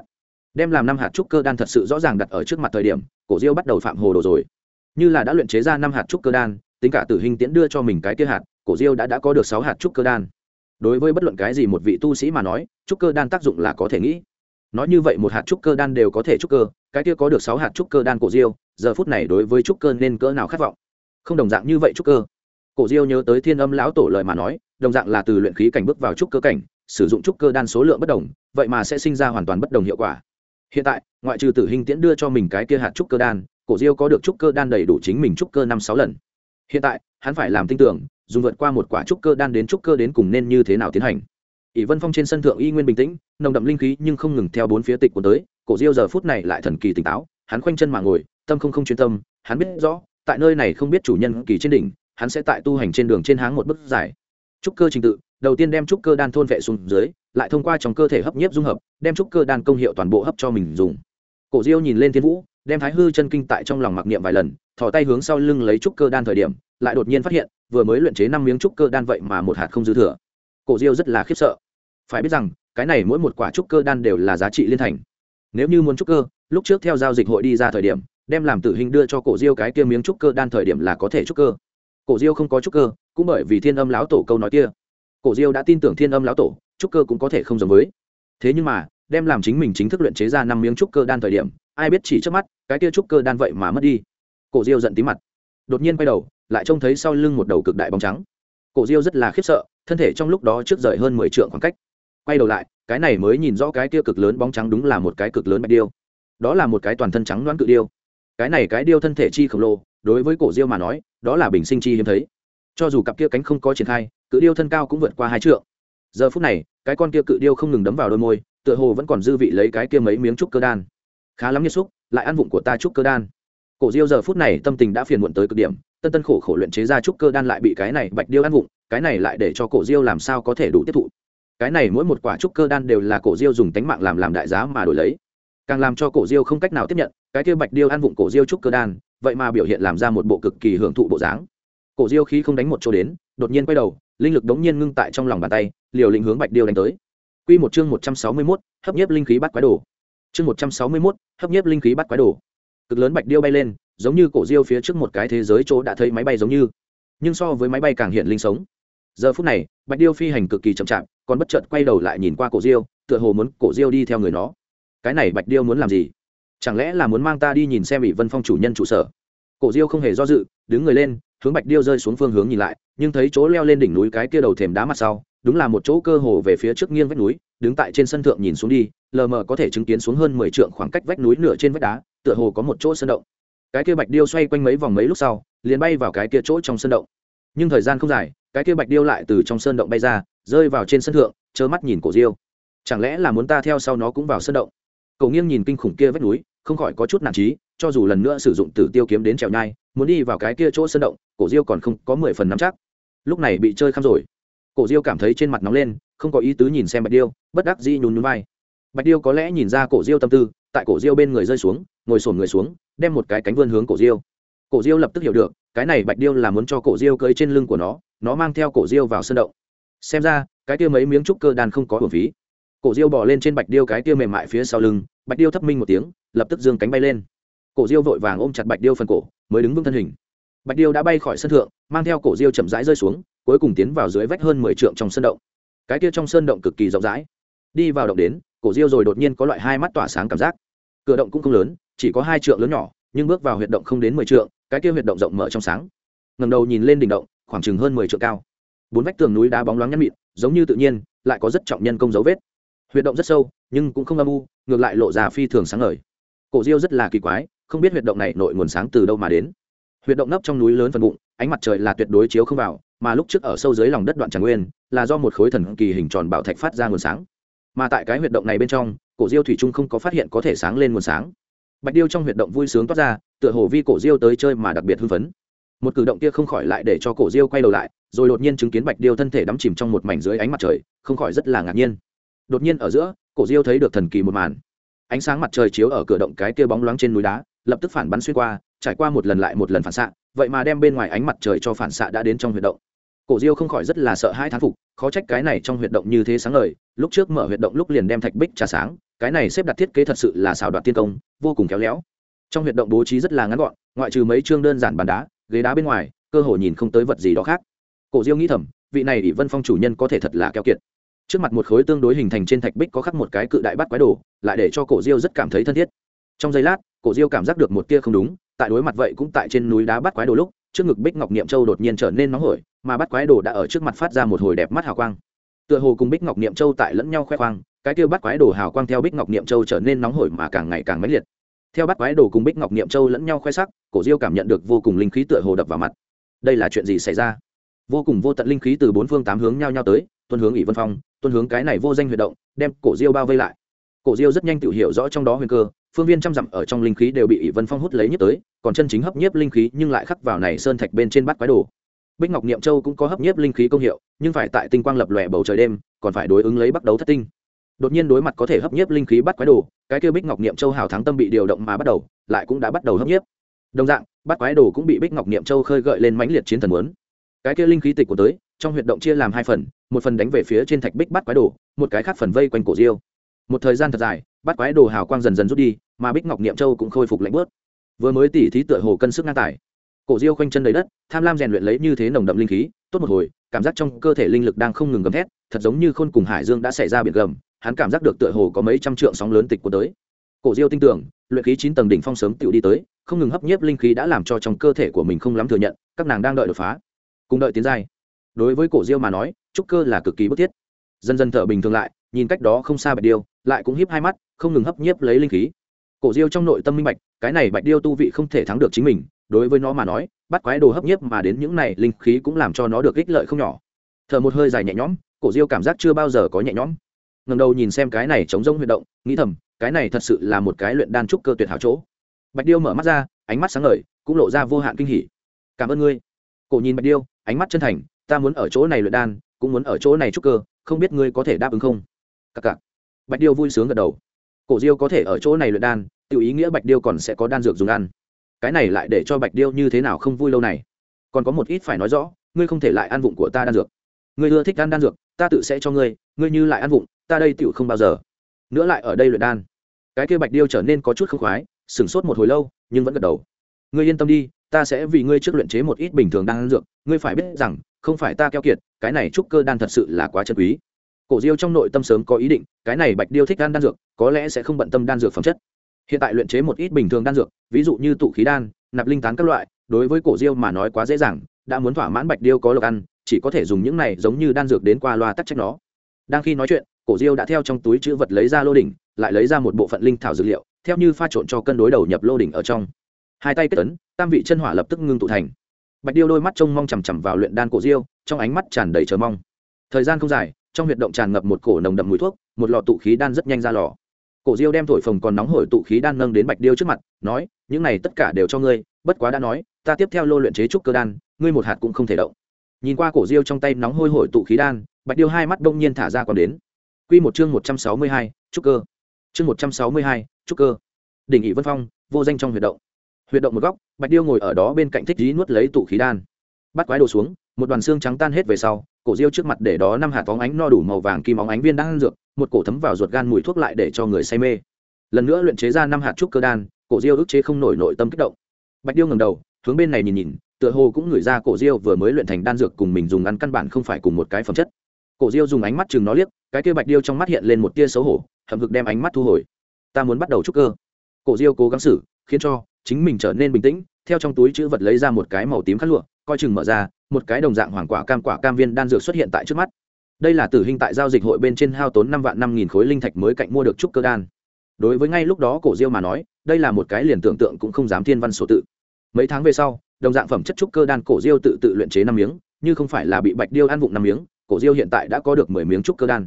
A: Đem làm năm hạt trúc cơ đan thật sự rõ ràng đặt ở trước mặt thời điểm, cổ diêu bắt đầu phạm hồ đồ rồi. Như là đã luyện chế ra năm hạt trúc cơ đan, tính cả tử hình tiễn đưa cho mình cái kia hạt, cổ diêu đã đã có được sáu hạt trúc cơ đan. Đối với bất luận cái gì một vị tu sĩ mà nói, trúc cơ đan tác dụng là có thể nghĩ nói như vậy một hạt trúc cơ đan đều có thể trúc cơ cái kia có được sáu hạt trúc cơ đan cổ diêu giờ phút này đối với trúc cơ nên cỡ nào khát vọng không đồng dạng như vậy trúc cơ cổ diêu nhớ tới thiên âm lão tổ lời mà nói đồng dạng là từ luyện khí cảnh bước vào trúc cơ cảnh sử dụng trúc cơ đan số lượng bất đồng vậy mà sẽ sinh ra hoàn toàn bất đồng hiệu quả hiện tại ngoại trừ tử hình tiễn đưa cho mình cái kia hạt trúc cơ đan cổ diêu có được trúc cơ đan đầy đủ chính mình trúc cơ năm sáu lần hiện tại hắn phải làm tin tưởng dùng vượt qua một quả trúc cơ đan đến trúc cơ đến cùng nên như thế nào tiến hành ỷ vân phong trên sân thượng y nguyên bình tĩnh, nồng đậm linh khí nhưng không ngừng theo bốn phía tịch của tới, cổ diêu giờ phút này lại thần kỳ tỉnh táo, hắn khoanh chân mà ngồi, tâm không không chuyên tâm, hắn biết rõ, tại nơi này không biết chủ nhân kỳ trên đỉnh, hắn sẽ tại tu hành trên đường trên háng một bước dài. Trúc cơ trình tự, đầu tiên đem trúc cơ đan thôn vệ xuống dưới, lại thông qua trong cơ thể hấp nhiếp dung hợp, đem trúc cơ đan công hiệu toàn bộ hấp cho mình dùng. Cổ diêu nhìn lên thiên vũ, đem thái hư chân kinh tại trong lòng mặc niệm vài lần, thò tay hướng sau lưng lấy trúc cơ đan thời điểm, lại đột nhiên phát hiện, vừa mới luyện chế năm miếng trúc cơ đan vậy mà một hạt không dư thừa. Cổ diêu rất là khiếp sợ phải biết rằng, cái này mỗi một quả trúc cơ đan đều là giá trị liên thành. Nếu như muốn trúc cơ, lúc trước theo giao dịch hội đi ra thời điểm, đem làm tử hình đưa cho cổ diêu cái kia miếng trúc cơ đan thời điểm là có thể trúc cơ. Cổ diêu không có trúc cơ, cũng bởi vì thiên âm lão tổ câu nói kia. Cổ diêu đã tin tưởng thiên âm lão tổ, trúc cơ cũng có thể không giống với. Thế nhưng mà, đem làm chính mình chính thức luyện chế ra năm miếng trúc cơ đan thời điểm, ai biết chỉ trước mắt, cái kia trúc cơ đan vậy mà mất đi. Cổ diêu giận tí mặt. Đột nhiên quay đầu, lại trông thấy sau lưng một đầu cực đại bóng trắng. Cổ diêu rất là khiếp sợ, thân thể trong lúc đó trước rời hơn mười trượng khoảng cách quay đầu lại, cái này mới nhìn rõ cái kia cực lớn bóng trắng đúng là một cái cực lớn bạch điêu. Đó là một cái toàn thân trắng đoán cự điêu. Cái này cái điêu thân thể chi khổng lồ, đối với cổ diêu mà nói, đó là bình sinh chi hiếm thấy. Cho dù cặp kia cánh không có triển khai, cự điêu thân cao cũng vượt qua hai trượng. Giờ phút này, cái con kia cự điêu không ngừng đấm vào đôi môi, tựa hồ vẫn còn dư vị lấy cái kia mấy miếng trúc cơ đan. Khá lắm nhiệt xúc, lại ăn vụng của ta trúc cơ đan. Cổ diêu giờ phút này tâm tình đã phiền muộn tới cực điểm, tân tân khổ khổ luyện chế ra trúc cơ đan lại bị cái này bạch điêu ăn vụng, cái này lại để cho cổ diêu làm sao có thể đủ tiếp thụ cái này mỗi một quả trúc cơ đan đều là cổ diêu dùng tánh mạng làm làm đại giá mà đổi lấy càng làm cho cổ diêu không cách nào tiếp nhận cái kia bạch điêu ăn vụng cổ diêu trúc cơ đan vậy mà biểu hiện làm ra một bộ cực kỳ hưởng thụ bộ dáng cổ diêu khí không đánh một chỗ đến đột nhiên quay đầu linh lực đống nhiên ngưng tại trong lòng bàn tay liều lĩnh hướng bạch điêu đánh tới Quy một chương một trăm sáu mươi 161, hấp nhiếp linh khí bắt quái đồ. Chương một trăm sáu mươi 161, hấp nhiếp linh khí bắt quái đồ. Cực lớn bạch điêu bay lên, giống như cổ diêu phía trước một cái thế giới chỗ đã thấy máy bay giống như, nhưng so với máy bay càng hiện linh sống. Giờ phút này, bạch điêu phi hành cực kỳ chậm chạp, còn bất chợt quay đầu lại nhìn qua cổ diêu, tựa hồ muốn cổ diêu đi theo người nó. Cái này bạch điêu muốn làm gì? Chẳng lẽ là muốn mang ta đi nhìn xem ỷ Vân Phong chủ nhân trụ sở? Cổ diêu không hề do dự, đứng người lên, hướng bạch điêu rơi xuống phương hướng nhìn lại, nhưng thấy chỗ leo lên đỉnh núi cái kia đầu thềm đá mặt sau, đúng là một chỗ cơ hồ về phía trước nghiêng vách núi đứng tại trên sân thượng nhìn xuống đi lờ mờ có thể chứng kiến xuống hơn mười trượng khoảng cách vách núi nửa trên vách đá tựa hồ có một chỗ sân động cái kia bạch điêu xoay quanh mấy vòng mấy lúc sau liền bay vào cái kia chỗ trong sân động nhưng thời gian không dài cái kia bạch điêu lại từ trong sơn động bay ra rơi vào trên sân thượng, trơ mắt nhìn cổ diêu. Chẳng lẽ là muốn ta theo sau nó cũng vào sân động? Cậu nghiêng nhìn kinh khủng kia vách núi, không khỏi có chút nản trí cho dù lần nữa sử dụng tử tiêu kiếm đến trèo nhai, muốn đi vào cái kia chỗ sân động, cổ diêu còn không có mười phần nắm chắc. Lúc này bị chơi khăm rồi. Cổ diêu cảm thấy trên mặt nóng lên, không có ý tứ nhìn xem bạch điêu, bất đắc dĩ nhún nhún vai. Bạch điêu có lẽ nhìn ra cổ diêu tâm tư, tại cổ diêu bên người rơi xuống, ngồi sổn người xuống, đem một cái cánh vươn hướng cổ diêu. Cổ diêu lập tức hiểu được, cái này bạch điêu là muốn cho cổ diêu cưới trên lưng của nó nó mang theo cổ diêu vào sân động xem ra, cái kia mấy miếng trúc cơ đàn không có hồn phí. Cổ diêu bỏ lên trên bạch điêu cái kia mềm mại phía sau lưng, bạch điêu thấp minh một tiếng, lập tức dương cánh bay lên. Cổ diêu vội vàng ôm chặt bạch điêu phần cổ, mới đứng vững thân hình. Bạch điêu đã bay khỏi sân thượng, mang theo cổ diêu chậm rãi rơi xuống, cuối cùng tiến vào dưới vách hơn mười trượng trong sân động. Cái kia trong sơn động cực kỳ rộng rãi. Đi vào động đến, cổ diêu rồi đột nhiên có loại hai mắt tỏa sáng cảm giác. Cửa động cũng không lớn, chỉ có hai trượng lớn nhỏ, nhưng bước vào huyệt động không đến mười trượng, cái kia huyệt động rộng mở trong sáng. Ngầm đầu nhìn lên đỉnh động, khoảng chừng hơn mười trượng cao bốn vách tường núi đá bóng loáng nhăn mịn, giống như tự nhiên, lại có rất trọng nhân công dấu vết. Huyệt động rất sâu, nhưng cũng không âm u, ngược lại lộ ra phi thường sáng ngời. Cổ diêu rất là kỳ quái, không biết huyệt động này nội nguồn sáng từ đâu mà đến. Huyệt động nấp trong núi lớn phần bụng, ánh mặt trời là tuyệt đối chiếu không vào, mà lúc trước ở sâu dưới lòng đất đoạn tràng nguyên, là do một khối thần kỳ hình tròn bảo thạch phát ra nguồn sáng. Mà tại cái huyệt động này bên trong, cổ diêu thủy trung không có phát hiện có thể sáng lên nguồn sáng. Bạch điêu trong huyệt động vui sướng toát ra, tựa hồ vi cổ diêu tới chơi mà đặc biệt hưng phấn một cử động kia không khỏi lại để cho cổ diêu quay đầu lại, rồi đột nhiên chứng kiến bạch điêu thân thể đắm chìm trong một mảnh dưới ánh mặt trời, không khỏi rất là ngạc nhiên. Đột nhiên ở giữa, cổ diêu thấy được thần kỳ một màn. Ánh sáng mặt trời chiếu ở cửa động cái kia bóng loáng trên núi đá, lập tức phản bắn xuyên qua, trải qua một lần lại một lần phản xạ, vậy mà đem bên ngoài ánh mặt trời cho phản xạ đã đến trong huyệt động. Cổ diêu không khỏi rất là sợ hai thán phục, khó trách cái này trong huyệt động như thế sáng ngời, lúc trước mở huyệt động lúc liền đem thạch bích trà sáng, cái này xếp đặt thiết kế thật sự là xảo đoạt tiên công, vô cùng khéo léo. Trong huyệt động bố trí rất là ngắn gọn, ngoại trừ mấy chương đơn giản bàn đá ghế đá bên ngoài, cơ hội nhìn không tới vật gì đó khác. Cổ diêu nghĩ thầm, vị này ỷ vân phong chủ nhân có thể thật là keo kiệt. Trước mặt một khối tương đối hình thành trên thạch bích có khắc một cái cự đại bắt quái đồ, lại để cho cổ diêu rất cảm thấy thân thiết. Trong giây lát, cổ diêu cảm giác được một tia không đúng, tại đối mặt vậy cũng tại trên núi đá bắt quái đồ lúc, trước ngực bích ngọc niệm châu đột nhiên trở nên nóng hổi, mà bắt quái đồ đã ở trước mặt phát ra một hồi đẹp mắt hào quang. Tựa hồ cùng bích ngọc niệm châu tại lẫn nhau khoe khoang, cái kia bắt quái đồ hào quang theo bích ngọc niệm châu trở nên nóng hổi mà càng ngày càng mãnh liệt theo bắt quái đồ cùng bích ngọc niệm châu lẫn nhau khoe sắc, cổ diêu cảm nhận được vô cùng linh khí tựa hồ đập vào mặt. Đây là chuyện gì xảy ra? Vô cùng vô tận linh khí từ bốn phương tám hướng nhau nhau tới, tuân hướng ỷ vân phong, tuân hướng cái này vô danh huy động, đem cổ diêu bao vây lại. Cổ diêu rất nhanh tự hiểu rõ trong đó huyền cơ, phương viên trăm dặm ở trong linh khí đều bị ỷ vân phong hút lấy nhất tới, còn chân chính hấp nhiếp linh khí nhưng lại khắc vào này sơn thạch bên trên bắt quái đồ. Bích ngọc niệm châu cũng có hấp nhiếp linh khí công hiệu, nhưng phải tại tinh quang lập lòe bầu trời đêm, còn phải đối ứng lấy bắt đầu thất tinh đột nhiên đối mặt có thể hấp nhiếp linh khí bắt quái đồ cái kia bích ngọc niệm châu hào thắng tâm bị điều động mà bắt đầu lại cũng đã bắt đầu hấp nhiếp. Đồng dạng bắt quái đồ cũng bị bích ngọc niệm châu khơi gợi lên mãnh liệt chiến thần muốn. Cái kia linh khí tịch của tới trong huyệt động chia làm hai phần một phần đánh về phía trên thạch bích bắt quái đồ một cái khác phần vây quanh cổ diêu. Một thời gian thật dài bắt quái đồ hào quang dần dần rút đi mà bích ngọc niệm châu cũng khôi phục lạnh bớt vừa mới tỉ thí tựa hồ cân sức ngang tải, cổ diêu khoanh chân đầy đất tham lam rèn luyện lấy như thế nồng đậm linh khí tốt một hồi cảm giác trong cơ thể linh lực đang không ngừng gầm thét thật giống như khôn cùng hải dương đã xảy ra biển gầm hắn cảm giác được tựa hồ có mấy trăm trượng sóng lớn tịch của tới. Cổ diêu tin tưởng, luyện khí chín tầng đỉnh phong sớm tựu đi tới, không ngừng hấp nhiếp linh khí đã làm cho trong cơ thể của mình không lắm thừa nhận, các nàng đang đợi đột phá. Cùng đợi tiến giai. Đối với cổ diêu mà nói, trúc cơ là cực kỳ bức thiết. Dần dần thở bình thường lại, nhìn cách đó không xa bạch điêu, lại cũng hiếp hai mắt, không ngừng hấp nhiếp lấy linh khí. Cổ diêu trong nội tâm minh bạch, cái này bạch điêu tu vị không thể thắng được chính mình, đối với nó mà nói, bắt quái đồ hấp nhiếp mà đến những này linh khí cũng làm cho nó được ích lợi không nhỏ. Thở một hơi dài nhẹ nhõm, cổ diêu cảm giác chưa bao giờ có nhẹ nhõm ngầm đầu nhìn xem cái này chống rông huy động, nghĩ thầm, cái này thật sự là một cái luyện đan trúc cơ tuyệt hảo chỗ. Bạch điêu mở mắt ra, ánh mắt sáng ngời, cũng lộ ra vô hạn kinh hỉ. Cảm ơn ngươi. Cổ nhìn bạch điêu, ánh mắt chân thành, ta muốn ở chỗ này luyện đan, cũng muốn ở chỗ này trúc cơ, không biết ngươi có thể đáp ứng không? Cặc cặc. Bạch điêu vui sướng gật đầu. Cổ diêu có thể ở chỗ này luyện đan, tự ý nghĩa bạch điêu còn sẽ có đan dược dùng ăn. Cái này lại để cho bạch điêu như thế nào không vui lâu này. Còn có một ít phải nói rõ, ngươi không thể lại ăn vụng của ta đan dược. Ngươi ưa thích ăn đan dược, ta tự sẽ cho ngươi ngươi như lại ăn vụng ta đây tựu không bao giờ. Nữa lại ở đây luyện đan. Cái kia bạch điêu trở nên có chút không khoái sửng sốt một hồi lâu, nhưng vẫn gật đầu. Ngươi yên tâm đi, ta sẽ vì ngươi trước luyện chế một ít bình thường đan dược, ngươi phải biết rằng, không phải ta keo kiệt, cái này trúc cơ đan thật sự là quá chân quý. Cổ diêu trong nội tâm sớm có ý định, cái này bạch điêu thích đan đan dược, có lẽ sẽ không bận tâm đan dược phẩm chất. Hiện tại luyện chế một ít bình thường đan dược, ví dụ như tụ khí đan, nạp linh tán các loại, đối với cổ diêu mà nói quá dễ dàng, đã muốn thỏa mãn bạch điêu có lộc ăn, chỉ có thể dùng những này giống như đan dược đến qua loa tắc trách nó. Đang khi nói chuyện cổ diêu đã theo trong túi chữ vật lấy ra lô đỉnh, lại lấy ra một bộ phận linh thảo dược liệu, theo như pha trộn cho cân đối đầu nhập lô đỉnh ở trong. Hai tay kết tấn tam vị chân hỏa lập tức ngưng tụ thành. Bạch điêu đôi mắt trông mong chằm chằm vào luyện đan cổ diêu, trong ánh mắt tràn đầy chờ mong. Thời gian không dài, trong huyệt động tràn ngập một cổ nồng đậm mùi thuốc, một lọ tụ khí đan rất nhanh ra lò. Cổ diêu đem thổi phồng còn nóng hổi tụ khí đan nâng đến bạch điêu trước mặt, nói, những này tất cả đều cho ngươi, bất quá đã nói, ta tiếp theo lô luyện chế trúc cơ đan, ngươi một hạt cũng không thể động. Nhìn qua cổ diêu trong tay nóng hôi hổi tụ khí đan, bạch điêu hai mắt đông nhiên thả ra còn đến. Quy một chương một trăm sáu mươi hai, trúc cơ. Chương một trăm sáu mươi hai, trúc cơ. Đỉnh nghị Vân Phong, vô danh trong huyệt động. Huyệt động một góc, Bạch Điêu ngồi ở đó bên cạnh thích trí nuốt lấy tụ khí đan. Bắt quái đồ xuống, một đoàn xương trắng tan hết về sau, cổ diêu trước mặt để đó năm hạt bóng ánh no đủ màu vàng kim óng ánh viên đang dược, một cổ thấm vào ruột gan mùi thuốc lại để cho người say mê. Lần nữa luyện chế ra năm hạt trúc cơ đan, cổ diêu ức chế không nổi nội tâm kích động. Bạch Điêu ngẩng đầu, hướng bên này nhìn nhìn, tựa hồ cũng ngửi ra cổ diêu vừa mới luyện thành đan dược cùng mình dùng ăn căn bản không phải cùng một cái phẩm chất cổ diêu dùng ánh mắt chừng nó liếc, cái kia bạch điêu trong mắt hiện lên một tia xấu hổ, hậm hực đem ánh mắt thu hồi. Ta muốn bắt đầu trúc cơ. Cổ diêu cố gắng xử, khiến cho chính mình trở nên bình tĩnh, theo trong túi chữ vật lấy ra một cái màu tím khát lụa, coi chừng mở ra, một cái đồng dạng hoàng quả cam quả cam viên đan dược xuất hiện tại trước mắt. Đây là tử hình tại giao dịch hội bên trên hao tốn năm vạn năm nghìn khối linh thạch mới cạnh mua được trúc cơ đan. Đối với ngay lúc đó cổ diêu mà nói, đây là một cái liền tưởng tượng cũng không dám thiên văn số tự. Mấy tháng về sau, đồng dạng phẩm chất trúc cơ đan cổ diêu tự tự luyện chế năm miếng, như không phải là bị bạch điêu ăn vụng năm miếng cổ diêu hiện tại đã có được mười miếng trúc cơ đan.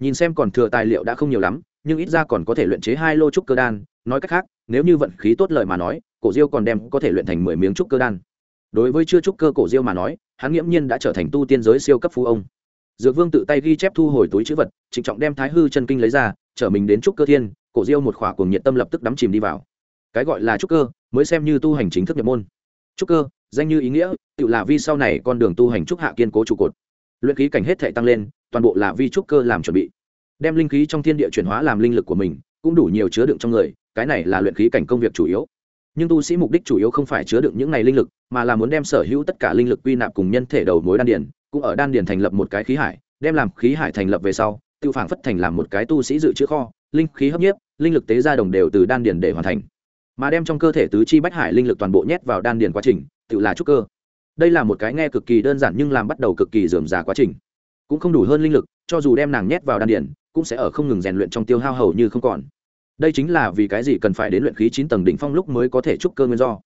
A: Nhìn xem còn thừa tài liệu đã không nhiều lắm, nhưng ít ra còn có thể luyện chế hai lô trúc cơ đan. Nói cách khác, nếu như vận khí tốt lời mà nói, cổ diêu còn đem có thể luyện thành mười miếng trúc cơ đan. Đối với chưa trúc cơ cổ diêu mà nói, hắn nghiễm nhiên đã trở thành tu tiên giới siêu cấp phú ông. Dược vương tự tay ghi chép thu hồi túi chữ vật, trịnh trọng đem thái hư chân kinh lấy ra chở mình đến trúc cơ thiên, cổ diêu một khỏa cùng nhiệt tâm lập tức đắm chìm đi vào. Cái gọi là trúc cơ, mới xem như tu hành chính thức nhập môn. Trúc cơ, danh như ý nghĩa, tự là vi sau này con đường tu hành trúc hạ kiên cố trụ cột luyện khí cảnh hết thể tăng lên, toàn bộ là vi trúc cơ làm chuẩn bị. Đem linh khí trong thiên địa chuyển hóa làm linh lực của mình, cũng đủ nhiều chứa đựng trong người, cái này là luyện khí cảnh công việc chủ yếu. Nhưng tu sĩ mục đích chủ yếu không phải chứa đựng những này linh lực, mà là muốn đem sở hữu tất cả linh lực quy nạp cùng nhân thể đầu mối đan điền, cũng ở đan điền thành lập một cái khí hải, đem làm khí hải thành lập về sau, tiêu phản phất thành làm một cái tu sĩ dự trữ kho, linh khí hấp nhiếp, linh lực tế ra đồng đều từ đan điền để hoàn thành. Mà đem trong cơ thể tứ chi bách hải linh lực toàn bộ nhét vào đan điền quá trình, tự là trúc cơ đây là một cái nghe cực kỳ đơn giản nhưng làm bắt đầu cực kỳ dườm già quá trình. Cũng không đủ hơn linh lực, cho dù đem nàng nhét vào đan điển cũng sẽ ở không ngừng rèn luyện trong tiêu hao hầu như không còn. Đây chính là vì cái gì cần phải đến luyện khí chín tầng đỉnh phong lúc mới có thể trúc cơ nguyên do.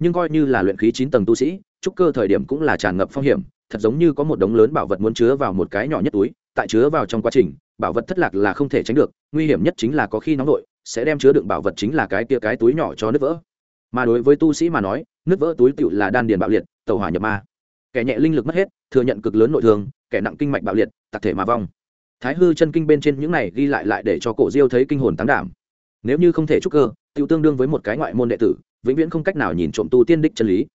A: Nhưng coi như là luyện khí chín tầng tu sĩ, trúc cơ thời điểm cũng là tràn ngập phong hiểm, thật giống như có một đống lớn bảo vật muốn chứa vào một cái nhỏ nhất túi, tại chứa vào trong quá trình, bảo vật thất lạc là không thể tránh được, nguy hiểm nhất chính là có khi nóng nội sẽ đem chứa đựng bảo vật chính là cái tia cái túi nhỏ cho nứt vỡ mà đối với tu sĩ mà nói, nứt vỡ túi tựu là đan điền bạo liệt tàu hỏa nhập ma. Kẻ nhẹ linh lực mất hết, thừa nhận cực lớn nội thương, kẻ nặng kinh mạch bạo liệt tặc thể mà vong. Thái hư chân kinh bên trên những này ghi lại lại để cho cổ diêu thấy kinh hồn tán đảm. Nếu như không thể trúc cơ tựu tương đương với một cái ngoại môn đệ tử, vĩnh viễn không cách nào nhìn trộm tu tiên đích chân lý.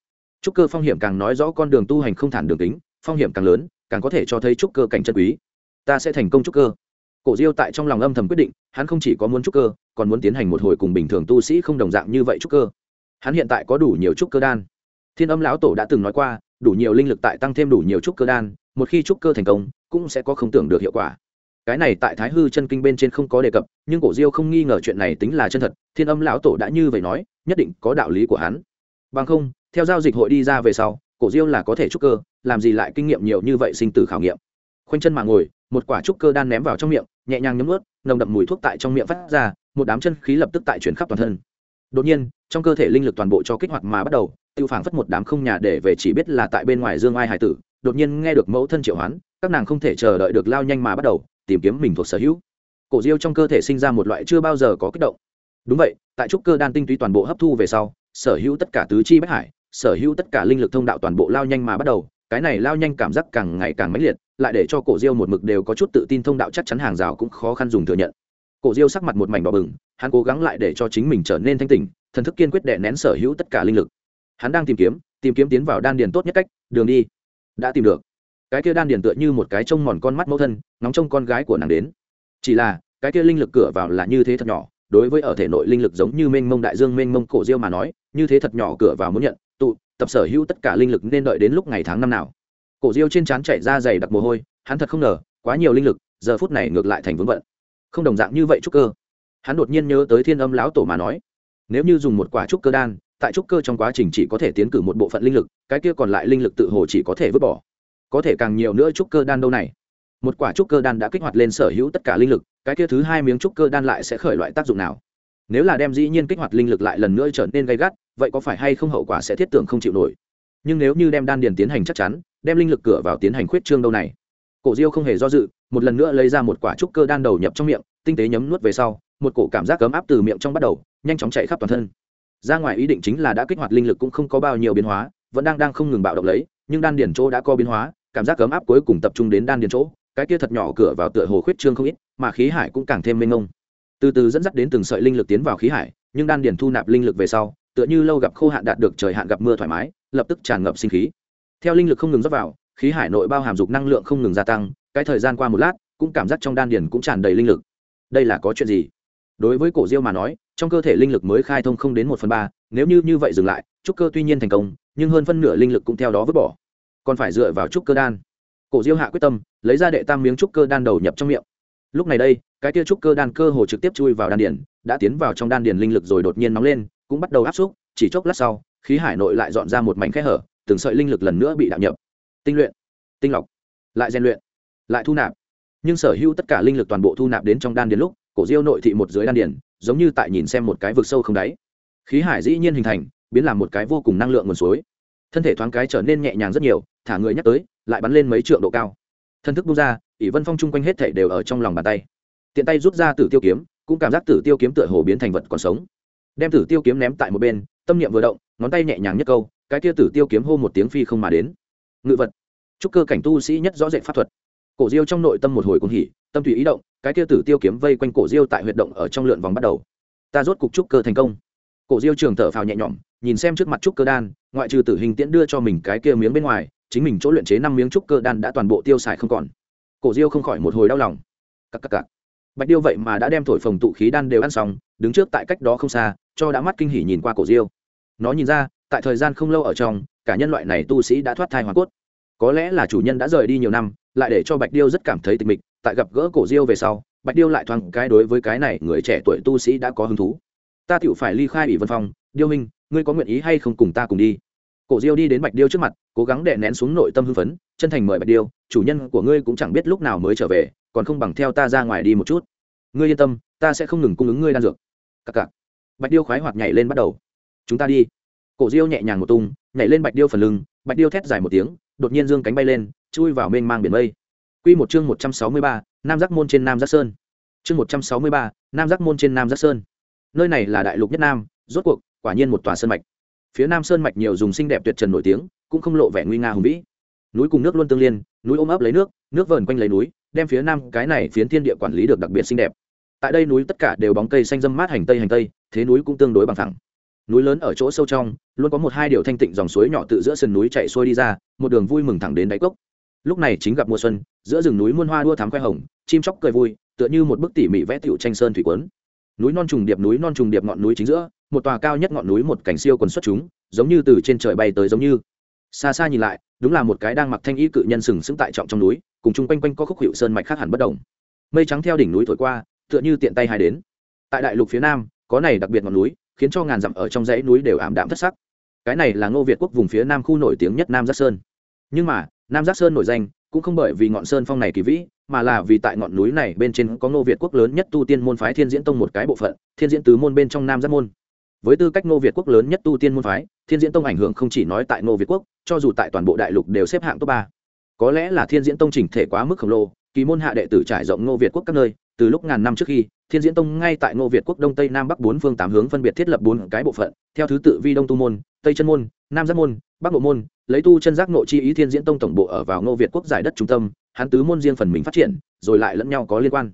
A: Trúc cơ phong hiểm càng nói rõ con đường tu hành không thản đường tính phong hiểm càng lớn, càng có thể cho thấy trúc cơ cảnh chân quý. Ta sẽ thành công trúc cơ. Cổ diêu tại trong lòng âm thầm quyết định, hắn không chỉ có muốn trúc cơ, còn muốn tiến hành một hồi cùng bình thường tu sĩ không đồng dạng như vậy trúc cơ hắn hiện tại có đủ nhiều trúc cơ đan. Thiên âm lão tổ đã từng nói qua, đủ nhiều linh lực tại tăng thêm đủ nhiều trúc cơ đan, một khi trúc cơ thành công, cũng sẽ có không tưởng được hiệu quả. Cái này tại thái hư chân kinh bên trên không có đề cập, nhưng cổ diêu không nghi ngờ chuyện này tính là chân thật, thiên âm lão tổ đã như vậy nói, nhất định có đạo lý của hắn. Bằng không, theo giao dịch hội đi ra về sau, cổ diêu là có thể trúc cơ, làm gì lại kinh nghiệm nhiều như vậy sinh tử khảo nghiệm. Khoanh chân mà ngồi, một quả trúc cơ đan ném vào trong miệng, nhẹ nhàng nhấm ướt nồng đậm mùi thuốc tại trong miệng phát ra, một đám chân khí lập tức tại chuyển khắp toàn thân đột nhiên, trong cơ thể linh lực toàn bộ cho kích hoạt mà bắt đầu, tiêu phảng phất một đám không nhà để về chỉ biết là tại bên ngoài dương ai hải tử, đột nhiên nghe được mẫu thân triệu hoán, các nàng không thể chờ đợi được lao nhanh mà bắt đầu, tìm kiếm mình thuộc sở hữu. Cổ diêu trong cơ thể sinh ra một loại chưa bao giờ có kích động. Đúng vậy, tại trúc cơ đan tinh túy toàn bộ hấp thu về sau, sở hữu tất cả tứ chi bách hải, sở hữu tất cả linh lực thông đạo toàn bộ lao nhanh mà bắt đầu, cái này lao nhanh cảm giác càng ngày càng mãnh liệt, lại để cho cổ diêu một mực đều có chút tự tin thông đạo chắc chắn hàng rào cũng khó khăn dùng thừa nhận cổ diêu sắc mặt một mảnh đỏ bừng, hắn cố gắng lại để cho chính mình trở nên thanh tỉnh, thần thức kiên quyết đè nén sở hữu tất cả linh lực. Hắn đang tìm kiếm tìm kiếm tiến vào đan điền tốt nhất cách, đường đi. Đã tìm được. Cái kia đan điền tựa như một cái trông mòn con mắt mẫu thân nóng trông con gái của nàng đến. Chỉ là, cái kia linh lực cửa vào là như thế thật nhỏ, đối với ở thể nội linh lực giống như mênh mông đại dương mênh mông cổ diêu mà nói, như thế thật nhỏ cửa vào muốn nhận, tụ, tập sở hữu tất cả linh lực nên đợi đến lúc ngày tháng năm nào. Cổ diêu trên trán chạy ra dày đặc mồ hôi, hắn thật không ngờ, quá nhiều linh lực, giờ phút này ngược lại thành vướng vận không đồng dạng như vậy trúc cơ. Hắn đột nhiên nhớ tới thiên âm lão tổ mà nói, nếu như dùng một quả trúc cơ đan, tại trúc cơ trong quá trình chỉ có thể tiến cử một bộ phận linh lực, cái kia còn lại linh lực tự hồ chỉ có thể vứt bỏ. Có thể càng nhiều nữa trúc cơ đan đâu này? Một quả trúc cơ đan đã kích hoạt lên sở hữu tất cả linh lực, cái kia thứ hai miếng trúc cơ đan lại sẽ khởi loại tác dụng nào? Nếu là đem dĩ nhiên kích hoạt linh lực lại lần nữa trở nên gây gắt, vậy có phải hay không hậu quả sẽ thiết tưởng không chịu nổi? Nhưng nếu như đem đan điền tiến hành chắc chắn, đem linh lực cửa vào tiến hành khuyết trương đâu này? Cổ diêu không hề do dự một lần nữa lấy ra một quả trúc cơ đan đầu nhập trong miệng, tinh tế nhấm nuốt về sau, một cổ cảm giác cấm áp từ miệng trong bắt đầu, nhanh chóng chạy khắp toàn thân. Ra ngoài ý định chính là đã kích hoạt linh lực cũng không có bao nhiêu biến hóa, vẫn đang đang không ngừng bạo động lấy, nhưng đan điển chỗ đã có biến hóa, cảm giác cấm áp cuối cùng tập trung đến đan điển chỗ, cái kia thật nhỏ cửa vào tựa hồ khuyết trương không ít, mà khí hải cũng càng thêm mênh mông. Từ từ dẫn dắt đến từng sợi linh lực tiến vào khí hải, nhưng đan điển thu nạp linh lực về sau, tựa như lâu gặp khô hạn đạt được trời hạn gặp mưa thoải mái, lập tức tràn ngập sinh khí. Theo linh lực không ngừng dốc vào, khí hải nội bao hàm dục năng lượng không ngừng gia tăng cái thời gian qua một lát, cũng cảm giác trong đan điền cũng tràn đầy linh lực. Đây là có chuyện gì? Đối với cổ diêu mà nói, trong cơ thể linh lực mới khai thông không đến một phần ba, nếu như như vậy dừng lại, trúc cơ tuy nhiên thành công, nhưng hơn phân nửa linh lực cũng theo đó vứt bỏ. Còn phải dựa vào trúc cơ đan. Cổ diêu hạ quyết tâm, lấy ra đệ tam miếng trúc cơ đan đầu nhập trong miệng. Lúc này đây, cái tia trúc cơ đan cơ hồ trực tiếp chui vào đan điền, đã tiến vào trong đan điền linh lực rồi đột nhiên nóng lên, cũng bắt đầu áp xúc, chỉ chốc lát sau, khí hải nội lại dọn ra một mảnh khe hở, từng sợi linh lực lần nữa bị đạo nhập. Tinh luyện, tinh lọc, lại rèn luyện lại thu nạp. Nhưng sở hữu tất cả linh lực toàn bộ thu nạp đến trong đan điền lúc, cổ diêu nội thị một dưới đan điền, giống như tại nhìn xem một cái vực sâu không đáy. Khí hải dĩ nhiên hình thành, biến làm một cái vô cùng năng lượng nguồn suối. Thân thể thoáng cái trở nên nhẹ nhàng rất nhiều, thả người nhắc tới, lại bắn lên mấy trượng độ cao. Thân thức bung ra, ỷ vân phong chung quanh hết thể đều ở trong lòng bàn tay. Tiện tay rút ra tử tiêu kiếm, cũng cảm giác tử tiêu kiếm tựa hồ biến thành vật còn sống. Đem tử tiêu kiếm ném tại một bên, tâm niệm vừa động, ngón tay nhẹ nhàng nhất câu, cái kia tử tiêu kiếm hô một tiếng phi không mà đến. Ngự vật. Chúc cơ cảnh tu sĩ nhất rõ rệt pháp thuật cổ diêu trong nội tâm một hồi cũng hỉ, tâm tùy ý động, cái kia tử tiêu kiếm vây quanh cổ diêu tại huyệt động ở trong lượn vòng bắt đầu. Ta rốt cục trúc cơ thành công. Cổ diêu trường thở phào nhẹ nhõm, nhìn xem trước mặt trúc cơ đan, ngoại trừ tử hình tiễn đưa cho mình cái kia miếng bên ngoài, chính mình chỗ luyện chế năm miếng trúc cơ đan đã toàn bộ tiêu xài không còn. Cổ diêu không khỏi một hồi đau lòng. Cắc cắc cắc. bạch điêu vậy mà đã đem thổi phồng tụ khí đan đều ăn xong, đứng trước tại cách đó không xa, cho đã mắt kinh hỉ nhìn qua cổ diêu. Nó nhìn ra, tại thời gian không lâu ở trong, cả nhân loại này tu sĩ đã thoát thai hoàn cốt. Có lẽ là chủ nhân đã rời đi nhiều năm lại để cho bạch điêu rất cảm thấy tịch mịch, tại gặp gỡ cổ diêu về sau, bạch điêu lại thoáng cái đối với cái này người trẻ tuổi tu sĩ đã có hứng thú. Ta tựu phải ly khai ủy vân phong, điêu minh, ngươi có nguyện ý hay không cùng ta cùng đi? Cổ diêu đi đến bạch điêu trước mặt, cố gắng đè nén xuống nội tâm hưng phấn, chân thành mời bạch điêu, chủ nhân của ngươi cũng chẳng biết lúc nào mới trở về, còn không bằng theo ta ra ngoài đi một chút. Ngươi yên tâm, ta sẽ không ngừng cung ứng ngươi đan dược. Cặc cặc. Bạch điêu khoái hoạt nhảy lên bắt đầu. Chúng ta đi. Cổ diêu nhẹ nhàng một tung, nhảy lên bạch điêu phần lưng, bạch điêu thét dài một tiếng đột nhiên dương cánh bay lên chui vào mênh mang biển mây Quy một chương một trăm sáu mươi ba, Nam Giác môn trên Nam Giác Sơn. Chương một trăm sáu mươi ba, Nam Giác môn trên Nam Giác Sơn. Nơi này là đại lục nhất Nam, rốt cuộc, quả nhiên một tòa sơn mạch. Phía Nam sơn mạch nhiều dùng xinh đẹp tuyệt trần nổi tiếng, cũng không lộ vẻ nguy nga hùng vĩ. núi cùng nước luôn tương liên núi ôm ấp lấy nước nước vờn quanh lấy núi đem phía nam cái này phiến thiên địa quản lý được đặc biệt xinh đẹp tại đây núi tất cả đều bóng cây xanh dâm mát hành tây hành tây thế núi cũng tương đối bằng thẳng núi lớn ở chỗ sâu trong, luôn có một hai điều thanh tịnh dòng suối nhỏ tự giữa sườn núi chạy xuôi đi ra, một đường vui mừng thẳng đến đáy cốc. Lúc này chính gặp mùa xuân, giữa rừng núi muôn hoa đua thám khoe hồng, chim chóc cười vui, tựa như một bức tỉ mỉ vẽ tiểu tranh sơn thủy quấn núi non trùng điệp núi non trùng điệp ngọn núi chính giữa, một tòa cao nhất ngọn núi một cảnh siêu quần xuất chúng, giống như từ trên trời bay tới giống như. Xa xa nhìn lại, đúng là một cái đang mặc thanh y cự nhân sừng sững tại trọng trong núi, cùng chung quanh quanh có khúc hiệu sơn mạch khác hẳn bất đồng. Mây trắng theo đỉnh núi thổi qua, tựa như tiện tay hai đến. Tại đại lục phía nam, có này đặc biệt ngọn núi khiến cho ngàn dặm ở trong dãy núi đều ảm đạm thất sắc. Cái này là ngô việt quốc vùng phía nam khu nổi tiếng nhất nam giác sơn. Nhưng mà, nam giác sơn nổi danh cũng không bởi vì ngọn sơn phong này kỳ vĩ, mà là vì tại ngọn núi này bên trên có ngô việt quốc lớn nhất tu tiên môn phái thiên diễn tông một cái bộ phận, thiên diễn tứ môn bên trong nam giác môn. Với tư cách ngô việt quốc lớn nhất tu tiên môn phái, thiên diễn tông ảnh hưởng không chỉ nói tại ngô việt quốc, cho dù tại toàn bộ đại lục đều xếp hạng top ba. Có lẽ là thiên diễn tông chỉnh thể quá mức khổng lồ, kỳ môn hạ đệ tử trải rộng ngô việt quốc các nơi, từ lúc ngàn năm trước khi thiên diễn tông ngay tại ngô việt quốc đông tây nam bắc bốn phương tám hướng phân biệt thiết lập bốn cái bộ phận, theo thứ tự vi đông tu môn, tây chân môn, nam giác môn, bắc bộ môn, lấy tu chân giác nội chi ý thiên diễn tông tổng bộ ở vào ngô việt quốc giải đất trung tâm, hắn tứ môn riêng phần mình phát triển, rồi lại lẫn nhau có liên quan.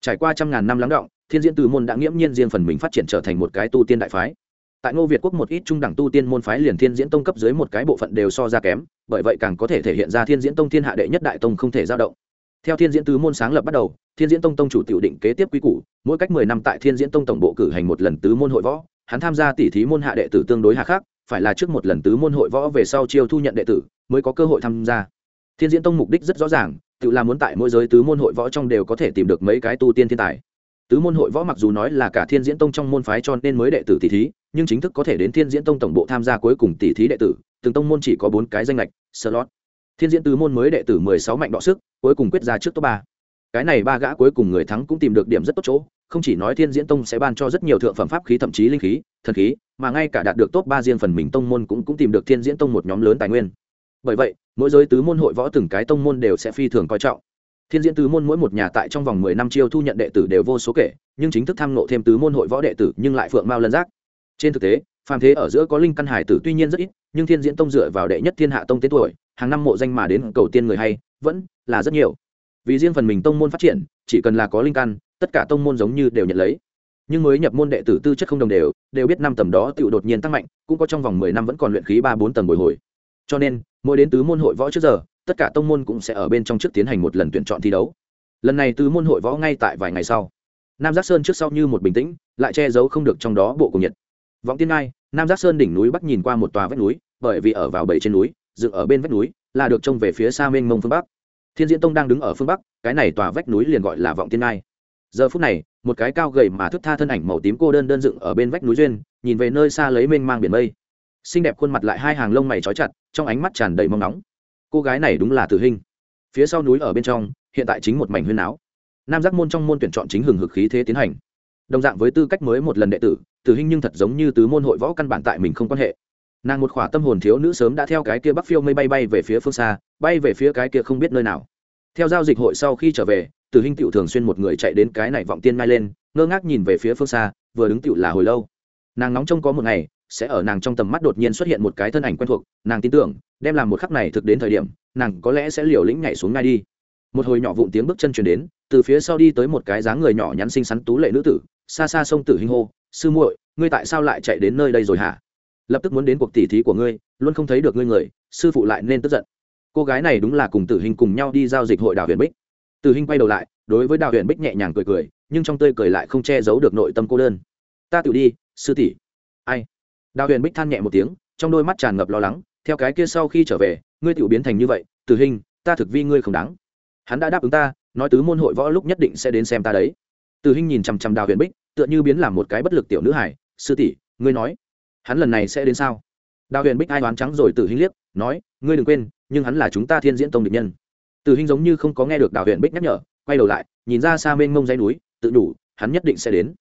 A: Trải qua trăm ngàn năm lắng động, thiên diễn tứ môn đã nghiễm nhiên riêng phần mình phát triển trở thành một cái tu tiên đại phái. Tại ngô việt quốc một ít trung đẳng tu tiên môn phái liền thiên diễn tông cấp dưới một cái bộ phận đều so ra kém, bởi vậy càng có thể thể hiện ra thiên diễn tông thiên hạ đệ nhất đại tông không thể giao động theo thiên diễn tứ môn sáng lập bắt đầu, thiên diễn tông tông chủ tiểu định kế tiếp quy củ, mỗi cách mười năm tại thiên diễn tông tổng bộ cử hành một lần tứ môn hội võ. Hắn tham gia tỉ thí môn hạ đệ tử tương đối hạ khác phải là trước một lần tứ môn hội võ về sau chiêu thu nhận đệ tử, mới có cơ hội tham gia. Thiên diễn tông mục đích rất rõ ràng, tự là muốn tại mỗi giới tứ môn hội võ trong đều có thể tìm được mấy cái tu tiên thiên tài. Tứ môn hội võ mặc dù nói là cả thiên diễn tông trong môn phái cho nên mới đệ tử tỷ thí, nhưng chính thức có thể đến thiên diễn tông tổng bộ tham gia cuối cùng tỷ thí đệ tử, từng tông môn chỉ có bốn cái danh lệch, slot thiên diễn tứ môn mới đệ tử mười sáu mạnh đọ sức, cuối cùng quyết ra trước top ba. Cái này ba gã cuối cùng người thắng cũng tìm được điểm rất tốt chỗ, không chỉ nói thiên diễn tông sẽ ban cho rất nhiều thượng phẩm pháp khí thậm chí linh khí, thần khí, mà ngay cả đạt được top ba riêng phần mình tông môn cũng cũng tìm được thiên diễn tông một nhóm lớn tài nguyên. Bởi vậy, mỗi giới tứ môn hội võ từng cái tông môn đều sẽ phi thường coi trọng. Thiên diễn tứ môn mỗi một nhà tại trong vòng mười năm chiêu thu nhận đệ tử đều vô số kể, nhưng chính thức tham nộ thêm tứ môn hội võ đệ tử nhưng lại phượng mao lân giác. Trên thực tế phàm thế ở giữa có linh căn hải tử tuy nhiên rất ít, nhưng thiên diễn tông dựa vào đệ nhất thiên hạ tông tên tuổi, hàng năm mộ danh mà đến cầu tiên người hay, vẫn là rất nhiều. Vì riêng phần mình tông môn phát triển, chỉ cần là có linh căn, tất cả tông môn giống như đều nhận lấy. Nhưng mới nhập môn đệ tử tư chất không đồng đều đều biết năm tầm đó tựu đột nhiên tăng mạnh, cũng có trong vòng mười năm vẫn còn luyện khí ba bốn tầng bồi hồi. Cho nên, mỗi đến tứ môn hội võ trước giờ, tất cả tông môn cũng sẽ ở bên trong trước tiến hành một lần tuyển chọn thi đấu. Lần này tứ môn hội võ ngay tại vài ngày sau. Nam giác sơn trước sau như một bình tĩnh, lại che giấu không được trong đó bộ cùng nhiệt vọng tiên ngai, nam giác sơn đỉnh núi bắc nhìn qua một tòa vách núi, bởi vì ở vào bảy trên núi, dựng ở bên vách núi, là được trông về phía xa mênh mông phương bắc. Thiên diễn tông đang đứng ở phương bắc, cái này tòa vách núi liền gọi là vọng tiên ngai. Giờ phút này, một cái cao gầy mà thức tha thân ảnh màu tím cô đơn đơn dựng ở bên vách núi duyên, nhìn về nơi xa lấy mênh mang biển mây. Xinh đẹp khuôn mặt lại hai hàng lông mày trói chặt, trong ánh mắt tràn đầy mong nóng cô gái này đúng là tử hình. Phía sau núi ở bên trong, hiện tại chính một mảnh huyên áo nam giác môn trong môn tuyển chọn chính hừng hực khí thế tiến hành. Đồng dạng với tư cách mới một lần đệ tử tử hình nhưng thật giống như tứ môn hội võ căn bản tại mình không quan hệ. Nàng một khỏa tâm hồn thiếu nữ sớm đã theo cái kia bắc phiêu mây bay bay về phía phương xa, bay về phía cái kia không biết nơi nào. Theo giao dịch hội sau khi trở về, tử hình tựu thường xuyên một người chạy đến cái này vọng tiên mai lên, ngơ ngác nhìn về phía phương xa, vừa đứng tựu là hồi lâu. Nàng nóng trông có một ngày, sẽ ở nàng trong tầm mắt đột nhiên xuất hiện một cái thân ảnh quen thuộc, nàng tin tưởng, đem làm một khắc này thực đến thời điểm, nàng có lẽ sẽ liều lĩnh nhảy xuống ngay đi. Một hồi nhỏ vụn tiếng bước chân chuyển đến, từ phía sau đi tới một cái dáng người nhỏ nhắn xinh xắn tú lệ nữ tử, xa xa sông tử hình hô sư muội, ngươi tại sao lại chạy đến nơi đây rồi hả? Lập tức muốn đến cuộc tỉ thí của ngươi, luôn không thấy được ngươi người, sư phụ lại nên tức giận. Cô gái này đúng là cùng tử hình cùng nhau đi giao dịch hội đào huyền bích. Tử hình quay đầu lại, đối với đào huyền bích nhẹ nhàng cười cười, nhưng trong tươi cười lại không che giấu được nội tâm cô đơn. Ta tự đi, sư tỷ. Ai? Đào huyền bích than nhẹ một tiếng, trong đôi mắt tràn ngập lo lắng, theo cái kia sau khi trở về, ngươi tự biến thành như vậy, tử hình, ta thực vi ngươi không đáng. Hắn đã đáp ứng ta, nói tứ môn hội võ lúc nhất định sẽ đến xem ta đấy. Tử hình nhìn chằm chằm đào huyền bích tựa như biến làm một cái bất lực tiểu nữ hải sư tỷ, ngươi nói, hắn lần này sẽ đến sao? Đào huyền bích ai đoán trắng rồi tử hình liếc, nói, ngươi đừng quên, nhưng hắn là chúng ta thiên diễn tông địch nhân. Tử hình giống như không có nghe được đào huyền bích nhắc nhở, quay đầu lại, nhìn ra xa mênh mông dây núi, tự đủ, hắn nhất định sẽ đến.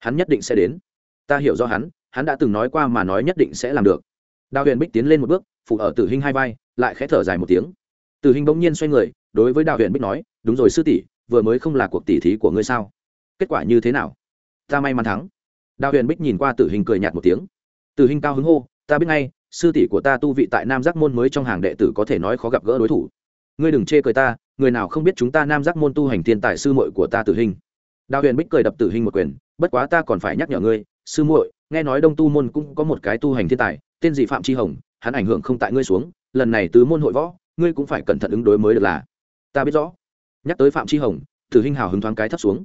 A: Hắn nhất định sẽ đến. Ta hiểu do hắn hắn đã từng nói qua mà nói nhất định sẽ làm được. Đào huyền bích tiến lên một bước phụ ở tử hình hai vai, lại khẽ thở dài một tiếng. Tử hình bỗng nhiên xoay người, đối với đào huyền bích nói, đúng rồi sư tỷ, vừa mới không là cuộc tỷ thí của ngươi sao? Kết quả như thế nào? Ta may mắn thắng. Đào huyền bích nhìn qua tử hình cười nhạt một tiếng. Tử hình cao hứng hô, ta biết ngay, sư tỷ của ta tu vị tại nam giác môn mới trong hàng đệ tử có thể nói khó gặp gỡ đối thủ. Ngươi đừng chê cười ta, người nào không biết chúng ta nam giác môn tu hành thiên tài sư muội của ta tử hình. Đào huyền bích cười đập tử hình một quyền, bất quá ta còn phải nhắc nhở ngươi, sư muội, nghe nói đông tu môn cũng có một cái tu hành thiên tài, tên gì phạm tri hồng, hắn ảnh hưởng không tại ngươi xuống, lần này tứ môn hội võ, ngươi cũng phải cẩn thận ứng đối mới được là. Ta biết rõ. Nhắc tới phạm tri hồng, tử hình hào hứng thoáng cái thấp xuống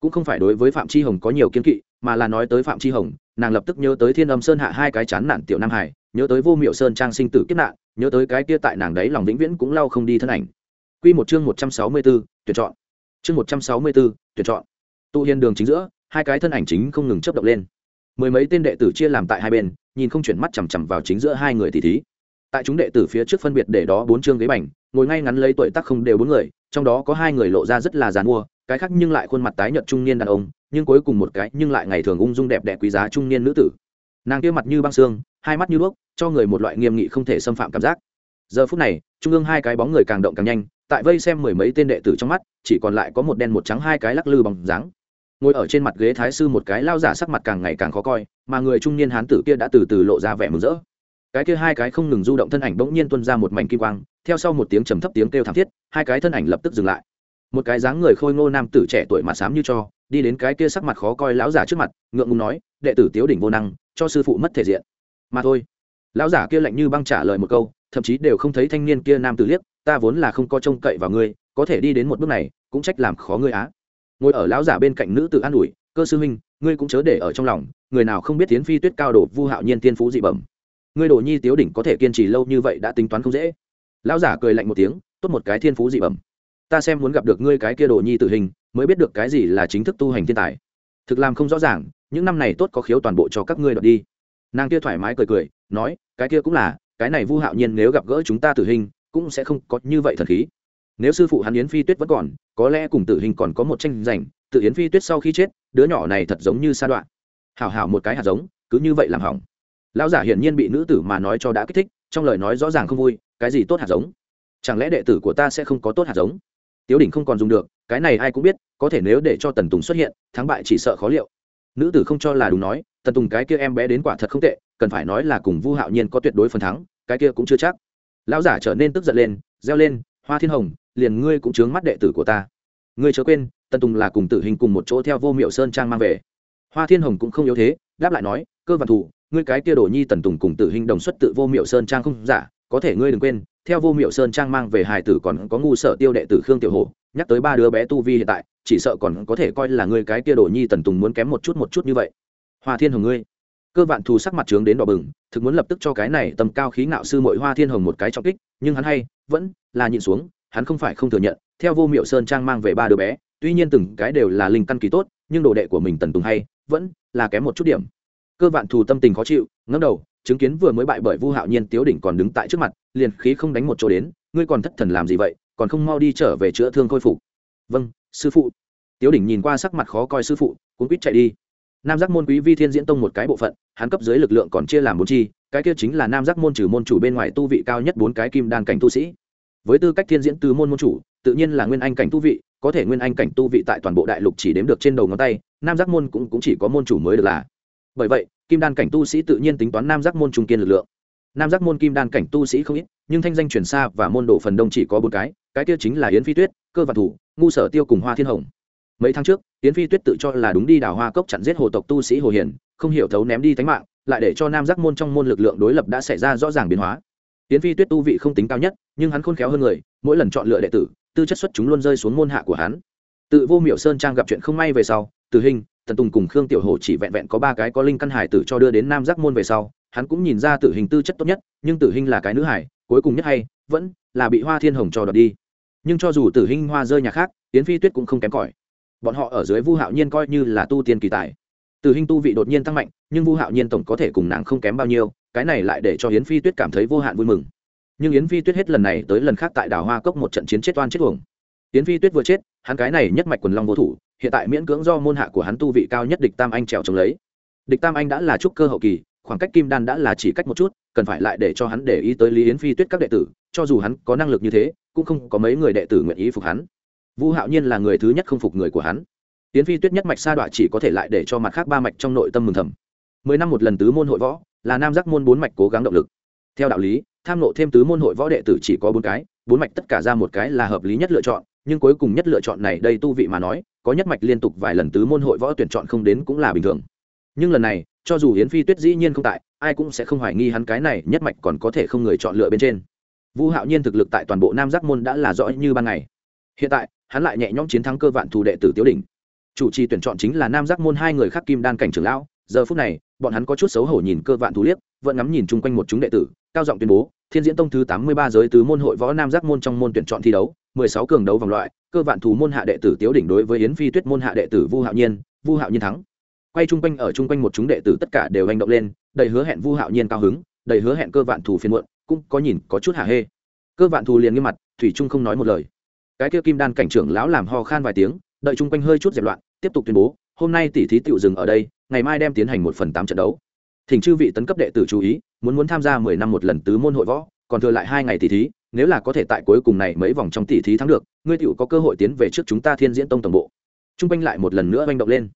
A: cũng không phải đối với phạm tri hồng có nhiều kiên kỵ, mà là nói tới phạm tri hồng, nàng lập tức nhớ tới thiên âm sơn hạ hai cái chán nản tiểu nam hải, nhớ tới vô miệu sơn trang sinh tử kiếp nạn, nhớ tới cái kia tại nàng đấy lòng vĩnh viễn cũng lau không đi thân ảnh. Q một chương một trăm sáu mươi b ố tuyển chọn. Chương một trăm sáu mươi b ố tuyển chọn. Tụ hiền đường chính giữa, hai cái thân ảnh chính không ngừng chấp động lên. Mười mấy tên đệ tử chia làm tại hai bên, nhìn không chuyển mắt chằm chằm vào chính giữa hai người tỷ thí. Tại chúng đệ tử phía trước phân biệt để đó bốn chương ghế bành, ngồi ngay ngắn lấy tuổi tác không đều bốn người, trong đó có hai người lộ ra rất là giàn mua cái khác nhưng lại khuôn mặt tái nhợt trung niên đàn ông, nhưng cuối cùng một cái nhưng lại ngày thường ung dung đẹp đẽ quý giá trung niên nữ tử. Nàng kia mặt như băng xương, hai mắt như đuốc, cho người một loại nghiêm nghị không thể xâm phạm cảm giác. Giờ phút này, trung ương hai cái bóng người càng động càng nhanh, tại vây xem mười mấy tên đệ tử trong mắt, chỉ còn lại có một đen một trắng hai cái lắc lư bằng dáng. Ngồi ở trên mặt ghế thái sư một cái lao giả sắc mặt càng ngày càng khó coi, mà người trung niên hán tử kia đã từ từ lộ ra vẻ mừng rỡ. Cái kia hai cái không ngừng du động thân ảnh bỗng nhiên tuân ra một mảnh kim quang, theo sau một tiếng trầm thấp tiếng kêu thảm thiết, hai cái thân ảnh lập tức dừng lại một cái dáng người khôi ngô nam tử trẻ tuổi mà xám như cho, đi đến cái kia sắc mặt khó coi lão giả trước mặt, ngượng ngùng nói, đệ tử tiếu đỉnh vô năng, cho sư phụ mất thể diện. Mà thôi. Lão giả kia lạnh như băng trả lời một câu, thậm chí đều không thấy thanh niên kia nam tử liếc, ta vốn là không có trông cậy vào ngươi, có thể đi đến một bước này, cũng trách làm khó ngươi á. Ngồi ở lão giả bên cạnh nữ tử an ủi, cơ sư huynh, ngươi cũng chớ để ở trong lòng, người nào không biết tiến phi tuyết cao đổ vu hạo nhiên tiên phú dị bẩm. Ngươi đồ nhi tiếu đỉnh có thể kiên trì lâu như vậy đã tính toán không dễ. Lão giả cười lạnh một tiếng, tốt một cái thiên phú dị bẩm ta xem muốn gặp được ngươi cái kia đồ nhi tử hình, mới biết được cái gì là chính thức tu hành thiên tài. Thực làm không rõ ràng, những năm này tốt có khiếu toàn bộ cho các ngươi đoạt đi. Nàng kia thoải mái cười cười, nói, cái kia cũng là, cái này vu hạo nhiên nếu gặp gỡ chúng ta tử hình, cũng sẽ không có như vậy thần khí. Nếu sư phụ hắn yến phi tuyết vẫn còn, có lẽ cùng tử hình còn có một tranh giành, tự yến phi tuyết sau khi chết, đứa nhỏ này thật giống như sa đoạn. Hảo hảo một cái hạt giống, cứ như vậy làm hỏng. Lão giả hiển nhiên bị nữ tử mà nói cho đã kích thích, trong lời nói rõ ràng không vui, cái gì tốt hạt giống? Chẳng lẽ đệ tử của ta sẽ không có tốt hạt giống? Tiếu đỉnh không còn dùng được, cái này ai cũng biết, có thể nếu để cho tần tùng xuất hiện, thắng bại chỉ sợ khó liệu. Nữ tử không cho là đúng nói, tần tùng cái kia em bé đến quả thật không tệ, cần phải nói là cùng vu hạo nhiên có tuyệt đối phần thắng, cái kia cũng chưa chắc. Lão giả trở nên tức giận lên, reo lên, hoa thiên hồng, liền ngươi cũng chướng mắt đệ tử của ta. Ngươi chớ quên, tần tùng là cùng tử hình cùng một chỗ theo vô miệu sơn trang mang về. Hoa thiên hồng cũng không yếu thế, đáp lại nói, cơ văn thủ, ngươi cái kia đồ nhi tần tùng cùng tử hình đồng xuất tự vô miệu sơn trang không giả có thể ngươi đừng quên, theo vô miệu sơn trang mang về hài tử còn có ngu sở tiêu đệ tử khương tiểu hồ nhắc tới ba đứa bé tu vi hiện tại, chỉ sợ còn có thể coi là ngươi cái kia đồ nhi tần tùng muốn kém một chút một chút như vậy. Hoa thiên hồng ngươi. Cơ vạn thù sắc mặt trướng đến đỏ bừng, thực muốn lập tức cho cái này tầm cao khí ngạo sư mội hoa thiên hồng một cái trọng kích, nhưng hắn hay, vẫn là nhịn xuống, hắn không phải không thừa nhận, theo vô miệu sơn trang mang về ba đứa bé, tuy nhiên từng cái đều là linh căn kỳ tốt, nhưng đồ đệ của mình tần tùng hay, vẫn là kém một chút điểm. Cơ vạn thù tâm tình khó chịu ngẫm đầu chứng kiến vừa mới bại bởi vu hạo nhiên tiếu đỉnh còn đứng tại trước mặt liền khí không đánh một chỗ đến ngươi còn thất thần làm gì vậy còn không mau đi trở về chữa thương khôi phục. Vâng sư phụ. Tiếu đỉnh nhìn qua sắc mặt khó coi sư phụ cuốn quýt chạy đi. Nam giác môn quý vi thiên diễn tông một cái bộ phận hắn cấp dưới lực lượng còn chia làm bốn chi cái kia chính là nam giác môn trừ môn chủ bên ngoài tu vị cao nhất bốn cái kim đan cảnh tu sĩ. Với tư cách thiên diễn tứ môn môn chủ tự nhiên là nguyên anh cảnh tu vị có thể nguyên anh cảnh tu vị tại toàn bộ đại lục chỉ đếm được trên đầu ngón tay nam giác môn cũng, cũng chỉ có môn chủ mới được là. Bởi vậy kim đan cảnh tu sĩ tự nhiên tính toán nam giác môn trung kiên lực lượng. Nam giác môn kim đan cảnh tu sĩ không ít, nhưng thanh danh truyền xa và môn đồ phần đông chỉ có bốn cái cái kia chính là yến phi tuyết, cơ vạn thủ, ngu sở tiêu cùng hoa thiên hồng. Mấy tháng trước, yến phi tuyết tự cho là đúng đi đào hoa cốc chặn giết hồ tộc tu sĩ hồ hiền, không hiểu thấu ném đi thánh mạng, lại để cho nam giác môn trong môn lực lượng đối lập đã xảy ra rõ ràng biến hóa. Yến phi tuyết tu vị không tính cao nhất, nhưng hắn khôn khéo hơn người, mỗi lần chọn lựa đệ tử, tư chất xuất chúng luôn rơi xuống môn hạ của hắn. Tự vô miểu sơn trang gặp chuyện không may về sau, tử hình tần tùng cùng khương tiểu hồ chỉ vẹn vẹn có ba cái có linh căn hải tử cho đưa đến nam giác môn về sau, hắn cũng nhìn ra tử hình tư chất tốt nhất, nhưng tử hình là cái nữ hải, cuối cùng nhất hay, vẫn là bị hoa thiên hồng cho đợt đi. Nhưng cho dù tử hình hoa rơi nhà khác tiến phi tuyết cũng không kém cỏi. Bọn họ ở dưới vu hạo nhiên coi như là tu tiên kỳ tài. Tử hình tu vị đột nhiên tăng mạnh, nhưng vu hạo nhiên tổng có thể cùng nàng không kém bao nhiêu, cái này lại để cho hiến phi tuyết cảm thấy vô hạn vui mừng. Nhưng yến phi tuyết hết lần này tới lần khác tại đảo hoa cốc một trận chiến chết oan chết uổng. Yến phi tuyết vừa chết, hắn cái này nhất mạch quần long vô thủ hiện tại miễn cưỡng do môn hạ của hắn tu vị cao nhất địch tam anh trèo chống lấy. Địch tam anh đã là trúc cơ hậu kỳ, khoảng cách kim đan đã là chỉ cách một chút, cần phải lại để cho hắn để ý tới lý yến phi tuyết các đệ tử, cho dù hắn có năng lực như thế, cũng không có mấy người đệ tử nguyện ý phục hắn. Vu hạo nhiên là người thứ nhất không phục người của hắn. Yến phi tuyết nhất mạch sa đọa chỉ có thể lại để cho mặt khác ba mạch trong nội tâm mừng thầm. Mười năm một lần tứ môn hội võ, là nam giác môn bốn mạch cố gắng động lực. Theo đạo lý, tham nộ thêm tứ môn hội võ đệ tử chỉ có bốn cái, bốn mạch tất cả ra một cái là hợp lý nhất lựa chọn nhưng cuối cùng nhất lựa chọn này đây tu vị mà nói, có nhất mạch liên tục vài lần tứ môn hội võ tuyển chọn không đến cũng là bình thường. Nhưng lần này, cho dù hiến phi tuyết dĩ nhiên không tại, ai cũng sẽ không hoài nghi hắn cái này nhất mạch còn có thể không người chọn lựa bên trên. Vu hạo nhiên thực lực tại toàn bộ nam giác môn đã là rõ như ban ngày. Hiện tại, hắn lại nhẹ nhõm chiến thắng cơ vạn thù đệ tử tiếu đỉnh. Chủ trì tuyển chọn chính là nam giác môn hai người khác kim đan cảnh trưởng lão. Giờ phút này, bọn hắn có chút xấu hổ nhìn cơ vạn thù liếc, vẫn ngắm nhìn chung quanh một chúng đệ tử, cao giọng tuyên bố, thiên diễn tông thứ tám mươi ba giới tứ môn hội võ nam giác môn trong môn tuyển chọn thi đấu mười sáu cường đấu vòng loại, cơ vạn thú môn hạ đệ tử tiếu đỉnh đối với yến phi tuyết môn hạ đệ tử vu hạo nhiên, vu hạo nhiên thắng. Quay chung quanh ở chung quanh một chúng đệ tử tất cả đều hành động lên, đầy hứa hẹn vu hạo nhiên cao hứng, đầy hứa hẹn cơ vạn Thú phiền muộn, cũng có nhìn có chút hả hê. Cơ vạn Thú liền nghiêm mặt, thủy trung không nói một lời. Cái kia kim đan cảnh trưởng lão làm ho khan vài tiếng, đợi chung quanh hơi chút dẹp loạn, tiếp tục tuyên bố, hôm nay tỷ thí tiểu dừng ở đây, ngày mai đem tiến hành một phần tám trận đấu. Thỉnh chư vị tấn cấp đệ tử chú ý, muốn muốn tham gia mười năm một lần tứ môn hội võ, còn thừa lại hai ngày tỷ thí nếu là có thể tại cuối cùng này mấy vòng trong tỷ thí thắng được, ngươi tựu có cơ hội tiến về trước chúng ta thiên diễn tông tổng bộ. Trung quanh lại một lần nữa manh động lên.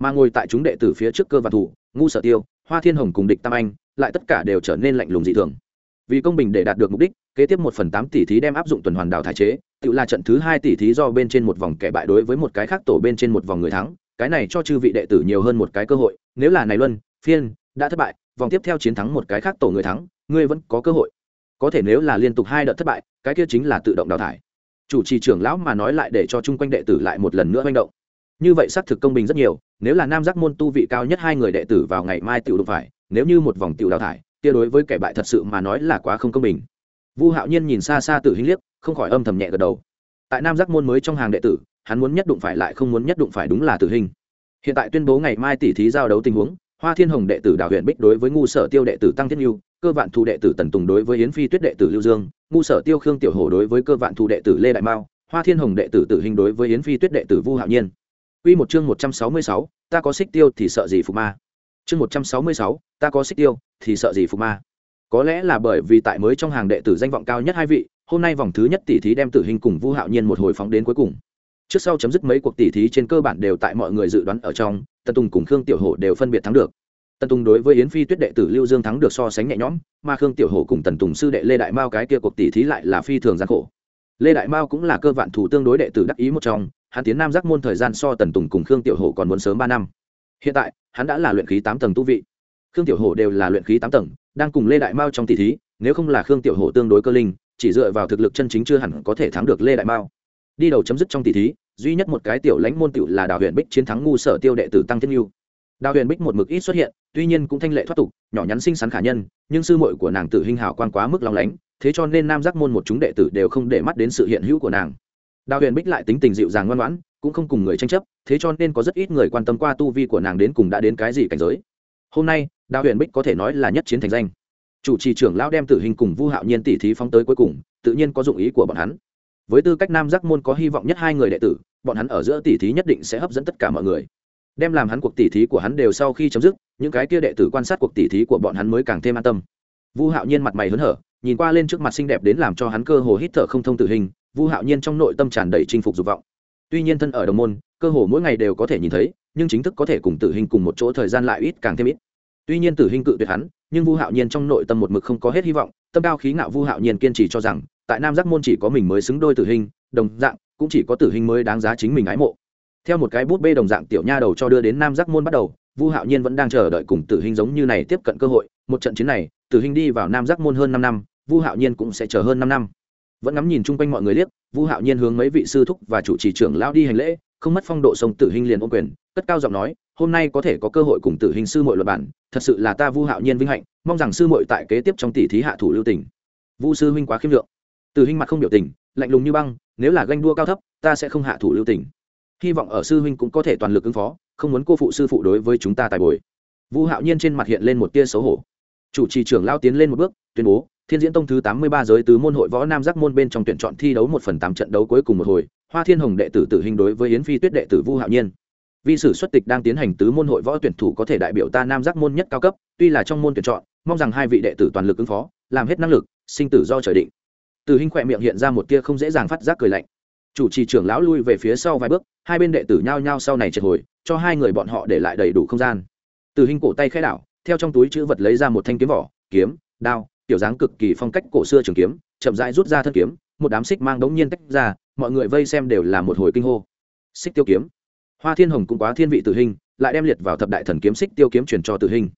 A: Mà ngồi tại chúng đệ tử phía trước cơ và thủ, ngu sở tiêu, hoa thiên hồng cùng địch tam anh, lại tất cả đều trở nên lạnh lùng dị thường. Vì công bình để đạt được mục đích, kế tiếp một phần tám tỷ thí đem áp dụng tuần hoàn đào thải chế, tự là trận thứ hai tỷ thí do bên trên một vòng kẻ bại đối với một cái khác tổ bên trên một vòng người thắng, cái này cho chư vị đệ tử nhiều hơn một cái cơ hội, nếu là này luân, phiên, đã thất bại, vòng tiếp theo chiến thắng một cái khác tổ người thắng, ngươi vẫn có cơ hội có thể nếu là liên tục hai đợt thất bại, cái kia chính là tự động đào thải. Chủ trì trưởng lão mà nói lại để cho chung quanh đệ tử lại một lần nữa manh động. Như vậy xác thực công bình rất nhiều, nếu là nam giác môn tu vị cao nhất hai người đệ tử vào ngày mai tiểu đụng phải, nếu như một vòng tiểu đào thải, kia đối với kẻ bại thật sự mà nói là quá không công bình. Vu hạo nhiên nhìn xa xa tự hình liếc, không khỏi âm thầm nhẹ gật đầu. Tại nam giác môn mới trong hàng đệ tử, hắn muốn nhất đụng phải lại không muốn nhất đụng phải đúng là tử hình hiện tại tuyên bố ngày mai tỷ thí giao đấu tình huống hoa thiên hồng đệ tử đào huyện bích đối với ngu sở tiêu đệ tử tăng thiết nhu cơ vạn thu đệ tử tần tùng đối với yến phi tuyết đệ tử lưu dương ngu sở tiêu khương tiểu hổ đối với cơ vạn thu đệ tử lê đại mao hoa thiên hồng đệ tử tử hình đối với yến phi tuyết đệ tử vu hạo nhiên Quy một chương 166, ta có xích tiêu thì sợ gì phục ma. Chương 166, ta có xích tiêu thì sợ gì phục ma. Có lẽ là bởi vì tại mới trong hàng đệ tử danh vọng cao nhất hai vị, hôm nay vòng thứ nhất tỷ thí đem Tử Hình cùng Vu Hạo Nhiên một hồi phóng đến cuối cùng. Trước sau chấm dứt mấy cuộc tỷ thí trên cơ bản đều tại mọi người dự đoán ở trong, Tần Tùng cùng Khương Tiểu Hổ đều phân biệt thắng được. Tần Tùng đối với Yến Phi Tuyết đệ tử Lưu Dương thắng được so sánh nhẹ nhõm, mà Khương Tiểu Hổ cùng Tần Tùng sư đệ Lê Đại Mao cái kia cuộc tỷ thí lại là phi thường gian khổ. Lê Đại Mao cũng là cơ vạn thủ tương đối đệ tử đắc ý một trong, hắn tiến nam giác môn thời gian so tần tùng cùng khương tiểu hổ còn muốn sớm ba năm hiện tại hắn đã là luyện khí tám tầng tu vị khương tiểu hổ đều là luyện khí tám tầng đang cùng lê đại mao trong tỷ thí nếu không là khương tiểu hổ tương đối cơ linh chỉ dựa vào thực lực chân chính chưa hẳn có thể thắng được lê đại mao đi đầu chấm dứt trong tỷ thí, duy nhất một cái tiểu lãnh môn tiểu là đào huyền bích chiến thắng ngu sở tiêu đệ tử tăng thiên nhu. Đào huyền bích một mực ít xuất hiện, tuy nhiên cũng thanh lệ thoát tục, nhỏ nhắn xinh xắn khả nhân, nhưng sư muội của nàng tử hình hào quan quá mức lòng lánh, thế cho nên nam giác môn một chúng đệ tử đều không để mắt đến sự hiện hữu của nàng. Đào huyền bích lại tính tình dịu dàng ngoan ngoãn, cũng không cùng người tranh chấp, thế cho nên có rất ít người quan tâm qua tu vi của nàng đến cùng đã đến cái gì cảnh giới. Hôm nay, đào huyền bích có thể nói là nhất chiến thành danh. Chủ trì trưởng lão đem tử hình cùng vu hạo nhiên tỷ thí phóng tới cuối cùng, tự nhiên có dụng ý của bọn hắn với tư cách nam giác môn có hy vọng nhất hai người đệ tử, bọn hắn ở giữa tỷ thí nhất định sẽ hấp dẫn tất cả mọi người. Đem làm hắn cuộc tỷ thí của hắn đều sau khi chấm dứt, những cái kia đệ tử quan sát cuộc tỷ thí của bọn hắn mới càng thêm an tâm. Vu hạo nhiên mặt mày hớn hở, nhìn qua lên trước mặt xinh đẹp đến làm cho hắn cơ hồ hít thở không thông tử hình, vu hạo nhiên trong nội tâm tràn đầy chinh phục dục vọng. Tuy nhiên thân ở đồng môn, cơ hồ mỗi ngày đều có thể nhìn thấy, nhưng chính thức có thể cùng tử hình cùng một chỗ thời gian lại ít càng thêm ít. Tuy nhiên tử hình cự tuyệt hắn, nhưng vu hạo nhiên trong nội tâm một mực không có hết hy vọng, tâm cao khí ngạo vu hạo nhiên kiên trì cho rằng tại nam giác môn chỉ có mình mới xứng đôi tử hình, đồng dạng, cũng chỉ có tử hình mới đáng giá chính mình ái mộ. Theo một cái bút bê đồng dạng tiểu nha đầu cho đưa đến nam giác môn bắt đầu, vu hạo nhiên vẫn đang chờ đợi cùng tử hình giống như này tiếp cận cơ hội. Một trận chiến này, tử hình đi vào nam giác môn hơn năm năm, vu hạo nhiên cũng sẽ chờ hơn năm năm. Vẫn ngắm nhìn chung quanh mọi người liếc, vu hạo nhiên hướng mấy vị sư thúc và chủ trì trưởng lao đi hành lễ, không mất phong độ sông tử hình liền ôm quyền, cất cao giọng nói, hôm nay có thể có cơ hội cùng tử hình sư mội luật bản, thật sự là ta vu hạo nhiên vinh hạnh, mong rằng sư mội tại kế tiếp trong tỷ thí hạ thủ lưu tỉnh vu sư huynh quá khiêm lượng tử Hinh mặt không biểu tình, lạnh lùng như băng, nếu là ganh đua cao thấp, ta sẽ không hạ thủ lưu tình. hy vọng ở sư huynh cũng có thể toàn lực ứng phó, không muốn cô phụ sư phụ đối với chúng ta tài bồi. Vu hạo nhiên trên mặt hiện lên một tia xấu hổ. Chủ trì trưởng lao tiến lên một bước, tuyên bố, thiên diễn tông thứ tám mươi ba giới tứ môn hội võ nam giác môn bên trong tuyển chọn thi đấu một phần tám trận đấu cuối cùng một hồi, hoa thiên hồng đệ tử tử hình đối với yến phi tuyết đệ tử vu hạo nhiên. Vi sử xuất tịch đang tiến hành tứ môn hội võ tuyển thủ có thể đại biểu ta nam giác môn nhất cao cấp, tuy là trong môn tuyển chọn, mong rằng hai vị đệ tử toàn lực ứng phó, làm hết năng lực, sinh tử do trời định tử hình khỏe miệng hiện ra một tia không dễ dàng phát giác cười lạnh. Chủ trì trưởng lão lui về phía sau vài bước, hai bên đệ tử nhao nhao sau này triệt hồi, cho hai người bọn họ để lại đầy đủ không gian. Tử hình cổ tay khai đảo, theo trong túi chữ vật lấy ra một thanh kiếm vỏ, kiếm, đao, tiểu dáng cực kỳ phong cách cổ xưa trường kiếm, chậm rãi rút ra thân kiếm, một đám xích mang đống nhiên tách ra, mọi người vây xem đều là một hồi kinh hô. Xích tiêu kiếm. Hoa thiên hồng cũng quá thiên vị tử hình lại đem liệt vào thập đại thần kiếm xích tiêu kiếm truyền cho tử hình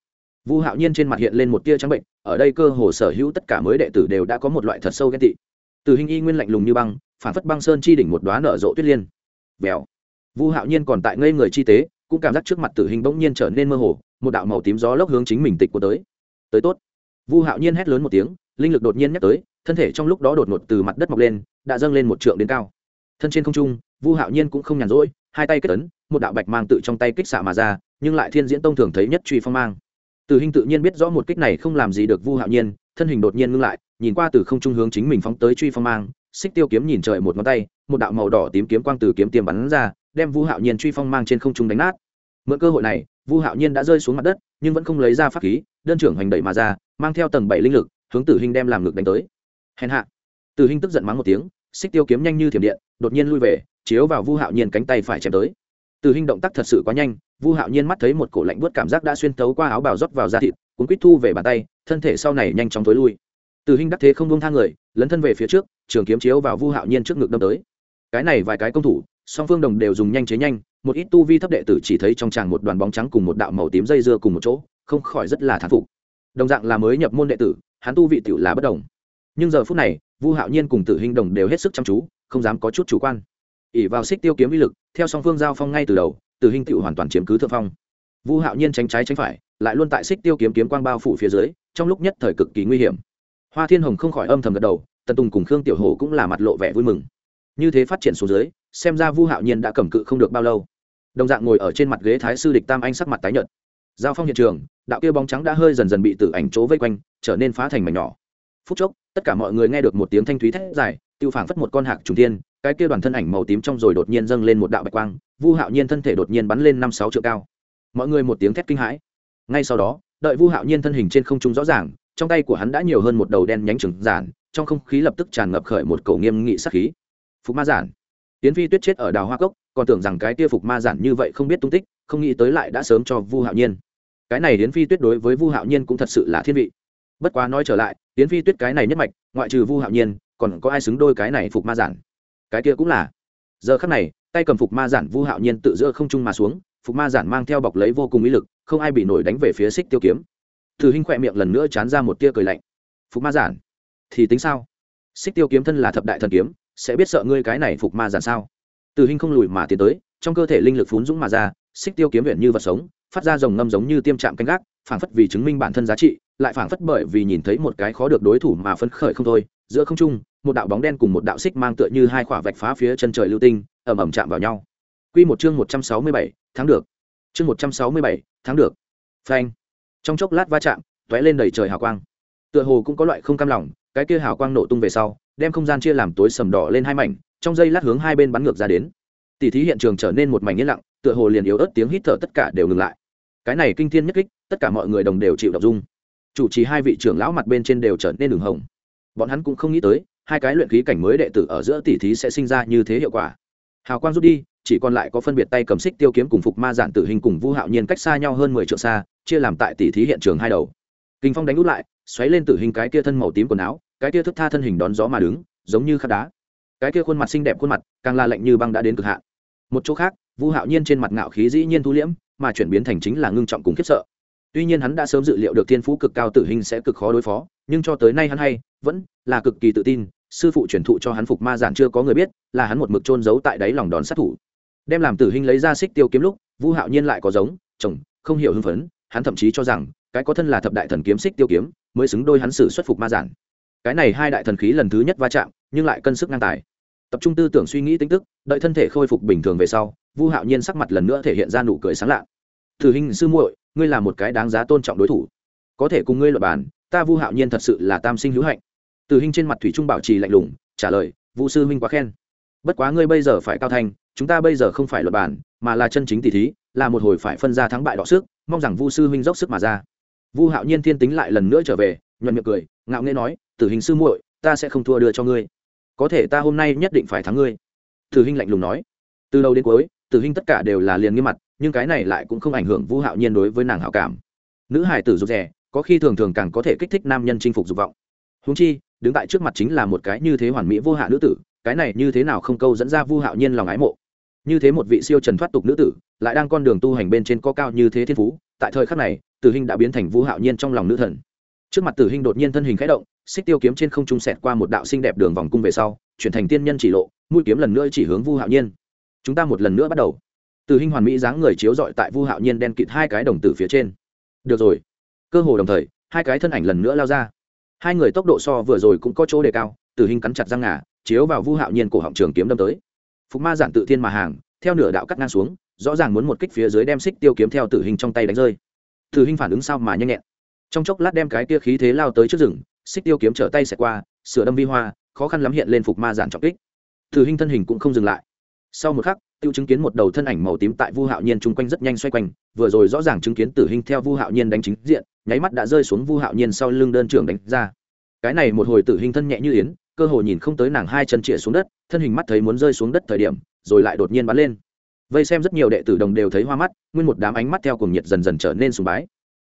A: vu hạo nhiên trên mặt hiện lên một tia trắng bệnh, ở đây cơ hồ sở hữu tất cả mới đệ tử đều đã có một loại thật sâu ghen tị. Từ hình y nguyên lạnh lùng như băng, phản phất băng sơn chi đỉnh một đoá nở rộ tuyết liên. Vèo. Vu hạo nhiên còn tại ngây người chi tế, cũng cảm giác trước mặt tử hình bỗng nhiên trở nên mơ hồ, một đạo màu tím gió lốc hướng chính mình tịch của tới. Tới tốt. Vu hạo nhiên hét lớn một tiếng, linh lực đột nhiên nhắc tới, thân thể trong lúc đó đột ngột từ mặt đất mọc lên, đã dâng lên một trượng đến cao. Thân trên không trung, vu hạo nhiên cũng không nhàn rỗi, hai tay kết ấn, một đạo bạch mang tự trong tay kích xạ mà ra, nhưng lại thiên diễn tông thường thấy nhất truy phong mang từ Hinh tự nhiên biết rõ một kích này không làm gì được vu hạo nhiên, thân hình đột nhiên ngưng lại, nhìn qua từ không trung hướng chính mình phóng tới truy phong mang, xích tiêu kiếm nhìn trời một ngón tay, một đạo màu đỏ tím kiếm quang từ kiếm tiêm bắn ra, đem vu hạo nhiên truy phong mang trên không trung đánh nát. Mượn cơ hội này, vu hạo nhiên đã rơi xuống mặt đất, nhưng vẫn không lấy ra pháp khí, đơn trưởng hành đẩy mà ra, mang theo tầng bảy linh lực, hướng tử Hinh đem làm lực đánh tới. Hèn hạ. Tử Hinh tức giận mắng một tiếng, xích tiêu kiếm nhanh như thiểm điện, đột nhiên lui về, chiếu vào vu hạo nhiên cánh tay phải chém tới. Từ hình động tác thật sự quá nhanh, vu hạo nhiên mắt thấy một cổ lạnh buốt cảm giác đã xuyên tấu qua áo bào rót vào da thịt, cuốn quýt thu về bàn tay, thân thể sau này nhanh chóng tối lui. Từ hình đắc thế không buông thang người, lấn thân về phía trước, trường kiếm chiếu vào vu hạo nhiên trước ngực đâm tới. Cái này vài cái công thủ, song phương đồng đều dùng nhanh chế nhanh, một ít tu vi thấp đệ tử chỉ thấy trong tràng một đoàn bóng trắng cùng một đạo màu tím dây dưa cùng một chỗ, không khỏi rất là thán phục. Đồng dạng là mới nhập môn đệ tử, hắn tu vị tiểu là bất đồng. Nhưng giờ phút này, vu hạo nhiên cùng tử hình đồng đều hết sức chăm chú, không dám có chút chủ quan ỉ vào xích tiêu kiếm uy lực, theo song phương giao phong ngay từ đầu, từ hình tựu hoàn toàn chiếm cứ thượng phong. Vu hạo nhiên tránh trái tránh phải, lại luôn tại xích tiêu kiếm kiếm quang bao phủ phía dưới, trong lúc nhất thời cực kỳ nguy hiểm. Hoa thiên hồng không khỏi âm thầm gật đầu, tần tùng cùng khương tiểu hồ cũng là mặt lộ vẻ vui mừng. Như thế phát triển xuống dưới, xem ra vu hạo nhiên đã cầm cự không được bao lâu. Đồng dạng ngồi ở trên mặt ghế thái sư địch tam anh sắc mặt tái nhợt. Giao phong hiện trường, đạo kia bóng trắng đã hơi dần dần bị tử ảnh chỗ vây quanh, trở nên phá thành mảnh nhỏ. Phút chốc, tất cả mọi người nghe được một tiếng thanh thúy thét dài, tiêu phảng phất một con hạc trùng tiên cái kia đoàn thân ảnh màu tím trong rồi đột nhiên dâng lên một đạo bạch quang, vu hạo nhiên thân thể đột nhiên bắn lên năm sáu triệu cao. Mọi người một tiếng thét kinh hãi. Ngay sau đó, đợi vu hạo nhiên thân hình trên không trung rõ ràng, trong tay của hắn đã nhiều hơn một đầu đen nhánh trừng giản, trong không khí lập tức tràn ngập khởi một cầu nghiêm nghị sắc khí. Phục ma giản. Tiến phi tuyết chết ở đào hoa cốc, còn tưởng rằng cái kia phục ma giản như vậy không biết tung tích, không nghĩ tới lại đã sớm cho vu hạo nhiên. Cái này Tiễn phi tuyết đối với vu hạo nhiên cũng thật sự là thiên vị. Bất quá nói trở lại Tiễn phi tuyết cái này nhất mạch, ngoại trừ vu hạo nhiên, còn có ai xứng đôi cái này phục ma giản? Cái kia cũng là. Giờ khắc này, tay cầm phục ma giản vu hạo nhiên tự giữa không trung mà xuống, phục ma giản mang theo bọc lấy vô cùng ý lực, không ai bị nổi đánh về phía xích tiêu kiếm. Thử hinh khỏe miệng lần nữa chán ra một tia cười lạnh. Phục ma giản, thì tính sao? Xích tiêu kiếm thân là thập đại thần kiếm, sẽ biết sợ ngươi cái này phục ma giản sao? Từ hinh không lùi mà tiến tới, trong cơ thể linh lực phún dũng mà ra xích tiêu kiếm viện như vật sống, phát ra dòng ngâm giống như tiêm chạm canh gác, phảng phất vì chứng minh bản thân giá trị, lại phảng phất bởi vì nhìn thấy một cái khó được đối thủ mà phấn khởi không thôi, giữa không trung một đạo bóng đen cùng một đạo xích mang tựa như hai quả vạch phá phía chân trời lưu tinh, ầm ầm chạm vào nhau. Quy một chương một trăm sáu mươi bảy tháng được. Chương một trăm sáu mươi bảy tháng được. Phanh. Trong chốc lát va chạm tóe lên đầy trời hào quang. Tựa hồ cũng có loại không cam lòng, cái kia hào quang nổ tung về sau, đem không gian chia làm tối sầm đỏ lên hai mảnh, trong giây lát hướng hai bên bắn ngược ra đến. Tỷ thí hiện trường trở nên một mảnh yên lặng, tựa hồ liền yếu ớt tiếng hít thở tất cả đều ngừng lại. Cái này kinh thiên nhất kích, tất cả mọi người đồng đều chịu động dung. Chủ trì hai vị trưởng lão mặt bên trên đều trở nên đường hồng. Bọn hắn cũng không nghĩ tới hai cái luyện khí cảnh mới đệ tử ở giữa tỷ thí sẽ sinh ra như thế hiệu quả. Hào quang rút đi, chỉ còn lại có phân biệt tay cầm xích tiêu kiếm cùng phục ma giản tử hình cùng vu hạo nhiên cách xa nhau hơn mười triệu xa, chia làm tại tỷ thí hiện trường hai đầu. Kinh phong đánh út lại, xoáy lên tử hình cái kia thân màu tím quần áo, cái kia thức tha thân hình đón gió mà đứng, giống như khát đá. Cái kia khuôn mặt xinh đẹp khuôn mặt, càng là lạnh như băng đã đến cực hạn. Một chỗ khác, vu hạo nhiên trên mặt ngạo khí dĩ nhiên thu liễm, mà chuyển biến thành chính là ngưng trọng cùng khiếp sợ. Tuy nhiên hắn đã sớm dự liệu được thiên phú cực cao tử hình sẽ cực khó đối phó, nhưng cho tới nay hắn hay, vẫn là cực kỳ tự tin sư phụ truyền thụ cho hắn phục ma giản chưa có người biết, là hắn một mực trôn giấu tại đáy lòng đòn sát thủ. Đem làm tử hình lấy ra xích tiêu kiếm lúc, vu hạo nhiên lại có giống, chồng, không hiểu hưng phấn, hắn thậm chí cho rằng, cái có thân là thập đại thần kiếm xích tiêu kiếm, mới xứng đôi hắn xử xuất phục ma giản. Cái này hai đại thần khí lần thứ nhất va chạm, nhưng lại cân sức ngang tài. Tập trung tư tưởng suy nghĩ tính tức, đợi thân thể khôi phục bình thường về sau, vu hạo nhiên sắc mặt lần nữa thể hiện ra nụ cười sáng lạ. Thử hình sư muội, ngươi là một cái đáng giá tôn trọng đối thủ. Có thể cùng ngươi luật bàn, ta vu hạo nhiên thật sự là tam sinh hữu hạnh từ hình trên mặt thủy trung bảo trì lạnh lùng, trả lời, vu sư huynh quá khen. Bất quá ngươi bây giờ phải cao thành, chúng ta bây giờ không phải luật bàn mà là chân chính tỷ thí, là một hồi phải phân ra thắng bại đọ sức, mong rằng vu sư huynh dốc sức mà ra. Vu hạo nhiên thiên tính lại lần nữa trở về, nhuận miệng cười, ngạo nghễ nói tử hình sư muội, ta sẽ không thua đưa cho ngươi. Có thể ta hôm nay nhất định phải thắng ngươi. Tử hình lạnh lùng nói. Từ đầu đến cuối tử hình tất cả đều là liền nghiêm mặt, nhưng cái này lại cũng không ảnh hưởng vu hạo nhiên đối với nàng hảo cảm. Nữ hải tử rụt rè, có khi thường thường càng có thể kích thích nam nhân chinh phục dục vọng húng chi, đứng tại trước mặt chính là một cái như thế hoàn mỹ vô hạ nữ tử, cái này như thế nào không câu dẫn ra vu hạo nhiên lòng ái mộ. Như thế một vị siêu trần thoát tục nữ tử, lại đang con đường tu hành bên trên có cao như thế thiên phú, tại thời khắc này, tử hình đã biến thành vu hạo nhiên trong lòng nữ thần. Trước mặt tử hình đột nhiên thân hình khẽ động, xích tiêu kiếm trên không trung sẹt qua một đạo xinh đẹp đường vòng cung về sau, chuyển thành tiên nhân chỉ lộ, mũi kiếm lần nữa chỉ hướng vu hạo nhiên. Chúng ta một lần nữa bắt đầu. Tử hình hoàn mỹ dáng người chiếu dọi tại vu hạo nhiên đen kịt hai cái đồng tử phía trên. Được rồi. Cơ hồ đồng thời, hai cái thân ảnh lần nữa lao ra hai người tốc độ so vừa rồi cũng có chỗ đề cao, tử hình cắn chặt răng ngà, chiếu vào vu hạo nhiên cổ họng trường kiếm đâm tới. Phục ma giản tự thiên mà hàng, theo nửa đạo cắt ngang xuống, rõ ràng muốn một kích phía dưới đem xích tiêu kiếm theo tử hình trong tay đánh rơi. Tử hình phản ứng sao mà nhanh nhẹn. Trong chốc lát đem cái tia khí thế lao tới trước rừng, xích tiêu kiếm trở tay xẹt qua, sửa đâm vi hoa, khó khăn lắm hiện lên phục ma giản trọng kích. Tử hình thân hình cũng không dừng lại sau một khắc, tiêu chứng kiến một đầu thân ảnh màu tím tại vu hạo nhiên chung quanh rất nhanh xoay quanh, vừa rồi rõ ràng chứng kiến tử hình theo vu hạo nhiên đánh chính diện, nháy mắt đã rơi xuống vu hạo nhiên sau lưng đơn trưởng đánh ra. Cái này một hồi tử hình thân nhẹ như yến, cơ hồ nhìn không tới nàng hai chân chĩa xuống đất, thân hình mắt thấy muốn rơi xuống đất thời điểm, rồi lại đột nhiên bắn lên. Vây xem rất nhiều đệ tử đồng đều thấy hoa mắt, nguyên một đám ánh mắt theo cùng nhiệt dần dần trở nên sùng bái.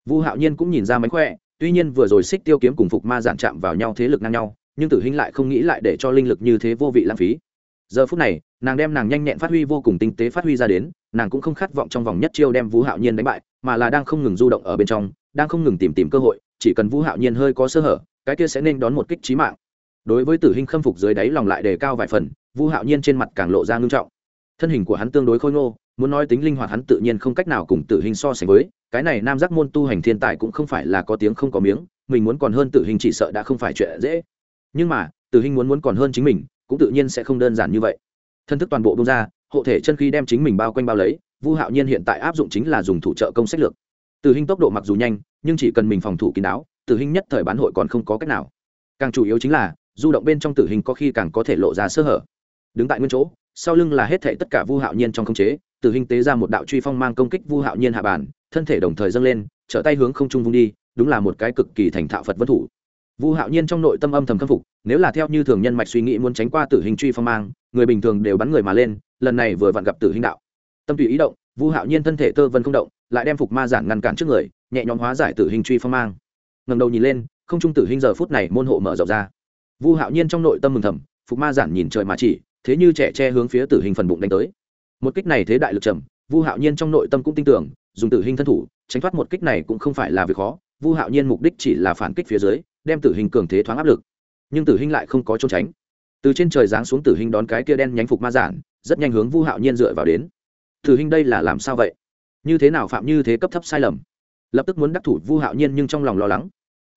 A: Vu hạo nhiên cũng nhìn ra mánh khỏe, tuy nhiên vừa rồi xích tiêu kiếm cùng phục ma giản chạm vào nhau thế lực ngang nhau, nhưng tử hình lại không nghĩ lại để cho linh lực như thế vô vị lãng phí. Giờ phút này nàng đem nàng nhanh nhẹn phát huy vô cùng tinh tế phát huy ra đến, nàng cũng không khát vọng trong vòng nhất chiêu đem vũ hạo nhiên đánh bại, mà là đang không ngừng du động ở bên trong, đang không ngừng tìm tìm cơ hội, chỉ cần vũ hạo nhiên hơi có sơ hở, cái kia sẽ nên đón một kích trí mạng. Đối với tử hình khâm phục dưới đáy lòng lại đề cao vài phần, vũ hạo nhiên trên mặt càng lộ ra ngưng trọng. Thân hình của hắn tương đối khôi ngô, muốn nói tính linh hoạt hắn tự nhiên không cách nào cùng tử hình so sánh với, cái này nam giác môn tu hành thiên tài cũng không phải là có tiếng không có miếng, mình muốn còn hơn tử hình chỉ sợ đã không phải chuyện dễ. Nhưng mà, tử hình muốn muốn còn hơn chính mình, cũng tự nhiên sẽ không đơn giản như vậy thân thức toàn bộ bông ra, hộ thể chân khí đem chính mình bao quanh bao lấy, vu hạo nhiên hiện tại áp dụng chính là dùng thủ trợ công sách lược. Tử hình tốc độ mặc dù nhanh, nhưng chỉ cần mình phòng thủ kín đáo, tử hình nhất thời bán hội còn không có cách nào. Càng chủ yếu chính là, du động bên trong tử hình có khi càng có thể lộ ra sơ hở. Đứng tại nguyên chỗ, sau lưng là hết thảy tất cả vu hạo nhiên trong không chế, tử hình tế ra một đạo truy phong mang công kích vu hạo nhiên hạ bản thân thể đồng thời dâng lên, trở tay hướng không trung vung đi, đúng là một cái cực kỳ thành thạo phật vân thủ vu hạo nhiên trong nội tâm âm thầm khâm phục, nếu là theo như thường nhân mạch suy nghĩ muốn tránh qua tử hình truy phong mang, người bình thường đều bắn người mà lên, lần này vừa vặn gặp tử hình đạo. Tâm tùy ý động, vu hạo nhiên thân thể tơ vân không động, lại đem phục ma giản ngăn cản trước người, nhẹ nhõm hóa giải tử hình truy phong mang. Ngầm đầu nhìn lên, không trung tử hình giờ phút này môn hộ mở rộng ra. Vu hạo nhiên trong nội tâm mừng thầm, phục ma giản nhìn trời mà chỉ, thế như trẻ che hướng phía tử hình phần bụng đánh tới. Một kích này thế đại lực trầm, vu hạo nhiên trong nội tâm cũng tin tưởng, dùng tử hình thân thủ, tránh thoát một kích này cũng không phải là việc khó. Vu hạo nhiên mục đích chỉ là phản kích phía dưới đem tử hình cường thế thoáng áp lực. Nhưng tử hình lại không có trốn tránh. Từ trên trời giáng xuống tử hình đón cái kia đen nhánh phục ma giản rất nhanh hướng vu hạo nhiên dựa vào đến. Tử hình đây là làm sao vậy? Như thế nào phạm như thế cấp thấp sai lầm? Lập tức muốn đắc thủ vu hạo nhiên nhưng trong lòng lo lắng.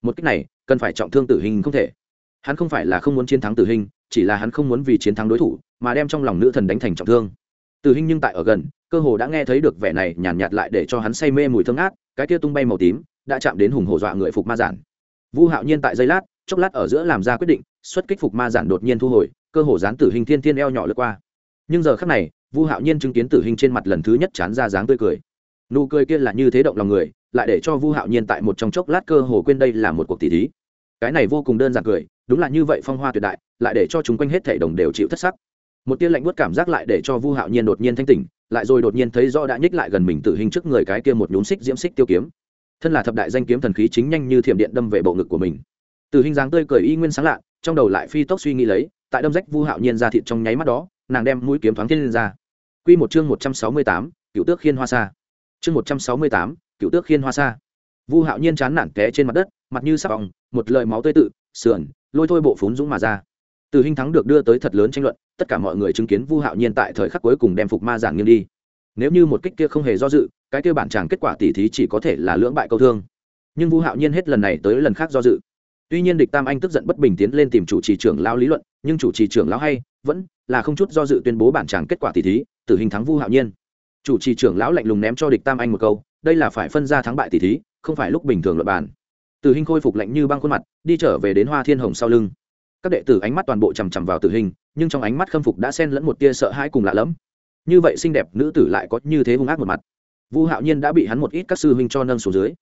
A: Một cách này cần phải trọng thương tử hình không thể. Hắn không phải là không muốn chiến thắng tử hình chỉ là hắn không muốn vì chiến thắng đối thủ mà đem trong lòng nữ thần đánh thành trọng thương. Tử hình nhưng tại ở gần cơ hồ đã nghe thấy được vẻ này nhàn nhạt, nhạt lại để cho hắn say mê mùi thơm ngát cái kia tung bay màu tím đã chạm đến hùng hổ dọa người phục ma giản vu hạo nhiên tại giây lát, chốc lát ở giữa làm ra quyết định, xuất kích phục ma giản đột nhiên thu hồi, cơ hồ dán tử hình thiên thiên eo nhỏ lướt qua. Nhưng giờ khắc này, vu hạo nhiên chứng kiến tử hình trên mặt lần thứ nhất chán ra dáng tươi cười. Nụ cười kia là như thế động lòng người, lại để cho vu hạo nhiên tại một trong chốc lát cơ hồ quên đây là một cuộc tỷ thí. Cái này vô cùng đơn giản cười, đúng là như vậy phong hoa tuyệt đại, lại để cho chúng quanh hết thể đồng đều chịu thất sắc. Một tia lạnh buốt cảm giác lại để cho vu hạo nhiên đột nhiên thanh tỉnh, lại rồi đột nhiên thấy rõ đã nhích lại gần mình tử hình trước người cái kia một nhún xích diễm xích tiêu kiếm thân là thập đại danh kiếm thần khí chính nhanh như thiểm điện đâm về bộ ngực của mình từ hình dáng tươi cười y nguyên sáng lạ, trong đầu lại phi tốc suy nghĩ lấy, tại đâm rách vu hạo nhiên ra thịt trong nháy mắt đó, nàng đem mũi kiếm thoáng thiên lên ra quy một chương một trăm sáu mươi tám, cựu tước khiên hoa xa. chương một trăm sáu mươi tám, cựu tước khiên hoa xa. vu hạo nhiên chán nản té trên mặt đất, mặt như sắc vòng một lời máu tươi tự, sườn, lôi thôi bộ phún dũng mà ra từ hình thắng được đưa tới thật lớn tranh luận, tất cả mọi người chứng kiến vu hạo nhiên tại thời khắc cuối cùng đem phục ma giản nghiêng đi nếu như một kích kia không hề do dự cái kia bản chàng kết quả tỉ thí chỉ có thể là lưỡng bại câu thương. Nhưng vu hạo nhiên hết lần này tới lần khác do dự. Tuy nhiên địch tam anh tức giận bất bình tiến lên tìm chủ trì trưởng lao lý luận, nhưng chủ trì trưởng lao hay, vẫn là không chút do dự tuyên bố bản chàng kết quả tỷ thí, tử hình thắng vu hạo nhiên. Chủ trì trưởng lão lạnh lùng ném cho địch tam anh một câu, đây là phải phân ra thắng bại tỷ thí, không phải lúc bình thường luật bàn. Tử hình khôi phục lạnh như băng khuôn mặt, đi trở về đến hoa thiên hồng sau lưng. Các đệ tử ánh mắt toàn bộ chằm chằm vào tử hình, nhưng trong ánh mắt khâm phục đã xen lẫn một tia sợ hãi cùng lạ lẫm. Như vậy xinh đẹp nữ tử lại có như thế hung ác một mặt vu hạo nhiên đã bị hắn một ít các sư huynh cho nâng xuống dưới.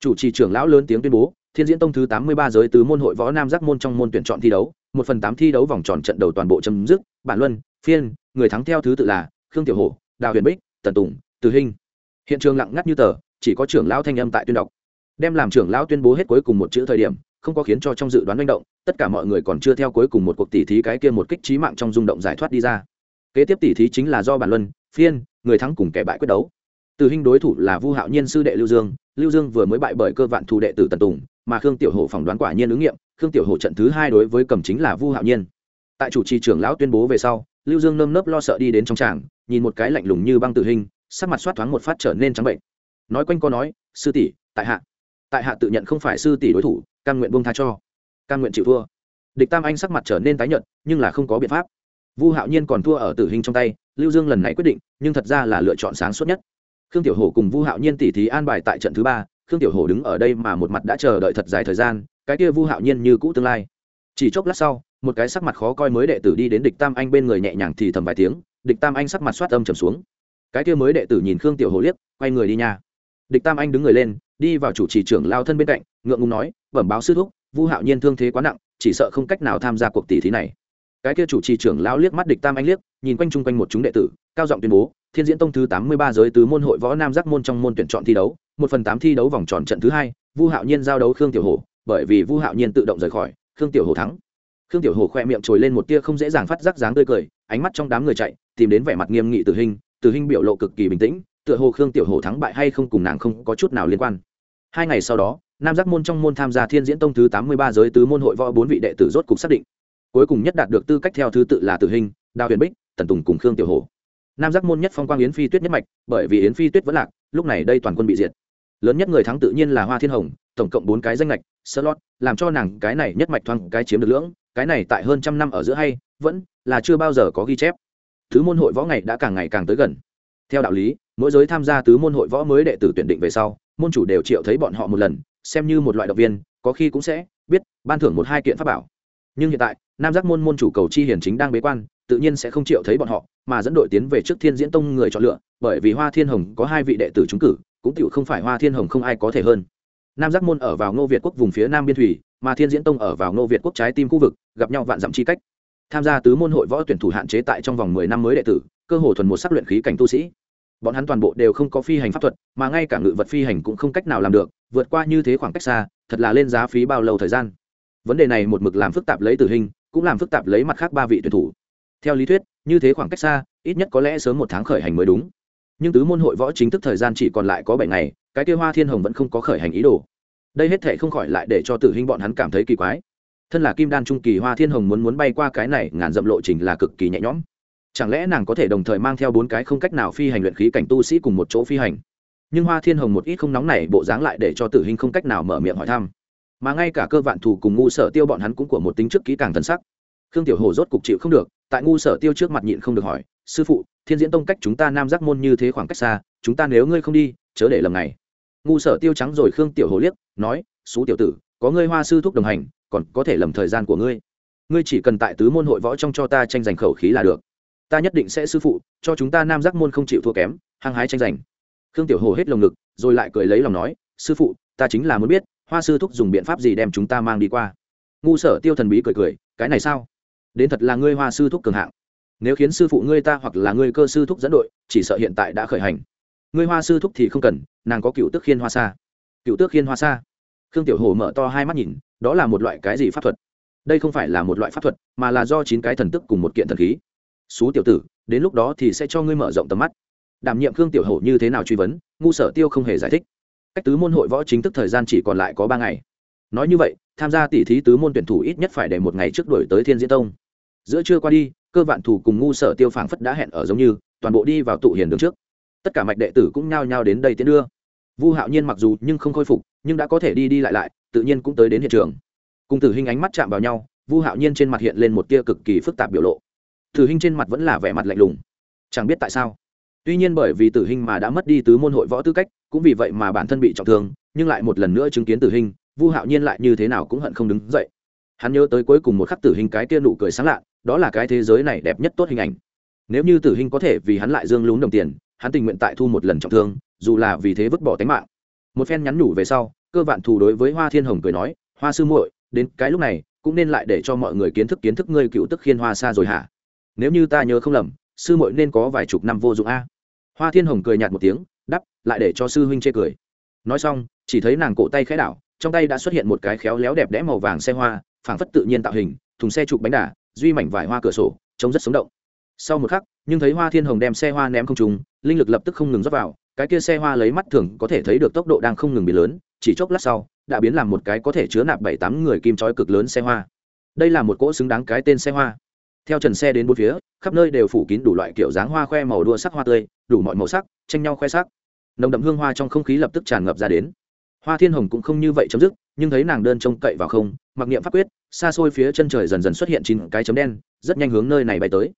A: Chủ trì trưởng lão lớn tiếng tuyên bố, thiên diễn tông thứ tám mươi ba giới tứ môn hội võ nam giác môn trong môn tuyển chọn thi đấu, một phần tám thi đấu vòng tròn trận đầu toàn bộ chấm dứt, bản luân, phiên, người thắng theo thứ tự là khương tiểu hổ, đào huyền bích, tần tùng, từ Hinh. hiện trường lặng ngắt như tờ, chỉ có trưởng lão thanh âm tại tuyên đọc. Đem làm trưởng lão tuyên bố hết cuối cùng một chữ thời điểm, không có khiến cho trong dự đoán manh động, tất cả mọi người còn chưa theo cuối cùng một cuộc tỉ thí cái kia một kích trí mạng trong rung động giải thoát đi ra. Kế tiếp tỉ thí chính là do bản luân, phiên, người thắng cùng kẻ bại quyết đấu từ hình đối thủ là vu hạo nhiên sư đệ lưu dương lưu dương vừa mới bại bởi cơ vạn thù đệ tử tần tùng, mà khương tiểu hổ phỏng đoán quả nhiên ứng nghiệm, khương tiểu hổ trận thứ hai đối với cầm chính là vu hạo nhiên. Tại chủ trì trưởng lão tuyên bố về sau, lưu dương nơm nớp lo sợ đi đến trong tràng, nhìn một cái lạnh lùng như băng tử hình sắc mặt soát thoáng một phát trở nên trắng bệnh. Nói quanh co nói, sư tỷ, tại hạ. Tại hạ tự nhận không phải sư tỷ đối thủ căn nguyện buông tha cho. Căn nguyện chịu thua. Địch tam anh sắc mặt trở nên tái nhợt, nhưng là không có biện pháp. Vu hạo nhiên còn thua ở tử hình trong tay, lưu dương lần này quyết định, nhưng thật ra là lựa chọn sáng suốt nhất khương tiểu hổ cùng vu hạo nhiên tỉ thí an bài tại trận thứ ba, khương tiểu hổ đứng ở đây mà một mặt đã chờ đợi thật dài thời gian, cái kia vu hạo nhiên như cũ tương lai. Chỉ chốc lát sau, một cái sắc mặt khó coi mới đệ tử đi đến địch tam anh bên người nhẹ nhàng thì thầm vài tiếng, địch tam anh sắc mặt soát âm trầm xuống. Cái kia mới đệ tử nhìn khương tiểu hổ liếc, quay người đi nhà. địch tam anh đứng người lên, đi vào chủ trì trưởng lao thân bên cạnh, ngượng ngùng nói, bẩm báo sư thúc, vu hạo nhiên thương thế quá nặng, chỉ sợ không cách nào tham gia cuộc tỷ thí này. Cái kia chủ trì trưởng lao liếc mắt địch tam anh liếc nhìn quanh chung quanh một chúng đệ tử, cao giọng tuyên bố, thiên diễn tông thứ tám mươi ba giới tứ môn hội võ nam giác môn trong môn tuyển chọn thi đấu, một phần tám thi đấu vòng tròn trận thứ hai, vu hạo nhiên giao đấu khương tiểu hồ bởi vì vu hạo nhiên tự động rời khỏi, khương tiểu hồ thắng. Khương tiểu hồ khoe miệng trồi lên một tia không dễ dàng phát giác dáng tươi cười, ánh mắt trong đám người chạy, tìm đến vẻ mặt nghiêm nghị tử hình tử hình biểu lộ cực kỳ bình tĩnh, tựa hồ khương tiểu hồ thắng bại hay không cùng nàng không có chút nào liên quan. Hai ngày sau đó, nam giác môn trong môn tham gia thiên diễn tông thứ tám mươi ba giới tứ môn hội võ bốn vị đệ tử rốt cục xác định. Cuối cùng nhất đạt được tư cách theo thứ tự là tử hình đào huyền bích tần tùng cùng khương tiểu hồ nam giác môn nhất phong quang yến phi tuyết nhất mạch, bởi vì yến phi tuyết vẫn lạc, lúc này đây toàn quân bị diệt. Lớn nhất người thắng tự nhiên là hoa thiên hồng, tổng cộng bốn cái danh lệch sơ lót, làm cho nàng cái này nhất mạch thoáng cái chiếm được lưỡng, cái này tại hơn trăm năm ở giữa hay, vẫn là chưa bao giờ có ghi chép. Thứ môn hội võ ngày đã càng ngày càng tới gần. Theo đạo lý, mỗi giới tham gia tứ môn hội võ mới đệ tử tuyển định về sau, môn chủ đều triệu thấy bọn họ một lần, xem như một loại động viên, có khi cũng sẽ biết ban thưởng một hai kiện pháp bảo. Nhưng hiện tại, nam giác môn môn chủ cầu chi hiển chính đang bế quan tự nhiên sẽ không chịu thấy bọn họ, mà dẫn đội tiến về trước thiên diễn tông người chọn lựa, bởi vì hoa thiên hồng có hai vị đệ tử trúng cử, cũng tựu không phải hoa thiên hồng không ai có thể hơn. Nam giác môn ở vào ngô việt quốc vùng phía nam biên thủy, mà thiên diễn tông ở vào ngô việt quốc trái tim khu vực, gặp nhau vạn dặm chi cách. Tham gia tứ môn hội võ tuyển thủ hạn chế tại trong vòng mười năm mới đệ tử, cơ hồ thuần một sắc luyện khí cảnh tu sĩ. Bọn hắn toàn bộ đều không có phi hành pháp thuật, mà ngay cả ngự vật phi hành cũng không cách nào làm được, vượt qua như thế khoảng cách xa, thật là lên giá phí bao lâu thời gian. Vấn đề này một mực làm phức tạp lấy tử hình, cũng làm phức tạp lấy mặt khác ba vị tuyển thủ theo lý thuyết, như thế khoảng cách xa, ít nhất có lẽ sớm một tháng khởi hành mới đúng. Nhưng tứ môn hội võ chính thức thời gian chỉ còn lại có bảy ngày, cái kia hoa thiên hồng vẫn không có khởi hành ý đồ. Đây hết thể không khỏi lại để cho tử hình bọn hắn cảm thấy kỳ quái. Thân là kim đan trung kỳ, hoa thiên hồng muốn muốn bay qua cái này, ngàn dặm lộ trình là cực kỳ nhẹ nhõm. Chẳng lẽ nàng có thể đồng thời mang theo bốn cái không cách nào phi hành luyện khí cảnh tu sĩ cùng một chỗ phi hành? Nhưng hoa thiên hồng một ít không nóng này bộ dáng lại để cho tử hình không cách nào mở miệng hỏi thăm. Mà ngay cả cơ vạn thù cùng ngu sở tiêu bọn hắn cũng của một tính trước kỹ càng thân sắc. Khương tiểu hồ rốt cục chịu không được tại ngu sở tiêu trước mặt nhịn không được hỏi, sư phụ, thiên diễn tông cách chúng ta nam giác môn như thế khoảng cách xa, chúng ta nếu ngươi không đi, chớ để lầm này ngu sở tiêu trắng rồi khương tiểu hồ liếc, nói, xú tiểu tử, có ngươi hoa sư thúc đồng hành, còn có thể lầm thời gian của ngươi. Ngươi chỉ cần tại tứ môn hội võ trong cho ta tranh giành khẩu khí là được. Ta nhất định sẽ sư phụ, cho chúng ta nam giác môn không chịu thua kém, hăng hái tranh giành. Khương tiểu hồ hết lồng ngực, rồi lại cười lấy lòng nói, sư phụ, ta chính là muốn biết, hoa sư thúc dùng biện pháp gì đem chúng ta mang đi qua? Ngu sở tiêu thần bí cười cười, cái này sao? Đến thật là ngươi hoa sư thúc cường hạng. Nếu khiến sư phụ ngươi ta hoặc là ngươi cơ sư thúc dẫn đội, chỉ sợ hiện tại đã khởi hành. Ngươi hoa sư thúc thì không cần, nàng có cựu tước khiên hoa xa cựu tước khiên hoa xa khương tiểu hồ mở to hai mắt nhìn, đó là một loại cái gì pháp thuật? Đây không phải là một loại pháp thuật, mà là do chín cái thần tức cùng một kiện thần khí. Xú tiểu tử, đến lúc đó thì sẽ cho ngươi mở rộng tầm mắt. Đảm nhiệm khương tiểu hổ như thế nào truy vấn, ngu sở tiêu không hề giải thích. Cách tứ môn hội võ chính thức thời gian chỉ còn lại có ba ngày. Nói như vậy, tham gia tỷ thí tứ môn tuyển thủ ít nhất phải để một ngày trước đổi tới thiên diễn tông giữa trưa qua đi, cơ vạn thủ cùng ngu sở tiêu phảng phất đã hẹn ở giống như, toàn bộ đi vào tụ hiền đường trước. Tất cả mạch đệ tử cũng nhao nhao đến đây tiến đưa. Vu hạo nhiên mặc dù nhưng không khôi phục, nhưng đã có thể đi đi lại lại, tự nhiên cũng tới đến hiện trường. Cùng tử hình ánh mắt chạm vào nhau, vu hạo nhiên trên mặt hiện lên một tia cực kỳ phức tạp biểu lộ. Tử hình trên mặt vẫn là vẻ mặt lạnh lùng. Chẳng biết tại sao. Tuy nhiên bởi vì tử hình mà đã mất đi tứ môn hội võ tư cách, cũng vì vậy mà bản thân bị trọng thương, nhưng lại một lần nữa chứng kiến tử hình vu hạo nhiên lại như thế nào cũng hận không đứng dậy. Hắn nhớ tới cuối cùng một khắc tử hình cái kia nụ cười sáng lạ đó là cái thế giới này đẹp nhất tốt hình ảnh. Nếu như tử hình có thể vì hắn lại dương lún đồng tiền, hắn tình nguyện tại thu một lần trọng thương, dù là vì thế vứt bỏ tính mạng. Một phen nhắn nhủ về sau, cơ vạn thù đối với hoa thiên hồng cười nói, hoa sư muội, đến cái lúc này, cũng nên lại để cho mọi người kiến thức kiến thức ngươi cựu tức khiên hoa xa rồi hả? Nếu như ta nhớ không lầm, sư muội nên có vài chục năm vô dụng a. Hoa thiên hồng cười nhạt một tiếng đắp lại để cho sư huynh chê cười. Nói xong, chỉ thấy nàng cổ tay khẽ đảo, trong tay đã xuất hiện một cái khéo léo đẹp đẽ màu vàng xe hoa, phảng phất tự nhiên tạo hình, thùng xe trục bánh đà duy mảnh vải hoa cửa sổ, trông rất sống động. Sau một khắc, nhưng thấy hoa thiên hồng đem xe hoa ném không trùng linh lực lập tức không ngừng rót vào, cái kia xe hoa lấy mắt thường có thể thấy được tốc độ đang không ngừng bị lớn, chỉ chốc lát sau, đã biến làm một cái có thể chứa nạp bảy tám người kim trói cực lớn xe hoa. Đây là một cỗ xứng đáng cái tên xe hoa. Theo trần xe đến bốn phía, khắp nơi đều phủ kín đủ loại kiểu dáng hoa khoe màu đua sắc hoa tươi, đủ mọi màu sắc, tranh nhau khoe sắc. Nồng đậm hương hoa trong không khí lập tức tràn ngập ra đến. Hoa thiên hồng cũng không như vậy chấm dứt, nhưng thấy nàng đơn trông cậy vào không mặc niệm pháp quyết, xa xôi phía chân trời dần dần xuất hiện chín cái chấm đen, rất nhanh hướng nơi này bay tới.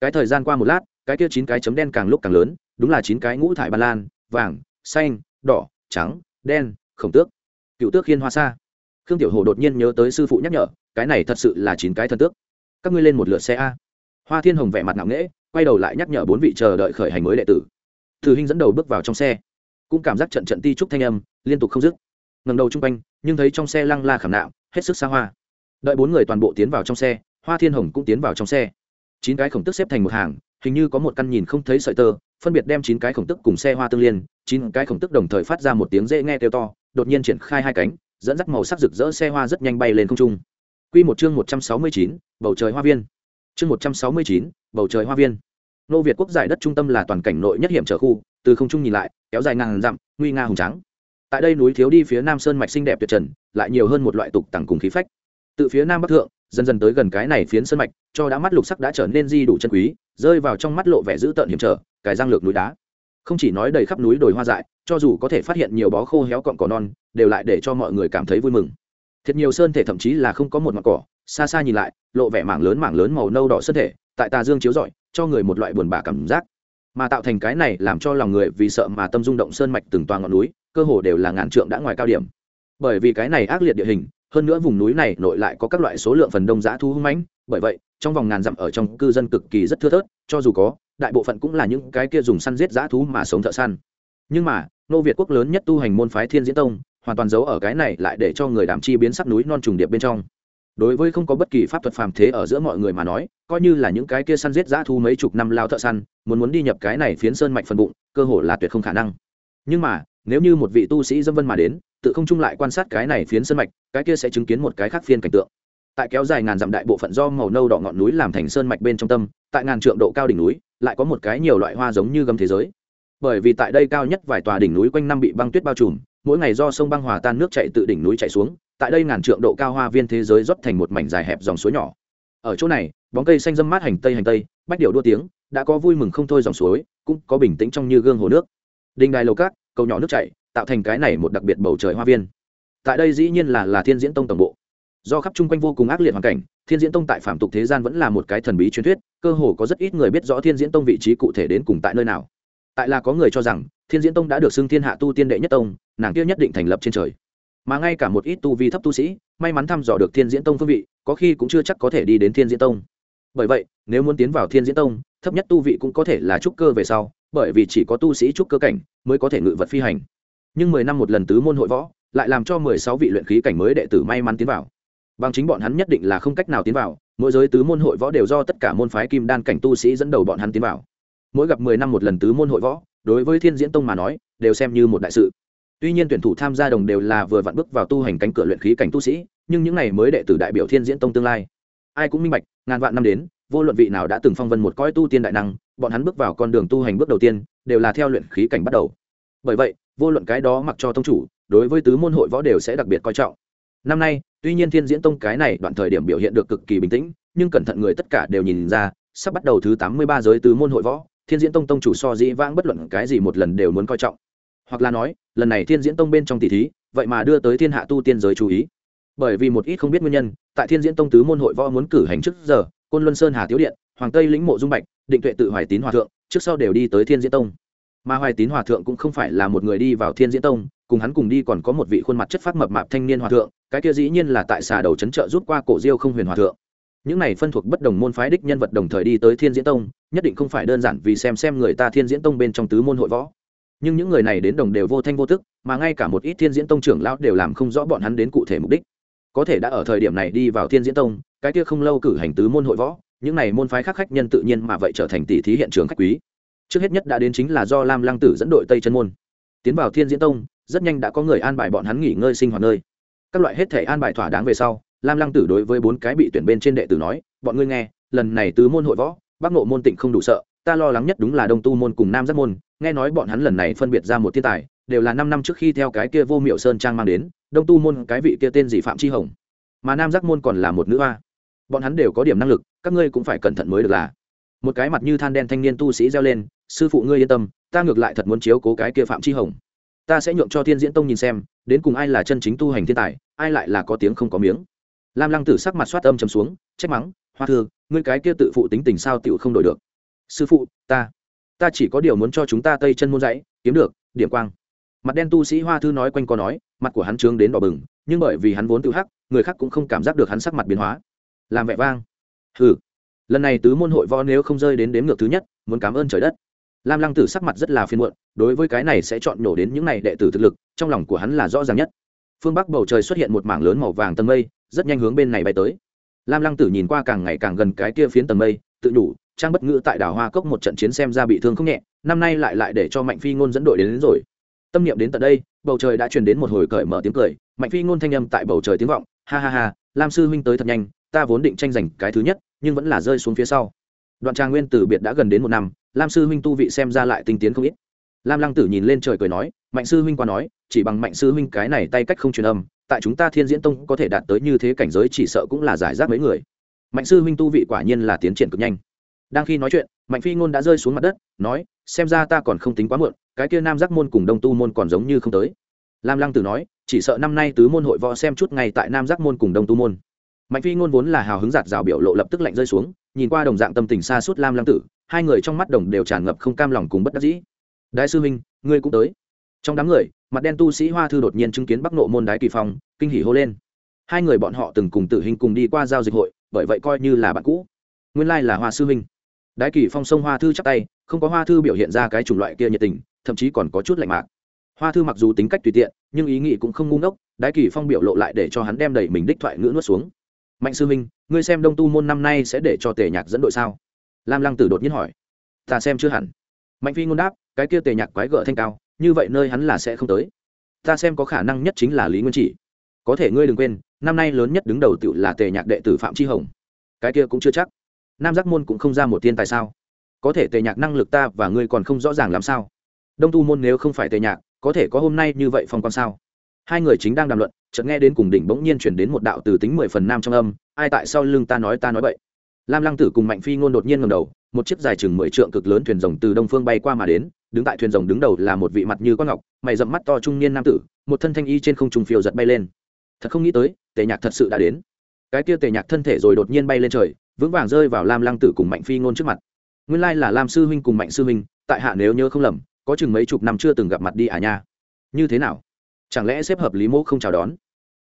A: Cái thời gian qua một lát, cái kia chín cái chấm đen càng lúc càng lớn, đúng là chín cái ngũ thải ba lan, vàng, xanh, đỏ, trắng, đen, khổng tước. Cựu tước khiên hoa xa. Khương tiểu hồ đột nhiên nhớ tới sư phụ nhắc nhở, cái này thật sự là chín cái thần tước. Các ngươi lên một lượt xe a. Hoa thiên hồng vẻ mặt nặng nễ quay đầu lại nhắc nhở bốn vị chờ đợi khởi hành mới đệ tử. Thử hinh dẫn đầu bước vào trong xe. Cũng cảm giác trận trận ti trúc thanh âm, liên tục không dứt ngầm đầu chung quanh nhưng thấy trong xe lăng la khảm nạo hết sức xa hoa đợi bốn người toàn bộ tiến vào trong xe hoa thiên hồng cũng tiến vào trong xe chín cái khổng tức xếp thành một hàng hình như có một căn nhìn không thấy sợi tơ phân biệt đem chín cái khổng tức cùng xe hoa tương liên chín cái khổng tức đồng thời phát ra một tiếng dễ nghe kêu to đột nhiên triển khai hai cánh dẫn dắt màu sắc rực rỡ xe hoa rất nhanh bay lên không trung Quy một chương một trăm sáu mươi chín, bầu trời hoa viên. Chương một trăm sáu mươi chín, bầu trời hoa viên. Nô Việt quốc giải đất trung tâm là toàn cảnh nội nhất hiểm trở khu, từ không trung nhìn lại, kéo dài ngàn dặm, nguy nga hùng trắng. Tại đây núi thiếu đi phía nam sơn mạch xinh đẹp tuyệt trần, lại nhiều hơn một loại tục tằng cùng khí phách. Từ phía nam bắc thượng, dần dần tới gần cái này phiến sơn mạch, cho đã mắt lục sắc đã trở nên di đủ chân quý, rơi vào trong mắt lộ vẻ dữ tợn hiểm trở, cài răng lược núi đá. Không chỉ nói đầy khắp núi đồi hoa dại, cho dù có thể phát hiện nhiều bó khô héo cọn cỏ non, đều lại để cho mọi người cảm thấy vui mừng thiệt nhiều sơn thể thậm chí là không có một mặt cỏ xa xa nhìn lại lộ vẻ mảng lớn mảng lớn màu nâu đỏ sơn thể tại tà dương chiếu rọi cho người một loại buồn bã cảm giác mà tạo thành cái này làm cho lòng người vì sợ mà tâm rung động sơn mạch từng toàn ngọn núi cơ hồ đều là ngàn trượng đã ngoài cao điểm. Bởi vì cái này ác liệt địa hình, hơn nữa vùng núi này nội lại có các loại số lượng phần đông dã thu hung mãnh, bởi vậy, trong vòng ngàn dặm ở trong cư dân cực kỳ rất thưa thớt, cho dù có, đại bộ phận cũng là những cái kia dùng săn giết dã thú mà sống thợ săn. Nhưng mà, nô việt quốc lớn nhất tu hành môn phái thiên diễn tông, hoàn toàn giấu ở cái này lại để cho người đảm chi biến sắc núi non trùng điệp bên trong. Đối với không có bất kỳ pháp thuật phàm thế ở giữa mọi người mà nói, coi như là những cái kia săn giết dã thu mấy chục năm lao thợ săn, muốn muốn đi nhập cái này phiến sơn mạch phần bụng, cơ hồ là tuyệt không khả năng. Nhưng mà nếu như một vị tu sĩ dâm vân mà đến, tự không chung lại quan sát cái này phiến sơn mạch, cái kia sẽ chứng kiến một cái khác phiên cảnh tượng. Tại kéo dài ngàn dặm đại bộ phận do màu nâu đỏ ngọn núi làm thành sơn mạch bên trong tâm, tại ngàn trượng độ cao đỉnh núi, lại có một cái nhiều loại hoa giống như gấm thế giới. Bởi vì tại đây cao nhất vài tòa đỉnh núi quanh năm bị băng tuyết bao trùm, mỗi ngày do sông băng hòa tan nước chạy tự đỉnh núi chạy xuống, tại đây ngàn trượng độ cao hoa viên thế giới rót thành một mảnh dài hẹp dòng suối nhỏ. Ở chỗ này, bóng cây xanh dâm mát hành tây hành tây, bách điệu đua tiếng, đã có vui mừng không thôi dòng suối, cũng có bình tĩnh trong như gương hồ nước. Đình đài lầu cát cầu nhỏ nước chảy, tạo thành cái này một đặc biệt bầu trời hoa viên. Tại đây dĩ nhiên là là thiên diễn tông tổng bộ. Do khắp chung quanh vô cùng ác liệt hoàn cảnh, thiên diễn tông tại phạm tục thế gian vẫn là một cái thần bí truyền thuyết, cơ hồ có rất ít người biết rõ thiên diễn tông vị trí cụ thể đến cùng tại nơi nào. Tại là có người cho rằng, thiên diễn tông đã được xưng thiên hạ tu tiên đệ nhất tông, nàng kia nhất định thành lập trên trời. Mà ngay cả một ít tu vi thấp tu sĩ, may mắn thăm dò được thiên diễn tông phương vị, có khi cũng chưa chắc có thể đi đến thiên diễn tông. Bởi vậy, nếu muốn tiến vào thiên diễn tông thấp nhất tu vị cũng có thể là trúc cơ về sau, bởi vì chỉ có tu sĩ trúc cơ cảnh mới có thể ngự vật phi hành. Nhưng mười năm một lần tứ môn hội võ, lại làm cho mười sáu vị luyện khí cảnh mới đệ tử may mắn tiến vào. Bằng chính bọn hắn nhất định là không cách nào tiến vào, mỗi giới tứ môn hội võ đều do tất cả môn phái kim đan cảnh tu sĩ dẫn đầu bọn hắn tiến vào. Mỗi gặp mười năm một lần tứ môn hội võ, đối với thiên diễn tông mà nói, đều xem như một đại sự. Tuy nhiên tuyển thủ tham gia đồng đều là vừa vặn bước vào tu hành cánh cửa luyện khí cảnh tu sĩ, nhưng những này mới đệ tử đại biểu thiên diễn tông tương lai, ai cũng minh bạch, ngàn vạn năm đến vô luận vị nào đã từng phong vân một cõi tu tiên đại năng, bọn hắn bước vào con đường tu hành bước đầu tiên, đều là theo luyện khí cảnh bắt đầu. Bởi vậy, vô luận cái đó mặc cho tông chủ, đối với tứ môn hội võ đều sẽ đặc biệt coi trọng. Năm nay, tuy nhiên thiên diễn tông cái này đoạn thời điểm biểu hiện được cực kỳ bình tĩnh, nhưng cẩn thận người tất cả đều nhìn ra, sắp bắt đầu thứ tám mươi ba giới tứ môn hội võ, thiên diễn tông tông chủ so dĩ vãng bất luận cái gì một lần đều muốn coi trọng. Hoặc là nói, lần này thiên diễn tông bên trong tỷ thí, vậy mà đưa tới thiên hạ tu tiên giới chú ý. Bởi vì một ít không biết nguyên nhân, tại thiên diễn tông tứ môn hội võ muốn cử hành trước giờ côn luân sơn hà tiếu điện, hoàng tây lĩnh mộ dung bạch, định tuệ tự hoài tín hòa thượng, trước sau đều đi tới thiên diễn tông. Mà hoài tín hòa thượng cũng không phải là một người đi vào thiên diễn tông, cùng hắn cùng đi còn có một vị khuôn mặt chất phát mập mạp thanh niên hòa thượng, cái kia dĩ nhiên là tại xà đầu chấn trợ rút qua cổ diêu không huyền hòa thượng. Những này phân thuộc bất đồng môn phái đích nhân vật đồng thời đi tới thiên diễn tông, nhất định không phải đơn giản vì xem xem người ta thiên diễn tông bên trong tứ môn hội võ. Nhưng những người này đến đồng đều vô thanh vô tức, mà ngay cả một ít thiên diễn tông trưởng lão đều làm không rõ bọn hắn đến cụ thể mục đích có thể đã ở thời điểm này đi vào thiên diễn tông, cái kia không lâu cử hành tứ môn hội võ, những này môn phái khác khách nhân tự nhiên mà vậy trở thành tỷ thí hiện trường khách quý. Trước hết nhất đã đến chính là do lam lăng tử dẫn đội tây chân môn. Tiến vào thiên diễn tông, rất nhanh đã có người an bài bọn hắn nghỉ ngơi sinh hoạt nơi. Các loại hết thể an bài thỏa đáng về sau, lam lăng tử đối với bốn cái bị tuyển bên trên đệ tử nói, bọn ngươi nghe, lần này tứ môn hội võ, bắc nộ môn tịnh không đủ sợ, ta lo lắng nhất đúng là đông tu môn cùng nam giác môn, nghe nói bọn hắn lần này phân biệt ra một thiên tài, đều là năm năm trước khi theo cái kia vô miệu sơn trang mang đến đông tu môn cái vị kia tên gì phạm chi hồng mà nam giác môn còn là một nữ hoa. bọn hắn đều có điểm năng lực, các ngươi cũng phải cẩn thận mới được là. một cái mặt như than đen thanh niên tu sĩ reo lên, sư phụ ngươi yên tâm, ta ngược lại thật muốn chiếu cố cái kia phạm chi hồng. ta sẽ nhượng cho thiên diễn tông nhìn xem, đến cùng ai là chân chính tu hành thiên tài, ai lại là có tiếng không có miếng. lam lăng tử sắc mặt soát âm chấm xuống, trách mắng, hoa thư, ngươi cái kia tự phụ tính tình sao tựu không đổi được. sư phụ, ta ta chỉ có điều muốn cho chúng ta tây chân môn dãy kiếm được, điểm quang mặt đen tu sĩ hoa thư nói quanh co nói mặt của hắn trướng đến đỏ bừng nhưng bởi vì hắn vốn tự hắc người khác cũng không cảm giác được hắn sắc mặt biến hóa. Làm vẻ vang. Hừ. Lần này tứ môn hội võ nếu không rơi đến đếm ngược thứ nhất muốn cảm ơn trời đất. Lam lăng tử sắc mặt rất là phiên muộn đối với cái này sẽ chọn nổ đến những này đệ tử thực lực trong lòng của hắn là rõ ràng nhất. Phương bắc bầu trời xuất hiện một mảng lớn màu vàng tầng mây rất nhanh hướng bên này bay tới. Lam lăng tử nhìn qua càng ngày càng gần cái kia phiến tầng mây tự đủ trang bất ngữ tại đảo hoa cốc một trận chiến xem ra bị thương không nhẹ năm nay lại lại để cho mạnh phi ngôn dẫn đội đến, đến rồi tâm niệm đến tận đây, bầu trời đã truyền đến một hồi cởi mở tiếng cười, mạnh phi ngôn thanh âm tại bầu trời tiếng vọng, ha ha ha, lam sư huynh tới thật nhanh, ta vốn định tranh giành cái thứ nhất, nhưng vẫn là rơi xuống phía sau. Đoạn trang nguyên từ biệt đã gần đến một năm, lam sư huynh tu vị xem ra lại tinh tiến không ít. Lam lăng tử nhìn lên trời cười nói, mạnh sư huynh qua nói, chỉ bằng mạnh sư huynh cái này tay cách không truyền âm, tại chúng ta thiên diễn tông có thể đạt tới như thế cảnh giới chỉ sợ cũng là giải rác mấy người. Mạnh sư huynh tu vị quả nhiên là tiến triển cực nhanh. Đang khi nói chuyện, mạnh phi ngôn đã rơi xuống mặt đất, nói, xem ra ta còn không tính quá muộn cái kia nam giác môn cùng đông tu môn còn giống như không tới. Lam lăng tử nói, chỉ sợ năm nay tứ môn hội võ xem chút ngay tại nam giác môn cùng đông tu môn. Mạnh phi ngôn vốn là hào hứng giạt rào biểu lộ lập tức lạnh rơi xuống, nhìn qua đồng dạng tâm tình xa suốt lam lăng tử, hai người trong mắt đồng đều tràn ngập không cam lòng cùng bất đắc dĩ. Đại sư huynh, ngươi cũng tới. Trong đám người, mặt đen tu sĩ hoa thư đột nhiên chứng kiến bắc nộ môn đái kỳ phong, kinh hỉ hô lên. Hai người bọn họ từng cùng tử hình cùng đi qua giao dịch hội, bởi vậy coi như là bạn cũ. Nguyên lai là hoa sư huynh. Đái kỳ phong sông hoa thư chắc tay không có hoa thư biểu hiện ra cái chủng loại kia nhiệt tình thậm chí còn có chút lạnh mạc. Hoa thư mặc dù tính cách tùy tiện nhưng ý nghĩ cũng không ngu ngốc đái kỳ phong biểu lộ lại để cho hắn đem đẩy mình đích thoại ngữ nuốt xuống. Mạnh sư minh, ngươi xem đông tu môn năm nay sẽ để cho tề nhạc dẫn đội sao? Lam lăng tử đột nhiên hỏi. Ta xem chưa hẳn. Mạnh phi ngôn đáp cái kia tề nhạc quái gở thanh cao như vậy nơi hắn là sẽ không tới. Ta xem có khả năng nhất chính là lý nguyên chỉ. Có thể ngươi đừng quên năm nay lớn nhất đứng đầu tựu là tề nhạc đệ tử phạm tri hồng. Cái kia cũng chưa chắc. Nam giác môn cũng không ra một tiên tại sao? Có thể tề nhạc năng lực ta và ngươi còn không rõ ràng làm sao? Đông tu môn nếu không phải tề nhạc, có thể có hôm nay như vậy phong quan sao? Hai người chính đang đàm luận, chợt nghe đến cùng đỉnh bỗng nhiên chuyển đến một đạo từ tính mười phần nam trong âm, ai tại sau lưng ta nói ta nói vậy lam lăng tử cùng mạnh phi ngôn đột nhiên ngầm đầu, một chiếc dài chừng mười trượng cực lớn thuyền rồng từ đông phương bay qua mà đến, đứng tại thuyền rồng đứng đầu là một vị mặt như con ngọc, mày dậm mắt to trung niên nam tử, một thân thanh y trên không trung phiêu giật bay lên. Thật không nghĩ tới, tề nhạc thật sự đã đến. Cái kia tề nhạc thân thể rồi đột nhiên bay lên trời, vững vàng rơi vào lam lăng tử cùng mạnh phi ngôn trước mặt nguyên lai là lam sư huynh cùng mạnh sư huynh, tại hạ nếu nhớ không lầm, có chừng mấy chục năm chưa từng gặp mặt đi à nha. Như thế nào? Chẳng lẽ xếp hợp lý mô không chào đón?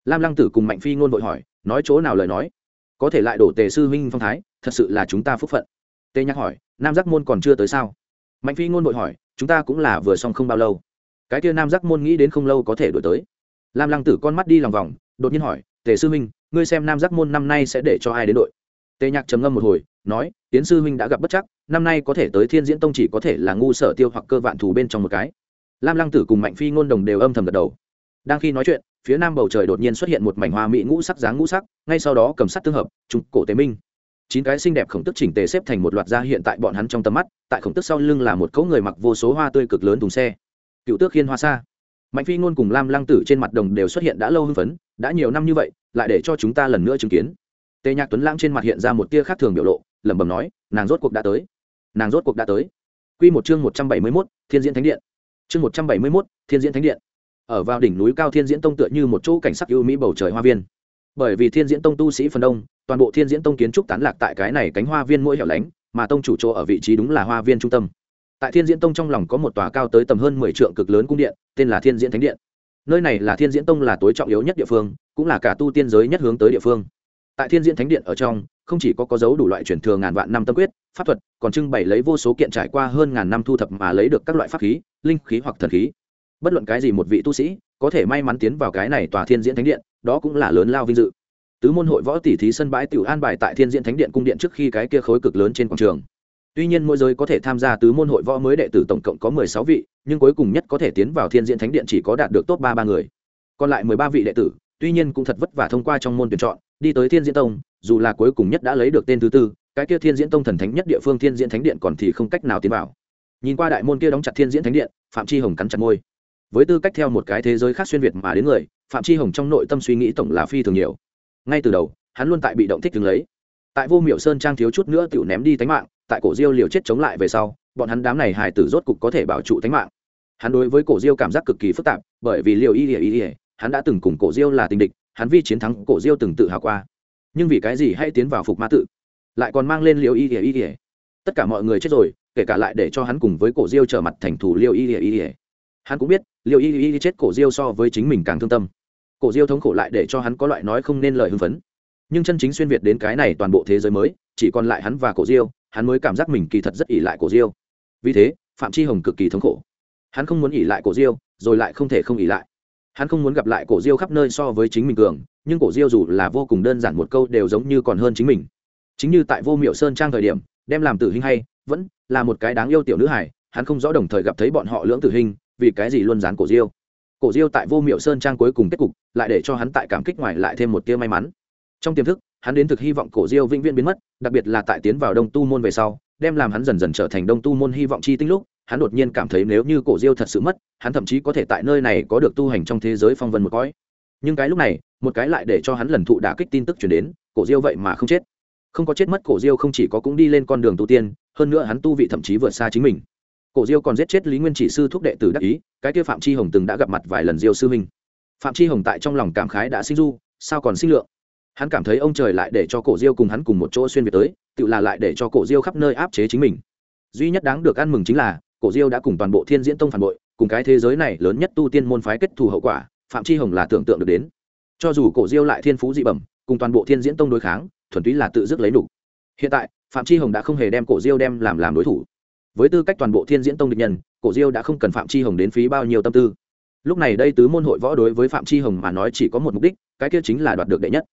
A: Lam lăng tử cùng mạnh phi ngôn vội hỏi, nói chỗ nào lời nói? Có thể lại đổ tề sư huynh phong thái, thật sự là chúng ta phúc phận. Tề nhắc hỏi, nam giác môn còn chưa tới sao? Mạnh phi ngôn vội hỏi, chúng ta cũng là vừa xong không bao lâu. Cái kia nam giác môn nghĩ đến không lâu có thể đổi tới. Lam lăng tử con mắt đi lòng vòng, đột nhiên hỏi, tề sư huynh, ngươi xem nam giác môn năm nay sẽ để cho ai đến đội? Tề nhạc trầm ngâm một hồi nói, tiến sư huynh đã gặp bất chắc, năm nay có thể tới thiên diễn tông chỉ có thể là ngu sở tiêu hoặc cơ vạn thù bên trong một cái. Lam lăng tử cùng mạnh phi ngôn đồng đều âm thầm gật đầu. Đang khi nói chuyện, phía nam bầu trời đột nhiên xuất hiện một mảnh hoa mỹ ngũ sắc dáng ngũ sắc, ngay sau đó cầm sắt tương hợp trung cổ tế minh. Chín cái xinh đẹp khổng tức chỉnh tề xếp thành một loạt ra hiện tại bọn hắn trong tầm mắt, tại khổng tức sau lưng là một cỗ người mặc vô số hoa tươi cực lớn thùng xe. Cựu tước khiên hoa xa mạnh phi ngôn cùng lam lăng tử trên mặt đồng đều xuất hiện đã lâu hưng phấn, đã nhiều năm như vậy, lại để cho chúng ta lần nữa chứng kiến. Tề nhạc tuấn lãng trên mặt hiện ra một tia khác thường biểu lộ lẩm bẩm nói, nàng rốt cuộc đã tới. Nàng rốt cuộc đã tới. Quy một chương một trăm bảy mươi mốt, thiên diễn thánh điện. Chương một trăm bảy mươi mốt, thiên diễn thánh điện. Ở vào đỉnh núi cao thiên diễn tông tựa như một chỗ cảnh sắc ưu mỹ bầu trời hoa viên. Bởi vì thiên diễn tông tu sĩ phần đông, toàn bộ thiên diễn tông kiến trúc tán lạc tại cái này cánh hoa viên mỗi hẻo lánh, mà tông chủ chỗ ở vị trí đúng là hoa viên trung tâm. Tại thiên diễn tông trong lòng có một tòa cao tới tầm hơn mười trượng cực lớn cung điện, tên là thiên diễn thánh điện. Nơi này là thiên diễn tông là tối trọng yếu nhất địa phương, cũng là cả tu tiên giới nhất hướng tới địa phương. Tại thiên diễn thánh điện ở trong không chỉ có có dấu đủ loại truyền thừa ngàn vạn năm tâm quyết, pháp thuật, còn trưng bày lấy vô số kiện trải qua hơn ngàn năm thu thập mà lấy được các loại pháp khí, linh khí hoặc thần khí. Bất luận cái gì một vị tu sĩ, có thể may mắn tiến vào cái này tòa thiên diễn thánh điện, đó cũng là lớn lao vinh dự. Tứ môn hội võ tỷ thí sân bãi tiểu an bài tại thiên diễn thánh điện cung điện trước khi cái kia khối cực lớn trên quảng trường. Tuy nhiên mỗi giới có thể tham gia tứ môn hội võ mới đệ tử tổng cộng có mười sáu vị, nhưng cuối cùng nhất có thể tiến vào thiên diễn thánh điện chỉ có đạt được top ba ba người. Còn lại mười ba vị đệ tử, tuy nhiên cũng thật vất vả thông qua trong môn tuyển chọn, đi tới thiên diễn tông dù là cuối cùng nhất đã lấy được tên thứ tư, cái kia thiên diễn tông thần thánh nhất địa phương thiên diễn thánh điện còn thì không cách nào tiến vào. Nhìn qua đại môn kia đóng chặt thiên diễn thánh điện, phạm chi hồng cắn chặt môi. Với tư cách theo một cái thế giới khác xuyên việt mà đến người, phạm chi hồng trong nội tâm suy nghĩ tổng là phi thường nhiều. Ngay từ đầu, hắn luôn tại bị động thích đứng lấy. Tại vô miểu sơn trang thiếu chút nữa tự ném đi tánh mạng, tại cổ diêu liều chết chống lại về sau, bọn hắn đám này hài tử rốt cục có thể bảo trụ tánh mạng. Hắn đối với cổ diêu cảm giác cực kỳ phức tạp, bởi vì liều y ỉa y ỉa hắn đã từng cùng cổ diêu là tình địch, hắn vi chiến thắng cổ diêu từng tự hào qua nhưng vì cái gì hay tiến vào phục ma tự? Lại còn mang lên liều y ỉa y ỉa tất cả mọi người chết rồi, kể cả lại để cho hắn cùng với cổ diêu trở mặt thành thủ liều y ỉa y ỉa hắn cũng biết liều y ỉa chết cổ diêu so với chính mình càng thương tâm. Cổ diêu thống khổ lại để cho hắn có loại nói không nên lời hưng phấn. Nhưng chân chính xuyên việt đến cái này toàn bộ thế giới mới, chỉ còn lại hắn và cổ diêu, hắn mới cảm giác mình kỳ thật rất ỉ lại cổ diêu. Vì thế, phạm chi hồng cực kỳ thống khổ. Hắn không muốn ỉ lại cổ diêu, rồi lại không thể không ỉ lại. Hắn không muốn gặp lại cổ diêu khắp nơi so với chính mình cường nhưng cổ diêu dù là vô cùng đơn giản một câu đều giống như còn hơn chính mình. Chính như tại vô miệu sơn trang thời điểm, đem làm tử hình hay, vẫn là một cái đáng yêu tiểu nữ hải hắn không rõ đồng thời gặp thấy bọn họ lưỡng tử hình, vì cái gì luôn dán cổ diêu. Cổ diêu tại vô miệu sơn trang cuối cùng kết cục, lại để cho hắn tại cảm kích ngoài lại thêm một tia may mắn. Trong tiềm thức, hắn đến thực hy vọng cổ diêu vĩnh viễn biến mất, đặc biệt là tại tiến vào đông tu môn về sau, đem làm hắn dần dần trở thành đông tu môn hy vọng chi tinh lúc, hắn đột nhiên cảm thấy nếu như cổ diêu thật sự mất, hắn thậm chí có thể tại nơi này có được tu hành trong thế giới phong vân một cõi nhưng cái lúc này, một cái lại để cho hắn lần thụ đả kích tin tức chuyển đến, cổ diêu vậy mà không chết. Không có chết mất cổ diêu không chỉ có cũng đi lên con đường tu tiên, hơn nữa hắn tu vị thậm chí vượt xa chính mình. Cổ diêu còn giết chết lý nguyên chỉ sư thúc đệ tử đắc ý, cái kia phạm chi hồng từng đã gặp mặt vài lần diêu sư huynh. Phạm chi hồng tại trong lòng cảm khái đã sinh du, sao còn sinh lượng? Hắn cảm thấy ông trời lại để cho cổ diêu cùng hắn cùng một chỗ xuyên việt tới, tự là lại để cho cổ diêu khắp nơi áp chế chính mình. Duy nhất đáng được ăn mừng chính là, cổ diêu đã cùng toàn bộ thiên diễn tông phản bội, cùng cái thế giới này lớn nhất tu tiên môn phái kết thù hậu quả phạm chi hồng là tưởng tượng được đến. Cho dù cổ diêu lại thiên phú dị bẩm, cùng toàn bộ thiên diễn tông đối kháng, thuần túy là tự dứt lấy đủ. Hiện tại, phạm chi hồng đã không hề đem cổ diêu đem làm làm đối thủ. Với tư cách toàn bộ thiên diễn tông địch nhân, cổ diêu đã không cần phạm chi hồng đến phí bao nhiêu tâm tư. Lúc này đây tứ môn hội võ đối với phạm chi hồng mà nói chỉ có một mục đích, cái kia chính là đoạt được đệ nhất.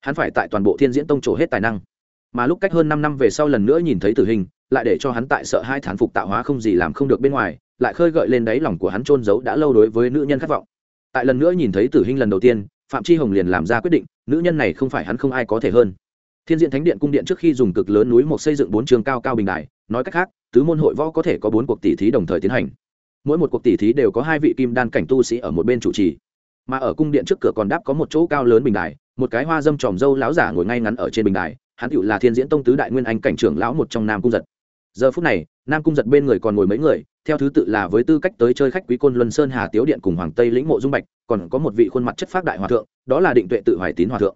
A: Hắn phải tại toàn bộ thiên diễn tông trổ hết tài năng. Mà lúc cách hơn năm năm về sau lần nữa nhìn thấy tử hình, lại để cho hắn tại sợ hai thán phục tạo hóa không gì làm không được bên ngoài, lại khơi gợi lên đáy lòng của hắn trôn giấu đã lâu đối với nữ nhân khát vọng tại lần nữa nhìn thấy tử hình lần đầu tiên, phạm chi hồng liền làm ra quyết định, nữ nhân này không phải hắn không ai có thể hơn. Thiên diện thánh điện cung điện trước khi dùng cực lớn núi một xây dựng bốn trường cao cao bình đại, nói cách khác, tứ môn hội võ có thể có bốn cuộc tỷ thí đồng thời tiến hành. Mỗi một cuộc tỷ thí đều có hai vị kim đan cảnh tu sĩ ở một bên chủ trì. Mà ở cung điện trước cửa còn đáp có một chỗ cao lớn bình đài một cái hoa dâm tròm dâu lão giả ngồi ngay ngắn ở trên bình đài hắn tựu là thiên diễn tông tứ đại nguyên anh cảnh trưởng lão một trong nam cung giật. Giờ phút này nam cung giật bên người còn ngồi mấy người, theo thứ tự là với tư cách tới chơi khách quý côn luân sơn hà tiếu điện cùng hoàng tây lĩnh mộ dung bạch, còn có một vị khuôn mặt chất phác đại hòa thượng, đó là định tuệ tự hoài tín hòa thượng.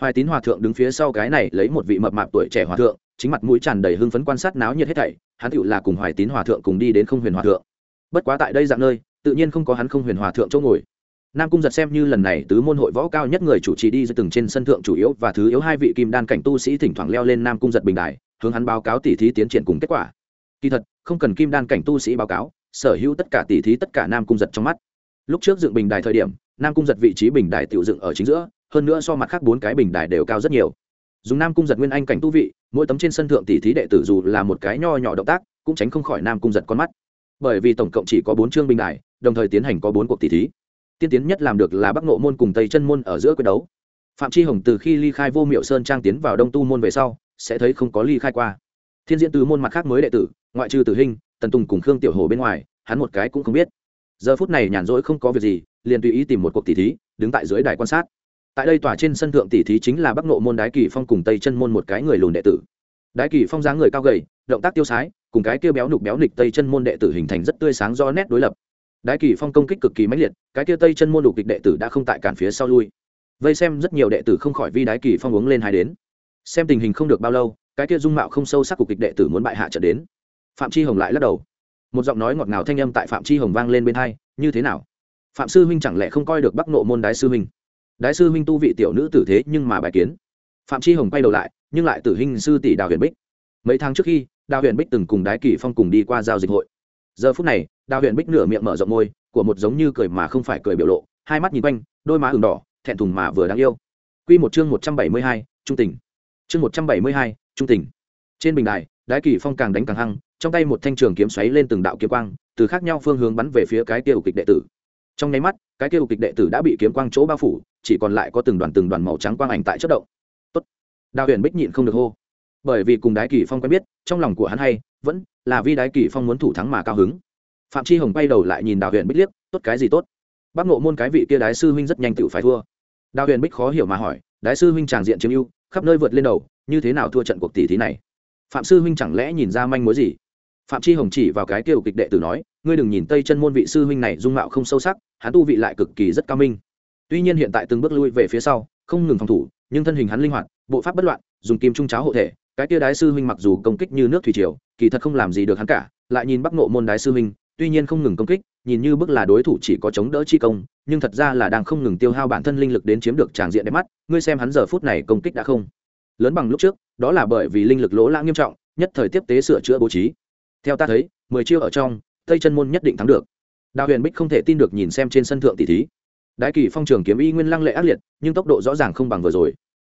A: Hoài tín hòa thượng đứng phía sau cái này lấy một vị mập mạp tuổi trẻ hòa thượng, chính mặt mũi tràn đầy hưng phấn quan sát náo nhiệt hết thảy, hắn tựu là cùng hoài tín hòa thượng cùng đi đến không huyền hòa thượng. Bất quá tại đây dạng nơi, tự nhiên không có hắn không huyền hòa thượng chỗ ngồi. Nam cung giật xem như lần này tứ môn hội võ cao nhất người chủ trì đi từng trên sân thượng chủ yếu và thứ yếu hai vị kim đan cảnh tu sĩ thỉnh thoảng leo lên nam cung giật bình đài, hướng hắn báo cáo tỉ thí tiến triển cùng kết quả kỳ thật, không cần kim đan cảnh tu sĩ báo cáo, sở hữu tất cả tỷ thí tất cả nam cung giật trong mắt. Lúc trước dựng bình đài thời điểm, nam cung giật vị trí bình đài tự dựng ở chính giữa, hơn nữa so mặt khác bốn cái bình đài đều cao rất nhiều. Dùng nam cung giật nguyên anh cảnh tu vị, mỗi tấm trên sân thượng tỷ thí đệ tử dù là một cái nho nhỏ động tác, cũng tránh không khỏi nam cung giật con mắt. Bởi vì tổng cộng chỉ có bốn chương bình đài, đồng thời tiến hành có bốn cuộc tỷ thí. Tiên tiến nhất làm được là bắc nộ môn cùng tây chân môn ở giữa quyết đấu. Phạm tri hồng từ khi ly khai vô miệu sơn trang tiến vào đông tu môn về sau, sẽ thấy không có ly khai qua. Thiên diễn từ môn mặt khác mới đệ tử ngoại trừ tử hình tần tùng cùng khương tiểu hồ bên ngoài, hắn một cái cũng không biết. Giờ phút này nhàn rỗi không có việc gì, liền tùy ý tìm một cuộc tỷ thí, đứng tại dưới đài quan sát. Tại đây tòa trên sân thượng tỷ thí chính là bắc nộ môn đái kỳ phong cùng tây chân môn một cái người lùn đệ tử. Đái kỳ phong dáng người cao gầy, động tác tiêu sái, cùng cái kia béo nục béo nịch tây chân môn đệ tử hình thành rất tươi sáng do nét đối lập. Đái kỳ phong công kích cực kỳ mãnh liệt, cái kia tây chân môn đục kịch đệ tử đã không tại cản phía sau lui. Vây xem rất nhiều đệ tử không khỏi vi đái kỳ phong uống lên hai đến. Xem tình hình không được bao lâu, cái kia dung mạo không sâu sắc cục kịch đệ tử muốn bại hạ trận đến phạm chi hồng lại lắc đầu. Một giọng nói ngọt ngào thanh âm tại phạm chi hồng vang lên bên hai, như thế nào? Phạm sư huynh chẳng lẽ không coi được bắc nộ môn đái sư huynh? Đái sư huynh tu vị tiểu nữ tử thế nhưng mà bài kiến. Phạm chi hồng quay đầu lại, nhưng lại tử hình sư tỷ đào huyền bích. Mấy tháng trước khi, đào huyền bích từng cùng đái kỳ phong cùng đi qua giao dịch hội. Giờ phút này, đào huyền bích nửa miệng mở rộng môi, của một giống như cười mà không phải cười biểu lộ, hai mắt nhìn quanh, đôi má ửng đỏ, thẹn thùng mà vừa đáng yêu. Q một chương một trăm bảy mươi hai, trung tình. Chương một trăm bảy mươi hai, trung tình. Trên bình đài, đái kỳ phong càng đánh càng hăng trong tay một thanh trường kiếm xoáy lên từng đạo kiếm quang, từ khác nhau phương hướng bắn về phía cái tiêu kịch đệ tử. Trong nháy mắt, cái tiêu kịch đệ tử đã bị kiếm quang chỗ bao phủ, chỉ còn lại có từng đoàn từng đoàn màu trắng quang ảnh tại chất động. Tốt. đào huyền bích nhịn không được hô. Bởi vì cùng đái kỳ phong quen biết, trong lòng của hắn hay, vẫn là Vi đái kỳ phong muốn thủ thắng mà cao hứng. Phạm chi hồng bay đầu lại nhìn đào huyền bích liếc, tốt cái gì tốt? Bác ngộ môn cái vị kia đái sư huynh rất nhanh tự phải thua. Đào huyền bích khó hiểu mà hỏi, đái sư huynh tràng diện chiếm ưu, khắp nơi vượt lên đầu, như thế nào thua trận cuộc tỷ thí này? Phạm sư huynh chẳng lẽ nhìn ra manh mối gì? Phạm chi hồng chỉ vào cái kiều kịch đệ tử nói, ngươi đừng nhìn tây chân môn vị sư huynh này dung mạo không sâu sắc, hắn tu vị lại cực kỳ rất cao minh. Tuy nhiên hiện tại từng bước lui về phía sau, không ngừng phòng thủ, nhưng thân hình hắn linh hoạt, bộ pháp bất loạn, dùng kim trung cháo hộ thể, cái kia đái sư huynh mặc dù công kích như nước thủy triều, kỳ thật không làm gì được hắn cả, lại nhìn bắc nộ môn đái sư huynh, tuy nhiên không ngừng công kích, nhìn như bức là đối thủ chỉ có chống đỡ chi công, nhưng thật ra là đang không ngừng tiêu hao bản thân linh lực đến chiếm được tràng diện đẹp mắt, ngươi xem hắn giờ phút này công kích đã không lớn bằng lúc trước, đó là bởi vì linh lực lỗ lã nghiêm trọng, nhất thời tiếp tế sửa chữa bố trí theo ta thấy, mười chiêu ở trong, tây chân môn nhất định thắng được. Đào huyền bích không thể tin được nhìn xem trên sân thượng tỷ thí. Đái kỳ phong trường kiếm y nguyên lăng lệ ác liệt, nhưng tốc độ rõ ràng không bằng vừa rồi.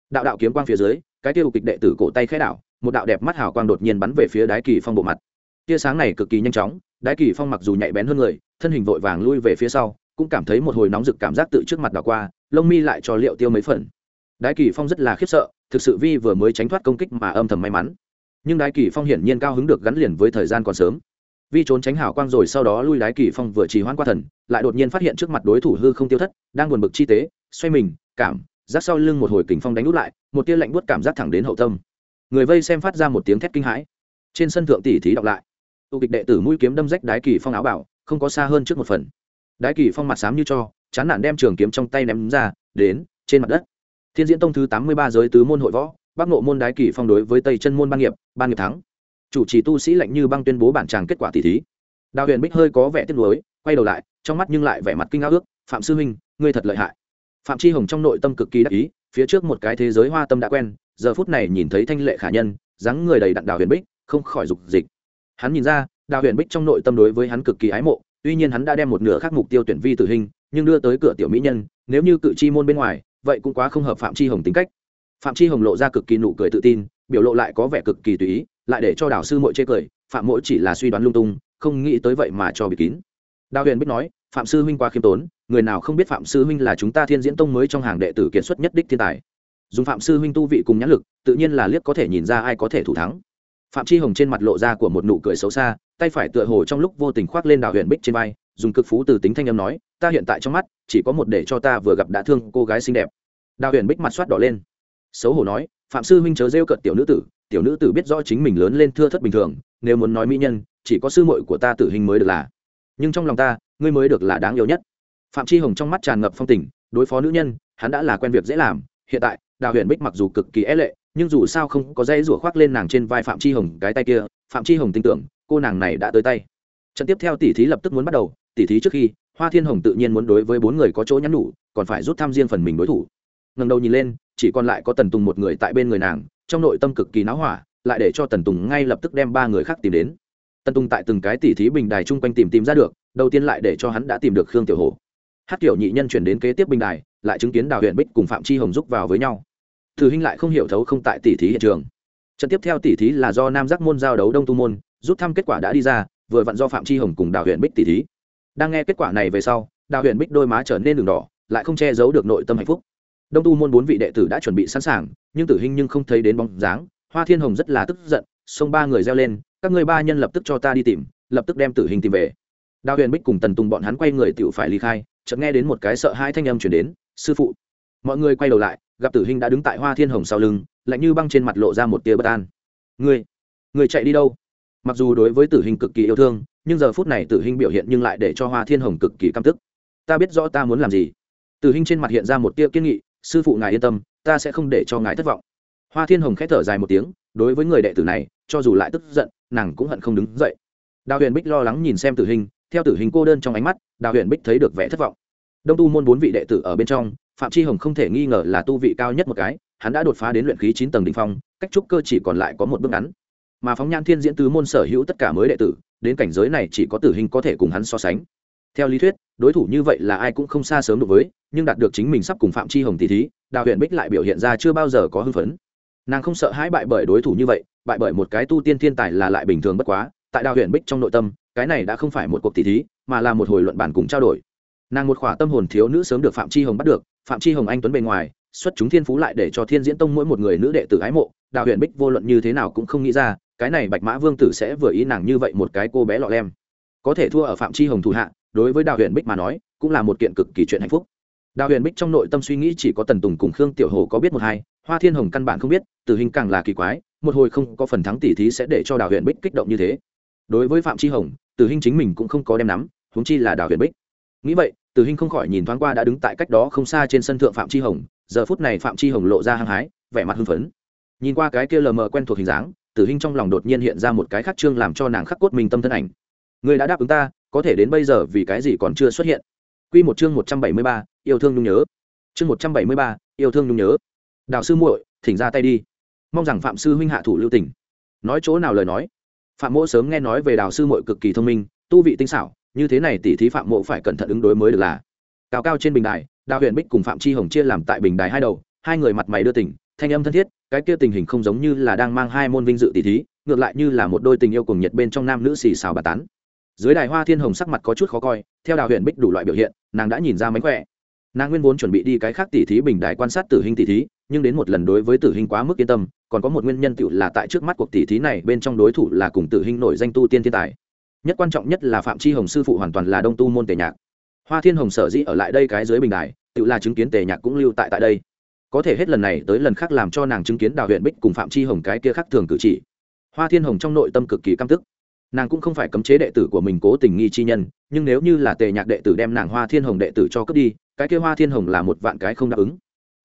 A: Đạo đạo kiếm quang phía dưới, cái tiêu kịch đệ tử cổ tay khẽ đảo, một đạo đẹp mắt hào quang đột nhiên bắn về phía đái kỳ phong bộ mặt. Tia sáng này cực kỳ nhanh chóng đái kỳ phong mặc dù nhạy bén hơn người, thân hình vội vàng lui về phía sau, cũng cảm thấy một hồi nóng rực cảm giác tự trước mặt đảo qua, lông mi lại cho liệu tiêu mấy phần. Đái kỳ phong rất là khiếp sợ, thực sự vi vừa mới tránh thoát công kích mà âm thầm may mắn nhưng đái kỳ phong hiển nhiên cao hứng được gắn liền với thời gian còn sớm. Vi trốn tránh hảo quang rồi sau đó lui đái kỳ phong vừa trì hoãn qua thần, lại đột nhiên phát hiện trước mặt đối thủ hư không tiêu thất, đang buồn bực chi tế, xoay mình, cảm giác sau lưng một hồi kình phong đánh út lại, một tia lạnh buốt cảm giác thẳng đến hậu tâm. Người vây xem phát ra một tiếng thét kinh hãi. Trên sân thượng tỷ thí đọc lại. Tụ kịch đệ tử mũi kiếm đâm rách đái kỳ phong áo bảo, không có xa hơn trước một phần. Đái kỳ phong mặt xám như cho, chán nản đem trường kiếm trong tay ném ra, đến, trên mặt đất. Thiên diễn tông thứ tám mươi ba giới tứ môn hội võ bắc nộ môn đái kỳ phong đối với tây chân môn ban nghiệp ban nghiệp thắng. Chủ trì tu sĩ lạnh như băng tuyên bố bản tràng kết quả tỷ thí. Đào huyền bích hơi có vẻ tiếc nuối, quay đầu lại, trong mắt nhưng lại vẻ mặt kinh ngạc ước, phạm sư huynh, ngươi thật lợi hại. Phạm chi hồng trong nội tâm cực kỳ đắc ý, phía trước một cái thế giới hoa tâm đã quen, giờ phút này nhìn thấy thanh lệ khả nhân, dáng người đầy đặn đào huyền bích, không khỏi dục dịch. Hắn nhìn ra, đào huyền bích trong nội tâm đối với hắn cực kỳ ái mộ, tuy nhiên hắn đã đem một nửa khác mục tiêu tuyển vi tử hình, nhưng đưa tới cửa tiểu mỹ nhân, nếu như cự chi môn bên ngoài, vậy cũng quá không hợp phạm chi hồng tính cách phạm chi hồng lộ ra cực kỳ nụ cười tự tin, biểu lộ lại có vẻ cực kỳ tùy ý, lại để cho đào sư mội chê cười, phạm mỗi chỉ là suy đoán lung tung, không nghĩ tới vậy mà cho bị kín. Đào huyền biết nói, phạm sư huynh quá khiêm tốn, người nào không biết phạm sư huynh là chúng ta thiên diễn tông mới trong hàng đệ tử kiệt xuất nhất đích thiên tài. Dùng phạm sư huynh tu vị cùng nhãn lực, tự nhiên là liếc có thể nhìn ra ai có thể thủ thắng. Phạm chi hồng trên mặt lộ ra của một nụ cười xấu xa, tay phải tựa hồ trong lúc vô tình khoác lên đào huyền bích trên vai, dùng cực phú từ tính thanh âm nói, ta hiện tại trong mắt, chỉ có một để cho ta vừa gặp đã thương cô gái xinh đẹp. Đào huyền bích mặt soát đỏ lên xấu hổ nói, phạm sư huynh chớ rêu cận tiểu nữ tử, tiểu nữ tử biết rõ chính mình lớn lên thưa thất bình thường, nếu muốn nói mỹ nhân, chỉ có sư muội của ta tử hình mới được là. Nhưng trong lòng ta, ngươi mới được là đáng yêu nhất. Phạm chi hồng trong mắt tràn ngập phong tình, đối phó nữ nhân, hắn đã là quen việc dễ làm, hiện tại, đào huyền bích mặc dù cực kỳ é lệ, nhưng dù sao không có dây rủa khoác lên nàng trên vai phạm chi hồng cái tay kia, phạm chi hồng tin tưởng, cô nàng này đã tới tay. Trận tiếp theo tỷ thí lập tức muốn bắt đầu, tỷ thí trước khi, hoa thiên hồng tự nhiên muốn đối với bốn người có chỗ nhắn nhủ, còn phải rút thăm riêng phần mình đối thủ ngần đầu nhìn lên, chỉ còn lại có tần tùng một người tại bên người nàng, trong nội tâm cực kỳ náo hỏa, lại để cho tần tùng ngay lập tức đem ba người khác tìm đến. Tần tùng tại từng cái tỉ thí bình đài chung quanh tìm tìm ra được, đầu tiên lại để cho hắn đã tìm được khương tiểu hồ hát tiểu nhị nhân chuyển đến kế tiếp bình đài, lại chứng kiến đào huyện bích cùng phạm chi hồng giúp vào với nhau. Thử hinh lại không hiểu thấu không tại tỉ thí hiện trường. Trận tiếp theo tỉ thí là do nam giác môn giao đấu đông tu môn, rút thăm kết quả đã đi ra, vừa vặn do phạm chi hồng cùng đào huyện bích tỉ thí. Đang nghe kết quả này về sau, đào huyện bích đôi má trở nên đường đỏ, lại không che giấu được nội tâm hạnh phúc đông tu môn bốn vị đệ tử đã chuẩn bị sẵn sàng, nhưng tử hình nhưng không thấy đến bóng dáng. Hoa thiên hồng rất là tức giận, xông ba người reo lên, các người ba nhân lập tức cho ta đi tìm, lập tức đem tử hình tìm về. Đào huyền bích cùng tần tùng bọn hắn quay người tự phải ly khai, chợt nghe đến một cái sợ hai thanh âm chuyển đến, sư phụ. Mọi người quay đầu lại, gặp tử hình đã đứng tại hoa thiên hồng sau lưng, lạnh như băng trên mặt lộ ra một tia bất an. Người người chạy đi đâu? Mặc dù đối với tử hình cực kỳ yêu thương, nhưng giờ phút này tử hình biểu hiện nhưng lại để cho hoa thiên hồng cực kỳ căm tức. Ta biết rõ ta muốn làm gì. Tử hình trên mặt hiện ra một tia kiên nghị sư phụ ngài yên tâm, ta sẽ không để cho ngài thất vọng. Hoa thiên hồng k h ẽ thở dài một tiếng, đối với người đệ tử này, cho dù lại tức giận, nàng cũng hận không đứng dậy. Đào huyền bích lo lắng nhìn xem tử hình, theo tử hình cô đơn trong ánh mắt, đào huyền bích thấy được vẻ thất vọng. Đông tu môn bốn vị đệ tử ở bên trong, phạm tri hồng không thể nghi ngờ là tu vị cao nhất một cái, hắn đã đột phá đến luyện khí chín tầng đ ỉ n h phong, cách trúc cơ chỉ còn lại có một bước ngắn. Mà phóng nhan thiên diễn tứ môn sở hữu tất cả mới đệ tử, đến cảnh giới này chỉ có tử hình có thể cùng hắn so sánh. Theo lý thuyết đối thủ như vậy là ai cũng không xa sớm được với, nhưng đạt được chính mình sắp cùng phạm chi hồng tỷ thí, đào huyền bích lại biểu hiện ra chưa bao giờ có hưng phấn. Nàng không sợ hãi bại bởi đối thủ như vậy, bại bởi một cái tu tiên thiên tài là lại bình thường bất quá, tại đào huyền bích trong nội tâm, cái này đã không phải một cuộc tỷ thí, mà là một hồi luận bản cùng trao đổi. Nàng một khỏa tâm hồn thiếu nữ sớm được phạm chi hồng bắt được, phạm chi hồng anh tuấn bề ngoài, xuất chúng thiên phú lại để cho thiên diễn tông mỗi một người nữ đệ tử ái mộ, đào huyền bích vô luận như thế nào cũng không nghĩ ra, cái này bạch mã vương tử sẽ vừa ý nàng như vậy một cái cô bé lọ lem. Có thể thua ở phạm chi hồng thủ hạ đối với đào huyền bích mà nói, cũng là một kiện cực kỳ chuyện hạnh phúc. Đào huyền bích trong nội tâm suy nghĩ chỉ có tần tùng cùng khương tiểu hồ có biết một hai, hoa thiên hồng căn bản không biết, tử hình càng là kỳ quái, một hồi không có phần thắng tỷ thí sẽ để cho đào huyền bích kích động như thế. Đối với phạm chi hồng, tử hình chính mình cũng không có đem nắm, huống chi là đào huyền bích. Nghĩ vậy, tử hình không khỏi nhìn thoáng qua đã đứng tại cách đó không xa trên sân thượng phạm chi hồng, giờ phút này phạm chi hồng lộ ra hăng hái, vẻ mặt hưng phấn. Nhìn qua cái kia lờ mờ quen thuộc hình dáng, tử hình trong lòng đột nhiên hiện ra một cái khắc trương làm cho nàng khắc cốt mình tâm thân ảnh. Người đã đáp ứng ta có thể đến bây giờ vì cái gì còn chưa xuất hiện Quy một chương một trăm bảy mươi ba, yêu thương nhung nhớ. Chương một trăm bảy mươi ba, yêu thương nhung nhớ. Đạo sư muội, thỉnh ra tay đi. Mong rằng Phạm sư huynh hạ thủ lưu tình. Nói chỗ nào lời nói. Phạm Mộ sớm nghe nói về Đạo sư muội cực kỳ thông minh, tu vị tinh xảo, như thế này tỷ thí Phạm Mộ phải cẩn thận ứng đối mới được là. Cao cao trên bình đài, đào Huyền Bích cùng Phạm Chi Hồng chia làm tại bình đài hai đầu, hai người mặt mày đưa tình, thanh âm thân thiết, cái kia tình hình không giống như là đang mang hai môn vinh dự tỷ thí, ngược lại như là một đôi tình yêu cùng nhiệt bên trong nam nữ xì xào bà tán dưới đài hoa thiên hồng sắc mặt có chút khó coi, theo đào huyện bích đủ loại biểu hiện, nàng đã nhìn ra mánh khỏe. Nàng nguyên vốn chuẩn bị đi cái khác tỉ thí bình đài quan sát tử hình tỉ thí, nhưng đến một lần đối với tử hình quá mức yên tâm, còn có một nguyên nhân tự là tại trước mắt cuộc tỉ thí này bên trong đối thủ là cùng tử hình nổi danh tu tiên thiên tài. Nhất quan trọng nhất là phạm chi hồng sư phụ hoàn toàn là đông tu môn tề nhạc. Hoa thiên hồng sở dĩ ở lại đây cái dưới bình đài tự là chứng kiến tề nhạc cũng lưu tại tại đây. Có thể hết lần này tới lần khác làm cho nàng chứng kiến đào huyện bích cùng phạm chi hồng cái kia khác thường cử chỉ. Hoa thiên hồng trong nội tâm cực kỳ căm tức nàng cũng không phải cấm chế đệ tử của mình cố tình nghi chi nhân, nhưng nếu như là tề nhạc đệ tử đem nàng hoa thiên hồng đệ tử cho cướp đi, cái kia hoa thiên hồng là một vạn cái không đáp ứng.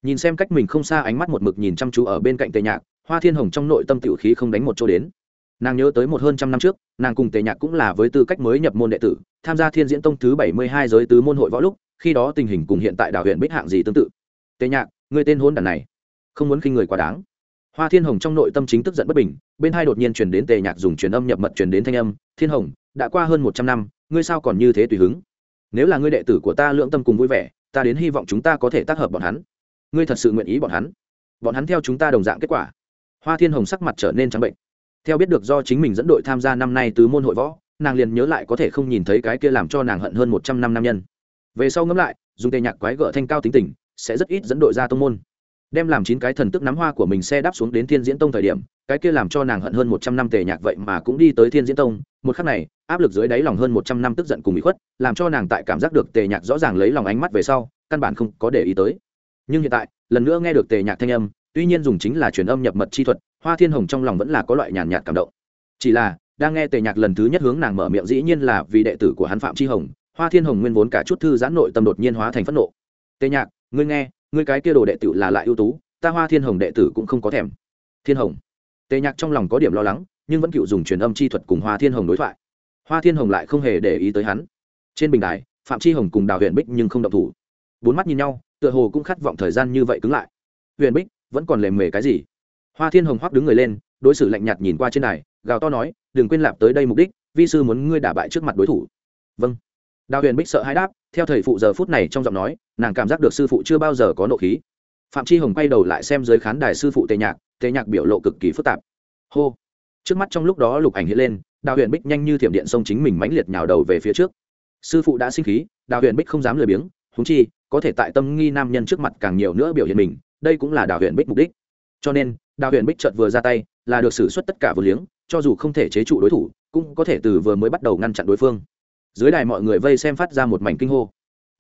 A: Nhìn xem cách mình không xa ánh mắt một mực nhìn chăm chú ở bên cạnh tề nhạc, hoa thiên hồng trong nội tâm tiểu khí không đánh một chỗ đến. Nàng nhớ tới một hơn trăm năm trước, nàng cùng tề nhạc cũng là với tư cách mới nhập môn đệ tử, tham gia thiên diễn tông thứ bảy mươi hai giới tứ môn hội võ lúc, khi đó tình hình cùng hiện tại đảo huyện bích hạng gì tương tự. Tề nhạc, người tên hôn đàn này, không muốn khinh người quá đáng. Hoa thiên hồng trong nội tâm chính tức giận bất bình bên hai đột nhiên truyền đến tề nhạc dùng truyền âm nhập mật truyền đến thanh âm, thiên hồng, đã qua hơn một trăm năm, ngươi sao còn như thế tùy hứng? Nếu là ngươi đệ tử của ta lưỡng tâm cùng vui vẻ, ta đến hy vọng chúng ta có thể tác hợp bọn hắn. Ngươi thật sự nguyện ý bọn hắn? Bọn hắn theo chúng ta đồng dạng kết quả. Hoa thiên hồng sắc mặt trở nên trắng bệnh. Theo biết được do chính mình dẫn đội tham gia năm nay từ môn hội võ, nàng liền nhớ lại có thể không nhìn thấy cái kia làm cho nàng hận hơn một trăm năm nam nhân. Về sau ngẫm lại, dùng tề nhạc quái gợ thanh cao tính tình, sẽ rất ít dẫn đội ra tông môn. Đem làm chín cái thần tức nắm hoa của mình xe đáp xuống đến thiên diễn tông thời điểm cái kia làm cho nàng hận hơn một trăm năm tề nhạc vậy mà cũng đi tới thiên diễn tông, một khắc này, áp lực dưới đáy lòng hơn một trăm năm tức giận cùng bị khuất, làm cho nàng tại cảm giác được tề nhạc rõ ràng lấy lòng ánh mắt về sau, căn bản không có để ý tới. Nhưng hiện tại, lần nữa nghe được tề nhạc thanh âm, tuy nhiên dùng chính là truyền âm nhập mật chi thuật, hoa thiên hồng trong lòng vẫn là có loại nhàn nhạt cảm động. Chỉ là, đang nghe tề nhạc lần thứ nhất hướng nàng mở miệng dĩ nhiên là vì đệ tử của hắn phạm chi hồng, hoa thiên hồng nguyên vốn cả chút thư giãn nội tâm đột nhiên hóa thành phẫn nộ. Tề nhạc, ngươi nghe, ngươi cái kia đồ đệ tử là lại ưu tú, ta hoa thiên hồng đệ tử cũng không có thèm. Thiên hồng tề nhạc trong lòng có điểm lo lắng, nhưng vẫn cựu dùng truyền âm chi thuật cùng hoa thiên hồng đối thoại. Hoa thiên hồng lại không hề để ý tới hắn. Trên bình đài, phạm chi hồng cùng đào Huyền bích nhưng không động thủ. Bốn mắt nhìn nhau, tựa hồ cũng khát vọng thời gian như vậy cứng lại. Huyền bích, vẫn còn lề mề cái gì? Hoa thiên hồng hoắc đứng người lên, đối xử lạnh nhạt nhìn qua trên đài, gào to nói, đừng quên lạp tới đây mục đích, vi sư muốn ngươi đả bại trước mặt đối thủ. Vâng. Đào huyền bích sợ hãi đáp, theo thầy phụ giờ phút này trong giọng nói, nàng cảm giác được sư phụ chưa bao giờ có nộ khí phạm chi hồng quay đầu lại xem dưới khán đài sư phụ tề nhạc tề nhạc biểu lộ cực kỳ phức tạp. Hô. Trước mắt trong lúc đó lục ảnh hiện lên, đào huyền bích nhanh như thiểm điện xông chính mình mãnh liệt nhào đầu về phía trước. Sư phụ đã sinh khí, đào huyền bích không dám lười biếng húng chi, có thể tại tâm nghi nam nhân trước mặt càng nhiều nữa biểu hiện mình, đây cũng là đào huyền bích mục đích. Cho nên, đào huyền bích chợt vừa ra tay, là được xử suất tất cả vừa liếng, cho dù không thể chế trụ đối thủ, cũng có thể từ vừa mới bắt đầu ngăn chặn đối phương. Dưới đài mọi người vây xem phát ra một mảnh kinh hô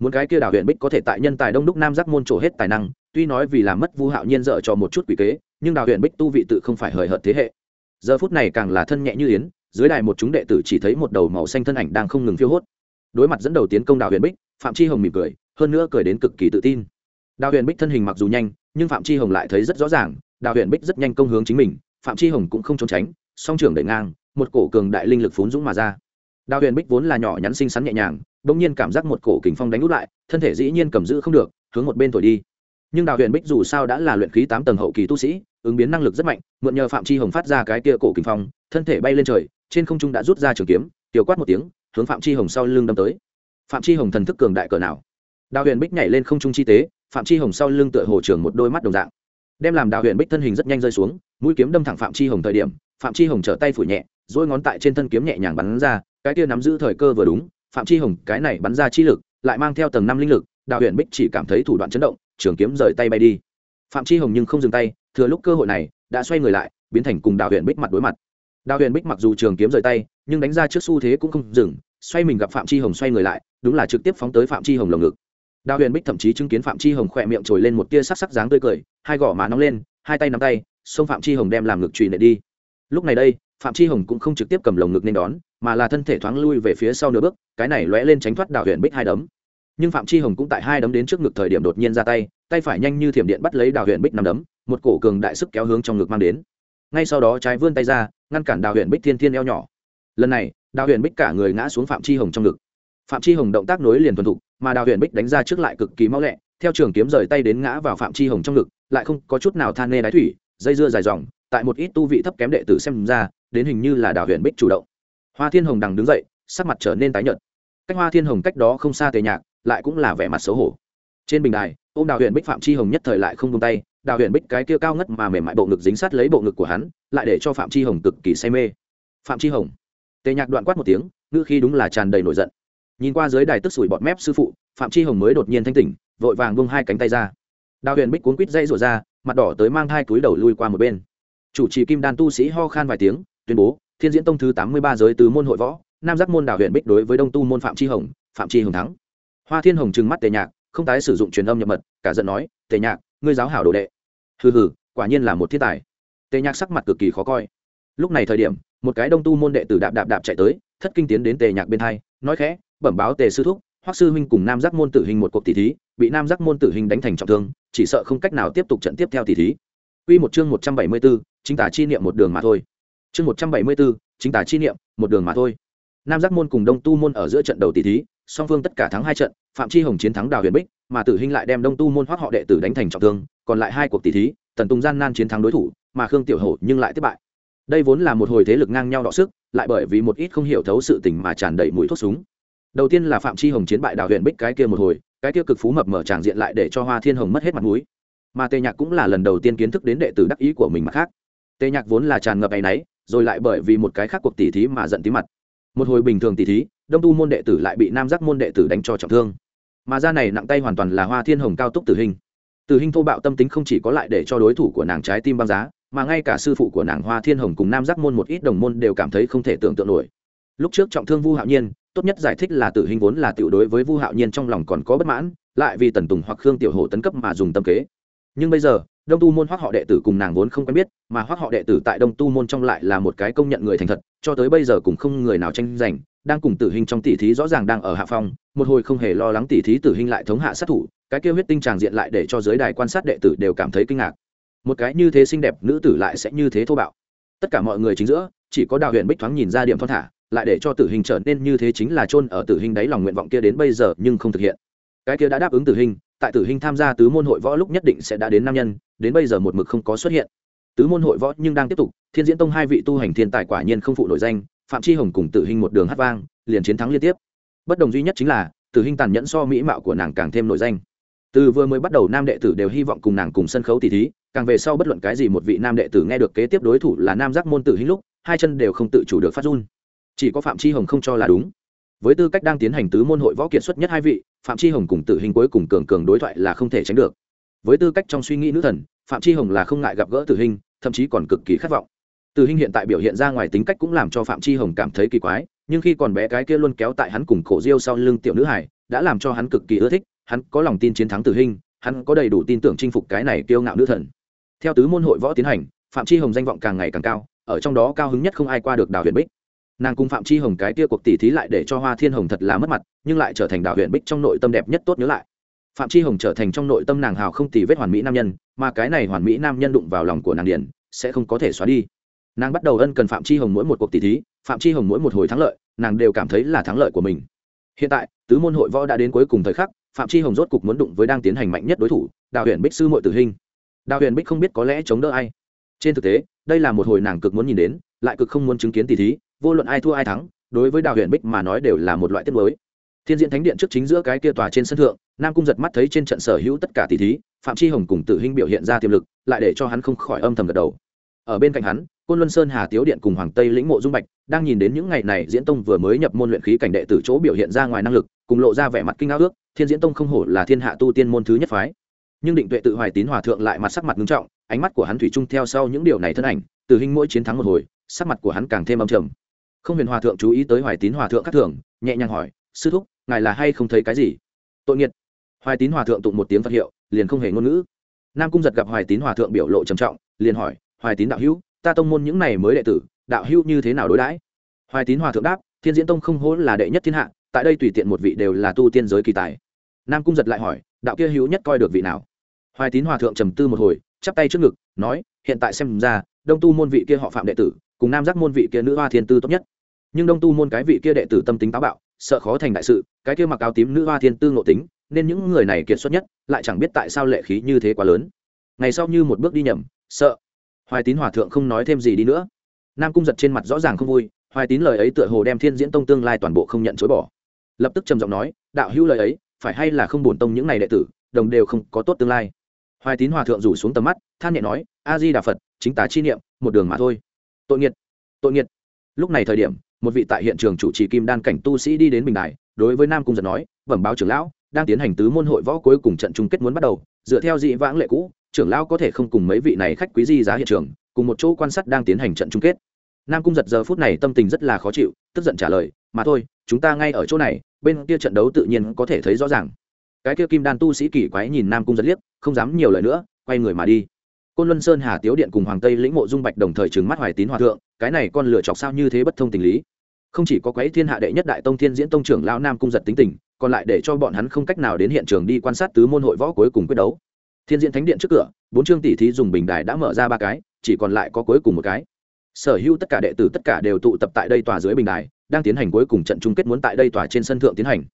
A: muốn cái kia đào huyện bích có thể tại nhân tài đông đúc nam giác môn trổ hết tài năng, tuy nói vì làm mất vu hạo nhiên dợ cho một chút quỷ kế, nhưng đào huyện bích tu vị tự không phải hời hợt thế hệ. Giờ phút này càng là thân nhẹ như yến, dưới đài một chúng đệ tử chỉ thấy một đầu màu xanh thân ảnh đang không ngừng phiêu hốt. Đối mặt dẫn đầu tiến công đào huyện bích, phạm chi hồng mỉm cười, hơn nữa cười đến cực kỳ tự tin. Đào huyện bích thân hình mặc dù nhanh, nhưng phạm chi hồng lại thấy rất rõ ràng đào huyện bích rất nhanh công hướng chính mình, phạm chi hồng cũng không trốn tránh, song trưởng đẩy ngang, một cổ cường đại linh lực phún dũng mà ra. Đào huyền bích vốn là nhỏ nhắn xinh xắn nhẹ nhàng bỗng nhiên cảm giác một cổ kình phong đánh út lại, thân thể dĩ nhiên cầm giữ không được, hướng một bên thổi đi. Nhưng đào huyền bích dù sao đã là luyện khí tám tầng hậu kỳ tu sĩ, ứng biến năng lực rất mạnh, mượn nhờ phạm chi hồng phát ra cái kia cổ kình phong, thân thể bay lên trời, trên không trung đã rút ra trường kiếm, tiểu quát một tiếng, hướng phạm chi hồng sau lưng đâm tới. Phạm chi hồng thần thức cường đại cỡ nào? Đào huyền bích nhảy lên không trung chi tế, phạm chi hồng sau lưng tựa hồ trường một đôi mắt đồng dạng. Đem làm đào huyền bích thân hình rất nhanh rơi xuống, mũi kiếm đâm thẳng phạm chi hồng thời điểm, phạm chi hồng trở tay phủ nhẹ dỗi ngón tại trên thân kiếm nhẹ nhàng bắn ra, cái kia nắm giữ thời cơ vừa đúng phạm chi hồng cái này bắn ra chi lực, lại mang theo tầng năm linh lực, đào huyền bích chỉ cảm thấy thủ đoạn chấn động, trường kiếm rời tay bay đi. Phạm chi hồng nhưng không dừng tay, thừa lúc cơ hội này, đã xoay người lại, biến thành cùng đào huyền bích mặt đối mặt. Đào huyền bích mặc dù trường kiếm rời tay, nhưng đánh ra trước xu thế cũng không dừng, xoay mình gặp phạm chi hồng xoay người lại, đúng là trực tiếp phóng tới phạm chi hồng lồng ngực. Đào huyền bích thậm chí chứng kiến phạm chi hồng khỏe miệng trồi lên một tia sắc sắc dáng tươi cười, hai gò má nóng lên, hai tay nắm tay, xông phạm chi hồng đem làm ngực trùy nệ đi. Lúc này đây phạm chi hồng cũng không trực tiếp cầm lồng ngực nên đón, mà là thân thể thoáng lui về phía sau nửa bước, cái này lóe lên tránh thoát đào huyền bích hai đấm. Nhưng phạm chi hồng cũng tại hai đấm đến trước ngực thời điểm đột nhiên ra tay tay phải nhanh như thiểm điện bắt lấy đào huyền bích năm đấm, một cổ cường đại sức kéo hướng trong ngực mang đến. Ngay sau đó trái vươn tay ra, ngăn cản đào huyền bích thiên thiên eo nhỏ. Lần này đào huyền bích cả người ngã xuống phạm chi hồng trong ngực. Phạm chi hồng động tác nối liền thuần thục, mà đào huyền bích đánh ra trước lại cực kỳ mau lẹ, theo trường kiếm rời tay đến ngã vào phạm chi hồng trong ngực, lại không có chút nào than nê đáy thủy, dây dưa dài dòng, tại một ít tu vị thấp kém đệ tử xem ra đến hình như là đào huyền bích chủ động. Hoa thiên hồng đằng đứng dậy, sắc mặt trở nên tái nhợt. Cách hoa thiên hồng cách đó không xa tề nhạc, lại cũng là vẻ mặt xấu hổ. Trên bình đài ô m đào huyền bích phạm chi hồng nhất thời lại không tung tay đào huyền bích cái kia cao ngất mà mềm mại bộ ngực dính sát lấy bộ ngực của hắn, lại để cho phạm chi hồng cực kỳ say mê. Phạm chi hồng, tề nhạc đoạn quát một tiếng, ngữ khi đúng là tràn đầy nổi giận. Nhìn qua dưới đài tức sủi bọt mép sư phụ, phạm chi hồng mới đột nhiên thanh tỉnh, vội vàng bông hai cánh tay ra. Đào huyền bích cuốn quít dây rủa ra, mặt đỏ tới mang hai túi đầu lui qua một bên. Chủ trì kim đan tu sĩ ho khan vài tiếng tuyên bố thiên diễn tông thứ tám mươi ba giới từ môn hội võ nam giác môn đào huyện bích đối với đông tu môn phạm chi hồng phạm chi hồng thắng. Hoa thiên hồng trừng mắt tề nhạc không tái sử dụng truyền âm nhập mật cả giận nói tề nhạc ngươi giáo hảo đồ đệ. Hừ hừ quả nhiên là một thiên tài. Tề nhạc sắc mặt cực kỳ khó coi. Lúc này thời điểm một cái đông tu môn đệ tử đạp đạp đạp chạy tới thất kinh tiến đến tề nhạc bên hai nói khẽ bẩm báo tề sư thúc hoắc sư huynh cùng nam giác môn tử hình một cuộc tỷ thí bị nam giác môn tử hình đánh thành trọng thương chỉ sợ không cách nào tiếp tục trận tiếp theo tỷ thí. Quy một chương 174, chính tả chi niệm một đường mà thôi. Chương 174, chính tả chi niệm, một đường mà thôi. Nam Giác môn cùng Đông Tu môn ở giữa trận đầu tỷ thí, song phương tất cả thắng hai trận, Phạm Chi Hồng chiến thắng Đào Huyền Bích, mà Tử Hinh lại đem Đông Tu môn hoắc họ đệ tử đánh thành trọng thương, còn lại hai cuộc tỷ thí, Tần Tùng gian nan chiến thắng đối thủ, mà Khương Tiểu Hổ nhưng lại thất bại. Đây vốn là một hồi thế lực ngang nhau đọ sức, lại bởi vì một ít không hiểu thấu sự tình mà tràn đầy mũi thuốc súng. Đầu tiên là Phạm Chi Hồng chiến bại Đào Huyền Bích cái kia một hồi, cái kia cực phú mập mở tràng diện lại để cho Hoa Thiên Hồng mất hết mặt mũi mà tề nhạc cũng là lần đầu tiên kiến thức đến đệ tử đắc ý của mình mà khác tề nhạc vốn là tràn ngập áy náy rồi lại bởi vì một cái khác cuộc tỉ thí mà giận tí mặt. Một hồi bình thường tỉ thí, đông tu môn đệ tử lại bị nam giác môn đệ tử đánh cho trọng thương. Mà ra này nặng tay hoàn toàn là hoa thiên hồng cao túc tử hình. Tử hình thô bạo tâm tính không chỉ có lại để cho đối thủ của nàng trái tim băng giá, mà ngay cả sư phụ của nàng hoa thiên hồng cùng nam giác môn một ít đồng môn đều cảm thấy không thể tưởng tượng nổi. Lúc trước trọng thương vu hạo nhiên, tốt nhất giải thích là tử hình vốn là tiểu đối với vu hạo nhiên trong lòng còn có bất mãn, lại vì tần tùng hoặc khương tiểu hồ tấn cấp mà dùng tâm kế. Nhưng bây giờ đông tu môn hoác họ đệ tử cùng nàng vốn không quen biết, mà hoác họ đệ tử tại đông tu môn trong lại là một cái công nhận người thành thật, cho tới bây giờ cũng không người nào tranh giành, đang cùng tử hình trong tỷ thí rõ ràng đang ở hạ phong, một hồi không hề lo lắng tỷ thí tử hình lại thống hạ sát thủ, cái kêu huyết tinh tràng diện lại để cho giới đài quan sát đệ tử đều cảm thấy kinh ngạc. Một cái như thế xinh đẹp nữ tử lại sẽ như thế thô bạo. Tất cả mọi người chính giữa, chỉ có đào huyện bích thoáng nhìn ra điểm thon thả, lại để cho tử hình trở nên như thế chính là chôn ở tử hình đáy lòng nguyện vọng kia đến bây giờ nhưng không thực hiện. Cái kia đã đáp ứng tử hình tại tử hình tham gia tứ môn hội võ lúc nhất định sẽ đã đến nam nhân, đến bây giờ một mực không có xuất hiện. Tứ môn hội võ nhưng đang tiếp tục, thiên diễn tông hai vị tu hành thiên tài quả nhiên không phụ nổi danh, phạm chi hồng cùng tử hình một đường hát vang, liền chiến thắng liên tiếp. Bất đồng duy nhất chính là, tử hình tàn nhẫn so mỹ mạo của nàng càng thêm nổi danh. Từ vừa mới bắt đầu nam đệ tử đều hy vọng cùng nàng cùng sân khấu tỷ thí, càng về sau bất luận cái gì một vị nam đệ tử nghe được kế tiếp đối thủ là nam giác môn tử hình lúc, hai chân đều không tự chủ được phát run. Chỉ có phạm chi hồng không cho là đúng với tư cách đang tiến hành tứ môn hội võ kiệt xuất nhất hai vị, phạm chi hồng cùng tử hình cuối cùng cường cường đối thoại là không thể tránh được. Với tư cách trong suy nghĩ nữ thần, phạm chi hồng là không ngại gặp gỡ tử hình, thậm chí còn cực kỳ khát vọng. Tử hình hiện tại biểu hiện ra ngoài tính cách cũng làm cho phạm chi hồng cảm thấy kỳ quái, nhưng khi còn bé cái kia luôn kéo tại hắn cùng cổ diêu sau lưng tiểu nữ hải đã làm cho hắn cực kỳ ưa thích, hắn có lòng tin chiến thắng tử hình, hắn có đầy đủ tin tưởng chinh phục cái này kiêu ngạo nữ thần. Theo tứ môn hội võ tiến hành, phạm chi hồng danh vọng càng ngày càng cao, ở trong đó cao hứng nhất không ai qua được đào huyền bích nàng cùng phạm chi hồng cái tia cuộc tỉ thí lại để cho hoa thiên hồng thật là mất mặt, nhưng lại trở thành đạo huyện bích trong nội tâm đẹp nhất tốt nhớ lại. Phạm chi hồng trở thành trong nội tâm nàng hào không tì vết hoàn mỹ nam nhân, mà cái này hoàn mỹ nam nhân đụng vào lòng của nàng điển, sẽ không có thể xóa đi. Nàng bắt đầu ân cần phạm chi hồng mỗi một cuộc tỷ thí, phạm chi hồng mỗi một hồi thắng lợi, nàng đều cảm thấy là thắng lợi của mình. Hiện tại, tứ môn hội võ đã đến cuối cùng thời khắc, phạm chi hồng rốt cục muốn đụng với đang tiến hành mạnh nhất đối thủ, đạo huyện bích sư mội tử hình. Đạo huyện bích không biết có lẽ chống đỡ ai. Trên thực tế, đây là một hồi nàng cực muốn nhìn đến, lại cực không muốn chứng kiến tỷ thí vô luận ai thua ai thắng, đối với đào huyền bích mà nói đều là một loại tiết mới thiên diễn thánh điện trước chính giữa cái kia tòa trên sân thượng, nam cung giật mắt thấy trên trận sở hữu tất cả tỷ thí, phạm chi hồng cùng tử hinh biểu hiện ra tiềm lực, lại để cho hắn không khỏi âm thầm gật đầu. Ở bên cạnh hắn, côn luân sơn, hà tiếu điện cùng hoàng tây lĩnh mộ dung bạch đang nhìn đến những ngày này diễn tông vừa mới nhập môn luyện khí cảnh đệ từ chỗ biểu hiện ra ngoài năng lực, cùng lộ ra vẻ mặt kinh ngạc ước, thiên diễn tông không hổ là thiên hạ tu tiên môn thứ nhất phái. Nhưng định tuệ tự hoài tín hòa thượng lại mặt sắc mặt nghiêm trọng, ánh mắt của hắn thủy chung theo sau những điều này thân ảnh từ hình mỗi chiến thắng một hồi, sắc mặt của hắn càng thêm âm trầm không huyền hòa thượng chú ý tới hoài tín hòa thượng các thường, nhẹ nhàng hỏi, sư thúc, ngài là hay không thấy cái gì? Tội nghiệt. Hoài tín hòa thượng tụng một tiếng phật hiệu, liền không hề ngôn ngữ. Nam cung giật gặp hoài tín hòa thượng biểu lộ trầm trọng, liền hỏi, hoài tín đạo hữu, ta tông môn những này mới đệ tử, đạo hữu như thế nào đối đãi? Hoài tín hòa thượng đáp, thiên diễn tông không hố là đệ nhất thiên hạ, tại đây tùy tiện một vị đều là tu tiên giới kỳ tài. Nam cung giật lại hỏi, đạo kia hữu nhất coi được vị nào? Hoài tín hòa thượng trầm tư một hồi, chắp tay trước ngực, nói, hiện tại xem ra, đông tu môn vị kia họ phạm đệ tử, cùng nam giác môn vị kia nữ hoa thiên tư tốt nhất nhưng đông tu môn cái vị kia đệ tử tâm tính táo bạo, sợ khó thành đại sự, cái kia mặc áo tím nữ hoa thiên tư ngộ tính, nên những người này kiệt xuất nhất, lại chẳng biết tại sao lệ khí như thế quá lớn. Ngày sau như một bước đi nhầm, sợ. Hoài tín hòa thượng không nói thêm gì đi nữa. Nam cung giật trên mặt rõ ràng không vui, hoài tín lời ấy tựa hồ đem thiên diễn tông tương lai toàn bộ không nhận chối bỏ. Lập tức trầm giọng nói, đạo hữu lời ấy, phải hay là không bổn tông những n à y đệ tử, đồng đều không có tốt tương lai. Hoài tín hòa thượng rủ xuống tầm mắt, than nhẹ nói, a di đà phật, chính tá chi niệm, một đường mà thôi. Tội nghiệt tội nghiệt. Lúc này thời điểm một vị tại hiện trường chủ trì kim đan cảnh tu sĩ đi đến bình đài, đối với nam cung giật nói, bẩm báo trưởng lão, đang tiến hành tứ môn hội võ cuối cùng trận chung kết muốn bắt đầu, dựa theo dị vãng lệ cũ, trưởng lão có thể không cùng mấy vị này khách quý di giá hiện trường, cùng một chỗ quan sát đang tiến hành trận chung kết. Nam cung giật giờ phút này tâm tình rất là khó chịu, tức giận trả lời, mà thôi, chúng ta ngay ở chỗ này, bên kia trận đấu tự nhiên có thể thấy rõ ràng. Cái kia kim đan tu sĩ kỳ quái nhìn nam cung giật liếc, không dám nhiều lời nữa, quay người mà đi côn luân sơn hà tiếu điện cùng hoàng tây lĩnh mộ dung bạch đồng thời trừng mắt hoài tín hòa thượng, cái này con lựa chọc sao như thế bất thông tình lý. Không chỉ có quấy thiên hạ đệ nhất đại tông thiên diễn tông trưởng lão nam cung giật tính tình, còn lại để cho bọn hắn không cách nào đến hiện trường đi quan sát tứ môn hội võ cuối cùng quyết đấu. Thiên diễn thánh điện trước cửa, bốn chương tỷ thí dùng bình đài đã mở ra ba cái, chỉ còn lại có cuối cùng một cái. Sở hữu tất cả đệ tử tất cả đều tụ tập tại đây tòa dưới bình đài, đang tiến hành cuối cùng trận chung kết muốn tại đây tòa trên sân thượng tiến hành.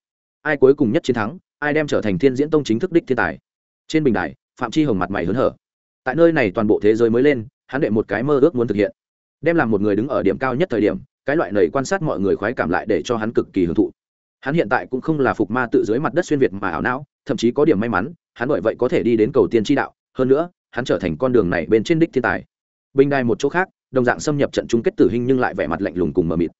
A: Ai cuối cùng nhất chiến thắng, ai đem trở thành thiên diễn tông chính thức đích thiên tài. Trên bình đài, phạm chi hồng mặt mày hớn hở tại nơi này toàn bộ thế giới mới lên, hắn đệ một cái mơ ước muốn thực hiện. Đem làm một người đứng ở điểm cao nhất thời điểm, cái loại này quan sát mọi người khoái cảm lại để cho hắn cực kỳ hưởng thụ. Hắn hiện tại cũng không là phục ma tự dưới mặt đất xuyên việt mà ảo não, thậm chí có điểm may mắn, hắn bởi vậy có thể đi đến cầu tiên tri đạo, hơn nữa, hắn trở thành con đường này bên trên đích thiên tài. Bình đài một chỗ khác, đồng dạng xâm nhập trận chung kết tử hình nhưng lại vẻ mặt lạnh lùng cùng mờ mịt.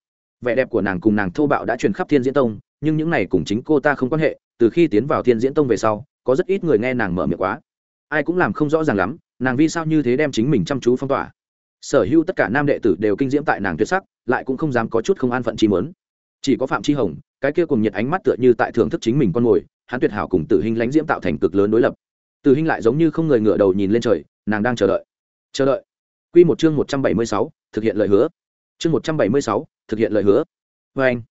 A: Vẻ đẹp của nàng cùng nàng thô bạo đã truyền khắp thiên diễn tông, nhưng những này cùng chính cô ta không quan hệ, từ khi tiến vào thiên diễn tông về sau, có rất ít người nghe nàng mở miệng quá. Ai cũng làm không rõ ràng lắm nàng vì sao như thế đem chính mình chăm chú phong tỏa? Sở hữu tất cả nam đệ tử đều kinh diễm tại nàng tuyệt sắc, lại cũng không dám có chút không an phận chi mớn. Chỉ có phạm chi hồng, cái kia cùng nhiệt ánh mắt tựa như tại thưởng thức chính mình con mồi hắn tuyệt hảo cùng tử hình lánh diễm tạo thành cực lớn đối lập. Tử hình lại giống như không người ngựa đầu nhìn lên trời, nàng đang chờ đợi. Chờ đợi. Q một chương một trăm bảy mươi sáu, thực hiện lời hứa. Chương một trăm bảy mươi sáu, thực hiện lời hứa. Vê anh,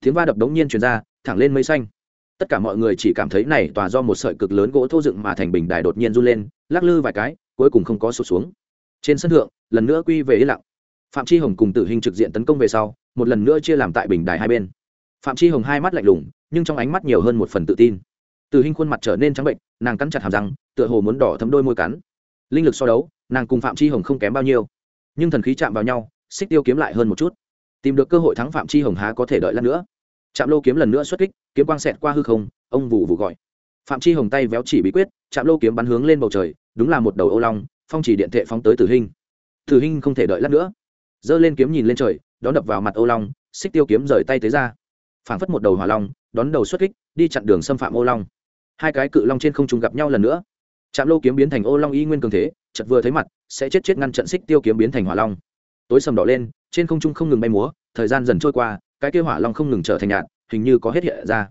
A: tiếng va đập đống nhiên truyền ra, thẳng lên mây xanh. Tất cả mọi người chỉ cảm thấy này tòa do một sợi cực lớn gỗ thô dựng mà thành bình đài đột nhiên run lên, lắc lư vài cái cuối cùng không có sụt xuống. Trên sân thượng, lần nữa quy về yên lặng. Phạm chi hồng cùng tử hình trực diện tấn công về sau, một lần nữa chia làm tại bình đài hai bên. Phạm chi hồng hai mắt lạnh lùng, nhưng trong ánh mắt nhiều hơn một phần tự tin. Tử hình khuôn mặt trở nên trắng bệnh, nàng cắn chặt hàm răng, tựa hồ muốn đỏ thấm đôi môi cắn. Linh lực so đấu, nàng cùng phạm chi hồng không kém bao nhiêu. Nhưng thần khí chạm vào nhau, xích tiêu kiếm lại hơn một chút. Tìm được cơ hội thắng phạm chi hồng há có thể đợi lát nữa. Chạm lô kiếm lần nữa xuất kích, kiếm quang xẹt qua hư không, ông vụ vụ gọi. Phạm chi hồng tay véo chỉ bí quyết chạm lô kiếm bắn hướng lên bầu trời đúng là một đầu ô long, phong chỉ điện thệ phóng tới tử hình tử hình không thể đợi lát nữa. Giơ lên kiếm nhìn lên trời, đón đập vào mặt ô long, xích tiêu kiếm rời tay tới ra. Phảng phất một đầu hỏa long, đón đầu xuất kích, đi chặn đường xâm phạm ô long. Hai cái cự long trên không trùng gặp nhau lần nữa. Trạm lô kiếm biến thành ô long y nguyên cường thế chật vừa thấy mặt, sẽ chết chết ngăn trận xích tiêu kiếm biến thành hỏa long. Tối sầm đỏ lên, trên không trung không ngừng bay múa, thời gian dần trôi qua, cái kia hỏa long không ngừng trở thành nhạt, hình như có hết hiện ra.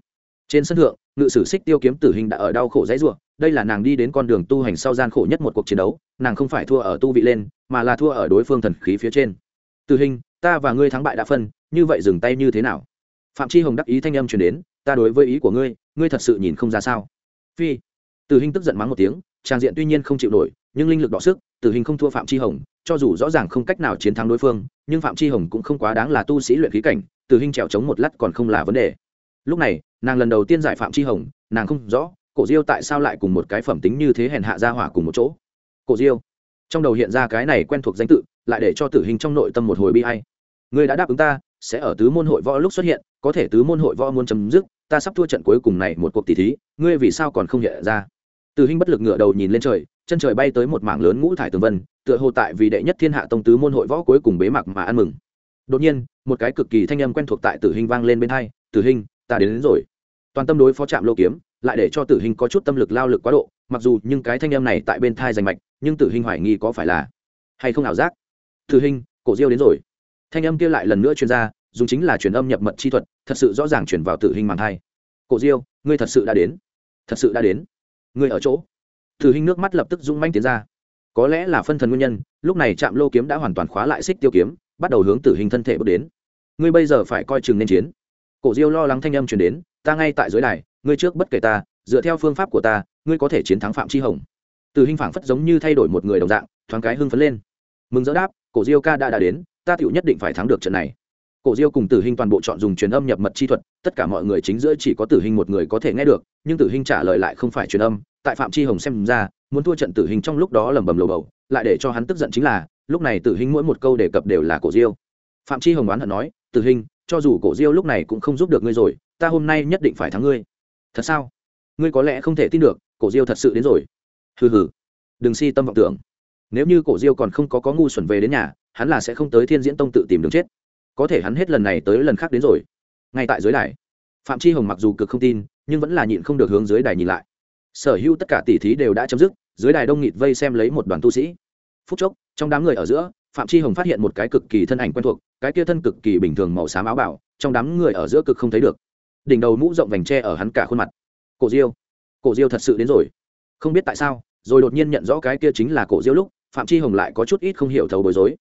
A: Trên sân thượng ngự sử xích tiêu kiếm tử hình đã ở đau khổ dãy ruộng đây là nàng đi đến con đường tu hành sau gian khổ nhất một cuộc chiến đấu, nàng không phải thua ở tu vị lên, mà là thua ở đối phương thần khí phía trên. Tử hình, ta và ngươi thắng bại đã phân, như vậy dừng tay như thế nào? Phạm chi hồng đắc ý thanh âm truyền đến, ta đối với ý của ngươi ngươi thật sự nhìn không ra sao? Phi. Tử hình tức giận mắng một tiếng, trang diện tuy nhiên không chịu nổi, nhưng linh lực đọ sức, tử hình không thua phạm chi hồng, cho dù rõ ràng không cách nào chiến thắng đối phương, nhưng phạm chi hồng cũng không quá đáng là tu sĩ luyện khí cảnh, tử hình trèo chống một lát còn không là vấn đề lúc này, nàng lần đầu tiên giải phạm chi hồng, nàng không rõ, cổ diêu tại sao lại cùng một cái phẩm tính như thế hèn hạ ra hỏa cùng một chỗ. Cổ diêu, trong đầu hiện ra cái này quen thuộc danh tự, lại để cho tử hình trong nội tâm một hồi bi hay ngươi đã đáp ứng ta, sẽ ở tứ môn hội võ lúc xuất hiện, có thể tứ môn hội võ muốn chấm dứt, ta sắp thua trận cuối cùng này một cuộc tỷ thí, ngươi vì sao còn không hiện ra? Tử hình bất lực ngựa đầu nhìn lên trời, chân trời bay tới một mảng lớn ngũ thải tường vân, tựa hồ tại vì đệ nhất thiên hạ tông tứ môn hội võ cuối cùng bế mạc mà ăn mừng. Đột nhiên, một cái cực kỳ thanh âm quen thuộc tại tử hình vang lên bên hai, tử hình ta đến, đến rồi. Toàn tâm đối phó trạm lô kiếm lại để cho tử hình có chút tâm lực lao lực quá độ mặc dù nhưng cái thanh âm này tại bên thai giành mạch nhưng tử hình hoài nghi có phải là hay không ảo giác. Tử hình cổ diêu đến rồi. Thanh âm kia lại lần nữa chuyên gia dùng chính là truyền âm nhập mật chi thuật thật sự rõ ràng chuyển vào tử hình màng thai. Cổ diêu ngươi thật sự đã đến. Thật sự đã đến. Ngươi ở chỗ. Tử hình nước mắt lập tức rung manh tiến ra. Có lẽ là phân thần nguyên nhân lúc này trạm lô kiếm đã hoàn toàn khóa lại xích tiêu kiếm bắt đầu hướng tử hình thân thể bước đến. Ngươi bây giờ phải coi chừng nên chiến cổ diêu lo lắng thanh âm chuyển đến, ta ngay tại dưới đài, ngươi trước bất kể ta, dựa theo phương pháp của ta, ngươi có thể chiến thắng phạm chi hồng. Từ hình phảng phất giống như thay đổi một người đồng dạng, thoáng cái hưng phấn lên. Mừng dỡ đáp, cổ diêu ca đã đã đến, ta tựu nhất định phải thắng được trận này. Cổ diêu cùng tử hình toàn bộ chọn dùng truyền âm nhập mật chi thuật, tất cả mọi người chính giữa chỉ có tử hình một người có thể nghe được, nhưng tử hình trả lời lại không phải truyền âm, tại phạm chi hồng xem ra, muốn thua trận tử hình trong lúc đó lẩm bẩm lầu bầu, lại để cho hắn tức giận chính là, lúc này tử hình mỗi một câu đề cập đều là cổ diêu. Phạm chi hồng oán hận nói tử hình cho dù cổ diêu lúc này cũng không giúp được ngươi rồi, ta hôm nay nhất định phải thắng ngươi. Thật sao? Ngươi có lẽ không thể tin được, cổ diêu thật sự đến rồi. Hừ hừ. Đừng si tâm vọng tưởng. Nếu như cổ diêu còn không có có ngu xuẩn về đến nhà, hắn là sẽ không tới thiên diễn tông tự tìm đường chết. Có thể hắn hết lần này tới lần khác đến rồi. Ngay tại dưới đài, phạm chi hồng mặc dù cực không tin, nhưng vẫn là nhịn không được hướng dưới đài nhìn lại. Sở hữu tất cả tỷ thí đều đã chấm dứt, dưới đài đông nghịt vây xem lấy một đoàn tu sĩ. Phút chốc, trong đám người ở giữa phạm chi hồng phát hiện một cái cực kỳ thân ảnh quen thuộc, cái kia thân cực kỳ bình thường màu xám áo bảo, trong đám người ở giữa cực không thấy được. Đỉnh đầu mũ rộng vành tre ở hắn cả khuôn mặt. Cổ diêu cổ diêu thật sự đến rồi. Không biết tại sao, rồi đột nhiên nhận rõ cái kia chính là cổ diêu lúc, phạm chi hồng lại có chút ít không hiểu thấu bối rối.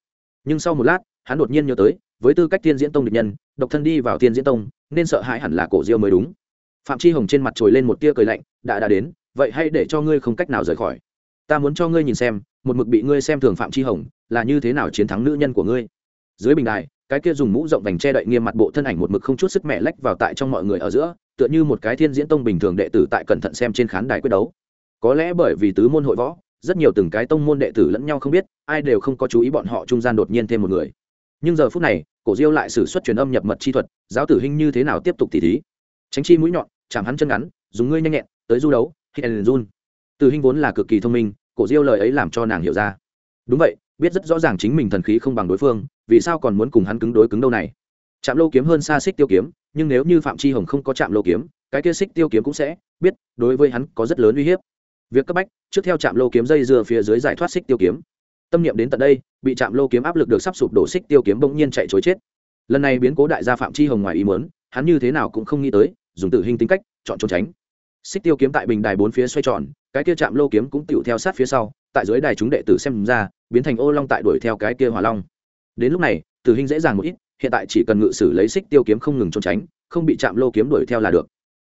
A: Nhưng sau một lát, hắn đột nhiên nhớ tới, với tư cách tiên diễn tông địch nhân, độc thân đi vào tiên diễn tông, nên sợ hãi hẳn là cổ diêu mới đúng. Phạm chi hồng trên mặt trồi lên một tia cười lạnh, đã đã đến, vậy hay để cho ngươi không cách nào rời khỏi. Ta muốn cho ngươi nhìn xem một mực bị ngươi xem thường phạm chi hồng, là như thế nào chiến thắng nữ nhân của ngươi? Dưới bình đài, cái kia dùng mũ rộng vành che đậy nghiêm mặt bộ thân ảnh một mực không chút sức mẹ lách vào tại trong mọi người ở giữa, tựa như một cái thiên diễn tông bình thường đệ tử tại cẩn thận xem trên khán đài quyết đấu. Có lẽ bởi vì tứ môn hội võ, rất nhiều từng cái tông môn đệ tử lẫn nhau không biết, ai đều không có chú ý bọn họ trung gian đột nhiên thêm một người. Nhưng giờ phút này, cổ diêu lại xử suất truyền âm nhập mật chi thuật, giáo tử hình như thế nào tiếp tục tỉ thí? Tránh chi mũi nhọn, chạm hắn chân ngắn, dùng ngươi nhanh nhẹn, tới du đấu, hit and run. Tử hình vốn là cực kỳ thông minh cổ diêu lời ấy làm cho nàng hiểu ra. Đúng vậy, biết rất rõ ràng chính mình thần khí không bằng đối phương, vì sao còn muốn cùng hắn cứng đối cứng đâu này? Chạm lô kiếm hơn xa xích tiêu kiếm, nhưng nếu như phạm chi hồng không có chạm lô kiếm, cái kia xích tiêu kiếm cũng sẽ biết đối với hắn có rất lớn uy hiếp. Việc cấp bách, trước theo chạm lô kiếm dây dưa phía dưới giải thoát xích tiêu kiếm. Tâm niệm đến tận đây, bị chạm lô kiếm áp lực được sắp sụp đổ xích tiêu kiếm bỗng nhiên chạy chối chết. Lần này biến cố đại gia phạm chi hồng ngoài ý muốn, hắn như thế nào cũng không nghĩ tới, dùng tự hình tính cách, chọn trốn tránh xích tiêu kiếm tại bình đài bốn phía xoay tròn, cái kia chạm lô kiếm cũng tựu theo sát phía sau, tại dưới đài chúng đệ tử xem ra, biến thành ô long tại đuổi theo cái kia hỏa long. Đến lúc này, tử hình dễ dàng một ít, hiện tại chỉ cần ngự sử lấy xích tiêu kiếm không ngừng trốn tránh, không bị chạm lô kiếm đuổi theo là được.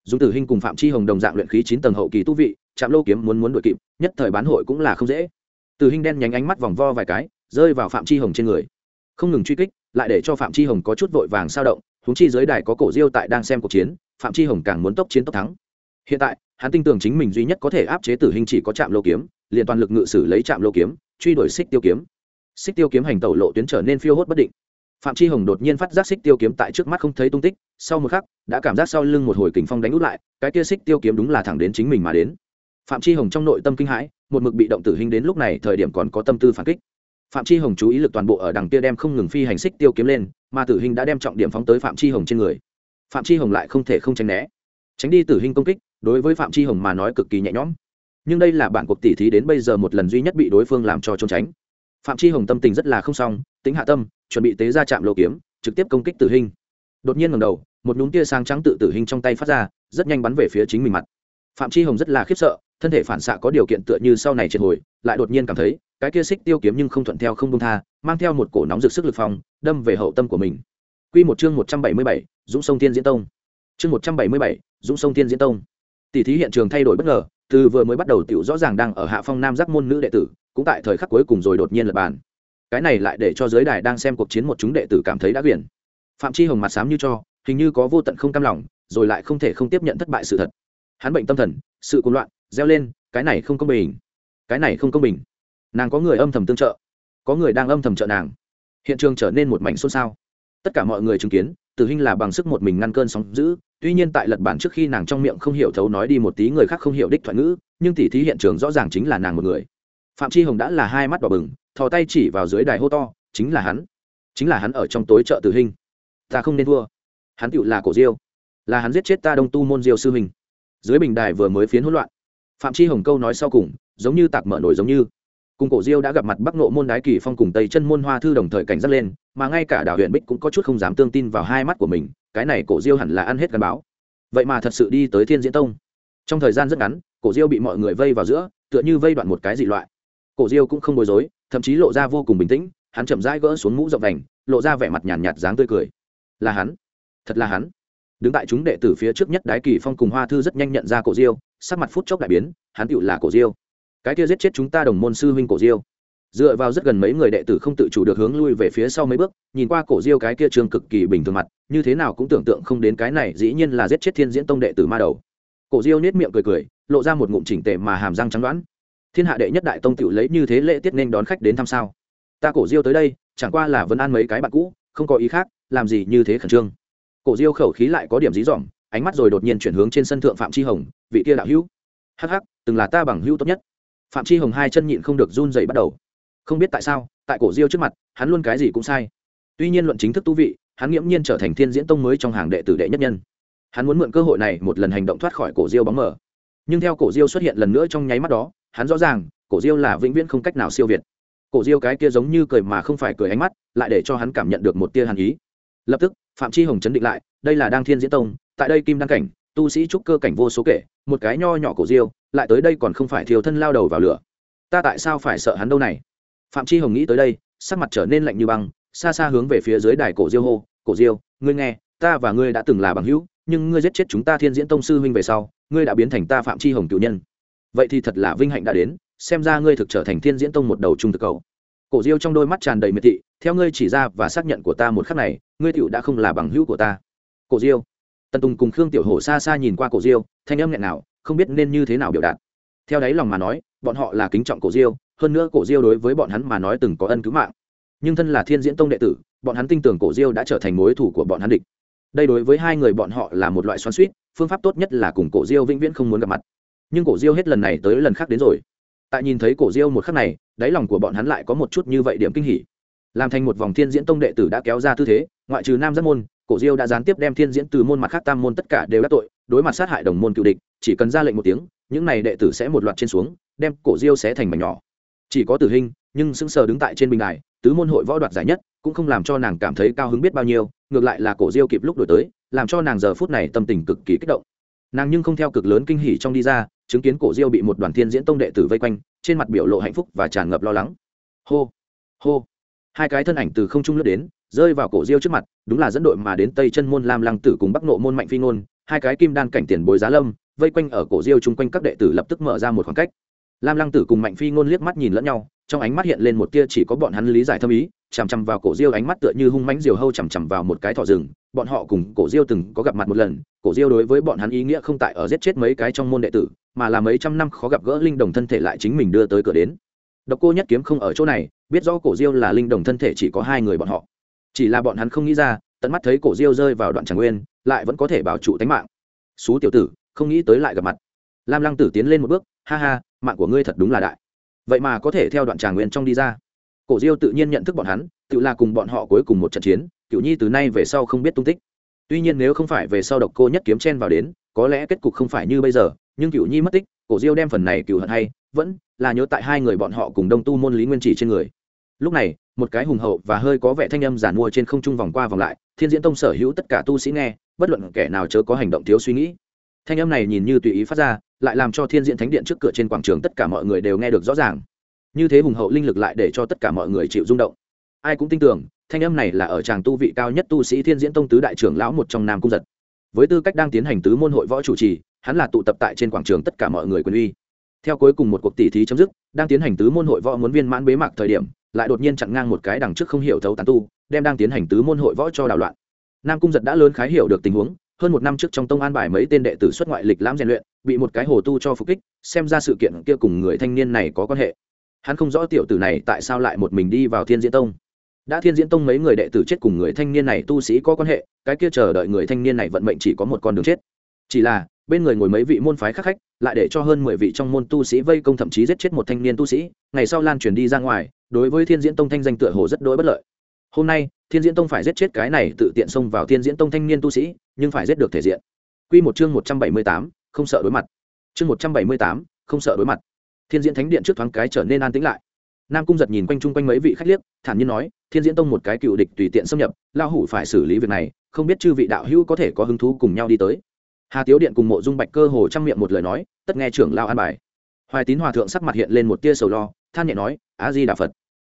A: Dùng tử hình cùng phạm chi hồng đồng dạng luyện khí chín tầng hậu kỳ tu vị chạm lô kiếm muốn muốn đuổi kịp, nhất thời bán hội cũng là không dễ. Tử hình đen nhánh ánh mắt vòng vo vài cái, rơi vào phạm chi hồng trên người. Không ngừng truy kích, lại để cho phạm chi hồng có chút vội vàng sao động húng chi dưới đài có cổ diêu tại đang xem cuộc chiến, phạm chi hồng càng muốn tốc chiến tốc thắng hiện tại, hắn tin tưởng chính mình duy nhất có thể áp chế tử hình chỉ có trạm lô kiếm, liền toàn lực ngự sử lấy trạm lô kiếm, truy đuổi xích tiêu kiếm. Xích tiêu kiếm hành tẩu lộ tuyến trở nên phiêu hốt bất định. Phạm chi hồng đột nhiên phát giác xích tiêu kiếm tại trước mắt không thấy tung tích, sau một khắc, đã cảm giác sau lưng một hồi kình phong đánh út lại, cái kia xích tiêu kiếm đúng là thẳng đến chính mình mà đến. Phạm chi hồng trong nội tâm kinh hãi, một mực bị động tử hình đến lúc này thời điểm còn có tâm tư phản kích. Phạm chi hồng chú ý lực toàn bộ ở đằng kia đem không ngừng phi hành xích tiêu kiếm lên, mà tử hình đã đem trọng điểm phóng tới phạm chi hồng trên người. Phạm chi hồng lại không thể không tránh né. Tránh đi tử hình công kích đối với phạm chi hồng mà nói cực kỳ nhẹ nhõm. Nhưng đây là bản cuộc tỉ thí đến bây giờ một lần duy nhất bị đối phương làm cho trốn tránh. Phạm chi hồng tâm tình rất là không xong tính hạ tâm chuẩn bị tế ra chạm lộ kiếm trực tiếp công kích tử hình. Đột nhiên ngầm đầu một nhúng tia sáng trắng tự tử hình trong tay phát ra rất nhanh bắn về phía chính mình mặt. Phạm chi hồng rất là khiếp sợ thân thể phản xạ có điều kiện tựa như sau này triệt hồi lại đột nhiên cảm thấy cái kia xích tiêu kiếm nhưng không thuận theo không công tha mang theo một cổ nóng rực sức lực phòng đâm về hậu tâm của mình. Quy một chương một trăm bảy mươi bảy, Dũng Sông Tiên Diễn Tông. Chương một trăm bảy mươi bảy, Dũng Sông Tiên Diễn Tông. Tỷ thí hiện trường thay đổi bất ngờ, từ vừa mới bắt đầu tiểu rõ ràng đang ở hạ phong nam giác môn nữ đệ tử, cũng tại thời khắc cuối cùng rồi đột nhiên lật bàn. Cái này lại để cho giới đài đang xem cuộc chiến một chúng đệ tử cảm thấy đã quyển phạm chi hồng mặt sám như cho hình như có vô tận không cam lòng rồi lại không thể không tiếp nhận thất bại sự thật. Hắn bệnh tâm thần sự cuồng loạn reo lên cái này không công bình. Cái này không công bình. Nàng có người âm thầm tương trợ có người đang âm thầm trợ nàng. Hiện trường trở nên một mảnh xôn xao. Tất cả mọi người chứng kiến tử hình là bằng sức một mình ngăn cơn sóng giữ tuy nhiên tại lật bản trước khi nàng trong miệng không hiểu thấu nói đi một tí người khác không hiểu đích thoại ngữ, nhưng tỉ thí hiện trường rõ ràng chính là nàng một người. Phạm chi hồng đã là hai mắt đỏ bừng, thò tay chỉ vào dưới đài hô to, chính là hắn, chính là hắn ở trong tối chợ tử hình ta không nên thua. Hắn tựu là cổ diêu, là hắn giết chết ta đông tu môn diêu sư hình dưới bình đài vừa mới phiến hỗn loạn, phạm chi hồng câu nói sau cùng, giống như tạc mở nổi giống như cùng cổ diêu đã gặp mặt bắc nộ môn đái kỳ phong cùng tây chân môn hoa thư đồng thời cảnh giác lên mà ngay cả đảo huyện bích cũng có chút không dám tương tin vào hai mắt của mình cái này cổ diêu hẳn là ăn hết gắn báo. Vậy mà thật sự đi tới thiên diễn tông. Trong thời gian rất ngắn cổ diêu bị mọi người vây vào giữa tựa như vây đoạn một cái dị loại. Cổ diêu cũng không bối rối thậm chí lộ ra vô cùng bình tĩnh hắn chậm rãi gỡ xuống mũ rộng vành lộ ra vẻ mặt nhàn nhạt, nhạt dáng tươi cười. Là hắn. Thật là hắn. Đứng tại chúng đệ tử phía trước nhất đái kỳ phong cùng hoa thư rất nhanh nhận ra cổ diêu sắc mặt phút chốc đại biến hắn tựu là cổ diêu cái kia giết chết chúng ta đồng môn sư huynh cổ diêu. Dựa vào rất gần mấy người đệ tử không tự chủ được hướng lui về phía sau mấy bước, nhìn qua cổ diêu cái kia trường cực kỳ bình thường mặt, như thế nào cũng tưởng tượng không đến cái này dĩ nhiên là giết chết thiên diễn tông đệ tử ma đầu. Cổ diêu nết miệng cười cười, lộ ra một ngụm chỉnh tề mà hàm răng trắng đoán. Thiên hạ đệ nhất đại tông tự lấy như thế lễ tiết nên đón khách đến thăm sao? Ta cổ diêu tới đây, chẳng qua là vẫn ăn mấy cái bạn cũ, không có ý khác, làm gì như thế khẩn trương. Cổ diêu khẩu khí lại có điểm dí dỏm, ánh mắt rồi đột nhiên chuyển hướng trên sân thượng phạm tri hồng, vị kia đạo hữu. Hắc hắc, từng là ta bằng hữu tốt nhất phạm tri hồng hai chân nhịn không được run dậy bắt đầu. Không biết tại sao, tại cổ diêu trước mặt, hắn luôn cái gì cũng sai. Tuy nhiên luận chính thức tu vị, hắn nghiễm nhiên trở thành thiên diễn tông mới trong hàng đệ tử đệ nhất nhân. Hắn muốn mượn cơ hội này một lần hành động thoát khỏi cổ diêu bóng mờ. Nhưng theo cổ diêu xuất hiện lần nữa trong nháy mắt đó, hắn rõ ràng, cổ diêu là vĩnh viễn không cách nào siêu việt. Cổ diêu cái kia giống như cười mà không phải cười ánh mắt, lại để cho hắn cảm nhận được một tia hàn ý. Lập tức, phạm chi hồng chấn định lại, đây là đang thiên diễn tông, tại đây kim đăng cảnh tu sĩ trúc cơ cảnh vô số kể, một cái nho nhỏ cổ diêu, lại tới đây còn không phải thiếu thân lao đầu vào lửa. Ta tại sao phải sợ hắn đâu này? Phạm chi hồng nghĩ tới đây, sắc mặt trở nên lạnh như băng, xa xa hướng về phía dưới đài cổ diêu hô, cổ diêu, ngươi nghe, ta và ngươi đã từng là bằng hữu, nhưng ngươi giết chết chúng ta thiên diễn tông sư huynh về sau, ngươi đã biến thành ta phạm chi hồng cựu nhân. Vậy thì thật là vinh hạnh đã đến, xem ra ngươi thực trở thành thiên diễn tông một đầu trung thực cầu cổ diêu trong đôi mắt tràn đầy miệt thị, theo ngươi chỉ ra và xác nhận của ta một khắc này, ngươi tựu đã không là bằng hữu của ta. Cổ diêu tần tùng cùng khương tiểu hổ xa xa nhìn qua cổ diêu, thanh âm nghẹn nào không biết nên như thế nào biểu đạt. Theo đáy lòng mà nói, bọn họ là kính trọng cổ diêu, hơn nữa cổ diêu đối với bọn hắn mà nói từng có ân cứu mạng. Nhưng thân là thiên diễn tông đệ tử, bọn hắn tin tưởng cổ diêu đã trở thành mối thủ của bọn hắn địch. Đây đối với hai người bọn họ là một loại xoắn suýt phương pháp tốt nhất là cùng cổ diêu vĩnh viễn không muốn gặp mặt. Nhưng cổ diêu hết lần này tới lần khác đến rồi. Tại nhìn thấy cổ diêu một khắc này, đáy lòng của bọn hắn lại có một chút như vậy điểm kinh hỉ. Làm thành một vòng thiên diễn tông đệ tử đã kéo ra tư thế, ngoại trừ nam giác môn cổ diêu đã gián tiếp đem thiên diễn từ môn mặt khác tam môn tất cả đều đã tội, đối mặt sát hại đồng môn cựu địch, chỉ cần ra lệnh một tiếng, những này đệ tử sẽ một loạt trên xuống, đem cổ diêu sẽ thành mảnh nhỏ. Chỉ có tử hình nhưng sững sờ đứng tại trên bình đài, tứ môn hội võ đoạt giải nhất, cũng không làm cho nàng cảm thấy cao hứng biết bao nhiêu, ngược lại là cổ diêu kịp lúc đổi tới, làm cho nàng giờ phút này tâm tình cực kỳ kích động. Nàng nhưng không theo cực lớn kinh hỉ trong đi ra, chứng kiến cổ diêu bị một đoàn thiên diễn tông đệ tử vây quanh, trên mặt biểu lộ hạnh phúc và tràn ngập lo lắng. Hô hô. Hai cái thân ảnh từ không trung lướt đến rơi vào cổ diêu trước mặt, đúng là dẫn đội mà đến tây chân môn lam lăng tử cùng bắc nộ môn mạnh phi ngôn, hai cái kim đan cảnh tiền bối giá lâm, vây quanh ở cổ diêu chung quanh các đệ tử lập tức mở ra một khoảng cách. Lam lăng tử cùng mạnh phi ngôn liếc mắt nhìn lẫn nhau, trong ánh mắt hiện lên một tia chỉ có bọn hắn lý giải thâm ý, chằm chằm vào cổ diêu ánh mắt tựa như hung mãnh diều hâu chằm chằm vào một cái thỏ rừng, bọn họ cùng cổ diêu từng có gặp mặt một lần, cổ diêu đối với bọn hắn ý nghĩa không tại ở giết chết mấy cái trong môn đệ tử, mà là mấy trăm năm khó gặp gỡ linh đồng thân thể lại chính mình đưa tới cửa đến. Độc cô nhất kiếm không ở chỗ này, biết rõ cổ diêu là linh đồng thân thể chỉ có hai người bọn họ chỉ là bọn hắn không nghĩ ra, tận mắt thấy cổ diêu rơi vào đoạn tràng nguyên, lại vẫn có thể bảo trụ tính mạng. Xú tiểu tử, không nghĩ tới lại gặp mặt. Lam lăng tử tiến lên một bước, ha ha, mạng của ngươi thật đúng là đại. Vậy mà có thể theo đoạn tràng nguyên trong đi ra. Cổ diêu tự nhiên nhận thức bọn hắn, tự là cùng bọn họ cuối cùng một trận chiến cựu nhi từ nay về sau không biết tung tích. Tuy nhiên nếu không phải về sau độc cô nhất kiếm chen vào đến, có lẽ kết cục không phải như bây giờ, nhưng cựu nhi mất tích, cổ diêu đem phần này cựu hận hay, vẫn là nhớ tại hai người bọn họ cùng đông tu môn lý nguyên chỉ trên người lúc này, một cái hùng hậu và hơi có vẻ thanh âm giản mua trên không trung vòng qua vòng lại, thiên diễn tông sở hữu tất cả tu sĩ nghe, bất luận kẻ nào chớ có hành động thiếu suy nghĩ. Thanh âm này nhìn như tùy ý phát ra, lại làm cho thiên diễn thánh điện trước cửa trên quảng trường tất cả mọi người đều nghe được rõ ràng. Như thế hùng hậu linh lực lại để cho tất cả mọi người chịu rung động. Ai cũng tin tưởng, thanh âm này là ở tràng tu vị cao nhất tu sĩ thiên diễn tông tứ đại trưởng lão một trong nam cung giật. Với tư cách đang tiến hành tứ môn hội võ chủ trì, hắn là tụ tập tại trên quảng trường tất cả mọi người quân uy. Theo cuối cùng một cuộc tỷ thí chấm dứt, đang tiến hành tứ môn hội võ muốn viên mãn bế mạc thời điểm lại đột nhiên chặn ngang một cái đằng trước không hiểu thấu tán tu, đem đang tiến hành tứ môn hội võ cho đảo loạn. Nam cung giật đã lớn khái hiểu được tình huống, hơn một năm trước trong tông an bài mấy tên đệ tử xuất ngoại lịch lãm rèn luyện, bị một cái hồ tu cho phục kích, xem ra sự kiện kia cùng người thanh niên này có quan hệ. Hắn không rõ tiểu tử này tại sao lại một mình đi vào thiên diễn tông. Đã thiên diễn tông mấy người đệ tử chết cùng người thanh niên này tu sĩ có quan hệ, cái kia chờ đợi người thanh niên này vận mệnh chỉ có một con đường chết. Chỉ là, bên người ngồi mấy vị môn phái khắc khách, lại để cho hơn mười vị trong môn tu sĩ vây công thậm chí giết chết một thanh niên tu sĩ, ngày sau lan truyền đi ra ngoài đối với thiên diễn tông thanh danh tựa hồ rất đỗi bất lợi. Hôm nay, thiên diễn tông phải giết chết cái này tự tiện xông vào thiên diễn tông thanh niên tu sĩ, nhưng phải giết được thể diện. Q một chương một trăm bảy mươi tám, không sợ đối mặt. Chương một trăm bảy mươi tám, không sợ đối mặt. Thiên diễn thánh điện trước thoáng cái trở nên an tĩnh lại. Nam cung giật nhìn quanh chung quanh mấy vị khách liếc, thản nhiên nói, thiên diễn tông một cái cựu địch tùy tiện xâm nhập lao hủ phải xử lý việc này, không biết chư vị đạo hữu có thể có hứng thú cùng nhau đi tới. Hà tiếu điện cùng mộ dung bạch cơ hồ trang miệng một lời nói, tất nghe trưởng lao an bài. Hoài tín hòa thượng sắc mặt hiện lên một tia sầu lo than nhẹ nói á di đà phật.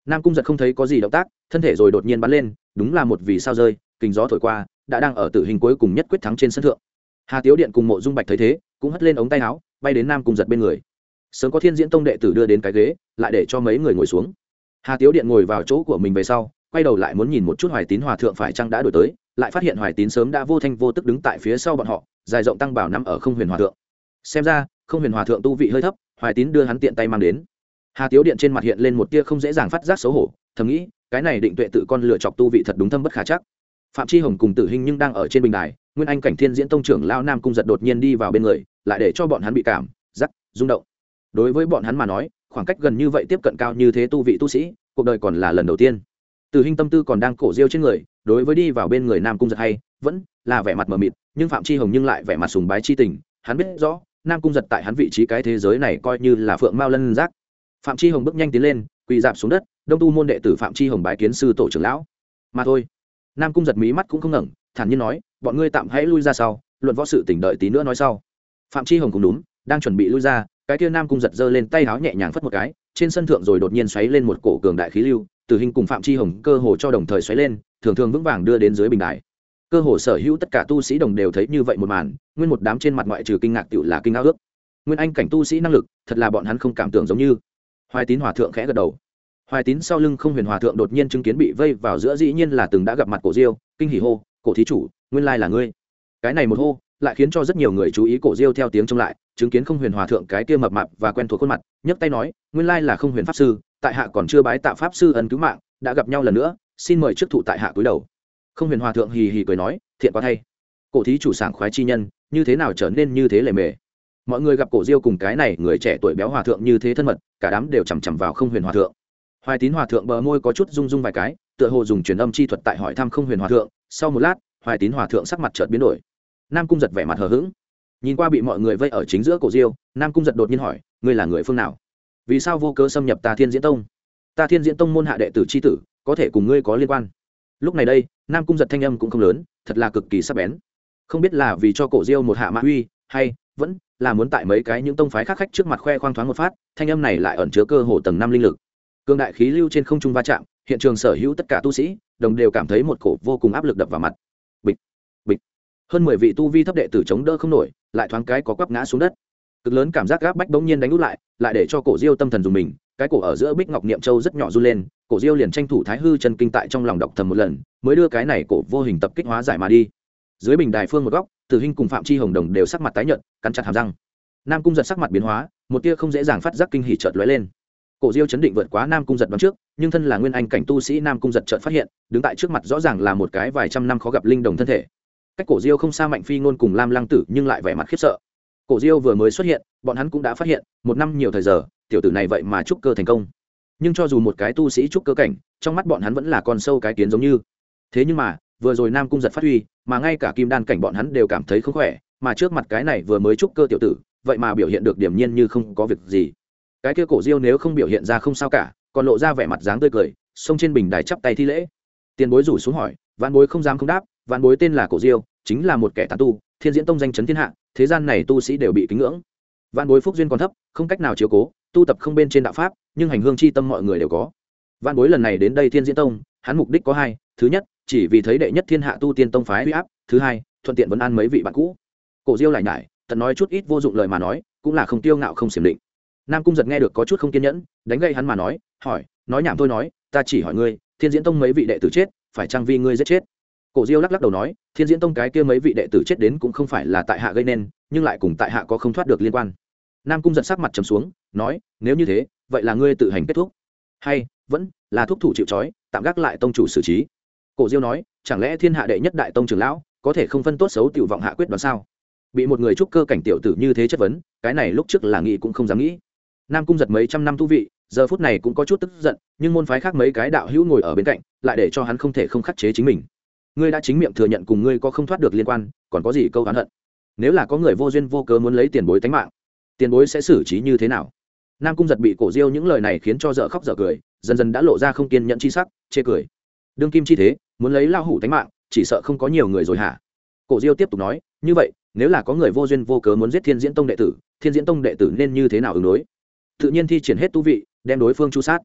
A: Nam cung giật không thấy có gì động tác, thân thể rồi đột nhiên bắn lên, đúng là một vì sao rơi, kinh gió thổi qua, đã đang ở tử hình cuối cùng nhất quyết thắng trên sân thượng. Hà tiếu điện cùng mộ dung bạch thấy thế, cũng hất lên ống tay áo, bay đến nam cung giật bên người. Sớm có thiên diễn tông đệ tử đưa đến cái ghế, lại để cho mấy người ngồi xuống. Hà tiếu điện ngồi vào chỗ của mình về sau, quay đầu lại muốn nhìn một chút hoài tín hòa thượng phải chăng đã đổi tới, lại phát hiện hoài tín sớm đã vô thanh vô tức đứng tại phía sau bọn họ, dài rộng tăng bảo nằm ở không huyền hòa thượng. Xem ra, không huyền hòa thượng tu vị hơi thấp, hoài tín đưa hắn tiện tay mang đến hà tiếu điện trên mặt hiện lên một tia không dễ dàng phát giác xấu hổ thầm nghĩ cái này định tuệ tự con lựa chọc tu vị thật đúng thâm bất khả chắc. Phạm chi hồng cùng tử hình nhưng đang ở trên bình đài nguyên anh cảnh thiên diễn tông trưởng lao nam cung giật đột nhiên đi vào bên người lại để cho bọn hắn bị cảm giắc, rung động. Đối với bọn hắn mà nói khoảng cách gần như vậy tiếp cận cao như thế tu vị tu sĩ cuộc đời còn là lần đầu tiên. Tử hình tâm tư còn đang cổ diêu trên người đối với đi vào bên người nam cung giật hay vẫn là vẻ mặt mờ mịt nhưng phạm chi hồng nhưng lại vẻ mặt sùng bái chi tình hắn biết rõ nam cung giật tại hắn vị trí cái thế giới này coi như là phượng mao lân giác phạm chi hồng bước nhanh tiến lên, quỳ dạp xuống đất, đông tu môn đệ tử phạm chi hồng bái kiến sư tổ trưởng lão. Mà thôi. Nam cung giật mí mắt cũng không ngẩng, thản nhiên nói, bọn ngươi tạm hãy lui ra sau, luận võ sự tỉnh đợi tí nữa nói sau. Phạm chi hồng cũng đúng, đang chuẩn bị lui ra, cái kia nam cung giật giơ lên tay háo nhẹ nhàng phất một cái, trên sân thượng rồi đột nhiên xoáy lên một cổ cường đại khí lưu từ hình cùng phạm chi hồng cơ hồ cho đồng thời xoáy lên, thường thường vững vàng đưa đến dưới bình đài. Cơ hồ sở hữu tất cả tu sĩ đồng đều thấy như vậy một màn, nguyên một đám trên mặt ngoại trừ kinh ngạc tựu là kinh ngạc ước. Nguyên anh cảnh tu sĩ năng lực, thật là bọn hắn không cảm tưởng giống như hoài tín hòa thượng khẽ gật đầu. Hoài tín sau lưng không huyền hòa thượng đột nhiên chứng kiến bị vây vào giữa dĩ nhiên là từng đã gặp mặt cổ diêu, kinh hỉ hô, cổ thí chủ, nguyên lai là ngươi. Cái này một hô, lại khiến cho rất nhiều người chú ý cổ diêu theo tiếng trông lại, chứng kiến không huyền hòa thượng cái kia mập mạp và quen thuộc khuôn mặt, nhấc tay nói, nguyên lai là không huyền pháp sư, tại hạ còn chưa bái tạ pháp sư ân cứu mạng, đã gặp nhau lần nữa, xin mời trước thụ tại hạ cúi đầu. Không huyền hòa thượng hì hì cười nói, thiện quá thay. Cổ thí chủ sảng khoái chi nhân, như thế nào trở nên như thế lề mề? Mọi người gặp cổ diêu cùng cái này người trẻ tuổi béo hòa thượng như thế thân mật, cả đám đều chằm chằm vào không huyền hòa thượng. Hoài tín hòa thượng bờ môi có chút rung rung vài cái, tựa hồ dùng truyền âm chi thuật tại hỏi thăm không huyền hòa thượng. Sau một lát, hoài tín hòa thượng sắc mặt chợt biến đổi. Nam cung giật vẻ mặt hờ hững. Nhìn qua bị mọi người vây ở chính giữa cổ diêu, nam cung giật đột nhiên hỏi, ngươi là người phương nào? Vì sao vô cớ xâm nhập ta thiên diễn tông? Ta thiên diễn tông môn hạ đệ tử c h i tử, có thể cùng ngươi có liên quan? Lúc này đây, nam cung giật thanh âm cũng không lớn, thật là cực kỳ sắc bén. Không biết là vì cho cổ diêu một hạ mã uy, hay vẫn là muốn tại mấy cái những tông phái khác khách trước mặt khoe khoang thoáng một phát, thanh âm này lại ẩn chứa cơ hồ tầng năm linh lực. Cương đại khí lưu trên không trung va chạm, hiện trường sở hữu tất cả tu sĩ, đồng đều cảm thấy một cổ vô cùng áp lực đập vào mặt. Bịch bịch. Hơn mười vị tu vi thấp đệ tử chống đỡ không nổi, lại thoáng cái có quắp ngã xuống đất. Cực lớn cảm giác gáp bách bỗng nhiên đánh út lại lại để cho cổ diêu tâm thần dùng mình, cái cổ ở giữa bích ngọc niệm châu rất nhỏ run lên, cổ diêu liền tranh thủ thái hư chân kinh tại trong lòng đọc thầm một lần, mới đưa cái này cổ vô hình tập kích hóa giải mà đi. Dưới bình đài phương một góc tử hình cùng phạm chi hồng đồng đều sắc mặt tái nhợt, cắn chặt hàm răng. Nam cung giật sắc mặt biến hóa, một tia không dễ dàng phát giác kinh hỉ chợt lóe lên. Cổ diêu chấn định vượt quá nam cung giật đón trước, nhưng thân là nguyên anh cảnh tu sĩ nam cung giật chợt phát hiện, đứng tại trước mặt rõ ràng là một cái vài trăm năm khó gặp linh đồng thân thể. Cách cổ diêu không xa mạnh phi ngôn cùng lam lăng tử nhưng lại vẻ mặt khiếp sợ. Cổ diêu vừa mới xuất hiện, bọn hắn cũng đã phát hiện, một năm nhiều thời giờ, tiểu tử này vậy mà trúc cơ thành công. Nhưng cho dù một cái tu sĩ trúc cơ cảnh, trong mắt bọn hắn vẫn là con sâu cái kiến giống như. Thế nhưng mà vừa rồi nam cung giật phát huy, mà ngay cả kim đan cảnh bọn hắn đều cảm thấy không khỏe, mà trước mặt cái này vừa mới chúc cơ tiểu tử, vậy mà biểu hiện được điểm nhiên như không có việc gì. Cái kia cổ diêu nếu không biểu hiện ra không sao cả, còn lộ ra vẻ mặt dáng tươi cười, xông trên bình đài chắp tay thi lễ. Tiền bối rủ xuống hỏi văn bối không dám không đáp văn bối tên là cổ diêu, chính là một kẻ tàn tu, thiên diễn tông danh chấn thiên hạ, thế gian này tu sĩ đều bị kính ngưỡng. Văn bối phúc duyên còn thấp, không cách nào chiếu cố, tu tập không bên trên đạo pháp, nhưng hành hương c h i tâm mọi người đều có. Văn bối lần này đến đây thiên diễn tông, hắn mục đích có hai, thứ nhất chỉ vì thấy đệ nhất thiên hạ tu tiên tông phái huy áp, thứ hai, thuận tiện vấn an mấy vị bạn cũ. Cổ diêu lại nhải, tận nói chút ít vô dụng lời mà nói, cũng là không tiêu ngạo không xiểm định. Nam cung giật nghe được có chút không kiên nhẫn, đánh gây hắn mà nói, hỏi, nói nhảm thôi nói, ta chỉ hỏi ngươi, thiên diễn tông mấy vị đệ tử chết, phải trang vi ngươi giết chết? Cổ diêu lắc lắc đầu nói, thiên diễn tông cái kia mấy vị đệ tử chết đến cũng không phải là tại hạ gây nên, nhưng lại cùng tại hạ có không thoát được liên quan. Nam cung giật sắc mặt trầm xuống, nói, nếu như thế, vậy là ngươi tự hành kết thúc. Hay, vẫn là thúc thủ chịu trói, tạm gác lại tông chủ xử trí cổ diêu nói, chẳng lẽ thiên hạ đệ nhất đại tông trưởng lão có thể không phân tốt xấu tiểu vọng hạ quyết đoán sao? Bị một người trúc cơ cảnh tiểu tử như thế chất vấn, cái này lúc trước là nghĩ cũng không dám nghĩ. Nam cung giật mấy trăm năm thú vị, giờ phút này cũng có chút tức giận, nhưng môn phái khác mấy cái đạo hữu ngồi ở bên cạnh, lại để cho hắn không thể không khắc chế chính mình. Ngươi đã chính miệng thừa nhận cùng ngươi có không thoát được liên quan, còn có gì câu hắn hận? Nếu là có người vô duyên vô cớ muốn lấy tiền bối tánh mạng, tiền bối sẽ xử trí như thế nào? Nam cung giật bị cổ diêu những lời này khiến cho dở khóc dở cười, dần dần đã lộ ra không kiên nhận chi sắc, chê cười đương kim chi thế, muốn lấy lao hủ tánh mạng, chỉ sợ không có nhiều người rồi hả? Cổ diêu tiếp tục nói, như vậy, nếu là có người vô duyên vô cớ muốn giết thiên diễn tông đệ tử, thiên diễn tông đệ tử nên như thế nào ứng đối? Tự nhiên thi triển hết tu vị, đem đối phương chu sát.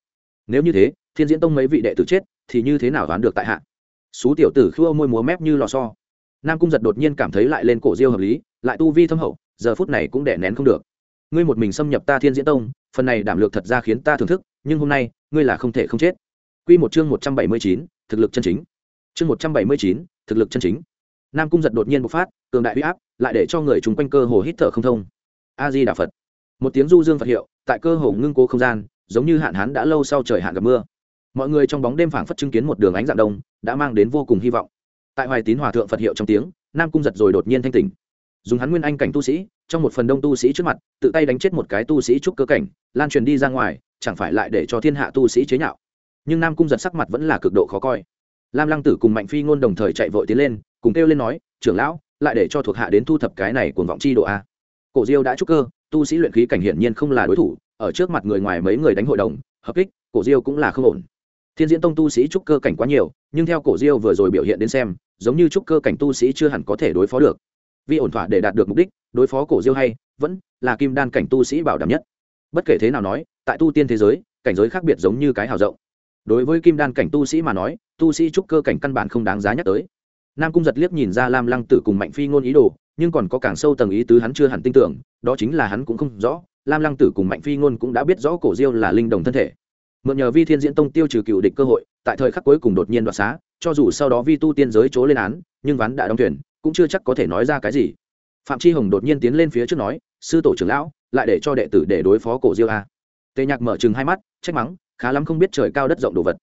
A: Nếu như thế, thiên diễn tông mấy vị đệ tử chết, thì như thế nào đoán được tại hạ? Xú tiểu tử khua môi múa mép như lò so nam cung giật đột nhiên cảm thấy lại lên cổ diêu hợp lý, lại tu vi thâm hậu, giờ phút này cũng đẻ nén không được. Ngươi một mình xâm nhập ta thiên diễn tông, phần này đảm lược thật ra khiến ta thưởng thức, nhưng hôm nay, ngươi là không thể không chết. Q một chương một trăm bảy mươi chín thực lực chân chính. Chương một trăm bảy mươi chín, thực lực chân chính. Nam cung giật đột nhiên bộc phát, cường đại huy áp, lại để cho người chúng quanh cơ hồ hít thở không thông. A di đà phật. Một tiếng du dương phật hiệu, tại cơ hồ ngưng cố không gian, giống như hạn hán đã lâu sau trời hạn gặp mưa. Mọi người trong bóng đêm phảng phất chứng kiến một đường ánh dạng đông, đã mang đến vô cùng hy vọng. Tại hoài tín hòa thượng phật hiệu trong tiếng, nam cung giật rồi đột nhiên thanh tỉnh. Dùng hắn nguyên anh cảnh tu sĩ, trong một phần đông tu sĩ trước mặt, tự tay đánh chết một cái tu sĩ trúc cơ cảnh, lan truyền đi ra ngoài, chẳng phải lại để cho thiên hạ tu sĩ chế nhạo nhưng nam cung giật sắc mặt vẫn là cực độ khó coi lam lăng tử cùng mạnh phi ngôn đồng thời chạy vội tiến lên cùng kêu lên nói trưởng lão lại để cho thuộc hạ đến thu thập cái này cuồng vọng chi độ a cổ diêu đã trúc cơ tu sĩ luyện khí cảnh hiển nhiên không là đối thủ ở trước mặt người ngoài mấy người đánh hội đồng hợp kích cổ diêu cũng là không ổn thiên diễn tông tu sĩ trúc cơ cảnh quá nhiều nhưng theo cổ diêu vừa rồi biểu hiện đến xem giống như trúc cơ cảnh tu sĩ chưa hẳn có thể đối phó được vì ổn thỏa để đạt được mục đích đối phó cổ diêu hay vẫn là kim đan cảnh tu sĩ bảo đảm nhất bất kể thế nào nói tại tu tiên thế giới cảnh giới khác biệt giống như cái hào rộng đối với kim đan cảnh tu sĩ mà nói tu sĩ trúc cơ cảnh căn bản không đáng giá nhắc tới. Nam cung giật liếc nhìn ra lam lăng tử cùng mạnh phi ngôn ý đồ nhưng còn có càng sâu tầng ý tứ hắn chưa hẳn tin tưởng đó chính là hắn cũng không rõ lam lăng tử cùng mạnh phi ngôn cũng đã biết rõ cổ diêu là linh đồng thân thể. Mượn nhờ vi thiên diễn tông tiêu trừ cựu địch cơ hội tại thời khắc cuối cùng đột nhiên đoạt xá cho dù sau đó vi tu tiên giới chỗ lên án nhưng ván đã đóng thuyền, cũng chưa chắc có thể nói ra cái gì. Phạm tri hồng đột nhiên tiến lên phía trước nói sư tổ trưởng lão lại để cho đệ tử để đối phó cổ diêu a. Tề nhạc mở chừng hai mắt trách mắng khá lắm không biết trời cao đất rộng đồ vật.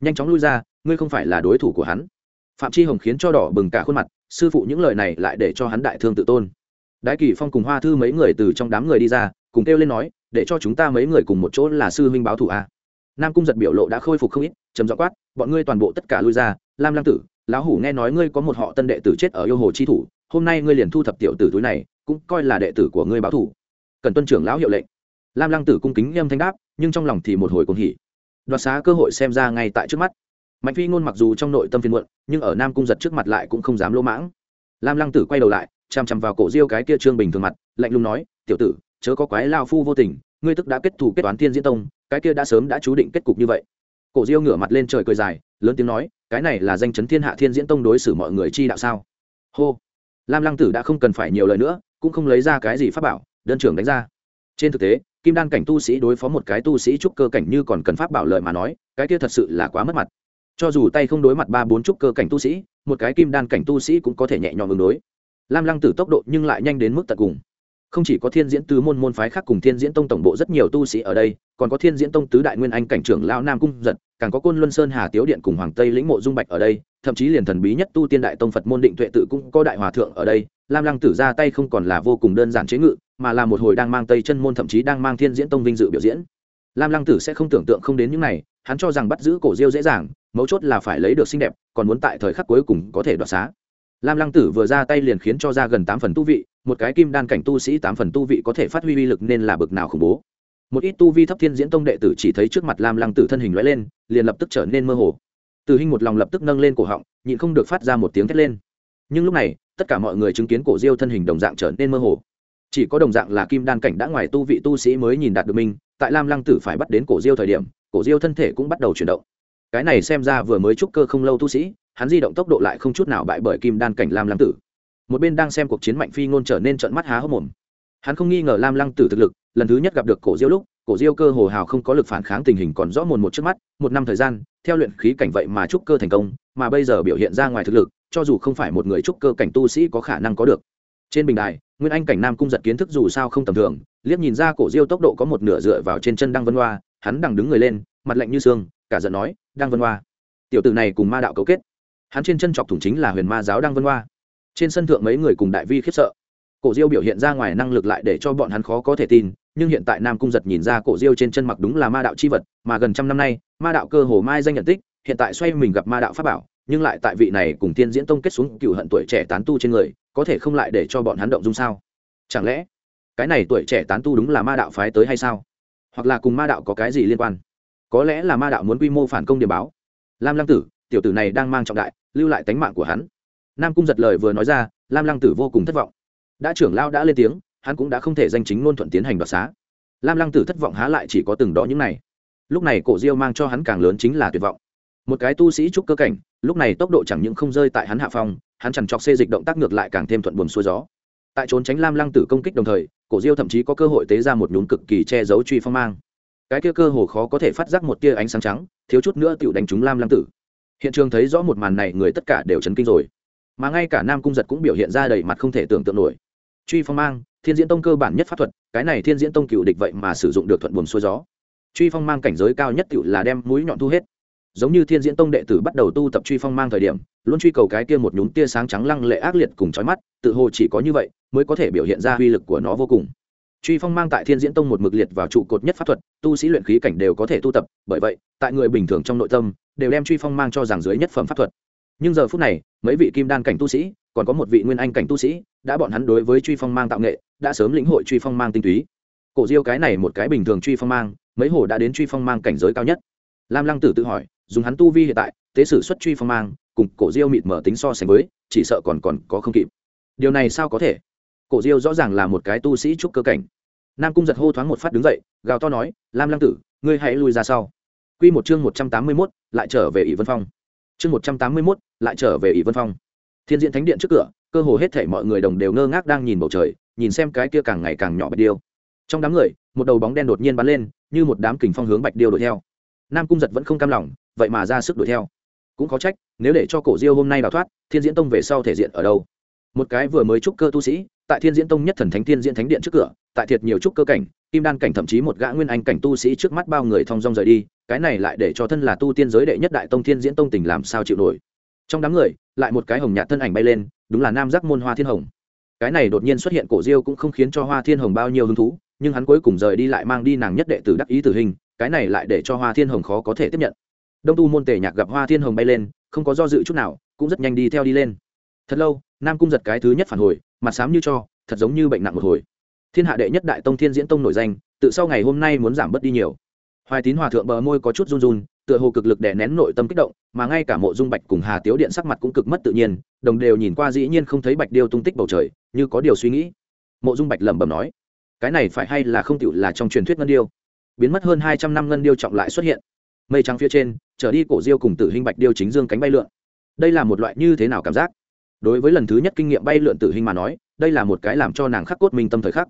A: Nhanh chóng lui ra, ngươi không phải là đối thủ của hắn. Phạm tri hồng khiến cho đỏ bừng cả khuôn mặt, sư phụ những lời này lại để cho hắn đại thương tự tôn. Đại kỳ phong cùng hoa thư mấy người từ trong đám người đi ra, cùng kêu lên nói, để cho chúng ta mấy người cùng một chỗ là sư huynh báo thủ a. Nam cung giật biểu lộ đã khôi phục không ít, trầm dọ quát, bọn ngươi toàn bộ tất cả lui ra, lam lam tử, lão hủ nghe nói ngươi có một họ tân đệ tử chết ở yêu hồ chi thủ, hôm nay ngươi liền thu thập tiểu tử túi này, cũng coi là đệ tử của ngươi báo thủ cần tuân trưởng lão hiệu lệnh lam lăng tử cung kính nhâm thanh đáp, nhưng trong lòng thì một hồi cuồng hỉ. Đoạt xá cơ hội xem ra ngay tại trước mắt. Mạnh phi ngôn mặc dù trong nội tâm phiền muộn, nhưng ở nam cung giật trước mặt lại cũng không dám lỗ mãng. Lam lăng tử quay đầu lại chằm chằm vào cổ diêu cái kia trương bình thường mặt, lạnh lùng nói, tiểu tử, chớ có quái lao phu vô tình, ngươi tức đã kết thủ kết toán thiên diễn tông, cái kia đã sớm đã chú định kết cục như vậy. Cổ diêu ngửa mặt lên trời cười dài, lớn tiếng nói, cái này là danh chấn thiên hạ thiên diễn tông đối xử mọi người chi đạo sao? Hô. Lam lăng tử đã không cần phải nhiều lời nữa, cũng không lấy ra cái gì pháp bảo, đơn trưởng đánh ra. Trên thực tế kim đan cảnh tu sĩ đối phó một cái tu sĩ trúc cơ cảnh như còn cần pháp bảo lợi mà nói, cái kia thật sự là quá mất mặt. Cho dù tay không đối mặt ba bốn trúc cơ cảnh tu sĩ, một cái kim đan cảnh tu sĩ cũng có thể nhẹ nhõm ứng đối. Lam lăng tử tốc độ nhưng lại nhanh đến mức tận cùng. Không chỉ có thiên diễn tứ môn môn phái khác cùng thiên diễn tông tổng bộ rất nhiều tu sĩ ở đây, còn có thiên diễn tông tứ đại nguyên anh cảnh trưởng lao nam cung giật, càng có côn luân sơn hà tiếu điện cùng hoàng tây lĩnh mộ dung bạch ở đây, thậm chí liền thần bí nhất tu tiên đại tông phật môn định tuệ tự cũng có đại hòa thượng ở đây. Lam lăng tử ra tay không còn là vô cùng đơn giản chế ngự mà là một hồi đang mang tây chân môn thậm chí đang mang thiên diễn tông vinh dự biểu diễn. Lam lăng tử sẽ không tưởng tượng không đến những này, hắn cho rằng bắt giữ cổ diêu dễ dàng, mấu chốt là phải lấy được xinh đẹp, còn muốn tại thời khắc cuối cùng có thể đoạt xá. Lam lăng tử vừa ra tay liền khiến cho ra gần tám phần tu vị, một cái kim đan cảnh tu sĩ tám phần tu vị có thể phát huy uy lực nên là bực nào khủng bố. Một ít tu vi thấp thiên diễn tông đệ tử chỉ thấy trước mặt lam lăng tử thân hình lóe lên, liền lập tức trở nên mơ hồ. Từ hình một lòng lập tức nâng lên cổ họng, nhịn không được phát ra một tiếng thét lên. Nhưng lúc này, tất cả mọi người chứng kiến cổ diêu thân hình đồng dạng trở nên mơ hồ chỉ có đồng dạng là kim đan cảnh đã ngoài tu vị tu sĩ mới nhìn đạt được mình, tại lam lăng tử phải bắt đến cổ diêu thời điểm, cổ diêu thân thể cũng bắt đầu chuyển động. Cái này xem ra vừa mới trúc cơ không lâu tu sĩ, hắn di động tốc độ lại không chút nào bại bởi kim đan cảnh lam lăng tử. Một bên đang xem cuộc chiến mạnh phi ngôn trở nên trận mắt há hốc mồm. Hắn không nghi ngờ lam lăng tử thực lực, lần thứ nhất gặp được cổ diêu lúc, cổ diêu cơ hồ hào không có lực phản kháng tình hình còn rõ mồn một trước mắt, một năm thời gian, theo luyện khí cảnh vậy mà trúc cơ thành công, mà bây giờ biểu hiện ra ngoài thực lực, cho dù không phải một người trúc cơ cảnh tu sĩ có khả năng có được. Trên bình đài nguyên anh cảnh nam cung giật kiến thức dù sao không tầm thường, liếc nhìn ra cổ diêu tốc độ có một nửa dựa vào trên chân đăng vân hoa, hắn đằng đứng người lên, mặt lạnh như xương, cả giận nói, đăng vân hoa, tiểu tử này cùng ma đạo cấu kết. Hắn trên chân chọc thủng chính là huyền ma giáo đăng vân hoa. Trên sân thượng mấy người cùng đại vi khiếp sợ. Cổ diêu biểu hiện ra ngoài năng lực lại để cho bọn hắn khó có thể tin, nhưng hiện tại nam cung giật nhìn ra cổ diêu trên chân mặc đúng là ma đạo c h i vật, mà gần trăm năm nay, ma đạo cơ hồ mai danh nhận tích, hiện tại xoay mình gặp ma đạo pháp bảo nhưng lại tại vị này cùng tiên diễn tông kết xuống cựu hận tuổi trẻ tán tu trên người, có thể không lại để cho bọn hắn động dung sao? Chẳng lẽ, cái này tuổi trẻ tán tu đúng là ma đạo phái tới hay sao? Hoặc là cùng ma đạo có cái gì liên quan? Có lẽ là ma đạo muốn quy mô phản công điểm báo. Lam lăng tử, tiểu tử này đang mang trọng đại, lưu lại tánh mạng của hắn. Nam cung giật lời vừa nói ra, lam lăng tử vô cùng thất vọng. Đã trưởng lao đã lên tiếng, hắn cũng đã không thể danh chính ngôn thuận tiến hành đoạt xá. Lam lăng tử thất vọng há lại chỉ có từng đó những này. Lúc này cổ diêu mang cho hắn càng lớn chính là tuyệt vọng một cái tu sĩ trúc cơ cảnh, lúc này tốc độ chẳng những không rơi tại hắn hạ phong, hắn chẳng chọc xê dịch động tác ngược lại càng thêm thuận buồm xuôi gió. Tại trốn tránh lam lăng tử công kích đồng thời, cổ diêu thậm chí có cơ hội tế ra một nhún cực kỳ che giấu truy phong mang. Cái kia cơ hồ khó có thể phát giác một tia ánh sáng trắng, thiếu chút nữa tựu đánh trúng lam lăng tử. Hiện trường thấy rõ một màn này, người tất cả đều chấn kinh rồi. Mà ngay cả nam cung giật cũng biểu hiện ra đầy mặt không thể tưởng tượng nổi. Truy phong mang, thiên diễn tông cơ bản nhất pháp thuật, cái này thiên diễn tông cựu địch vậy mà sử dụng được thuận buồm xuôi gió. Truy phong mang cảnh giới cao nhất cựu là đem mũi nhọn thu hết giống như thiên diễn tông đệ tử bắt đầu tu tập truy phong mang thời điểm, luôn truy cầu cái kia một nhún tia sáng trắng lăng lệ ác liệt cùng trói mắt, tự hồ chỉ có như vậy mới có thể biểu hiện ra uy lực của nó vô cùng. Truy phong mang tại thiên diễn tông một mực liệt vào trụ cột nhất pháp thuật, tu sĩ luyện khí cảnh đều có thể tu tập, bởi vậy, tại người bình thường trong nội tâm, đều đem truy phong mang cho rằng dưới nhất phẩm pháp thuật. Nhưng giờ phút này, mấy vị kim đan cảnh tu sĩ, còn có một vị nguyên anh cảnh tu sĩ, đã bọn hắn đối với truy phong mang tạo nghệ, đã sớm lĩnh hội truy phong mang tinh túy. Cổ diêu cái này một cái bình thường truy phong mang, mấy hồ đã đến truy phong mang cảnh giới cao nhất. Lam lăng tử tự hỏi dùng hắn tu vi hiện tại, tế sử xuất truy phong mang, cùng cổ diêu mịt mở tính so sánh với, chỉ sợ còn còn có không kịp. Điều này sao có thể? Cổ diêu rõ ràng là một cái tu sĩ trúc cơ cảnh. Nam cung giật hô thoáng một phát đứng dậy, gào to nói, lam lăng tử, ngươi hãy lui ra sau. Q một chương một trăm tám mươi mốt, lại trở về ỷ vân phong. Chương một trăm tám mươi mốt, lại trở về ỷ vân phong. Thiên diện thánh điện trước cửa, cơ hồ hết thể mọi người đồng đều ngơ ngác đang nhìn bầu trời, nhìn xem cái kia càng ngày càng nhỏ bạch điêu. Trong đám người, một đầu bóng đen đột nhiên bắn lên, như một đám kình phong hướng bạch điêu đuổi theo. Nam cung giật vẫn không cam lòng vậy mà ra sức đuổi theo. Cũng có trách, nếu để cho cổ diêu hôm nay đào thoát, thiên diễn tông về sau thể diện ở đâu? Một cái vừa mới trúc cơ tu sĩ, tại thiên diễn tông nhất thần thánh, thiên diễn thánh điện trước cửa, tại thiệt nhiều trúc cơ cảnh, kim đan cảnh thậm chí một gã nguyên anh cảnh tu sĩ trước mắt bao người thong dong rời đi, cái này lại để cho thân là tu tiên giới đệ nhất đại tông thiên diễn tông tình làm sao chịu nổi. Trong đám người, lại một cái hồng nhạt thân ảnh bay lên, đúng là nam giác môn hoa thiên hồng. Cái này đột nhiên xuất hiện cổ diêu cũng không khiến cho hoa thiên hồng bao nhiêu hứng thú, nhưng hắn cuối cùng rời đi lại mang đi nàng nhất đệ tử đắc ý tử hình, cái này lại để cho hoa thiên hồng khó có thể tiếp nhận đông tu môn tề nhạc gặp hoa thiên hồng bay lên, không có do dự chút nào, cũng rất nhanh đi theo đi lên. Thật lâu, nam cung giật cái thứ nhất phản hồi, mặt sám như cho, thật giống như bệnh nặng một hồi. Thiên hạ đệ nhất đại tông thiên diễn tông nổi danh, tự sau ngày hôm nay muốn giảm bớt đi nhiều. Hoài tín hòa thượng bờ môi có chút run run, tựa hồ cực lực đè nén nội tâm kích động, mà ngay cả mộ dung bạch cùng hà tiếu điện sắc mặt cũng cực mất tự nhiên, đồng đều nhìn qua dĩ nhiên không thấy bạch điêu tung tích bầu trời, như có điều suy nghĩ. Mộ dung bạch lẩm bẩm nói, cái này phải hay là không tựu là trong truyền thuyết ngân điêu? Biến mất hơn hai trăm năm ngân điêu trọng lại xuất hiện. Mây trắng phía trên trở đi cổ diêu cùng tử hình bạch điêu chính dương cánh bay lượn. Đây là một loại như thế nào cảm giác? Đối với lần thứ nhất kinh nghiệm bay lượn tử hình mà nói, đây là một cái làm cho nàng khắc cốt minh tâm thời khắc.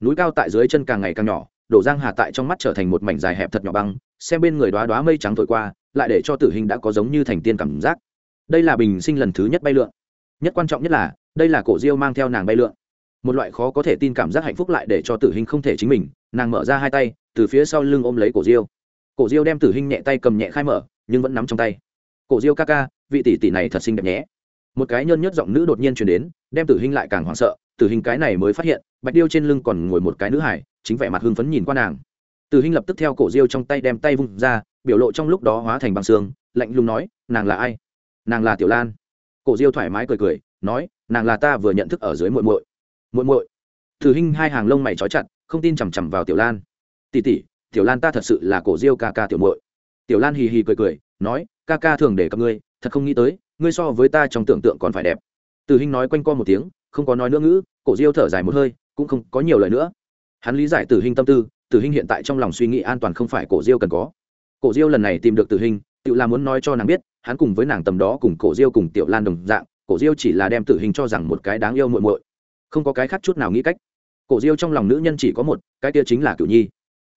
A: Núi cao tại dưới chân càng ngày càng nhỏ, đổ giang hà tại trong mắt trở thành một mảnh dài hẹp thật nhỏ băng, xem bên người đoá đoá mây trắng thổi qua, lại để cho tử hình đã có giống như thành tiên cảm giác. Đây là bình sinh lần thứ nhất bay lượn. Nhất quan trọng nhất là, đây là cổ diêu mang theo nàng bay lượn. Một loại khó có thể tin cảm giác hạnh phúc lại để cho tử hình không thể chính mình, nàng mở ra hai tay, từ phía sau lưng ôm lấy cổ diêu. Cổ diêu đem tử hình nhẹ tay cầm nhẹ khai mở nhưng vẫn nắm trong tay. Cổ diêu ca ca, vị tỷ tỷ này thật xinh đẹp nhé. Một cái nhơn nhất giọng nữ đột nhiên chuyển đến, đem tử hình lại càng hoảng sợ. Tử hình cái này mới phát hiện, bạch điêu trên lưng còn ngồi một cái nữ hải chính vẻ mặt hưng phấn nhìn qua nàng. Tử hình lập tức theo cổ diêu trong tay đem tay vung ra, biểu lộ trong lúc đó hóa thành bằng xương, lạnh lùng nói, nàng là ai? Nàng là tiểu lan. Cổ diêu thoải mái cười cười, nói, nàng là ta vừa nhận thức ở dưới muội muội. Muội muội? Tử hình hai hàng lông mày trói chặt, không tin chằm chằm vào tiểu lan. Tỷ tỷ, tiểu lan ta thật sự là cổ diêu ca ca tiểu muội tiểu lan hì hì cười cười, nói, ca ca thường để cặp ngươi, thật không nghĩ tới, ngươi so với ta trong tưởng tượng còn phải đẹp. Từ hình nói quanh co một tiếng, không có nói nữa ngữ, cổ diêu thở dài một hơi, cũng không có nhiều lời nữa. Hắn lý giải tử hình tâm tư tử hình hiện tại trong lòng suy nghĩ an toàn không phải cổ diêu cần có. Cổ diêu lần này tìm được tử hình tự là muốn nói cho nàng biết, hắn cùng với nàng tầm đó cùng cổ diêu cùng tiểu lan đồng dạng, cổ diêu chỉ là đem tử hình cho rằng một cái đáng yêu muội muội. Không có cái khác chút nào nghĩ cách. Cổ diêu trong lòng nữ nhân chỉ có một, cái kia chính là cửu nhi.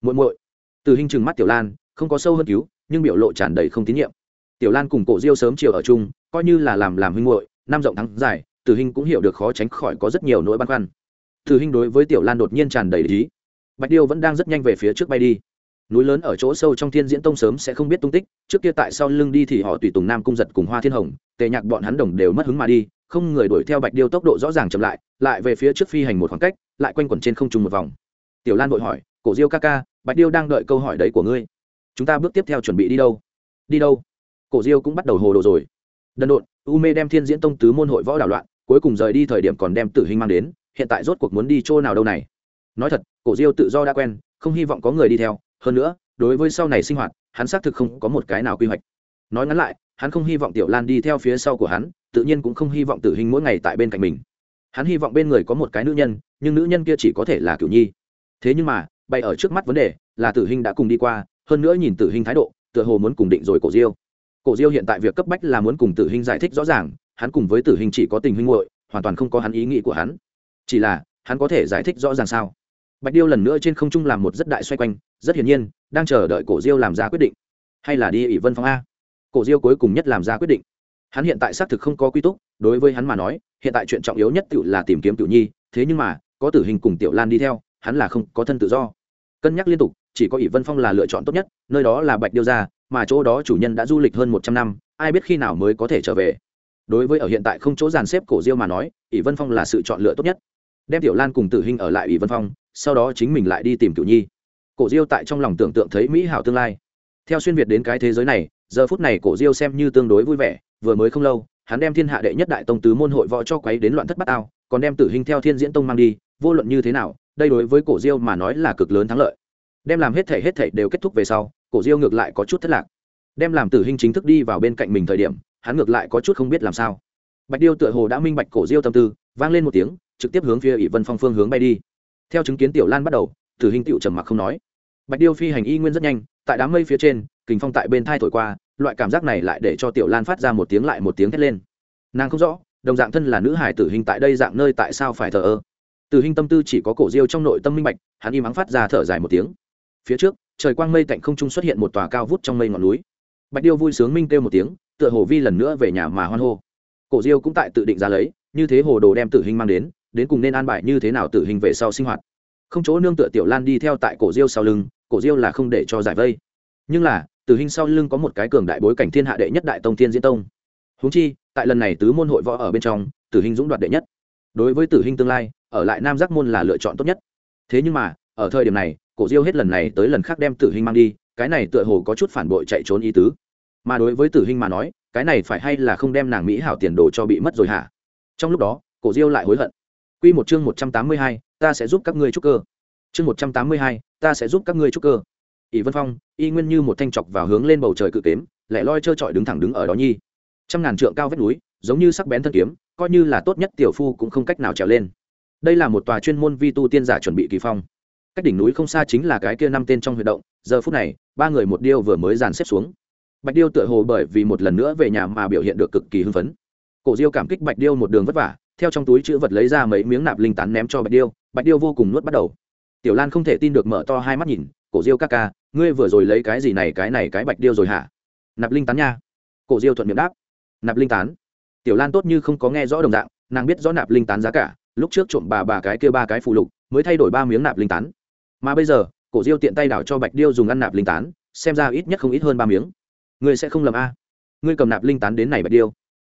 A: Muội muội. Tử hình trừng mắt tiểu lan, không có sâu hơn cứu nhưng biểu lộ tràn đầy không tín nhiệm. Tiểu lan cùng cổ diêu sớm chiều ở chung, coi như là làm làm huynh muội, năm rộng thắng dài, tử hình cũng hiểu được khó tránh khỏi có rất nhiều nỗi băn khoăn. Tử hình đối với tiểu lan đột nhiên tràn đầy lý. Bạch điêu vẫn đang rất nhanh về phía trước bay đi. Núi lớn ở chỗ sâu trong thiên diễn tông sớm sẽ không biết tung tích, trước kia tại sau lưng đi thì họ tùy tùng nam cung giật cùng hoa thiên hồng, tề nhạc bọn hắn đồng đều mất hứng mà đi, không người đuổi theo bạch điêu tốc độ rõ ràng chậm lại lại về phía trước phi hành một khoảng cách, lại quanh quẩn trên không trung một vòng. Tiểu lan vội hỏi, cổ diêu ca ca, bạch điêu đang đợi câu hỏi đấy của ngươi chúng ta bước tiếp theo chuẩn bị đi đâu? Đi đâu? Cổ diêu cũng bắt đầu hồ đồ rồi. Đần độn, u mê đem thiên diễn tông tứ môn hội võ đảo loạn, cuối cùng rời đi thời điểm còn đem tử hình mang đến, hiện tại rốt cuộc muốn đi chỗ nào đâu này? Nói thật, cổ diêu tự do đã quen, không hy vọng có người đi theo, hơn nữa, đối với sau này sinh hoạt, hắn xác thực không có một cái nào quy hoạch. Nói ngắn lại, hắn không hy vọng tiểu lan đi theo phía sau của hắn, tự nhiên cũng không hy vọng tử hình mỗi ngày tại bên cạnh mình. Hắn hy vọng bên người có một cái nữ nhân, nhưng nữ nhân kia chỉ có thể là cửu nhi. Thế nhưng mà bay ở trước mắt vấn đề là tử hình đã cùng đi qua hơn nữa nhìn tử hình thái độ, tựa hồ muốn cùng định rồi cổ diêu. Cổ diêu hiện tại việc cấp bách là muốn cùng tử hình giải thích rõ ràng, hắn cùng với tử hình chỉ có tình huynh hội hoàn toàn không có hắn ý nghĩ của hắn. Chỉ là, hắn có thể giải thích rõ ràng sao? Bạch điêu lần nữa trên không trung làm một rất đại xoay quanh, rất hiển nhiên, đang chờ đợi cổ diêu làm ra quyết định. Hay là đi ỷ vân phong a? Cổ diêu cuối cùng nhất làm ra quyết định. Hắn hiện tại xác thực không có quy túc, đối với hắn mà nói, hiện tại chuyện trọng yếu nhất tự là tìm kiếm tiểu nhi, thế nhưng mà, có tử hình cùng tiểu lan đi theo, hắn là không có thân tự do. Cân nhắc liên tục chỉ có ỷ vân phong là lựa chọn tốt nhất nơi đó là bạch điêu gia, mà chỗ đó chủ nhân đã du lịch hơn một trăm năm ai biết khi nào mới có thể trở về. đối với ở hiện tại không chỗ dàn xếp cổ diêu mà nói ỷ vân phong là sự chọn lựa tốt nhất. đem tiểu lan cùng tử hình ở lại ỷ vân phong sau đó chính mình lại đi tìm cửu nhi. cổ diêu tại trong lòng tưởng tượng thấy mỹ hảo tương lai. theo xuyên việt đến cái thế giới này giờ phút này cổ diêu xem như tương đối vui vẻ vừa mới không lâu hắn đem thiên hạ đệ nhất đại tông tứ môn hội võ cho quấy đến loạn thất bát ao còn đem tử hình theo thiên diễn tông mang đi vô luận như thế nào đây đối với cổ diêu mà nói là cực lớn thắng lợi đem làm hết thể hết thể đều kết thúc về sau, cổ diêu ngược lại có chút thất lạc. Đem làm tử hình chính thức đi vào bên cạnh mình thời điểm, hắn ngược lại có chút không biết làm sao. Bạch điêu tựa hồ đã minh bạch cổ diêu tâm tư, vang lên một tiếng, trực tiếp hướng phía ỷ vân phong phương hướng bay đi. Theo chứng kiến tiểu lan bắt đầu, tử hình tựu trầm mặc không nói. Bạch điêu phi hành y nguyên rất nhanh, tại đám mây phía trên, kình phong tại bên thai thổi qua, loại cảm giác này lại để cho tiểu lan phát ra một tiếng lại một tiếng thét lên. Nàng không rõ, đồng dạng thân là nữ hải tử hình tại đây dạng nơi tại sao phải thờ ơ. Tử hình tâm tư chỉ có cổ diêu trong nội tâm minh bạch, hắn im ắng phát ra thở dài một tiếng phía trước, trời quang mây tạnh không trung xuất hiện một tòa cao vút trong mây ngọn núi. Bạch điêu vui sướng minh kêu một tiếng, tựa hồ vi lần nữa về nhà mà hoan hô. Cổ diêu cũng tại tự định ra lấy, như thế hồ đồ đem tử hình mang đến đến cùng nên an bài như thế nào tử hình về sau sinh hoạt. Không chỗ nương tựa tiểu lan đi theo tại cổ diêu sau lưng, cổ diêu là không để cho giải vây. Nhưng là, tử hình sau lưng có một cái cường đại bối cảnh thiên hạ đệ nhất đại tông thiên diễn tông. Húng chi, tại lần này tứ môn hội võ ở bên trong, tử hình dũng đoạt đệ nhất. Đối với tử hình tương lai, ở lại nam giác môn là lựa chọn tốt nhất. Thế nhưng mà, ở thời điểm này cổ diêu hết lần này tới lần khác đem tử hình mang đi cái này tựa hồ có chút phản bội chạy trốn ý tứ. Mà đối với tử hình mà nói cái này phải hay là không đem nàng mỹ hảo tiền đồ cho bị mất rồi hả? Trong lúc đó cổ diêu lại hối hận. Q một chương một trăm tám mươi hai ta sẽ giúp các ngươi trúc cơ. Chương một trăm tám mươi hai ta sẽ giúp các ngươi trúc cơ. Ỷ vân phong y nguyên như một thanh chọc vào hướng lên bầu trời cự kiếm, lẻ loi trơ trọi đứng thẳng đứng ở đó nhi. Trăm ngàn trượng cao vách núi giống như sắc bén thân kiếm coi như là tốt nhất tiểu phu cũng không cách nào trèo lên. Đây là một tòa chuyên môn vi tu tiên giả chuẩn bị kỳ phong cách đỉnh núi không xa chính là cái kia năm tên trong huy động, giờ phút này, ba người một điêu vừa mới dàn xếp xuống. Bạch điêu tựa hồ bởi vì một lần nữa về nhà mà biểu hiện được cực kỳ hưng phấn. Cổ diêu cảm kích bạch điêu một đường vất vả, theo trong túi chữ vật lấy ra mấy miếng nạp linh tán ném cho bạch điêu bạch điêu vô cùng nuốt bắt đầu. Tiểu lan không thể tin được mở to hai mắt nhìn, cổ diêu ca ca, ngươi vừa rồi lấy cái gì này, cái này, cái bạch điêu rồi hả? Nạp linh tán nha. Cổ diêu thuận miệng đáp. Nạp linh tán? Tiểu lan tốt như không có nghe rõ đồng dạng, nàng biết rõ nạp linh tán giá cả, lúc trước trộm bà bà cái kia ba cái phụ lục, mới thay đổi ba miếng nạp linh tán mà bây giờ, cổ diêu tiện tay đảo cho bạch điêu dùng ăn nạp linh tán, xem ra ít nhất không ít hơn ba miếng. Ngươi sẽ không lầm a. Ngươi cầm nạp linh tán đến này bạch điêu.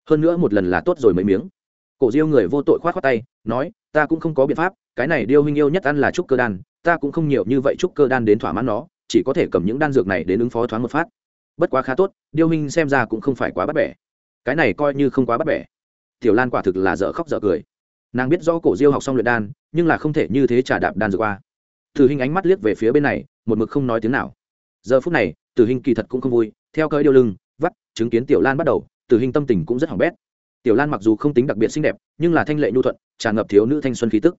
A: Hơn nữa một lần là tốt rồi mấy miếng. Cổ diêu người vô tội khoát khoát tay, nói, ta cũng không có biện pháp, cái này điêu huynh yêu nhất ăn là trúc cơ đan, ta cũng không nhiều như vậy trúc cơ đan đến thỏa mãn nó, chỉ có thể cầm những đan dược này đến ứng phó thoáng một phát. Bất quá khá tốt, điêu huynh xem ra cũng không phải quá bắt bẻ. Cái này coi như không quá bắt bẻ. Tiểu lan quả thực là dở khóc dở cười. Nàng biết rõ cổ diêu học xong luyện đan, nhưng là không thể như thế trả đạp đan dược qua tử Hinh ánh mắt liếc về phía bên này, một mực không nói tiếng nào. Giờ phút này, tử Hinh kỳ thật cũng không vui, theo cơi điêu lưng, vắt, chứng kiến tiểu lan bắt đầu, tử Hinh tâm tình cũng rất hỏng bét. Tiểu lan mặc dù không tính đặc biệt xinh đẹp, nhưng là thanh lệ nhu thuận, tràn ngập thiếu nữ thanh xuân khí tức.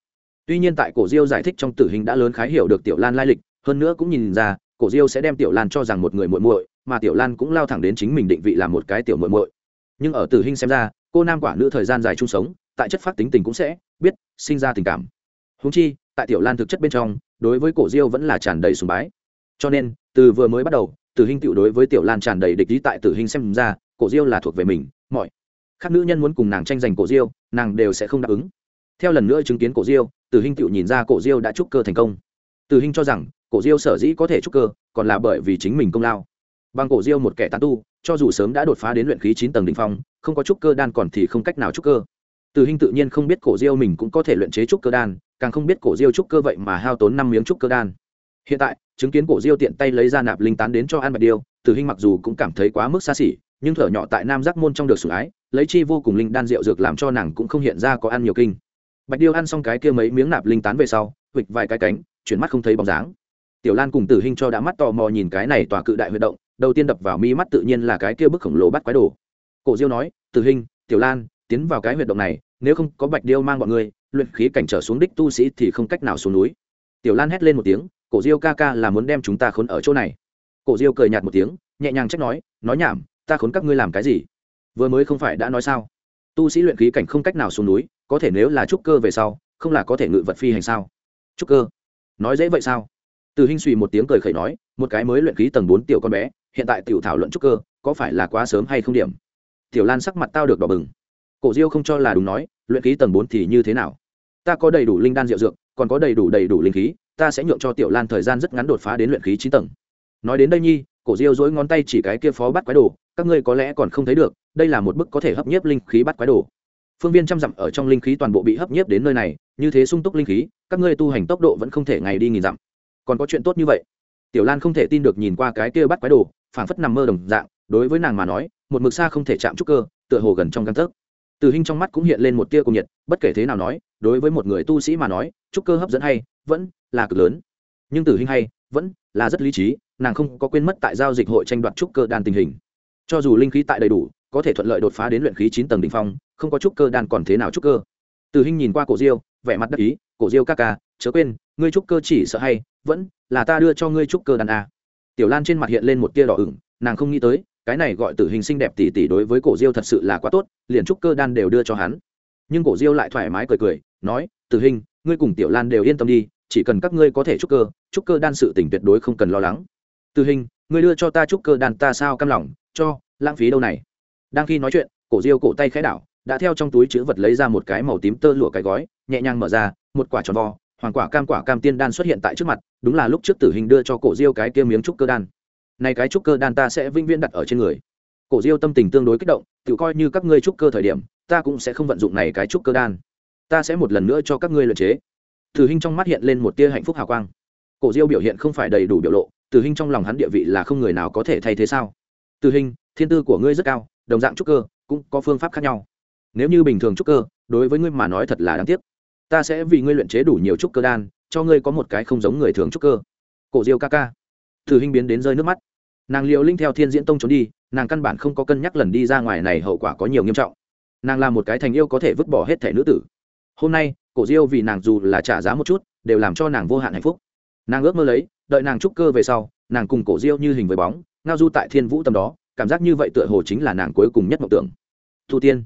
A: Tuy nhiên tại cổ diêu giải thích trong tử Hinh đã lớn khái hiểu được tiểu lan lai lịch, hơn nữa cũng nhìn ra, cổ diêu sẽ đem tiểu lan cho rằng một người muội muội, mà tiểu lan cũng lao thẳng đến chính mình định vị là một cái tiểu muội muội. Nhưng ở tử Hinh xem ra, cô nam quả nữ thời gian dài chung sống, tại chất phát tính tình cũng sẽ biết, sinh ra tình cảm. Huống chi, tại tiểu lan thực chất bên trong đối với cổ diêu vẫn là tràn đầy sùng bái. Cho nên, từ vừa mới bắt đầu, tử hình tựu đối với tiểu lan tràn đầy địch ý tại tử hình xem ra, cổ diêu là thuộc về mình, mọi khác nữ nhân muốn cùng nàng tranh giành cổ diêu, nàng đều sẽ không đáp ứng. Theo lần nữa chứng kiến cổ diêu, tử hình tựu nhìn ra cổ diêu đã trúc cơ thành công. Tử hình cho rằng, cổ diêu sở dĩ có thể trúc cơ, còn là bởi vì chính mình công lao. Bằng cổ diêu một kẻ tán tu, cho dù sớm đã đột phá đến luyện khí chín tầng đ ỉ n h phong, không có trúc cơ đan còn thì không cách nào trúc cơ. Từ hình tự nhiên không biết cổ diêu mình cũng có thể luyện chế trúc cơ đan càng không biết cổ diêu trúc cơ vậy mà hao tốn năm miếng trúc cơ đan. Hiện tại, chứng kiến cổ diêu tiện tay lấy ra nạp linh tán đến cho an bạch điêu, tử hình mặc dù cũng cảm thấy quá mức xa xỉ, nhưng thở nhỏ tại nam giác môn trong được sủng ái, lấy chi vô cùng linh đan rượu dược làm cho nàng cũng không hiện ra có ăn nhiều kinh. Bạch điêu ăn xong cái kia mấy miếng nạp linh tán về sau huỵch vài cái cánh, chuyển mắt không thấy bóng dáng. Tiểu lan cùng tử hình cho đã mắt tò mò nhìn cái này tòa cự đại huyệt động, đầu tiên đập vào mi mắt tự nhiên là cái kia bức khổng lồ bắt quái đồ. Cổ diêu nói, tử hình tiểu lan, tiến vào cái huyệt động này, nếu không có bạch điêu mang bọn người luyện khí cảnh trở xuống đích tu sĩ thì không cách nào xuống núi. Tiểu lan hét lên một tiếng, cổ diêu ca ca là muốn đem chúng ta khốn ở chỗ này. Cổ diêu cười nhạt một tiếng, nhẹ nhàng trách nói nói nhảm, ta khốn các ngươi làm cái gì? Vừa mới không phải đã nói sao? Tu sĩ luyện khí cảnh không cách nào xuống núi, có thể nếu là trúc cơ về sau, không là có thể ngự vật phi hành sao? Trúc cơ? Nói dễ vậy sao? Từ hinh suy một tiếng cười khẩy nói, một cái mới luyện khí tầng bốn tiểu con bé, hiện tại tiểu thảo luận trúc cơ, có phải là quá sớm hay không điểm? Tiểu lan sắc mặt tao được đỏ bừng. Cổ diêu không cho là đúng nói, luyện khí tầng bốn thì như thế nào? Ta có đầy đủ linh đan diệu dược, còn có đầy đủ đầy đủ linh khí, ta sẽ nhượng cho tiểu lan thời gian rất ngắn đột phá đến luyện khí chín tầng. Nói đến đây nhi, cổ diêu dối ngón tay chỉ cái kia phó bắt quái đồ, các ngươi có lẽ còn không thấy được, đây là một bức có thể hấp nhiếp linh khí bắt quái đồ. Phương viên trăm dặm ở trong linh khí toàn bộ bị hấp nhiếp đến nơi này, như thế sung túc linh khí, các ngươi tu hành tốc độ vẫn không thể ngày đi nghìn dặm. Còn có chuyện tốt như vậy. Tiểu lan không thể tin được nhìn qua cái kia bắt quái đồ, phảng phất nằm mơ đồng dạng, đối với nàng mà nói, một mực xa không thể chạm trúc cơ, tựa hồ gần trong căn thức từ Hinh trong mắt cũng hiện lên một tia cùng nhiệt, bất kể thế nào nói, đối với một người tu sĩ mà nói trúc cơ hấp dẫn hay, vẫn là cực lớn. Nhưng từ Hinh hay, vẫn là rất lý trí, nàng không có quên mất tại giao dịch hội tranh đoạt trúc cơ đan tình hình. Cho dù linh khí tại đầy đủ, có thể thuận lợi đột phá đến luyện khí chín tầng đỉnh phong, không có trúc cơ đan còn thế nào trúc cơ. Từ Hinh nhìn qua cổ diêu, vẻ mặt đắc ý, cổ diêu ca ca, chớ quên, ngươi trúc cơ chỉ sợ hay, vẫn là ta đưa cho ngươi trúc cơ đan a. Tiểu lan trên mặt hiện lên một tia đỏ ửng, nàng không nghĩ tới cái này gọi tử hình xinh đẹp tỷ tỷ đối với cổ diêu thật sự là quá tốt, liền trúc cơ đan đều đưa cho hắn. Nhưng cổ diêu lại thoải mái cười cười, nói, tử hình, ngươi cùng tiểu lan đều yên tâm đi, chỉ cần các ngươi có thể trúc cơ trúc cơ đan sự tỉnh tuyệt đối không cần lo lắng. Tử hình, ngươi đưa cho ta trúc cơ đan ta sao căm lòng, cho, lãng phí đâu này? Đang khi nói chuyện, cổ diêu cổ tay khẽ đảo, đã theo trong túi chữ vật lấy ra một cái màu tím tơ lụa cái gói, nhẹ nhàng mở ra, một quả tròn vo, hoàng quả cam quả cam tiên đan xuất hiện tại trước mặt, đúng là lúc trước tử hình đưa cho cổ diêu cái kia miếng trúc cơ đan này cái trúc cơ đan ta sẽ vĩnh viễn đặt ở trên người. Cổ diêu tâm tình tương đối kích động, tự coi như các ngươi trúc cơ thời điểm, ta cũng sẽ không vận dụng này cái trúc cơ đan. Ta sẽ một lần nữa cho các ngươi luyện chế. Tử hình trong mắt hiện lên một tia hạnh phúc hào quang. Cổ diêu biểu hiện không phải đầy đủ biểu lộ tử hình trong lòng hắn địa vị là không người nào có thể thay thế sao? Tử hình thiên tư của ngươi rất cao, đồng dạng trúc cơ, cũng có phương pháp khác nhau. Nếu như bình thường trúc cơ, đối với ngươi mà nói thật là đáng tiếc. Ta sẽ vì ngươi luyện chế đủ nhiều trúc cơ đan, cho ngươi có một cái không giống người thường trúc cơ. Cổ diêu ca ca. Từ hình biến đến rơi nước mắt nàng liệu linh theo thiên diễn tông trốn đi, nàng căn bản không có cân nhắc lần đi ra ngoài này hậu quả có nhiều nghiêm trọng. Nàng là một cái thành yêu có thể vứt bỏ hết thể nữ tử. Hôm nay, cổ diêu vì nàng dù là trả giá một chút, đều làm cho nàng vô hạn hạnh phúc. Nàng ước mơ lấy, đợi nàng trúc cơ về sau, nàng cùng cổ diêu như hình với bóng, ngao du tại thiên vũ tầm đó, cảm giác như vậy tựa hồ chính là nàng cuối cùng nhất mộng tưởng. Thu tiên,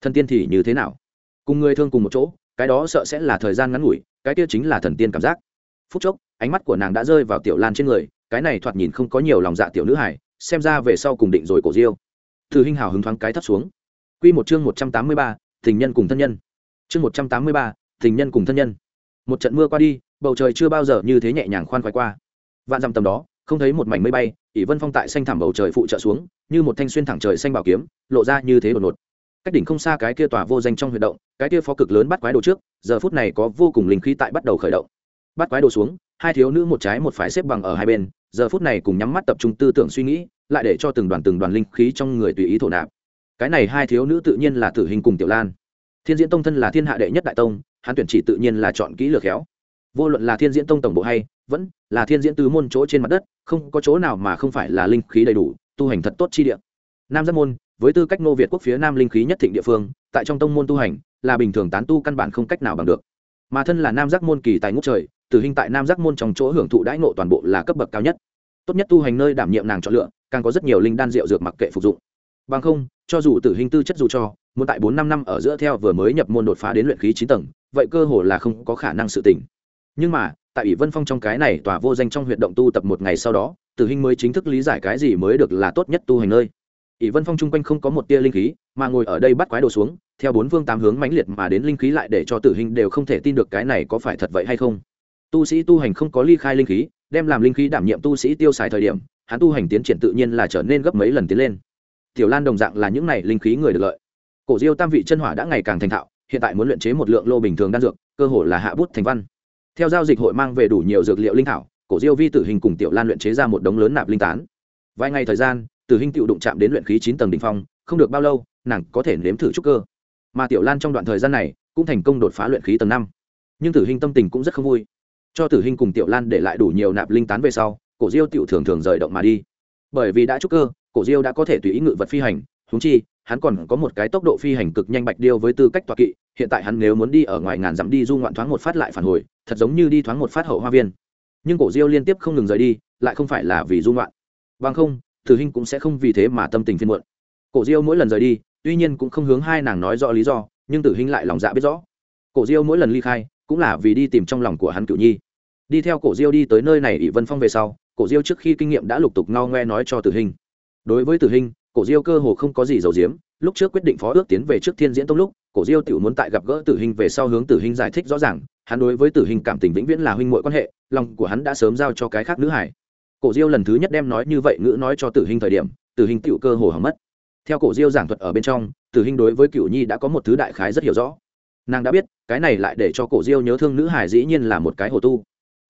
A: thần tiên thì như thế nào? Cùng người thương cùng một chỗ, cái đó sợ sẽ là thời gian ngắn ngủi, cái kia chính là thần tiên cảm giác. Phút chốc, ánh mắt của nàng đã rơi vào tiểu lan trên người cái này thoạt nhìn không có nhiều lòng dạ tiểu nữ hải xem ra về sau cùng định rồi cổ diêu. Từ hinh hào hứng thoáng cái thấp xuống. Quy một chương một trăm tám mươi ba, tình nhân cùng thân nhân. Chương một trăm tám mươi ba, tình nhân cùng thân nhân. Một trận mưa qua đi, bầu trời chưa bao giờ như thế nhẹ nhàng khoan khoái qua. Vạn dặm tầm đó, không thấy một mảnh mây bay, ỷ vân phong tại xanh thảm bầu trời phụ trợ xuống, như một thanh xuyên thẳng trời xanh bảo kiếm, lộ ra như thế đột ngột. Cách đỉnh không xa cái kia tòa vô danh trong huy động, cái kia phó cực lớn bắt quái đồ trước, giờ phút này có vô cùng linh khí tại bắt đầu khởi động. Bắt quái đồ xuống hai thiếu nữ một trái một phải xếp bằng ở hai bên, giờ phút này cùng nhắm mắt tập trung tư tưởng suy nghĩ, lại để cho từng đoàn từng đoàn linh khí trong người tùy ý thổ nạp. Cái này hai thiếu nữ tự nhiên là tử hình cùng tiểu lan. Thiên diễn tông thân là thiên hạ đệ nhất đại tông, hắn tuyển chỉ tự nhiên là chọn kỹ lược khéo. Vô luận là thiên diễn tông tổng bộ hay vẫn là thiên diễn tứ môn chỗ trên mặt đất, không có chỗ nào mà không phải là linh khí đầy đủ, tu hành thật tốt chi địa. Nam giác môn, với tư cách nô việt quốc phía nam linh khí nhất thịnh địa phương, tại trong tông môn tu hành, là bình thường tán tu căn bản không cách nào bằng được. Mà thân là nam giác môn kỳ tài ngũ trời tử hình tại nam giác môn trong chỗ hưởng thụ đãi ngộ toàn bộ là cấp bậc cao nhất. Tốt nhất tu hành nơi đảm nhiệm nàng chọn lựa, càng có rất nhiều linh đan rượu dược mặc kệ phục dụng. Bằng không, cho dù tử hình tư chất dù cho, muốn tại bốn năm năm ở giữa theo vừa mới nhập môn đột phá đến luyện khí chín tầng, vậy cơ hồ là không có khả năng sự tỉnh. Nhưng mà, tại ủy vân phong trong cái này tòa vô danh trong huyện động tu tập một ngày sau đó, tử hình mới chính thức lý giải cái gì mới được là tốt nhất tu hành nơi. Ỷ vân phong chung quanh không có một tia linh khí, mà ngồi ở đây bắt quái đồ xuống, theo bốn vương tám hướng mãnh liệt mà đến linh khí lại để cho tử hình đều không thể tin được cái này có phải thật vậy hay không tu sĩ tu hành không có ly khai linh khí, đem làm linh khí đảm nhiệm tu sĩ tiêu xài thời điểm, hắn tu hành tiến triển tự nhiên là trở nên gấp mấy lần tiến lên. Tiểu lan đồng dạng là những này linh khí người được lợi. Cổ diêu tam vị chân hỏa đã ngày càng thành thạo, hiện tại muốn luyện chế một lượng lô bình thường đan dược, cơ hồ là hạ bút thành văn. Theo giao dịch hội mang về đủ nhiều dược liệu linh thảo, cổ diêu vi tử hình cùng tiểu lan luyện chế ra một đống lớn nạp linh tán. Vài ngày thời gian, tử hình tự đụng chạm đến luyện khí chín tầng đ ỉ n h phong, không được bao lâu, nàng có thể nếm thử trúc cơ. Mà tiểu lan trong đoạn thời gian này, cũng thành công đột phá luyện khí tầng năm. Nhưng tử hình tâm tình cũng rất không vui cho tử hình cùng tiểu lan để lại đủ nhiều nạp linh tán về sau, cổ diêu tiểu thường thường rời động mà đi. Bởi vì đã trúc cơ, cổ diêu đã có thể tùy ý ngự vật phi hành húng chi, hắn còn có một cái tốc độ phi hành cực nhanh bạch điêu với tư cách toạc kỵ, hiện tại hắn nếu muốn đi ở ngoài ngàn dặm đi du ngoạn thoáng một phát lại phản hồi, thật giống như đi thoáng một phát hậu hoa viên. Nhưng cổ diêu liên tiếp không ngừng rời đi, lại không phải là vì du ngoạn. Bằng không, tử hình cũng sẽ không vì thế mà tâm tình phiên muộn. Cổ diêu mỗi lần rời đi, tuy nhiên cũng không hướng hai nàng nói rõ lý do, nhưng tử hình lại lòng dạ biết rõ. Cổ diêu mỗi lần ly khai, cũng là vì đi tìm trong lòng của hắn cửu nhi đi theo cổ diêu đi tới nơi này ỷ vân phong về sau, cổ diêu trước khi kinh nghiệm đã lục tục ngao ngoe nói cho tử hình. Đối với tử hình, cổ diêu cơ hồ không có gì giấu giếm, lúc trước quyết định phó ước tiến về trước thiên diễn tông lúc, cổ diêu tự muốn tại gặp gỡ tử hình về sau hướng tử hình giải thích rõ ràng, hắn đối với tử hình cảm tình vĩnh viễn là huynh muội quan hệ, lòng của hắn đã sớm giao cho cái khác nữ hải. Cổ diêu lần thứ nhất đem nói như vậy ngữ nói cho tử hình thời điểm, tử hình tựu cơ hồ hỏng mất. Theo cổ diêu giảng thuật ở bên trong, tử hình đối với cựu nhi đã có một thứ đại khái rất hiểu rõ. Nàng đã biết, cái này lại để cho cổ diêu nhớ thương nữ hải dĩ nhiên là một cái hồ tu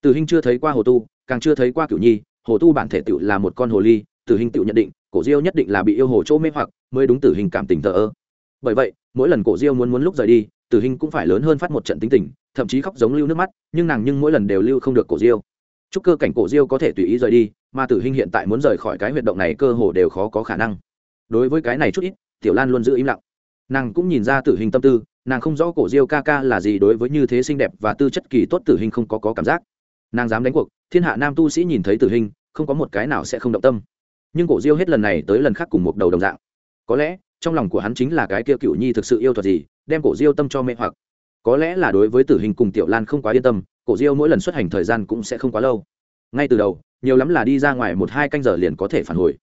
A: tử hình chưa thấy qua hồ tu càng chưa thấy qua cửu nhi hồ tu bản thể tựu là một con hồ ly tử hình tựu nhận định cổ diêu nhất định là bị yêu hồ chỗ mê hoặc mới đúng tử hình cảm tình thờ ơ. Bởi vậy mỗi lần cổ diêu muốn muốn lúc rời đi tử hình cũng phải lớn hơn phát một trận tính tình thậm chí khóc giống lưu nước mắt nhưng nàng nhưng mỗi lần đều lưu không được cổ diêu. Chúc cơ cảnh cổ diêu có thể tùy ý rời đi mà tử hình hiện tại muốn rời khỏi cái huyệt động này cơ hồ đều khó có khả năng. Đối với cái này chút ít tiểu lan luôn giữ im lặng. Nàng cũng nhìn ra tử hình tâm tư nàng không rõ cổ diêu ca ca là gì đối với như thế xinh đẹp và tư chất kỳ tốt tử hình không có, có cảm giác nàng dám đánh cuộc, thiên hạ nam tu sĩ nhìn thấy tử hình, không có một cái nào sẽ không động tâm. Nhưng cổ diêu hết lần này tới lần khác cùng một đầu đồng dạng. Có lẽ, trong lòng của hắn chính là cái kia cựu nhi thực sự yêu thuật gì, đem cổ diêu tâm cho mê hoặc. Có lẽ là đối với tử hình cùng tiểu lan không quá yên tâm, cổ diêu mỗi lần xuất hành thời gian cũng sẽ không quá lâu. Ngay từ đầu, nhiều lắm là đi ra ngoài một hai canh giờ liền có thể phản hồi.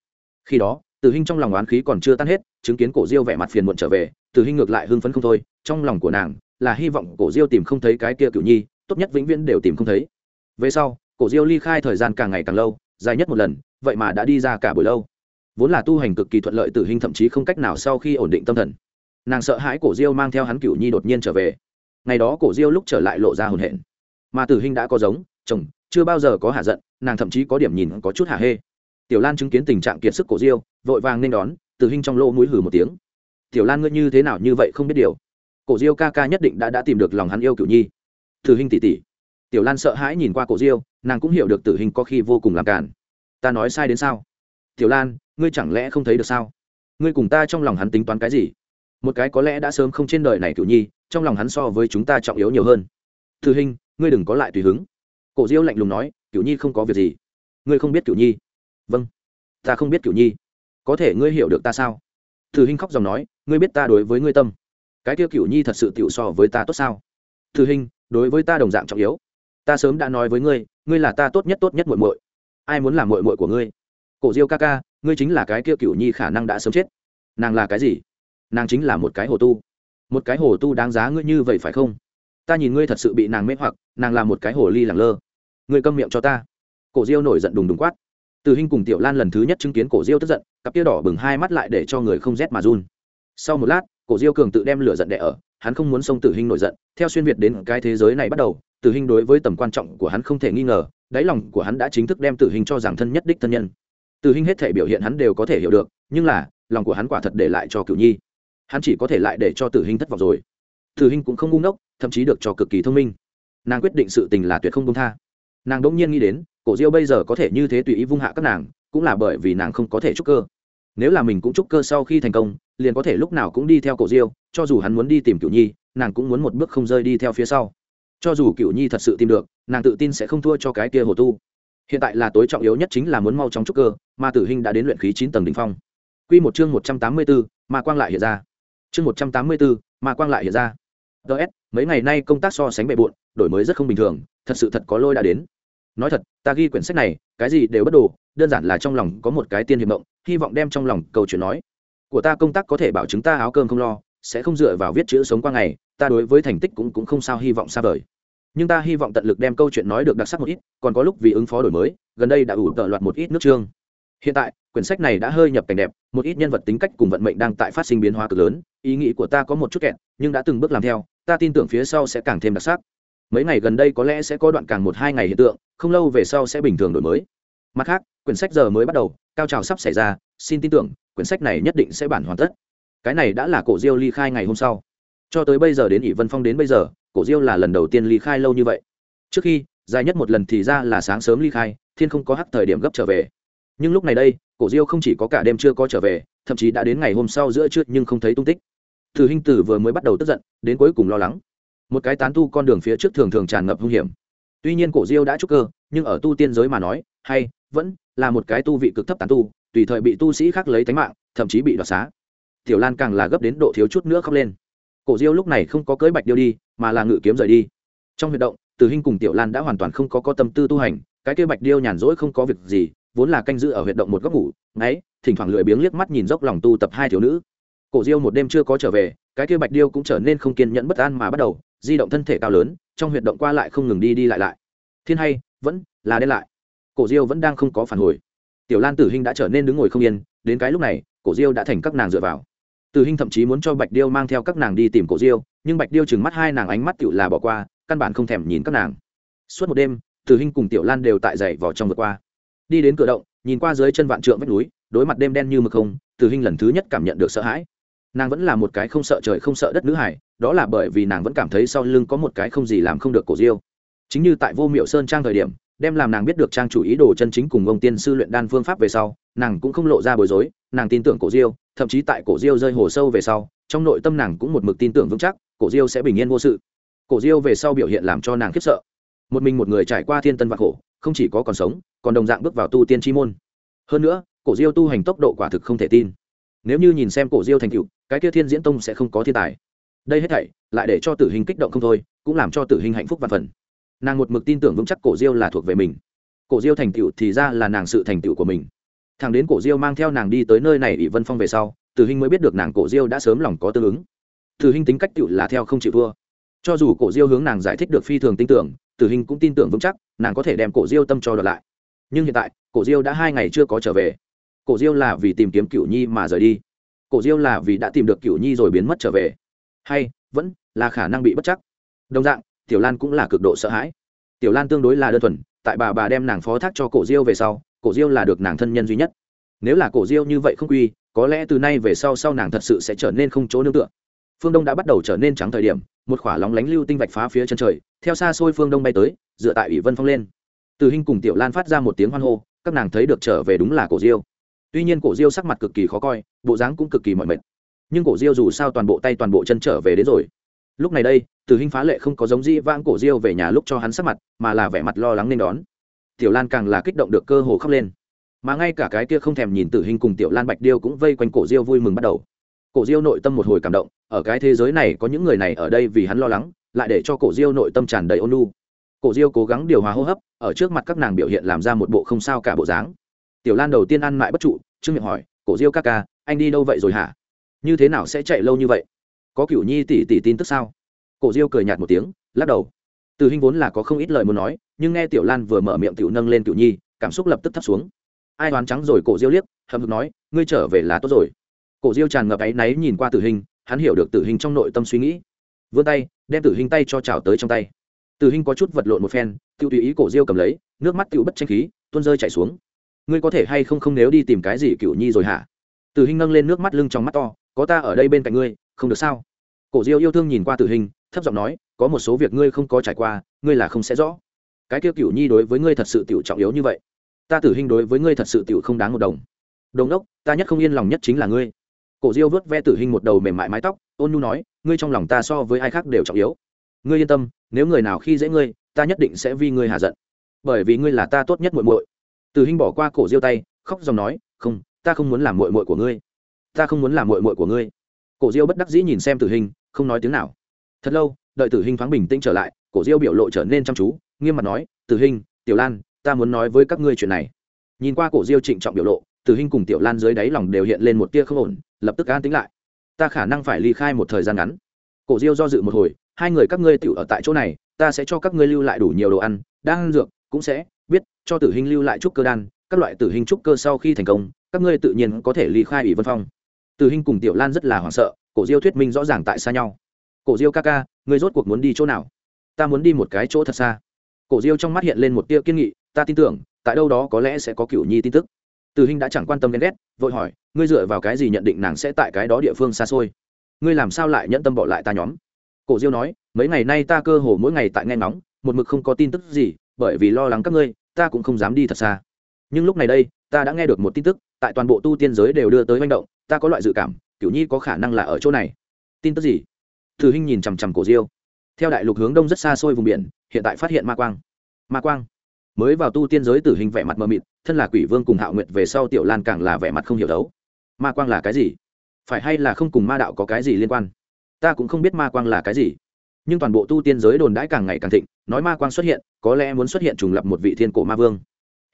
A: Khi đó, tử hình trong lòng oán khí còn chưa tan hết, chứng kiến cổ diêu vẻ mặt phiền muộn trở về, tử hình ngược lại hưng phấn không thôi, trong lòng của nàng là hy vọng cổ diêu tìm không thấy cái kia cựu nhi, tốt nhất vĩnh viễn đều tìm không thấy về sau, cổ diêu ly khai thời gian càng ngày càng lâu, dài nhất một lần, vậy mà đã đi ra cả buổi lâu. Vốn là tu hành cực kỳ thuận lợi tử hình thậm chí không cách nào sau khi ổn định tâm thần. Nàng sợ hãi cổ diêu mang theo hắn cửu nhi đột nhiên trở về. Ngày đó cổ diêu lúc trở lại lộ ra hồn hển. Mà tử hình đã có giống, chồng, chưa bao giờ có hạ giận, nàng thậm chí có điểm nhìn có chút hạ hê. Tiểu lan chứng kiến tình trạng kiệt sức cổ diêu, vội vàng nên đón, tử hình trong lỗ mũi hừ một tiếng. Tiểu lan ngươi như thế nào như vậy không biết điều. Cổ diêu ca ca nhất định đã đã tìm được lòng hắn yêu cửu nhi. Tử hình tỉ tỉ tiểu lan sợ hãi nhìn qua cổ diêu, nàng cũng hiểu được tử hình có khi vô cùng làm cản ta nói sai đến sao? Tiểu lan, ngươi chẳng lẽ không thấy được sao? Ngươi cùng ta trong lòng hắn tính toán cái gì? Một cái có lẽ đã sớm không trên đời này cựu nhi, trong lòng hắn so với chúng ta trọng yếu nhiều hơn. Tử hình, ngươi đừng có lại tùy hứng. Cổ diêu lạnh lùng nói cựu nhi không có việc gì. Ngươi không biết cựu nhi. Vâng. Ta không biết cựu nhi. Có thể ngươi hiểu được ta sao? Tử hình khóc dòng nói, ngươi biết ta đối với ngươi tâm. Cái tiêu cựu nhi thật sự tiểu so với ta tốt sao? Tử hình, đối với ta đồng dạng trọng yếu ta sớm đã nói với ngươi ngươi là ta tốt nhất tốt nhất muội muội. Ai muốn làm muội muội của ngươi? Cổ diêu ca ca, ngươi chính là cái kia cựu nhi khả năng đã sớm chết. Nàng là cái gì? Nàng chính là một cái hồ tu. Một cái hồ tu đáng giá ngươi như vậy phải không? Ta nhìn ngươi thật sự bị nàng mê hoặc, nàng là một cái hồ ly lẳng lơ. Ngươi câm miệng cho ta. Cổ diêu nổi giận đùng đùng quát. Từ hình cùng tiểu lan lần thứ nhất chứng kiến cổ diêu tức giận, cặp kia đỏ bừng hai mắt lại để cho người không rét mà run. Sau một lát, cổ diêu cường tự đem lửa giận đẻ ở, hắn không muốn xông tử hình nổi giận, theo xuyên việt đến cái thế giới này bắt đầu tử hình đối với tầm quan trọng của hắn không thể nghi ngờ, đáy lòng của hắn đã chính thức đem tử hình cho rằng thân nhất đích thân nhân. Tử hình hết thể biểu hiện hắn đều có thể hiểu được, nhưng là, lòng của hắn quả thật để lại cho cửu nhi. Hắn chỉ có thể lại để cho tử hình thất vọng rồi. Tử hình cũng không ngu ngốc, thậm chí được cho cực kỳ thông minh. Nàng quyết định sự tình là tuyệt không công tha. Nàng đ ỗ n g nhiên nghĩ đến, cổ diêu bây giờ có thể như thế tùy ý vung hạ các nàng, cũng là bởi vì nàng không có thể trúc cơ. Nếu là mình cũng trúc cơ sau khi thành công, liền có thể lúc nào cũng đi theo cổ diêu, cho dù hắn muốn đi tìm cửu nhi, nàng cũng muốn một bước không rơi đi theo phía sau cho dù cựu nhi thật sự tìm được, nàng tự tin sẽ không thua cho cái kia hồ tu. Hiện tại là tối trọng yếu nhất chính là muốn mau chóng trúc cơ, mà tử hình đã đến luyện khí chín tầng đ ỉ n h phong. Q một chương một trăm tám mươi bốn mà quang lại hiện ra. Chương một trăm tám mươi bốn mà quang lại hiện ra. Ts mấy ngày nay công tác so sánh bề bộn, đổi mới rất không bình thường, thật sự thật có lôi đã đến. Nói thật, ta ghi quyển sách này, cái gì đều bất đồ, đơn giản là trong lòng có một cái tiên hiệp mộng, hy vọng đem trong lòng câu chuyện nói. Của ta công tác có thể bảo chứng ta áo cơm không lo sẽ không dựa vào viết chữ sống qua ngày, ta đối với thành tích cũng cũng không sao hy vọng xa vời. Nhưng ta hy vọng tận lực đem câu chuyện nói được đặc sắc một ít, còn có lúc vì ứng phó đổi mới, gần đây đã ủ tợ loạt một ít nước chương hiện tại, quyển sách này đã hơi nhập cảnh đẹp, một ít nhân vật tính cách cùng vận mệnh đang tại phát sinh biến hóa cực lớn, ý nghĩ của ta có một chút kẹt, nhưng đã từng bước làm theo, ta tin tưởng phía sau sẽ càng thêm đặc sắc. Mấy ngày gần đây có lẽ sẽ có đoạn càng một hai ngày hiện tượng, không lâu về sau sẽ bình thường đổi mới. Mặt khác, quyển sách giờ mới bắt đầu, cao trào sắp xảy ra, xin tin tưởng, quyển sách này nhất định sẽ bản hoàn tất cái này đã là cổ diêu ly khai ngày hôm sau. Cho tới bây giờ đến ỷ vân phong đến bây giờ, cổ diêu là lần đầu tiên ly khai lâu như vậy. Trước khi, dài nhất một lần thì ra là sáng sớm ly khai, thiên không có hắc thời điểm gấp trở về. Nhưng lúc này đây, cổ diêu không chỉ có cả đêm chưa có trở về, thậm chí đã đến ngày hôm sau giữa trưa nhưng không thấy tung tích. Thử hình tử vừa mới bắt đầu tức giận, đến cuối cùng lo lắng. Một cái tán tu con đường phía trước thường thường tràn ngập hung hiểm. Tuy nhiên cổ diêu đã trúc cơ, nhưng ở tu tiên giới mà nói, hay vẫn là một cái tu vị cực thấp tán tu, tùy thời bị tu sĩ khác lấy tánh mạng, thậm chí bị đoạt xá tiểu lan càng là gấp đến độ thiếu chút nữa khóc lên. Cổ diêu lúc này không có cưới bạch điêu đi, mà là ngự kiếm rời đi. Trong huy động tử hình cùng tiểu lan đã hoàn toàn không có có tâm tư tu hành, cái kia bạch điêu nhàn rỗi không có việc gì, vốn là canh giữ ở huyệt động một góc ngủ, ngáy, thỉnh thoảng lười biếng liếc mắt nhìn dốc lòng tu tập hai thiếu nữ. Cổ diêu một đêm chưa có trở về, cái kia bạch điêu cũng trở nên không kiên nhẫn bất an mà bắt đầu, di động thân thể cao lớn, trong huyệt động qua lại không ngừng đi đi lại lại. Thiên hay, vẫn là đen lại. Cổ diêu vẫn đang không có phản hồi. Tiểu lan tử hình đã trở nên đứng ngồi không yên, đến cái lúc này, cổ diêu đã thành các nàng dựa vào. Từ Hinh thậm chí muốn cho bạch điêu mang theo các nàng đi tìm cổ diêu, nhưng bạch điêu chừng mắt hai nàng ánh mắt tựu là bỏ qua, căn bản không thèm nhìn các nàng. Suốt một đêm, Từ Hinh cùng tiểu lan đều tại dậy vỏ trong vượt qua. Đi đến cửa động, nhìn qua dưới chân vạn trượng vách núi, đối mặt đêm đen như mực không, Từ Hinh lần thứ nhất cảm nhận được sợ hãi. Nàng vẫn là một cái không sợ trời không sợ đất nữ hải đó là bởi vì nàng vẫn cảm thấy sau lưng có một cái không gì làm không được cổ diêu. Chính như tại vô miệu sơn trang thời điểm, đem làm nàng biết được trang chủ ý đồ chân chính cùng ông tiên sư luyện đan phương pháp về sau, nàng cũng không lộ ra bối rối nàng tin tưởng cổ diêu, thậm chí tại cổ diêu rơi hồ sâu về sau, trong nội tâm nàng cũng một mực tin tưởng vững chắc, cổ diêu sẽ bình yên vô sự. Cổ diêu về sau biểu hiện làm cho nàng khiếp sợ. Một mình một người trải qua thiên tân vạn khổ, không chỉ có còn sống, còn đồng dạng bước vào tu tiên chi môn. Hơn nữa, cổ diêu tu hành tốc độ quả thực không thể tin. Nếu như nhìn xem cổ diêu thành cựu cái kia thiên diễn tông sẽ không có thiên tài. Đây hết thảy, lại để cho tử hình kích động không thôi, cũng làm cho tử hình hạnh phúc và phần. Nàng một mực tin tưởng vững chắc cổ diêu là thuộc về mình. Cổ diêu thành tựu thì ra là nàng sự thành tựu của mình thằng đến cổ diêu mang theo nàng đi tới nơi này ỷ vân phong về sau tử hình mới biết được nàng cổ diêu đã sớm lòng có tương ứng. Tử hình tính cách cựu là theo không chịu thua. Cho dù cổ diêu hướng nàng giải thích được phi thường tin tưởng tử hình cũng tin tưởng vững chắc, nàng có thể đem cổ diêu tâm cho đợt lại. Nhưng hiện tại, cổ diêu đã hai ngày chưa có trở về. Cổ diêu là vì tìm kiếm cựu nhi mà rời đi. Cổ diêu là vì đã tìm được cựu nhi rồi biến mất trở về. Hay, vẫn là khả năng bị bất chắc. Đồng dạng, tiểu lan cũng là cực độ sợ hãi. Tiểu lan tương đối là đơn thuần, tại bà bà đem nàng phó thác cho cổ diêu về sau cổ diêu là được nàng thân nhân duy nhất. Nếu là cổ diêu như vậy không quy, có lẽ từ nay về sau sau nàng thật sự sẽ trở nên không chỗ nương tựa. Phương đông đã bắt đầu trở nên trắng thời điểm, một khỏa lóng lánh lưu tinh vạch phá phía chân trời, theo xa xôi phương đông bay tới, dựa tại ủy vân phong lên. Từ hình cùng tiểu lan phát ra một tiếng hoan hô, các nàng thấy được trở về đúng là cổ diêu. Tuy nhiên cổ diêu sắc mặt cực kỳ khó coi, bộ dáng cũng cực kỳ mỏi mệt. Nhưng cổ diêu dù sao toàn bộ tay toàn bộ chân trở về đến rồi. Lúc này đây, từ hình phá lệ không có giống di vãng cổ diêu về nhà lúc cho hắn sắc mặt, mà là vẻ mặt lo lắng nên đón tiểu lan càng là kích động được cơ hồ khóc lên. Mà ngay cả cái kia không thèm nhìn tử hình cùng tiểu lan bạch điêu cũng vây quanh cổ diêu vui mừng bắt đầu. Cổ diêu nội tâm một hồi cảm động, ở cái thế giới này có những người này ở đây vì hắn lo lắng, lại để cho cổ diêu nội tâm tràn đầy ôn lu cổ diêu cố gắng điều hòa hô hấp, ở trước mặt các nàng biểu hiện làm ra một bộ không sao cả bộ dáng. Tiểu lan đầu tiên ăn mãi bất trụ, trương miệng hỏi, cổ diêu ca ca, anh đi đâu vậy rồi hả? Như thế nào sẽ chạy lâu như vậy? Có cửu nhi tỷ tỷ tin tức sao? Cổ diêu cười nhạt một tiếng, lắc đầu từ Hinh vốn là có không ít lời muốn nói nhưng nghe tiểu lan vừa mở miệng tiểu nâng lên cửu nhi cảm xúc lập tức thấp xuống. Ai đoán trắng rồi cổ diêu liếc hậm hực nói ngươi trở về là tốt rồi. Cổ diêu tràn ngập áy náy nhìn qua tử Hinh, hắn hiểu được tử Hinh trong nội tâm suy nghĩ. Vươn tay đem tử Hinh tay cho chảo tới trong tay. Tử Hinh có chút vật lộn một phen Tiểu tùy ý cổ diêu cầm lấy nước mắt Tiểu bất tranh khí tuôn rơi chảy xuống. Ngươi có thể hay không không nếu đi tìm cái gì Cửu nhi rồi hả? Tử Hinh nâng lên nước mắt lưng trong mắt to có ta ở đây bên cạnh ngươi không được sao? Cổ diêu yêu thương nhìn qua tử Hinh, thấp giọng nói có một số việc ngươi không có trải qua, ngươi là không sẽ rõ. Cái kia cựu nhi đối với ngươi thật sự tiểu trọng yếu như vậy. Ta tử hình đối với ngươi thật sự tiểu không đáng một đồng. Đồng đốc, ta nhất không yên lòng nhất chính là ngươi. Cổ diêu vớt ve tử hình một đầu mềm mại mái tóc, ôn nhu nói, ngươi trong lòng ta so với ai khác đều trọng yếu. Ngươi yên tâm, nếu người nào khi dễ ngươi, ta nhất định sẽ vì ngươi hạ giận. Bởi vì ngươi là ta tốt nhất muội muội. Tử hình bỏ qua cổ diêu tay, khóc dòng nói, không, ta không muốn làm muội muội của ngươi. Ta không muốn làm muội muội của ngươi. Cổ diêu bất đắc dĩ nhìn xem tử hình không nói tiếng nào. Thật lâu đợi tử hình thoáng bình tĩnh trở lại, cổ diêu biểu lộ trở nên chăm chú, nghiêm mặt nói, tử hình, tiểu lan, ta muốn nói với các ngươi chuyện này. Nhìn qua cổ diêu trịnh trọng biểu lộ, tử hình cùng tiểu lan dưới đáy lòng đều hiện lên một tia không ổn, lập tức an tính lại. Ta khả năng phải ly khai một thời gian ngắn. Cổ diêu do dự một hồi, hai người các ngươi tiểu ở tại chỗ này, ta sẽ cho các ngươi lưu lại đủ nhiều đồ ăn đang dược, cũng sẽ biết cho tử hình lưu lại trúc cơ đan, các loại tử hình trúc cơ sau khi thành công, các ngươi tự nhiên có thể ly khai ủy vân phong. Tử hình cùng tiểu lan rất là hoảng sợ, cổ diêu thuyết minh rõ ràng tại xa nhau cổ diêu ca ca người rốt cuộc muốn đi chỗ nào? Ta muốn đi một cái chỗ thật xa. Cổ diêu trong mắt hiện lên một tia kiên nghị, ta tin tưởng, tại đâu đó có lẽ sẽ có cựu nhi tin tức. Từ hình đã chẳng quan tâm ghen ghét, vội hỏi, ngươi dựa vào cái gì nhận định nàng sẽ tại cái đó địa phương xa xôi? Ngươi làm sao lại nhẫn tâm bỏ lại ta nhóm? Cổ diêu nói, mấy ngày nay ta cơ hồ mỗi ngày tại nghe nóng một mực không có tin tức gì, bởi vì lo lắng các ngươi, ta cũng không dám đi thật xa. Nhưng lúc này đây, ta đã nghe được một tin tức, tại toàn bộ tu tiên giới đều đưa tới manh động, ta có loại dự cảm, cửu nhi có khả năng là ở chỗ này. Tin tức gì? Thử hinh nhìn chằm chằm cổ diêu. Theo đại lục hướng đông rất xa xôi vùng biển, hiện tại phát hiện ma quang. Ma quang. Mới vào tu tiên giới tử hình vẻ mặt mơ mịt, thân là quỷ vương cùng hạo nguyệt về sau tiểu lan càng là vẻ mặt không hiểu đấu. Ma quang là cái gì? Phải hay là không cùng ma đạo có cái gì liên quan? Ta cũng không biết ma quang là cái gì. Nhưng toàn bộ tu tiên giới đồn đãi càng ngày càng thịnh, nói ma quang xuất hiện, có lẽ muốn xuất hiện trùng lập một vị thiên cổ ma vương.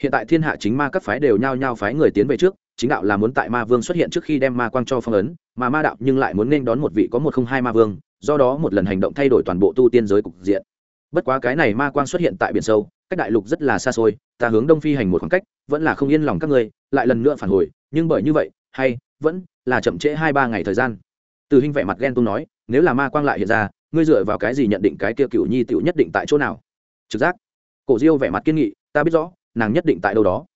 A: Hiện tại thiên hạ chính ma các phái đều nhao nhao phái người tiến về trước, chính đạo là muốn tại ma vương xuất hiện trước khi đem ma quang cho phong ấn, mà ma đạo nhưng lại muốn nên đón một vị có một không hai ma vương do đó một lần hành động thay đổi toàn bộ tu tiên giới cục diện. Bất quá cái này ma quang xuất hiện tại biển sâu, cách đại lục rất là xa xôi, ta hướng đông phi hành một khoảng cách, vẫn là không yên lòng các ngươi, lại lần nữa phản hồi, nhưng bởi như vậy, hay, vẫn là chậm trễ hai ba ngày thời gian. Từ hình vẻ mặt ghen tuông nói, nếu là ma quang lại hiện ra, ngươi dựa vào cái gì nhận định cái kia cựu nhi tựu nhất định tại chỗ nào? Trực giác. Cổ diêu vẻ mặt kiên nghị, ta biết rõ, nàng nhất định tại đâu đó.